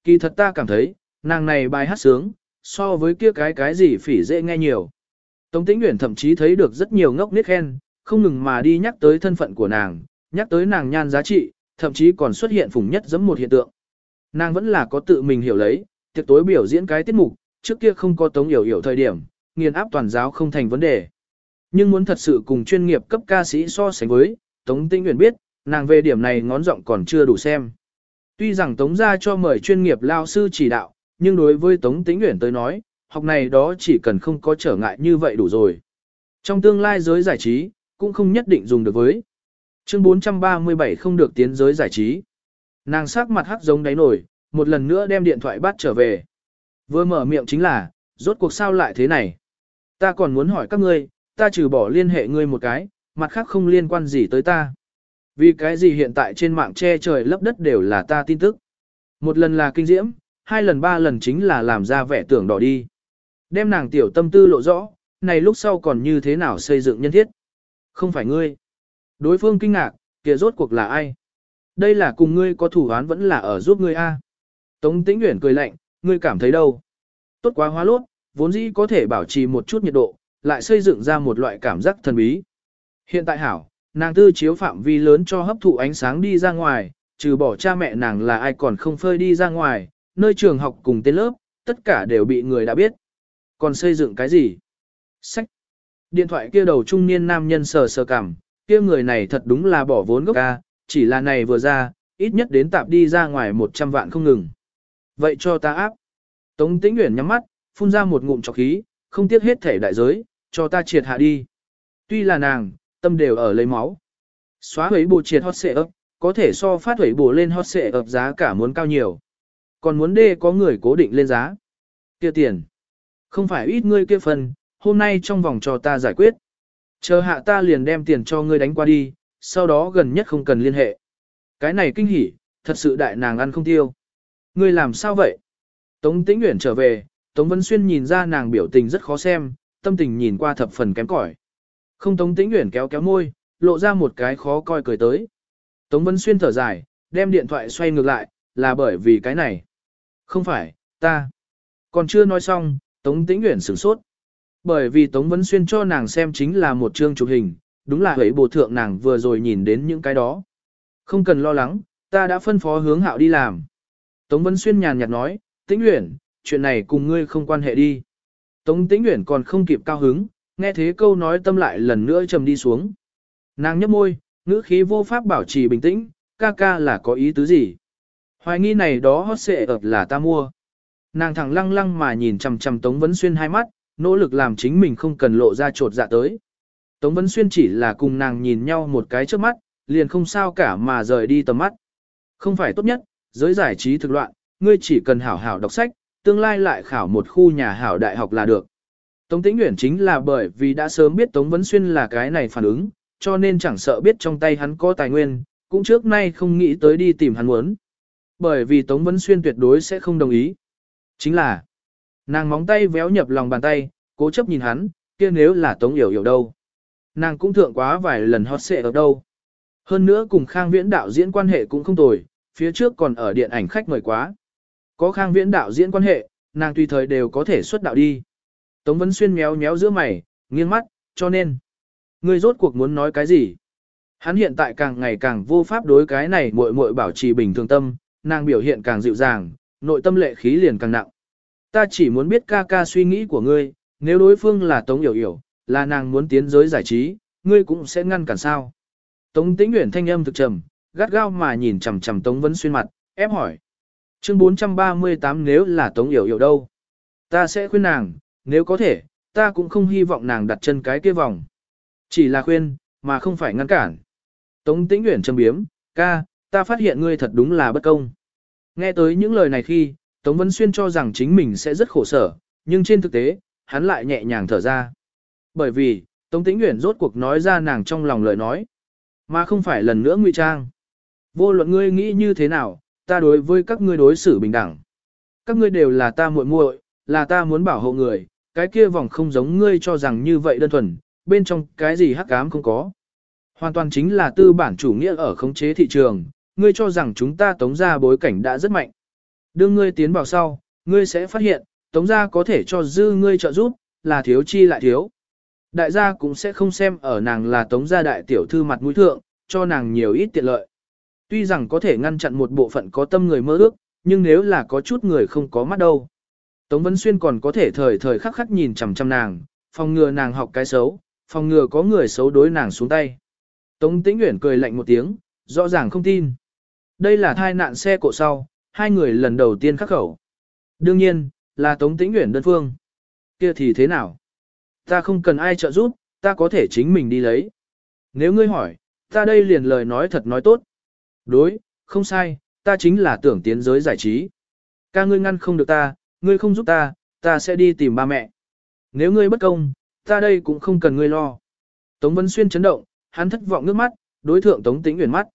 Kỳ thật ta cảm thấy, nàng này bài hát sướng, so với kia cái cái gì phỉ dễ nghe nhiều. Tống Tĩnh Uyển thậm chí thấy được rất nhiều ngốc nít khen, không ngừng mà đi nhắc tới thân phận của nàng, nhắc tới nàng nhan giá trị, thậm chí còn xuất hiện phùng nhất giống một hiện tượng. Nàng vẫn là có tự mình hiểu lấy, tiệc tối biểu diễn cái tiết mục, trước kia không có tống hiểu hiểu thời điểm, nghiền áp toàn giáo không thành vấn đề. Nhưng muốn thật sự cùng chuyên nghiệp cấp ca sĩ so sánh với, Tống Tĩnh Uyển biết, nàng về điểm này ngón giọng còn chưa đủ xem. Tuy rằng Tống ra cho mời chuyên nghiệp lao sư chỉ đạo, nhưng đối với Tống Tĩnh Nguyễn tới nói, học này đó chỉ cần không có trở ngại như vậy đủ rồi. Trong tương lai giới giải trí, cũng không nhất định dùng được với. Chương 437 không được tiến giới giải trí. Nàng sắc mặt hắc giống đáy nổi, một lần nữa đem điện thoại bắt trở về. Vừa mở miệng chính là, rốt cuộc sao lại thế này? Ta còn muốn hỏi các ngươi, ta trừ bỏ liên hệ ngươi một cái, mặt khác không liên quan gì tới ta. Vì cái gì hiện tại trên mạng che trời lấp đất đều là ta tin tức. Một lần là kinh diễm, hai lần ba lần chính là làm ra vẻ tưởng đỏ đi. Đem nàng tiểu tâm tư lộ rõ, này lúc sau còn như thế nào xây dựng nhân thiết. Không phải ngươi. Đối phương kinh ngạc, kia rốt cuộc là ai? Đây là cùng ngươi có thủ án vẫn là ở giúp ngươi a. Tống Tĩnh Uyển cười lạnh, ngươi cảm thấy đâu? Tốt quá hóa lốt, vốn dĩ có thể bảo trì một chút nhiệt độ, lại xây dựng ra một loại cảm giác thần bí. Hiện tại hảo, nàng tư chiếu phạm vi lớn cho hấp thụ ánh sáng đi ra ngoài, trừ bỏ cha mẹ nàng là ai còn không phơi đi ra ngoài, nơi trường học cùng tên lớp, tất cả đều bị người đã biết. Còn xây dựng cái gì? Sách. Điện thoại kia đầu trung niên nam nhân sờ sờ cảm, kia người này thật đúng là bỏ vốn gốc ca, chỉ là này vừa ra, ít nhất đến tạp đi ra ngoài 100 vạn không ngừng. Vậy cho ta áp. Tống Tĩnh nguyện nhắm mắt, phun ra một ngụm trọc khí, không tiếc hết thể đại giới, cho ta triệt hạ đi. Tuy là nàng, tâm đều ở lấy máu. Xóa hủy bộ triệt hot xệ ấp, có thể so phát hủy bổ lên hot xệ ấp giá cả muốn cao nhiều. Còn muốn đê có người cố định lên giá. Kia tiền. Không phải ít ngươi kia phần, hôm nay trong vòng cho ta giải quyết. Chờ hạ ta liền đem tiền cho ngươi đánh qua đi, sau đó gần nhất không cần liên hệ. Cái này kinh hỉ, thật sự đại nàng ăn không tiêu. Ngươi làm sao vậy? Tống Tĩnh Uyển trở về, Tống Vân Xuyên nhìn ra nàng biểu tình rất khó xem, tâm tình nhìn qua thập phần kém cỏi. Không Tống Tĩnh Uyển kéo kéo môi, lộ ra một cái khó coi cười tới. Tống Vân Xuyên thở dài, đem điện thoại xoay ngược lại, là bởi vì cái này. Không phải, ta. Còn chưa nói xong, Tống Tĩnh Uyển sửng sốt. Bởi vì Tống Vấn Xuyên cho nàng xem chính là một chương chụp hình, đúng là ấy bộ thượng nàng vừa rồi nhìn đến những cái đó. Không cần lo lắng, ta đã phân phó hướng hạo đi làm. Tống Vấn Xuyên nhàn nhạt nói, Tĩnh Uyển, chuyện này cùng ngươi không quan hệ đi. Tống Tĩnh Uyển còn không kịp cao hứng, nghe thế câu nói tâm lại lần nữa trầm đi xuống. Nàng nhấp môi, ngữ khí vô pháp bảo trì bình tĩnh, ca ca là có ý tứ gì. Hoài nghi này đó hót xệ ập là ta mua. Nàng thẳng lăng lăng mà nhìn chằm chằm Tống Vấn Xuyên hai mắt, nỗ lực làm chính mình không cần lộ ra trột dạ tới. Tống Vấn Xuyên chỉ là cùng nàng nhìn nhau một cái trước mắt, liền không sao cả mà rời đi tầm mắt. Không phải tốt nhất, giới giải trí thực loạn, ngươi chỉ cần hảo hảo đọc sách, tương lai lại khảo một khu nhà hảo đại học là được. Tống Tĩnh Uyển chính là bởi vì đã sớm biết Tống Vấn Xuyên là cái này phản ứng, cho nên chẳng sợ biết trong tay hắn có tài nguyên, cũng trước nay không nghĩ tới đi tìm hắn muốn. Bởi vì Tống Vấn Xuyên tuyệt đối sẽ không đồng ý. Chính là, nàng móng tay véo nhập lòng bàn tay, cố chấp nhìn hắn, kia nếu là Tống Yểu Yểu đâu. Nàng cũng thượng quá vài lần hot xệ ở đâu. Hơn nữa cùng Khang Viễn đạo diễn quan hệ cũng không tồi, phía trước còn ở điện ảnh khách mời quá. Có Khang Viễn đạo diễn quan hệ, nàng tùy thời đều có thể xuất đạo đi. Tống Vân Xuyên méo méo giữa mày, nghiêng mắt, cho nên. Ngươi rốt cuộc muốn nói cái gì? Hắn hiện tại càng ngày càng vô pháp đối cái này muội muội bảo trì bình thường tâm, nàng biểu hiện càng dịu dàng, nội tâm lệ khí liền càng nặng. Ta chỉ muốn biết ca ca suy nghĩ của ngươi, nếu đối phương là Tống Yểu Yểu, là nàng muốn tiến giới giải trí, ngươi cũng sẽ ngăn cản sao. Tống Tĩnh Nguyễn thanh âm thực trầm, gắt gao mà nhìn chằm chằm Tống Vấn Xuyên mặt, ép hỏi. Chương 438 nếu là Tống Yểu Yểu đâu? Ta sẽ khuyên nàng, nếu có thể, ta cũng không hy vọng nàng đặt chân cái kia vòng. Chỉ là khuyên, mà không phải ngăn cản. Tống Tĩnh Nguyễn châm biếm, ca, ta phát hiện ngươi thật đúng là bất công. Nghe tới những lời này khi, Tống Vân Xuyên cho rằng chính mình sẽ rất khổ sở, nhưng trên thực tế, hắn lại nhẹ nhàng thở ra. Bởi vì, Tống Tĩnh Uyển rốt cuộc nói ra nàng trong lòng lời nói, mà không phải lần nữa ngụy trang. Vô luận ngươi nghĩ như thế nào, ta đối với các ngươi đối xử bình đẳng. Các ngươi đều là ta muội muội, là ta muốn bảo hộ người, cái kia vòng không giống ngươi cho rằng như vậy đơn thuần, bên trong cái gì hắc ám không có. Hoàn toàn chính là tư bản chủ nghĩa ở khống chế thị trường, ngươi cho rằng chúng ta tống ra bối cảnh đã rất mạnh. Đương ngươi tiến vào sau, ngươi sẽ phát hiện, tống gia có thể cho dư ngươi trợ giúp, là thiếu chi lại thiếu. Đại gia cũng sẽ không xem ở nàng là tống gia đại tiểu thư mặt mũi thượng, cho nàng nhiều ít tiện lợi. Tuy rằng có thể ngăn chặn một bộ phận có tâm người mơ ước, nhưng nếu là có chút người không có mắt đâu. Tống Vân Xuyên còn có thể thời thời khắc khắc nhìn chằm chằm nàng, phòng ngừa nàng học cái xấu, phòng ngừa có người xấu đối nàng xuống tay. Tống Tĩnh Uyển cười lạnh một tiếng, rõ ràng không tin. Đây là thai nạn xe cộ sau, hai người lần đầu tiên khắc khẩu. Đương nhiên, là Tống Tĩnh Uyển đơn phương. Kia thì thế nào? Ta không cần ai trợ giúp, ta có thể chính mình đi lấy. Nếu ngươi hỏi, ta đây liền lời nói thật nói tốt. Đối, không sai, ta chính là tưởng tiến giới giải trí. Ca ngươi ngăn không được ta, ngươi không giúp ta, ta sẽ đi tìm ba mẹ. Nếu ngươi bất công, ta đây cũng không cần ngươi lo. Tống Vân Xuyên chấn động, hắn thất vọng nước mắt, đối thượng Tống Tĩnh Uyển mắt.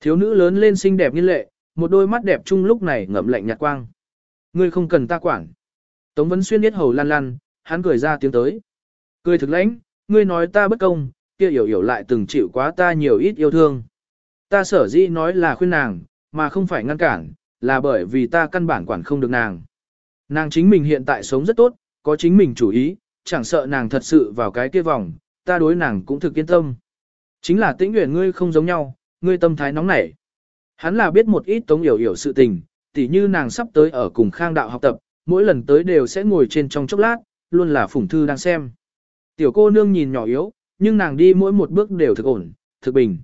Thiếu nữ lớn lên xinh đẹp như lệ, một đôi mắt đẹp chung lúc này ngậm lạnh nhạt quang. Ngươi không cần ta quản. Tống Vân Xuyên biết hầu lan lan, hắn cười ra tiếng tới. Cười thực lãnh, ngươi nói ta bất công, kia hiểu hiểu lại từng chịu quá ta nhiều ít yêu thương. Ta sở dĩ nói là khuyên nàng, mà không phải ngăn cản, là bởi vì ta căn bản quản không được nàng. Nàng chính mình hiện tại sống rất tốt, có chính mình chủ ý, chẳng sợ nàng thật sự vào cái kia vòng, ta đối nàng cũng thực yên tâm. Chính là tĩnh nguyện ngươi không giống nhau, ngươi tâm thái nóng nảy. Hắn là biết một ít tống hiểu hiểu sự tình, tỉ như nàng sắp tới ở cùng khang đạo học tập, mỗi lần tới đều sẽ ngồi trên trong chốc lát, luôn là phủng thư đang xem. Tiểu cô nương nhìn nhỏ yếu, nhưng nàng đi mỗi một bước đều thực ổn, thực bình.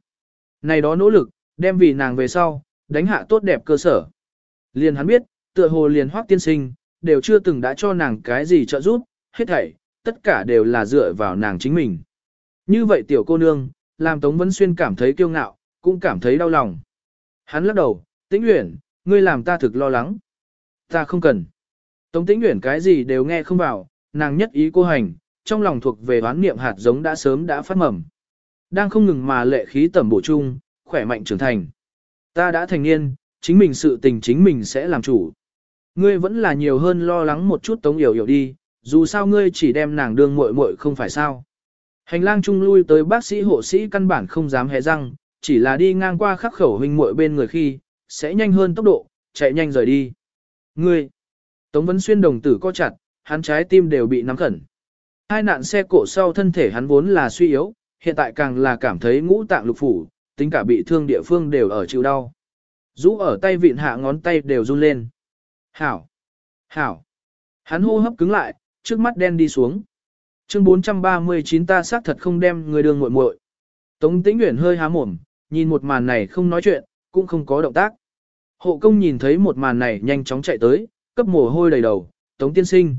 Này đó nỗ lực, đem vì nàng về sau, đánh hạ tốt đẹp cơ sở. Liền hắn biết, tựa hồ liền hoác tiên sinh, đều chưa từng đã cho nàng cái gì trợ giúp, hết thảy, tất cả đều là dựa vào nàng chính mình. Như vậy tiểu cô nương, làm Tống Vân Xuyên cảm thấy kiêu ngạo, cũng cảm thấy đau lòng. Hắn lắc đầu, tĩnh uyển, ngươi làm ta thực lo lắng. Ta không cần. Tống tĩnh uyển cái gì đều nghe không vào, nàng nhất ý cô hành, trong lòng thuộc về đoán niệm hạt giống đã sớm đã phát mầm. Đang không ngừng mà lệ khí tẩm bổ chung, khỏe mạnh trưởng thành. Ta đã thành niên, chính mình sự tình chính mình sẽ làm chủ. Ngươi vẫn là nhiều hơn lo lắng một chút tống hiểu hiểu đi, dù sao ngươi chỉ đem nàng đương muội muội không phải sao. Hành lang chung lui tới bác sĩ hộ sĩ căn bản không dám hé răng, chỉ là đi ngang qua khắc khẩu huynh muội bên người khi, sẽ nhanh hơn tốc độ, chạy nhanh rời đi. Ngươi! Tống Vấn Xuyên đồng tử co chặt, hắn trái tim đều bị nắm khẩn. Hai nạn xe cộ sau thân thể hắn vốn là suy yếu, hiện tại càng là cảm thấy ngũ tạng lục phủ, tính cả bị thương địa phương đều ở chịu đau. Rũ ở tay vịn hạ ngón tay đều run lên. Hảo! Hảo! Hắn hô hấp cứng lại, trước mắt đen đi xuống. Chương 439 ta xác thật không đem người đường muội muội. Tống Tĩnh Uyển hơi há mồm, nhìn một màn này không nói chuyện, cũng không có động tác. Hộ công nhìn thấy một màn này nhanh chóng chạy tới, cấp mồ hôi đầy đầu, Tống tiên sinh.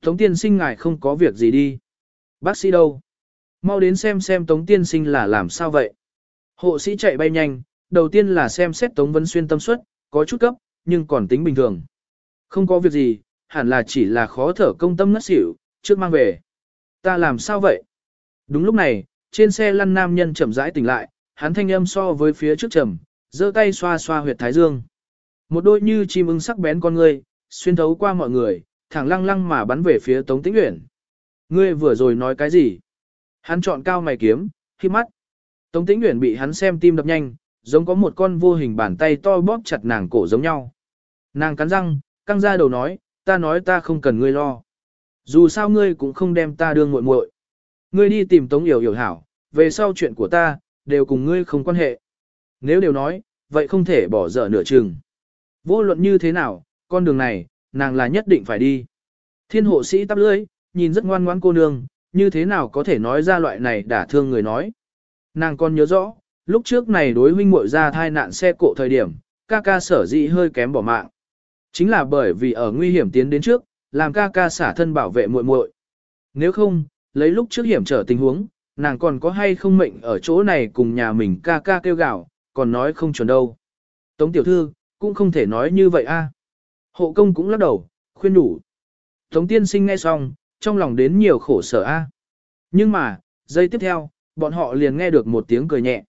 Tống tiên sinh ngài không có việc gì đi. Bác sĩ đâu? Mau đến xem xem Tống tiên sinh là làm sao vậy. Hộ sĩ chạy bay nhanh, đầu tiên là xem xét Tống Vân Xuyên tâm suất, có chút cấp, nhưng còn tính bình thường. Không có việc gì, hẳn là chỉ là khó thở công tâm ngất xỉu, trước mang về. Ta làm sao vậy? Đúng lúc này, trên xe lăn nam nhân chậm rãi tỉnh lại, hắn thanh âm so với phía trước trầm, giơ tay xoa xoa huyệt thái dương. Một đôi như chim ưng sắc bén con ngươi, xuyên thấu qua mọi người, thẳng lăng lăng mà bắn về phía Tống Tĩnh Uyển. Ngươi vừa rồi nói cái gì? Hắn chọn cao mày kiếm, khi mắt. Tống tĩnh Uyển bị hắn xem tim đập nhanh, giống có một con vô hình bàn tay to bóp chặt nàng cổ giống nhau. Nàng cắn răng, căng ra đầu nói, ta nói ta không cần ngươi lo. Dù sao ngươi cũng không đem ta đương muội muội. Ngươi đi tìm Tống Yểu Yểu hảo, về sau chuyện của ta, đều cùng ngươi không quan hệ. Nếu đều nói, vậy không thể bỏ dở nửa chừng. Vô luận như thế nào, con đường này, nàng là nhất định phải đi. Thiên hộ sĩ tắp lưỡi, nhìn rất ngoan ngoãn cô nương, như thế nào có thể nói ra loại này đả thương người nói. Nàng còn nhớ rõ, lúc trước này đối huynh muội ra thai nạn xe cộ thời điểm, ca ca sở dĩ hơi kém bỏ mạng. Chính là bởi vì ở nguy hiểm tiến đến trước, làm ca ca xả thân bảo vệ muội muội. Nếu không, lấy lúc trước hiểm trở tình huống, nàng còn có hay không mệnh ở chỗ này cùng nhà mình ca ca kêu gạo, còn nói không chuẩn đâu. Tống tiểu thư, cũng không thể nói như vậy a. Hộ công cũng lắc đầu, khuyên đủ. Tống tiên sinh nghe xong, trong lòng đến nhiều khổ sở a. Nhưng mà, giây tiếp theo, bọn họ liền nghe được một tiếng cười nhẹ.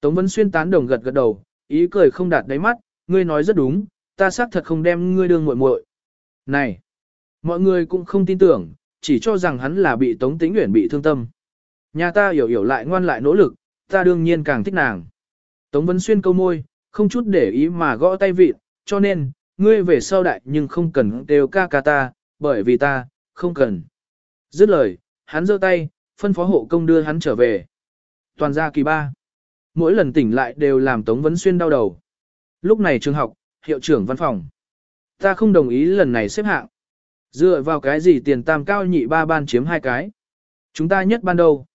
Tống Vân Xuyên tán đồng gật gật đầu, ý cười không đạt đáy mắt, ngươi nói rất đúng, ta xác thật không đem ngươi đương muội muội. Này, mọi người cũng không tin tưởng, chỉ cho rằng hắn là bị Tống Tĩnh Uyển bị thương tâm. Nhà ta hiểu hiểu lại ngoan lại nỗ lực, ta đương nhiên càng thích nàng. Tống Vân Xuyên câu môi, không chút để ý mà gõ tay vịt, cho nên, ngươi về sau đại nhưng không cần đều ca ca ta, bởi vì ta, không cần. Dứt lời, hắn giơ tay, phân phó hộ công đưa hắn trở về. Toàn gia kỳ ba. Mỗi lần tỉnh lại đều làm Tống Vấn Xuyên đau đầu. Lúc này trường học, hiệu trưởng văn phòng. Ta không đồng ý lần này xếp hạng. Dựa vào cái gì tiền tam cao nhị ba ban chiếm hai cái. Chúng ta nhất ban đầu.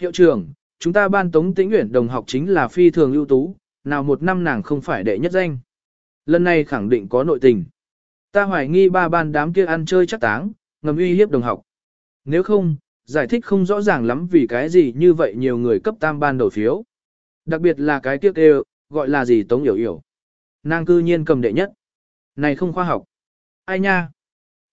Hiệu trưởng, chúng ta ban Tống Tĩnh nguyện đồng học chính là phi thường ưu tú, nào một năm nàng không phải đệ nhất danh. Lần này khẳng định có nội tình. Ta hoài nghi ba ban đám kia ăn chơi chắc táng, ngầm uy hiếp đồng học. Nếu không, giải thích không rõ ràng lắm vì cái gì như vậy nhiều người cấp tam ban đổi phiếu. Đặc biệt là cái tiếc đều, gọi là gì tống hiểu hiểu. Nàng cư nhiên cầm đệ nhất. Này không khoa học. Ai nha?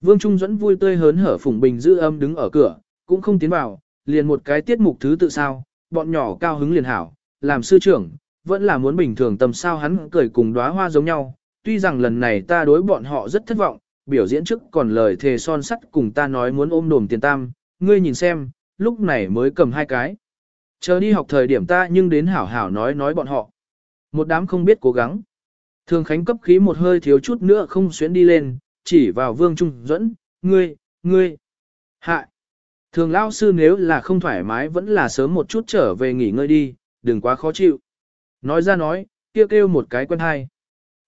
Vương Trung dẫn vui tươi hớn hở phủng bình giữ âm đứng ở cửa, cũng không tiến vào, liền một cái tiết mục thứ tự sao, bọn nhỏ cao hứng liền hảo, làm sư trưởng, vẫn là muốn bình thường tầm sao hắn cười cùng đóa hoa giống nhau, tuy rằng lần này ta đối bọn họ rất thất vọng, biểu diễn trước còn lời thề son sắt cùng ta nói muốn ôm đồm tiền tam, ngươi nhìn xem, lúc này mới cầm hai cái. Chờ đi học thời điểm ta nhưng đến hảo hảo nói nói bọn họ. Một đám không biết cố gắng. Thường Khánh cấp khí một hơi thiếu chút nữa không xuyến đi lên, chỉ vào Vương Trung dẫn, ngươi, ngươi. Hạ. Thường lao sư nếu là không thoải mái vẫn là sớm một chút trở về nghỉ ngơi đi, đừng quá khó chịu. Nói ra nói, kêu kêu một cái quen hai.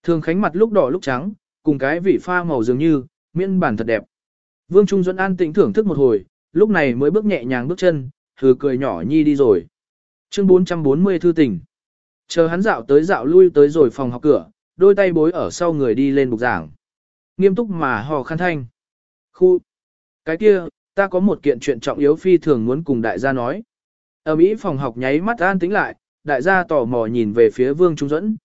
Thường Khánh mặt lúc đỏ lúc trắng, cùng cái vị pha màu dường như, miễn bản thật đẹp. Vương Trung Duẫn an tĩnh thưởng thức một hồi, lúc này mới bước nhẹ nhàng bước chân, thử cười nhỏ nhi đi rồi. Chương 440 thư tình. Chờ hắn dạo tới dạo lui tới rồi phòng học cửa, đôi tay bối ở sau người đi lên bục giảng. Nghiêm túc mà hò khăn thanh. Khu. Cái kia, ta có một kiện chuyện trọng yếu phi thường muốn cùng đại gia nói. Ở Mỹ phòng học nháy mắt an tĩnh lại, đại gia tò mò nhìn về phía Vương Trung Duẫn.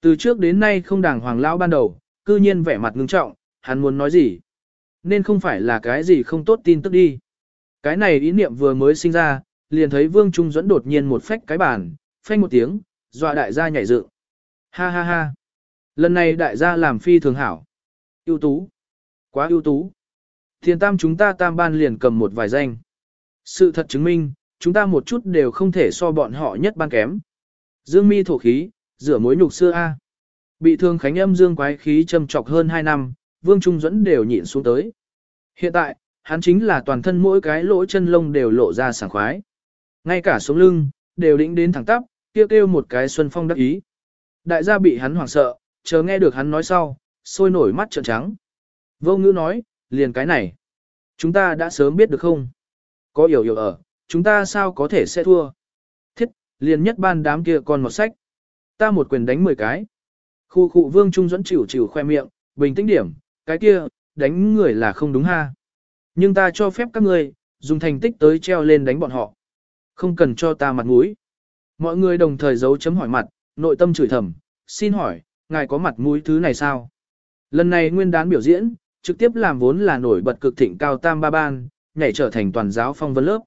Từ trước đến nay không đàng hoàng lão ban đầu, cư nhiên vẻ mặt ngưng trọng, hắn muốn nói gì? Nên không phải là cái gì không tốt tin tức đi. Cái này ý niệm vừa mới sinh ra, liền thấy Vương Trung dẫn đột nhiên một phách cái bàn, phanh một tiếng, dọa đại gia nhảy dựng. Ha ha ha. Lần này đại gia làm phi thường hảo. ưu tú. Quá ưu tú. Thiền tam chúng ta tam ban liền cầm một vài danh. Sự thật chứng minh, chúng ta một chút đều không thể so bọn họ nhất ban kém. Dương mi thổ khí, rửa mối nhục xưa A. Bị thương khánh âm dương quái khí châm trọc hơn 2 năm, Vương Trung dẫn đều nhịn xuống tới. Hiện tại, hắn chính là toàn thân mỗi cái lỗ chân lông đều lộ ra sảng khoái. Ngay cả sống lưng, đều đĩnh đến thẳng tắp, kêu kêu một cái xuân phong đắc ý. Đại gia bị hắn hoảng sợ, chờ nghe được hắn nói sau, sôi nổi mắt trợn trắng. Vô ngữ nói, liền cái này. Chúng ta đã sớm biết được không? Có hiểu hiểu ở, chúng ta sao có thể sẽ thua? Thiết, liền nhất ban đám kia còn một sách. Ta một quyền đánh 10 cái. Khu khu vương trung dẫn chịu chịu khoe miệng, bình tĩnh điểm, cái kia, đánh người là không đúng ha. Nhưng ta cho phép các ngươi, dùng thành tích tới treo lên đánh bọn họ. Không cần cho ta mặt mũi. Mọi người đồng thời giấu chấm hỏi mặt, nội tâm chửi thầm, xin hỏi, ngài có mặt mũi thứ này sao? Lần này nguyên đán biểu diễn, trực tiếp làm vốn là nổi bật cực thịnh cao tam ba ban, nhảy trở thành toàn giáo phong vân lớp.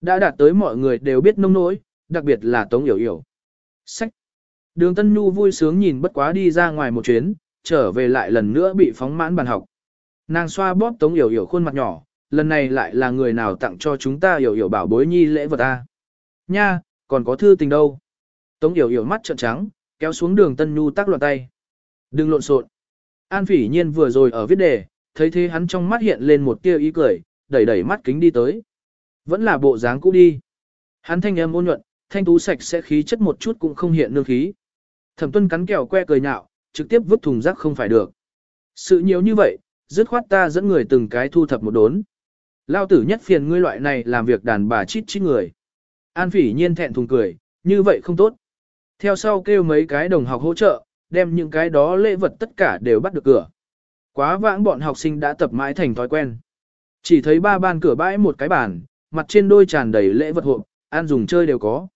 Đã đạt tới mọi người đều biết nông nỗi, đặc biệt là Tống Yểu Yểu. Sách. Đường Tân Nhu vui sướng nhìn bất quá đi ra ngoài một chuyến, trở về lại lần nữa bị phóng mãn bàn học. Nàng xoa bóp Tống Yểu Yểu khuôn mặt nhỏ, lần này lại là người nào tặng cho chúng ta hiểu hiểu bảo bối nhi lễ vật ta. Nha, còn có thư tình đâu. Tống hiểu hiểu mắt trợn trắng, kéo xuống đường Tân Nhu tác loạn tay. Đừng lộn xộn. An phỉ nhiên vừa rồi ở viết đề, thấy thế hắn trong mắt hiện lên một tia ý cười, đẩy đẩy mắt kính đi tới. Vẫn là bộ dáng cũ đi. Hắn thanh âm ôn nhuận, thanh tú sạch sẽ khí chất một chút cũng không hiện nương khí. Thẩm tuân cắn kẹo que cười nhạo, trực tiếp vứt thùng rác không phải được. Sự nhiều như vậy, dứt khoát ta dẫn người từng cái thu thập một đốn. Lao tử nhất phiền ngươi loại này làm việc đàn bà chít chít người. An phỉ nhiên thẹn thùng cười, như vậy không tốt. Theo sau kêu mấy cái đồng học hỗ trợ, đem những cái đó lễ vật tất cả đều bắt được cửa. Quá vãng bọn học sinh đã tập mãi thành thói quen. Chỉ thấy ba ban cửa bãi một cái bàn, mặt trên đôi tràn đầy lễ vật hộp, ăn dùng chơi đều có.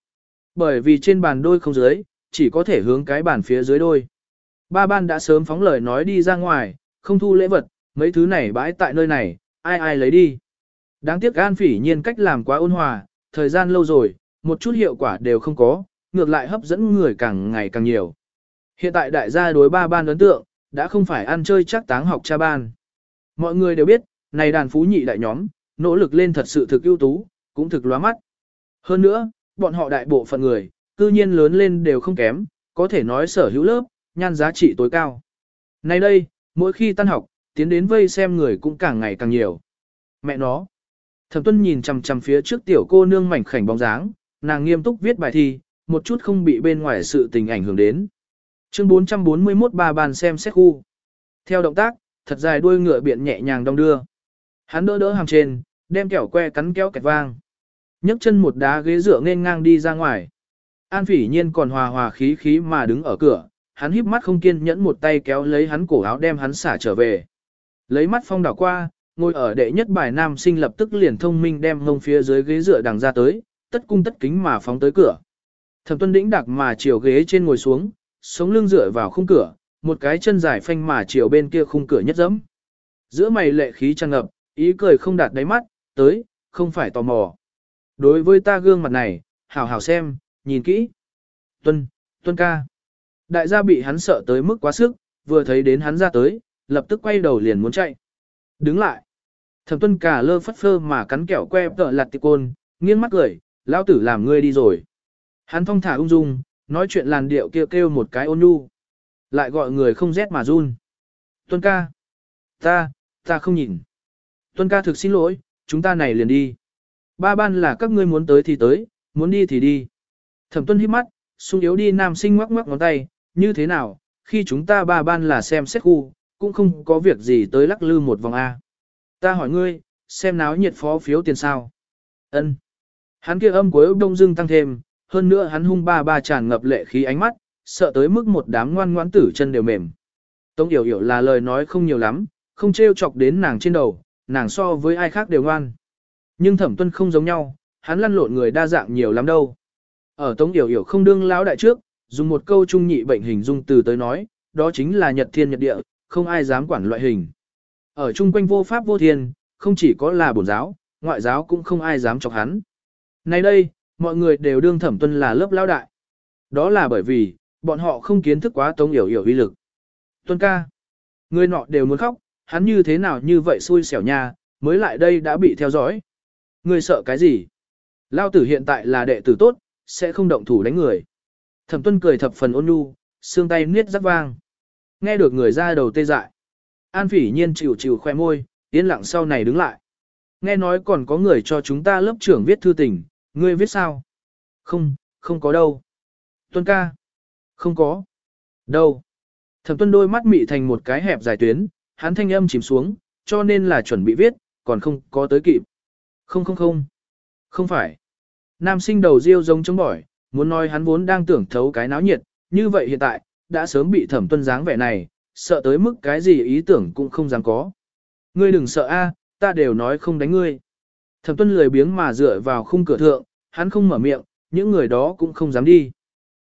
Bởi vì trên bàn đôi không dưới, chỉ có thể hướng cái bàn phía dưới đôi. Ba ban đã sớm phóng lời nói đi ra ngoài, không thu lễ vật, mấy thứ này bãi tại nơi này, ai ai lấy đi. Đáng tiếc An Phỉ Nhiên cách làm quá ôn hòa, thời gian lâu rồi, một chút hiệu quả đều không có, ngược lại hấp dẫn người càng ngày càng nhiều. Hiện tại đại gia đối ba ban ấn tượng, đã không phải ăn chơi chắc táng học cha ban. Mọi người đều biết, này đàn phú nhị đại nhóm, nỗ lực lên thật sự thực ưu tú, cũng thực lóa mắt. Hơn nữa, bọn họ đại bộ phận người, cư nhiên lớn lên đều không kém, có thể nói sở hữu lớp, nhan giá trị tối cao. Nay đây, mỗi khi tan học, tiến đến vây xem người cũng càng ngày càng nhiều. Mẹ nó. Thẩm tuân nhìn chằm chằm phía trước tiểu cô nương mảnh khảnh bóng dáng, nàng nghiêm túc viết bài thi, một chút không bị bên ngoài sự tình ảnh hưởng đến. Chương 441 ba bàn xem xét khu. Theo động tác, thật dài đuôi ngựa biện nhẹ nhàng đong đưa. Hắn đỡ đỡ hàm trên, đem kẹo que cắn kéo kẹt vang. nhấc chân một đá ghế dựa nên ngang đi ra ngoài. An phỉ nhiên còn hòa hòa khí khí mà đứng ở cửa, hắn híp mắt không kiên nhẫn một tay kéo lấy hắn cổ áo đem hắn xả trở về. Lấy mắt phong đảo qua, ngồi ở đệ nhất bài nam sinh lập tức liền thông minh đem ngông phía dưới ghế dựa đằng ra tới, tất cung tất kính mà phóng tới cửa. Thẩm tuân đĩnh đặc mà chiều ghế trên ngồi xuống, sống lưng dựa vào khung cửa, một cái chân dài phanh mà chiều bên kia khung cửa nhất dẫm. Giữa mày lệ khí tràn ngập, ý cười không đạt đáy mắt, tới, không phải tò mò. Đối với ta gương mặt này, hảo hảo xem, nhìn kỹ. Tuân, tuân ca. Đại gia bị hắn sợ tới mức quá sức, vừa thấy đến hắn ra tới, lập tức quay đầu liền muốn chạy. Đứng lại. Thẩm tuân cả lơ phất phơ mà cắn kẹo que tợ lạt tiệp côn, nghiêng mắt cười, lão tử làm ngươi đi rồi. Hắn thong thả ung dung, nói chuyện làn điệu kêu kêu một cái ôn nhu. Lại gọi người không rét mà run. Tuân ca. Ta, ta không nhìn. Tuân ca thực xin lỗi, chúng ta này liền đi. Ba ban là các ngươi muốn tới thì tới, muốn đi thì đi. Thẩm tuân hít mắt, sung yếu đi nam sinh ngoắc ngoắc ngón tay, như thế nào, khi chúng ta ba ban là xem xét khu, cũng không có việc gì tới lắc lư một vòng A. Ta hỏi ngươi, xem náo nhiệt phó phiếu tiền sao. ân Hắn kia âm cuối đông dưng tăng thêm, hơn nữa hắn hung ba ba tràn ngập lệ khí ánh mắt, sợ tới mức một đám ngoan ngoãn tử chân đều mềm. Tống Yểu Yểu là lời nói không nhiều lắm, không trêu chọc đến nàng trên đầu, nàng so với ai khác đều ngoan. Nhưng thẩm tuân không giống nhau, hắn lăn lộn người đa dạng nhiều lắm đâu. Ở Tống Yểu Yểu không đương lão đại trước, dùng một câu trung nhị bệnh hình dung từ tới nói, đó chính là nhật thiên nhật địa, không ai dám quản loại hình. Ở chung quanh vô pháp vô thiên, không chỉ có là bổn giáo, ngoại giáo cũng không ai dám chọc hắn. Nay đây, mọi người đều đương thẩm tuân là lớp lao đại. Đó là bởi vì, bọn họ không kiến thức quá tống hiểu hiểu uy lực. Tuân ca, người nọ đều muốn khóc, hắn như thế nào như vậy xui xẻo nha, mới lại đây đã bị theo dõi. Người sợ cái gì? Lao tử hiện tại là đệ tử tốt, sẽ không động thủ đánh người. Thẩm tuân cười thập phần ôn nhu, xương tay niết rắc vang. Nghe được người ra đầu tê dại. An phỉ nhiên chịu chịu khoe môi, yên lặng sau này đứng lại. Nghe nói còn có người cho chúng ta lớp trưởng viết thư tình, ngươi viết sao? Không, không có đâu. Tuân ca. Không có. Đâu? Thẩm tuân đôi mắt mị thành một cái hẹp dài tuyến, hắn thanh âm chìm xuống, cho nên là chuẩn bị viết, còn không có tới kịp. Không không không. Không phải. Nam sinh đầu riêu giống chống bỏi, muốn nói hắn vốn đang tưởng thấu cái náo nhiệt, như vậy hiện tại, đã sớm bị thẩm tuân dáng vẻ này, sợ tới mức cái gì ý tưởng cũng không dám có. Ngươi đừng sợ a, ta đều nói không đánh ngươi. Thẩm tuân lười biếng mà dựa vào khung cửa thượng, hắn không mở miệng, những người đó cũng không dám đi.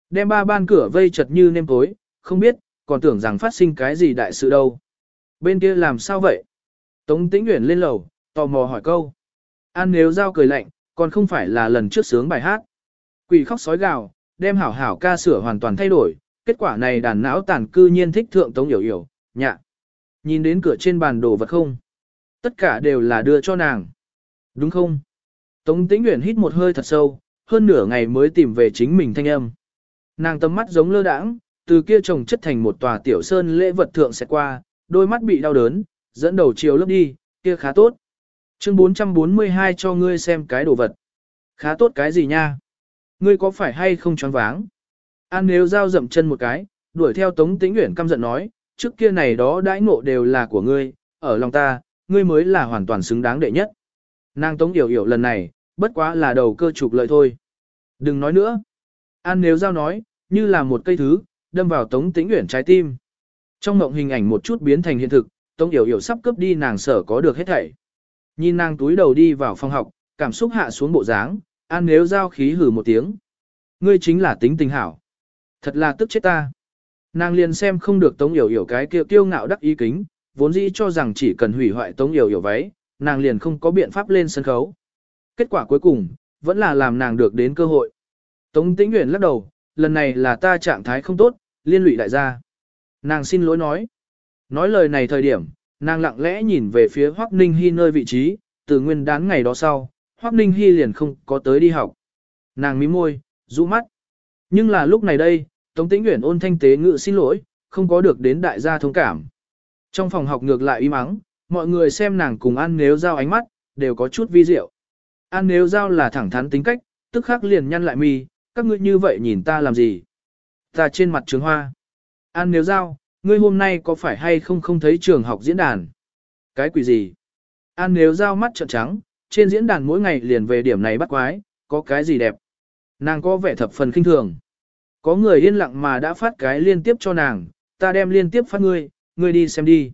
Đem ba ban cửa vây chật như nêm tối, không biết, còn tưởng rằng phát sinh cái gì đại sự đâu. Bên kia làm sao vậy? Tống tĩnh nguyện lên lầu, tò mò hỏi câu. An nếu giao cười lạnh, còn không phải là lần trước sướng bài hát. Quỷ khóc sói gào, đem hảo hảo ca sửa hoàn toàn thay đổi, kết quả này đàn não tàn cư nhiên thích thượng tống hiểu hiểu, nhạ. Nhìn đến cửa trên bàn đồ vật không? Tất cả đều là đưa cho nàng. Đúng không? Tống Tĩnh Uyển hít một hơi thật sâu, hơn nửa ngày mới tìm về chính mình thanh âm. Nàng tầm mắt giống lơ đãng, từ kia trồng chất thành một tòa tiểu sơn lễ vật thượng sẽ qua, đôi mắt bị đau đớn, dẫn đầu chiều lấp đi, kia khá tốt. Chương 442 cho ngươi xem cái đồ vật. Khá tốt cái gì nha? Ngươi có phải hay không choáng váng? An nếu giao dậm chân một cái, đuổi theo Tống Tĩnh Uyển căm giận nói, trước kia này đó đãi ngộ đều là của ngươi, ở lòng ta, ngươi mới là hoàn toàn xứng đáng đệ nhất. Nàng Tống Yểu Yểu lần này, bất quá là đầu cơ trục lợi thôi. Đừng nói nữa. An nếu giao nói, như là một cây thứ, đâm vào Tống Tĩnh Uyển trái tim. Trong mộng hình ảnh một chút biến thành hiện thực, Tống Yểu Yểu sắp cướp đi nàng sở có được hết thảy. Nhìn nàng túi đầu đi vào phòng học, cảm xúc hạ xuống bộ dáng, An nếu giao khí hử một tiếng. Ngươi chính là tính tình hảo. Thật là tức chết ta. Nàng liền xem không được Tống Yểu Yểu cái kia kiêu ngạo đắc ý kính, vốn dĩ cho rằng chỉ cần hủy hoại Tống Yểu Yểu váy, nàng liền không có biện pháp lên sân khấu. Kết quả cuối cùng, vẫn là làm nàng được đến cơ hội. Tống Tĩnh Uyển lắc đầu, lần này là ta trạng thái không tốt, liên lụy đại gia. Nàng xin lỗi nói. Nói lời này thời điểm, nàng lặng lẽ nhìn về phía Hoắc Ninh Hi nơi vị trí, từ nguyên đán ngày đó sau, Hoắc Ninh Hi liền không có tới đi học. Nàng mím môi, rũ mắt. Nhưng là lúc này đây, Tống Tĩnh Uyển ôn thanh tế ngự xin lỗi, không có được đến đại gia thông cảm. Trong phòng học ngược lại im ắng, mọi người xem nàng cùng ăn nếu giao ánh mắt, đều có chút vi diệu. An nếu giao là thẳng thắn tính cách, tức khắc liền nhăn lại mi, các ngươi như vậy nhìn ta làm gì? Ta trên mặt trường hoa. An nếu giao, ngươi hôm nay có phải hay không không thấy trường học diễn đàn? Cái quỷ gì? An nếu giao mắt trợn trắng, trên diễn đàn mỗi ngày liền về điểm này bắt quái, có cái gì đẹp? Nàng có vẻ thập phần kinh thường. Có người yên lặng mà đã phát cái liên tiếp cho nàng, ta đem liên tiếp phát ngươi, ngươi đi xem đi.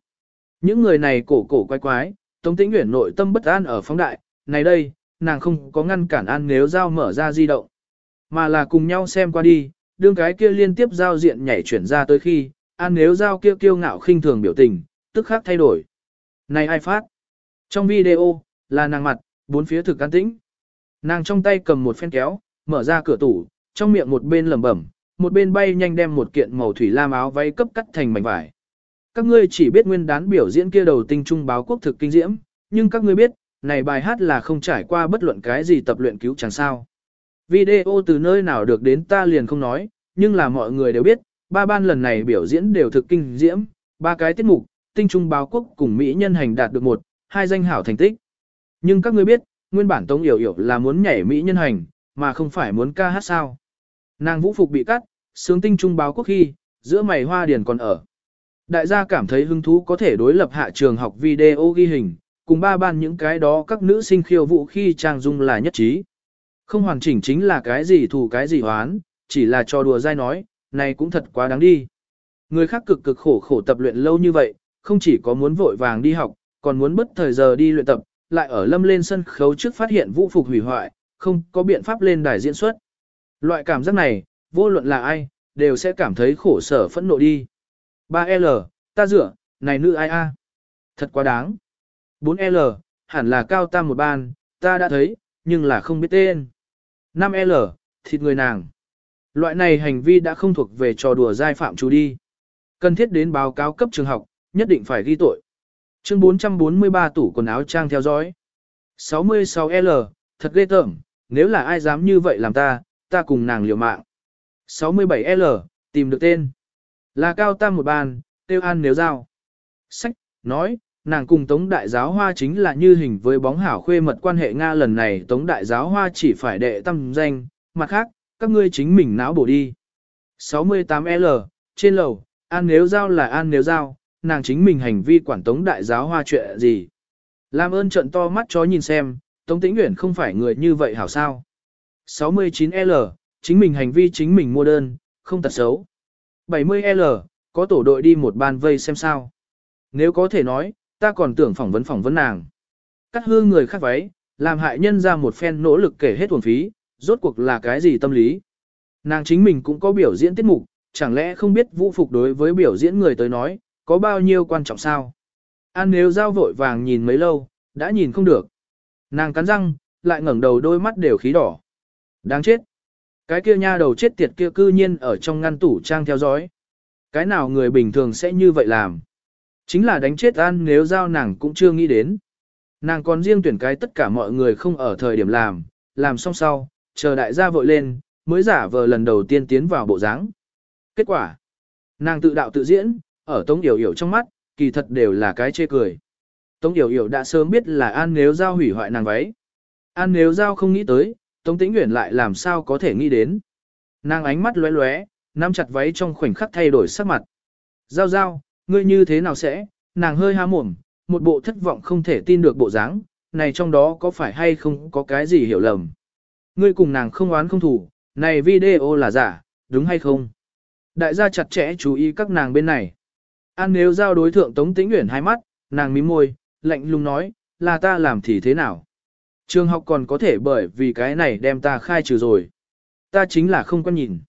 Những người này cổ cổ quái quái, Tống Tĩnh Uyển nội tâm bất an ở phóng đại, này đây, nàng không có ngăn cản An nếu giao mở ra di động, mà là cùng nhau xem qua đi, đương cái kia liên tiếp giao diện nhảy chuyển ra tới khi, An nếu giao kia kiêu ngạo khinh thường biểu tình, tức khắc thay đổi. Này ai phát? Trong video, là nàng mặt, bốn phía thực an tĩnh. Nàng trong tay cầm một phen kéo, mở ra cửa tủ, trong miệng một bên lẩm bẩm, một bên bay nhanh đem một kiện màu thủy lam áo váy cấp cắt thành mảnh vải. Các ngươi chỉ biết nguyên đán biểu diễn kia đầu tinh trung báo quốc thực kinh diễm, nhưng các ngươi biết, này bài hát là không trải qua bất luận cái gì tập luyện cứu chẳng sao. Video từ nơi nào được đến ta liền không nói, nhưng là mọi người đều biết, ba ban lần này biểu diễn đều thực kinh diễm, ba cái tiết mục, tinh trung báo quốc cùng Mỹ nhân hành đạt được một, hai danh hảo thành tích. Nhưng các ngươi biết, nguyên bản Tống Yểu Yểu là muốn nhảy Mỹ nhân hành, mà không phải muốn ca hát sao. Nàng vũ phục bị cắt, sướng tinh trung báo quốc khi, giữa mày hoa điền còn ở. Đại gia cảm thấy hứng thú có thể đối lập hạ trường học video ghi hình, cùng ba ban những cái đó các nữ sinh khiêu vũ khi trang dung là nhất trí. Không hoàn chỉnh chính là cái gì thù cái gì hoán, chỉ là cho đùa dai nói, này cũng thật quá đáng đi. Người khác cực cực khổ khổ tập luyện lâu như vậy, không chỉ có muốn vội vàng đi học, còn muốn bất thời giờ đi luyện tập, lại ở lâm lên sân khấu trước phát hiện vũ phục hủy hoại, không có biện pháp lên đài diễn xuất. Loại cảm giác này, vô luận là ai, đều sẽ cảm thấy khổ sở phẫn nộ đi. 3L, ta dựa, này nữ ai a? Thật quá đáng. 4L, hẳn là cao tam một ban, ta đã thấy, nhưng là không biết tên. 5L, thịt người nàng. Loại này hành vi đã không thuộc về trò đùa giai phạm chú đi. Cần thiết đến báo cáo cấp trường học, nhất định phải ghi tội. Chương 443 tủ quần áo trang theo dõi. 66L, thật ghê tởm, nếu là ai dám như vậy làm ta, ta cùng nàng liều mạng. 67L, tìm được tên. Là cao tam một bàn tiêu an nếu giao. Sách, nói, nàng cùng Tống Đại Giáo Hoa chính là như hình với bóng hảo khuê mật quan hệ Nga lần này Tống Đại Giáo Hoa chỉ phải đệ tâm danh, mặt khác, các ngươi chính mình não bổ đi. 68L, trên lầu, An Nếu Giao là An Nếu Giao, nàng chính mình hành vi quản Tống Đại Giáo Hoa chuyện gì. Làm ơn trận to mắt chó nhìn xem, Tống Tĩnh Nguyễn không phải người như vậy hảo sao. 69L, chính mình hành vi chính mình mua đơn, không tật xấu. 70L, có tổ đội đi một ban vây xem sao. Nếu có thể nói, ta còn tưởng phỏng vấn phỏng vấn nàng. Cắt hư người khác váy, làm hại nhân ra một phen nỗ lực kể hết thuần phí, rốt cuộc là cái gì tâm lý. Nàng chính mình cũng có biểu diễn tiết mục, chẳng lẽ không biết vũ phục đối với biểu diễn người tới nói, có bao nhiêu quan trọng sao? An nếu giao vội vàng nhìn mấy lâu, đã nhìn không được. Nàng cắn răng, lại ngẩng đầu đôi mắt đều khí đỏ. Đáng chết. Cái kia nha đầu chết tiệt kia cư nhiên ở trong ngăn tủ trang theo dõi. Cái nào người bình thường sẽ như vậy làm? Chính là đánh chết An nếu giao nàng cũng chưa nghĩ đến. Nàng còn riêng tuyển cái tất cả mọi người không ở thời điểm làm, làm xong sau, chờ đại gia vội lên, mới giả vờ lần đầu tiên tiến vào bộ dáng. Kết quả, nàng tự đạo tự diễn, ở Tống Yểu Yểu trong mắt, kỳ thật đều là cái chê cười. Tống Yểu Yểu đã sớm biết là An nếu giao hủy hoại nàng váy. An nếu giao không nghĩ tới, Tống Tĩnh Uyển lại làm sao có thể nghĩ đến. Nàng ánh mắt lóe lóe, nắm chặt váy trong khoảnh khắc thay đổi sắc mặt. Giao giao, ngươi như thế nào sẽ? Nàng hơi há mồm, một bộ thất vọng không thể tin được bộ dáng, này trong đó có phải hay không có cái gì hiểu lầm. Ngươi cùng nàng không oán không thủ, này video là giả, đúng hay không? Đại gia chặt chẽ chú ý các nàng bên này. An nếu giao đối thượng Tống Tĩnh Uyển hai mắt, nàng mím môi, lạnh lùng nói, là ta làm thì thế nào? Trường học còn có thể bởi vì cái này đem ta khai trừ rồi. Ta chính là không quan nhìn.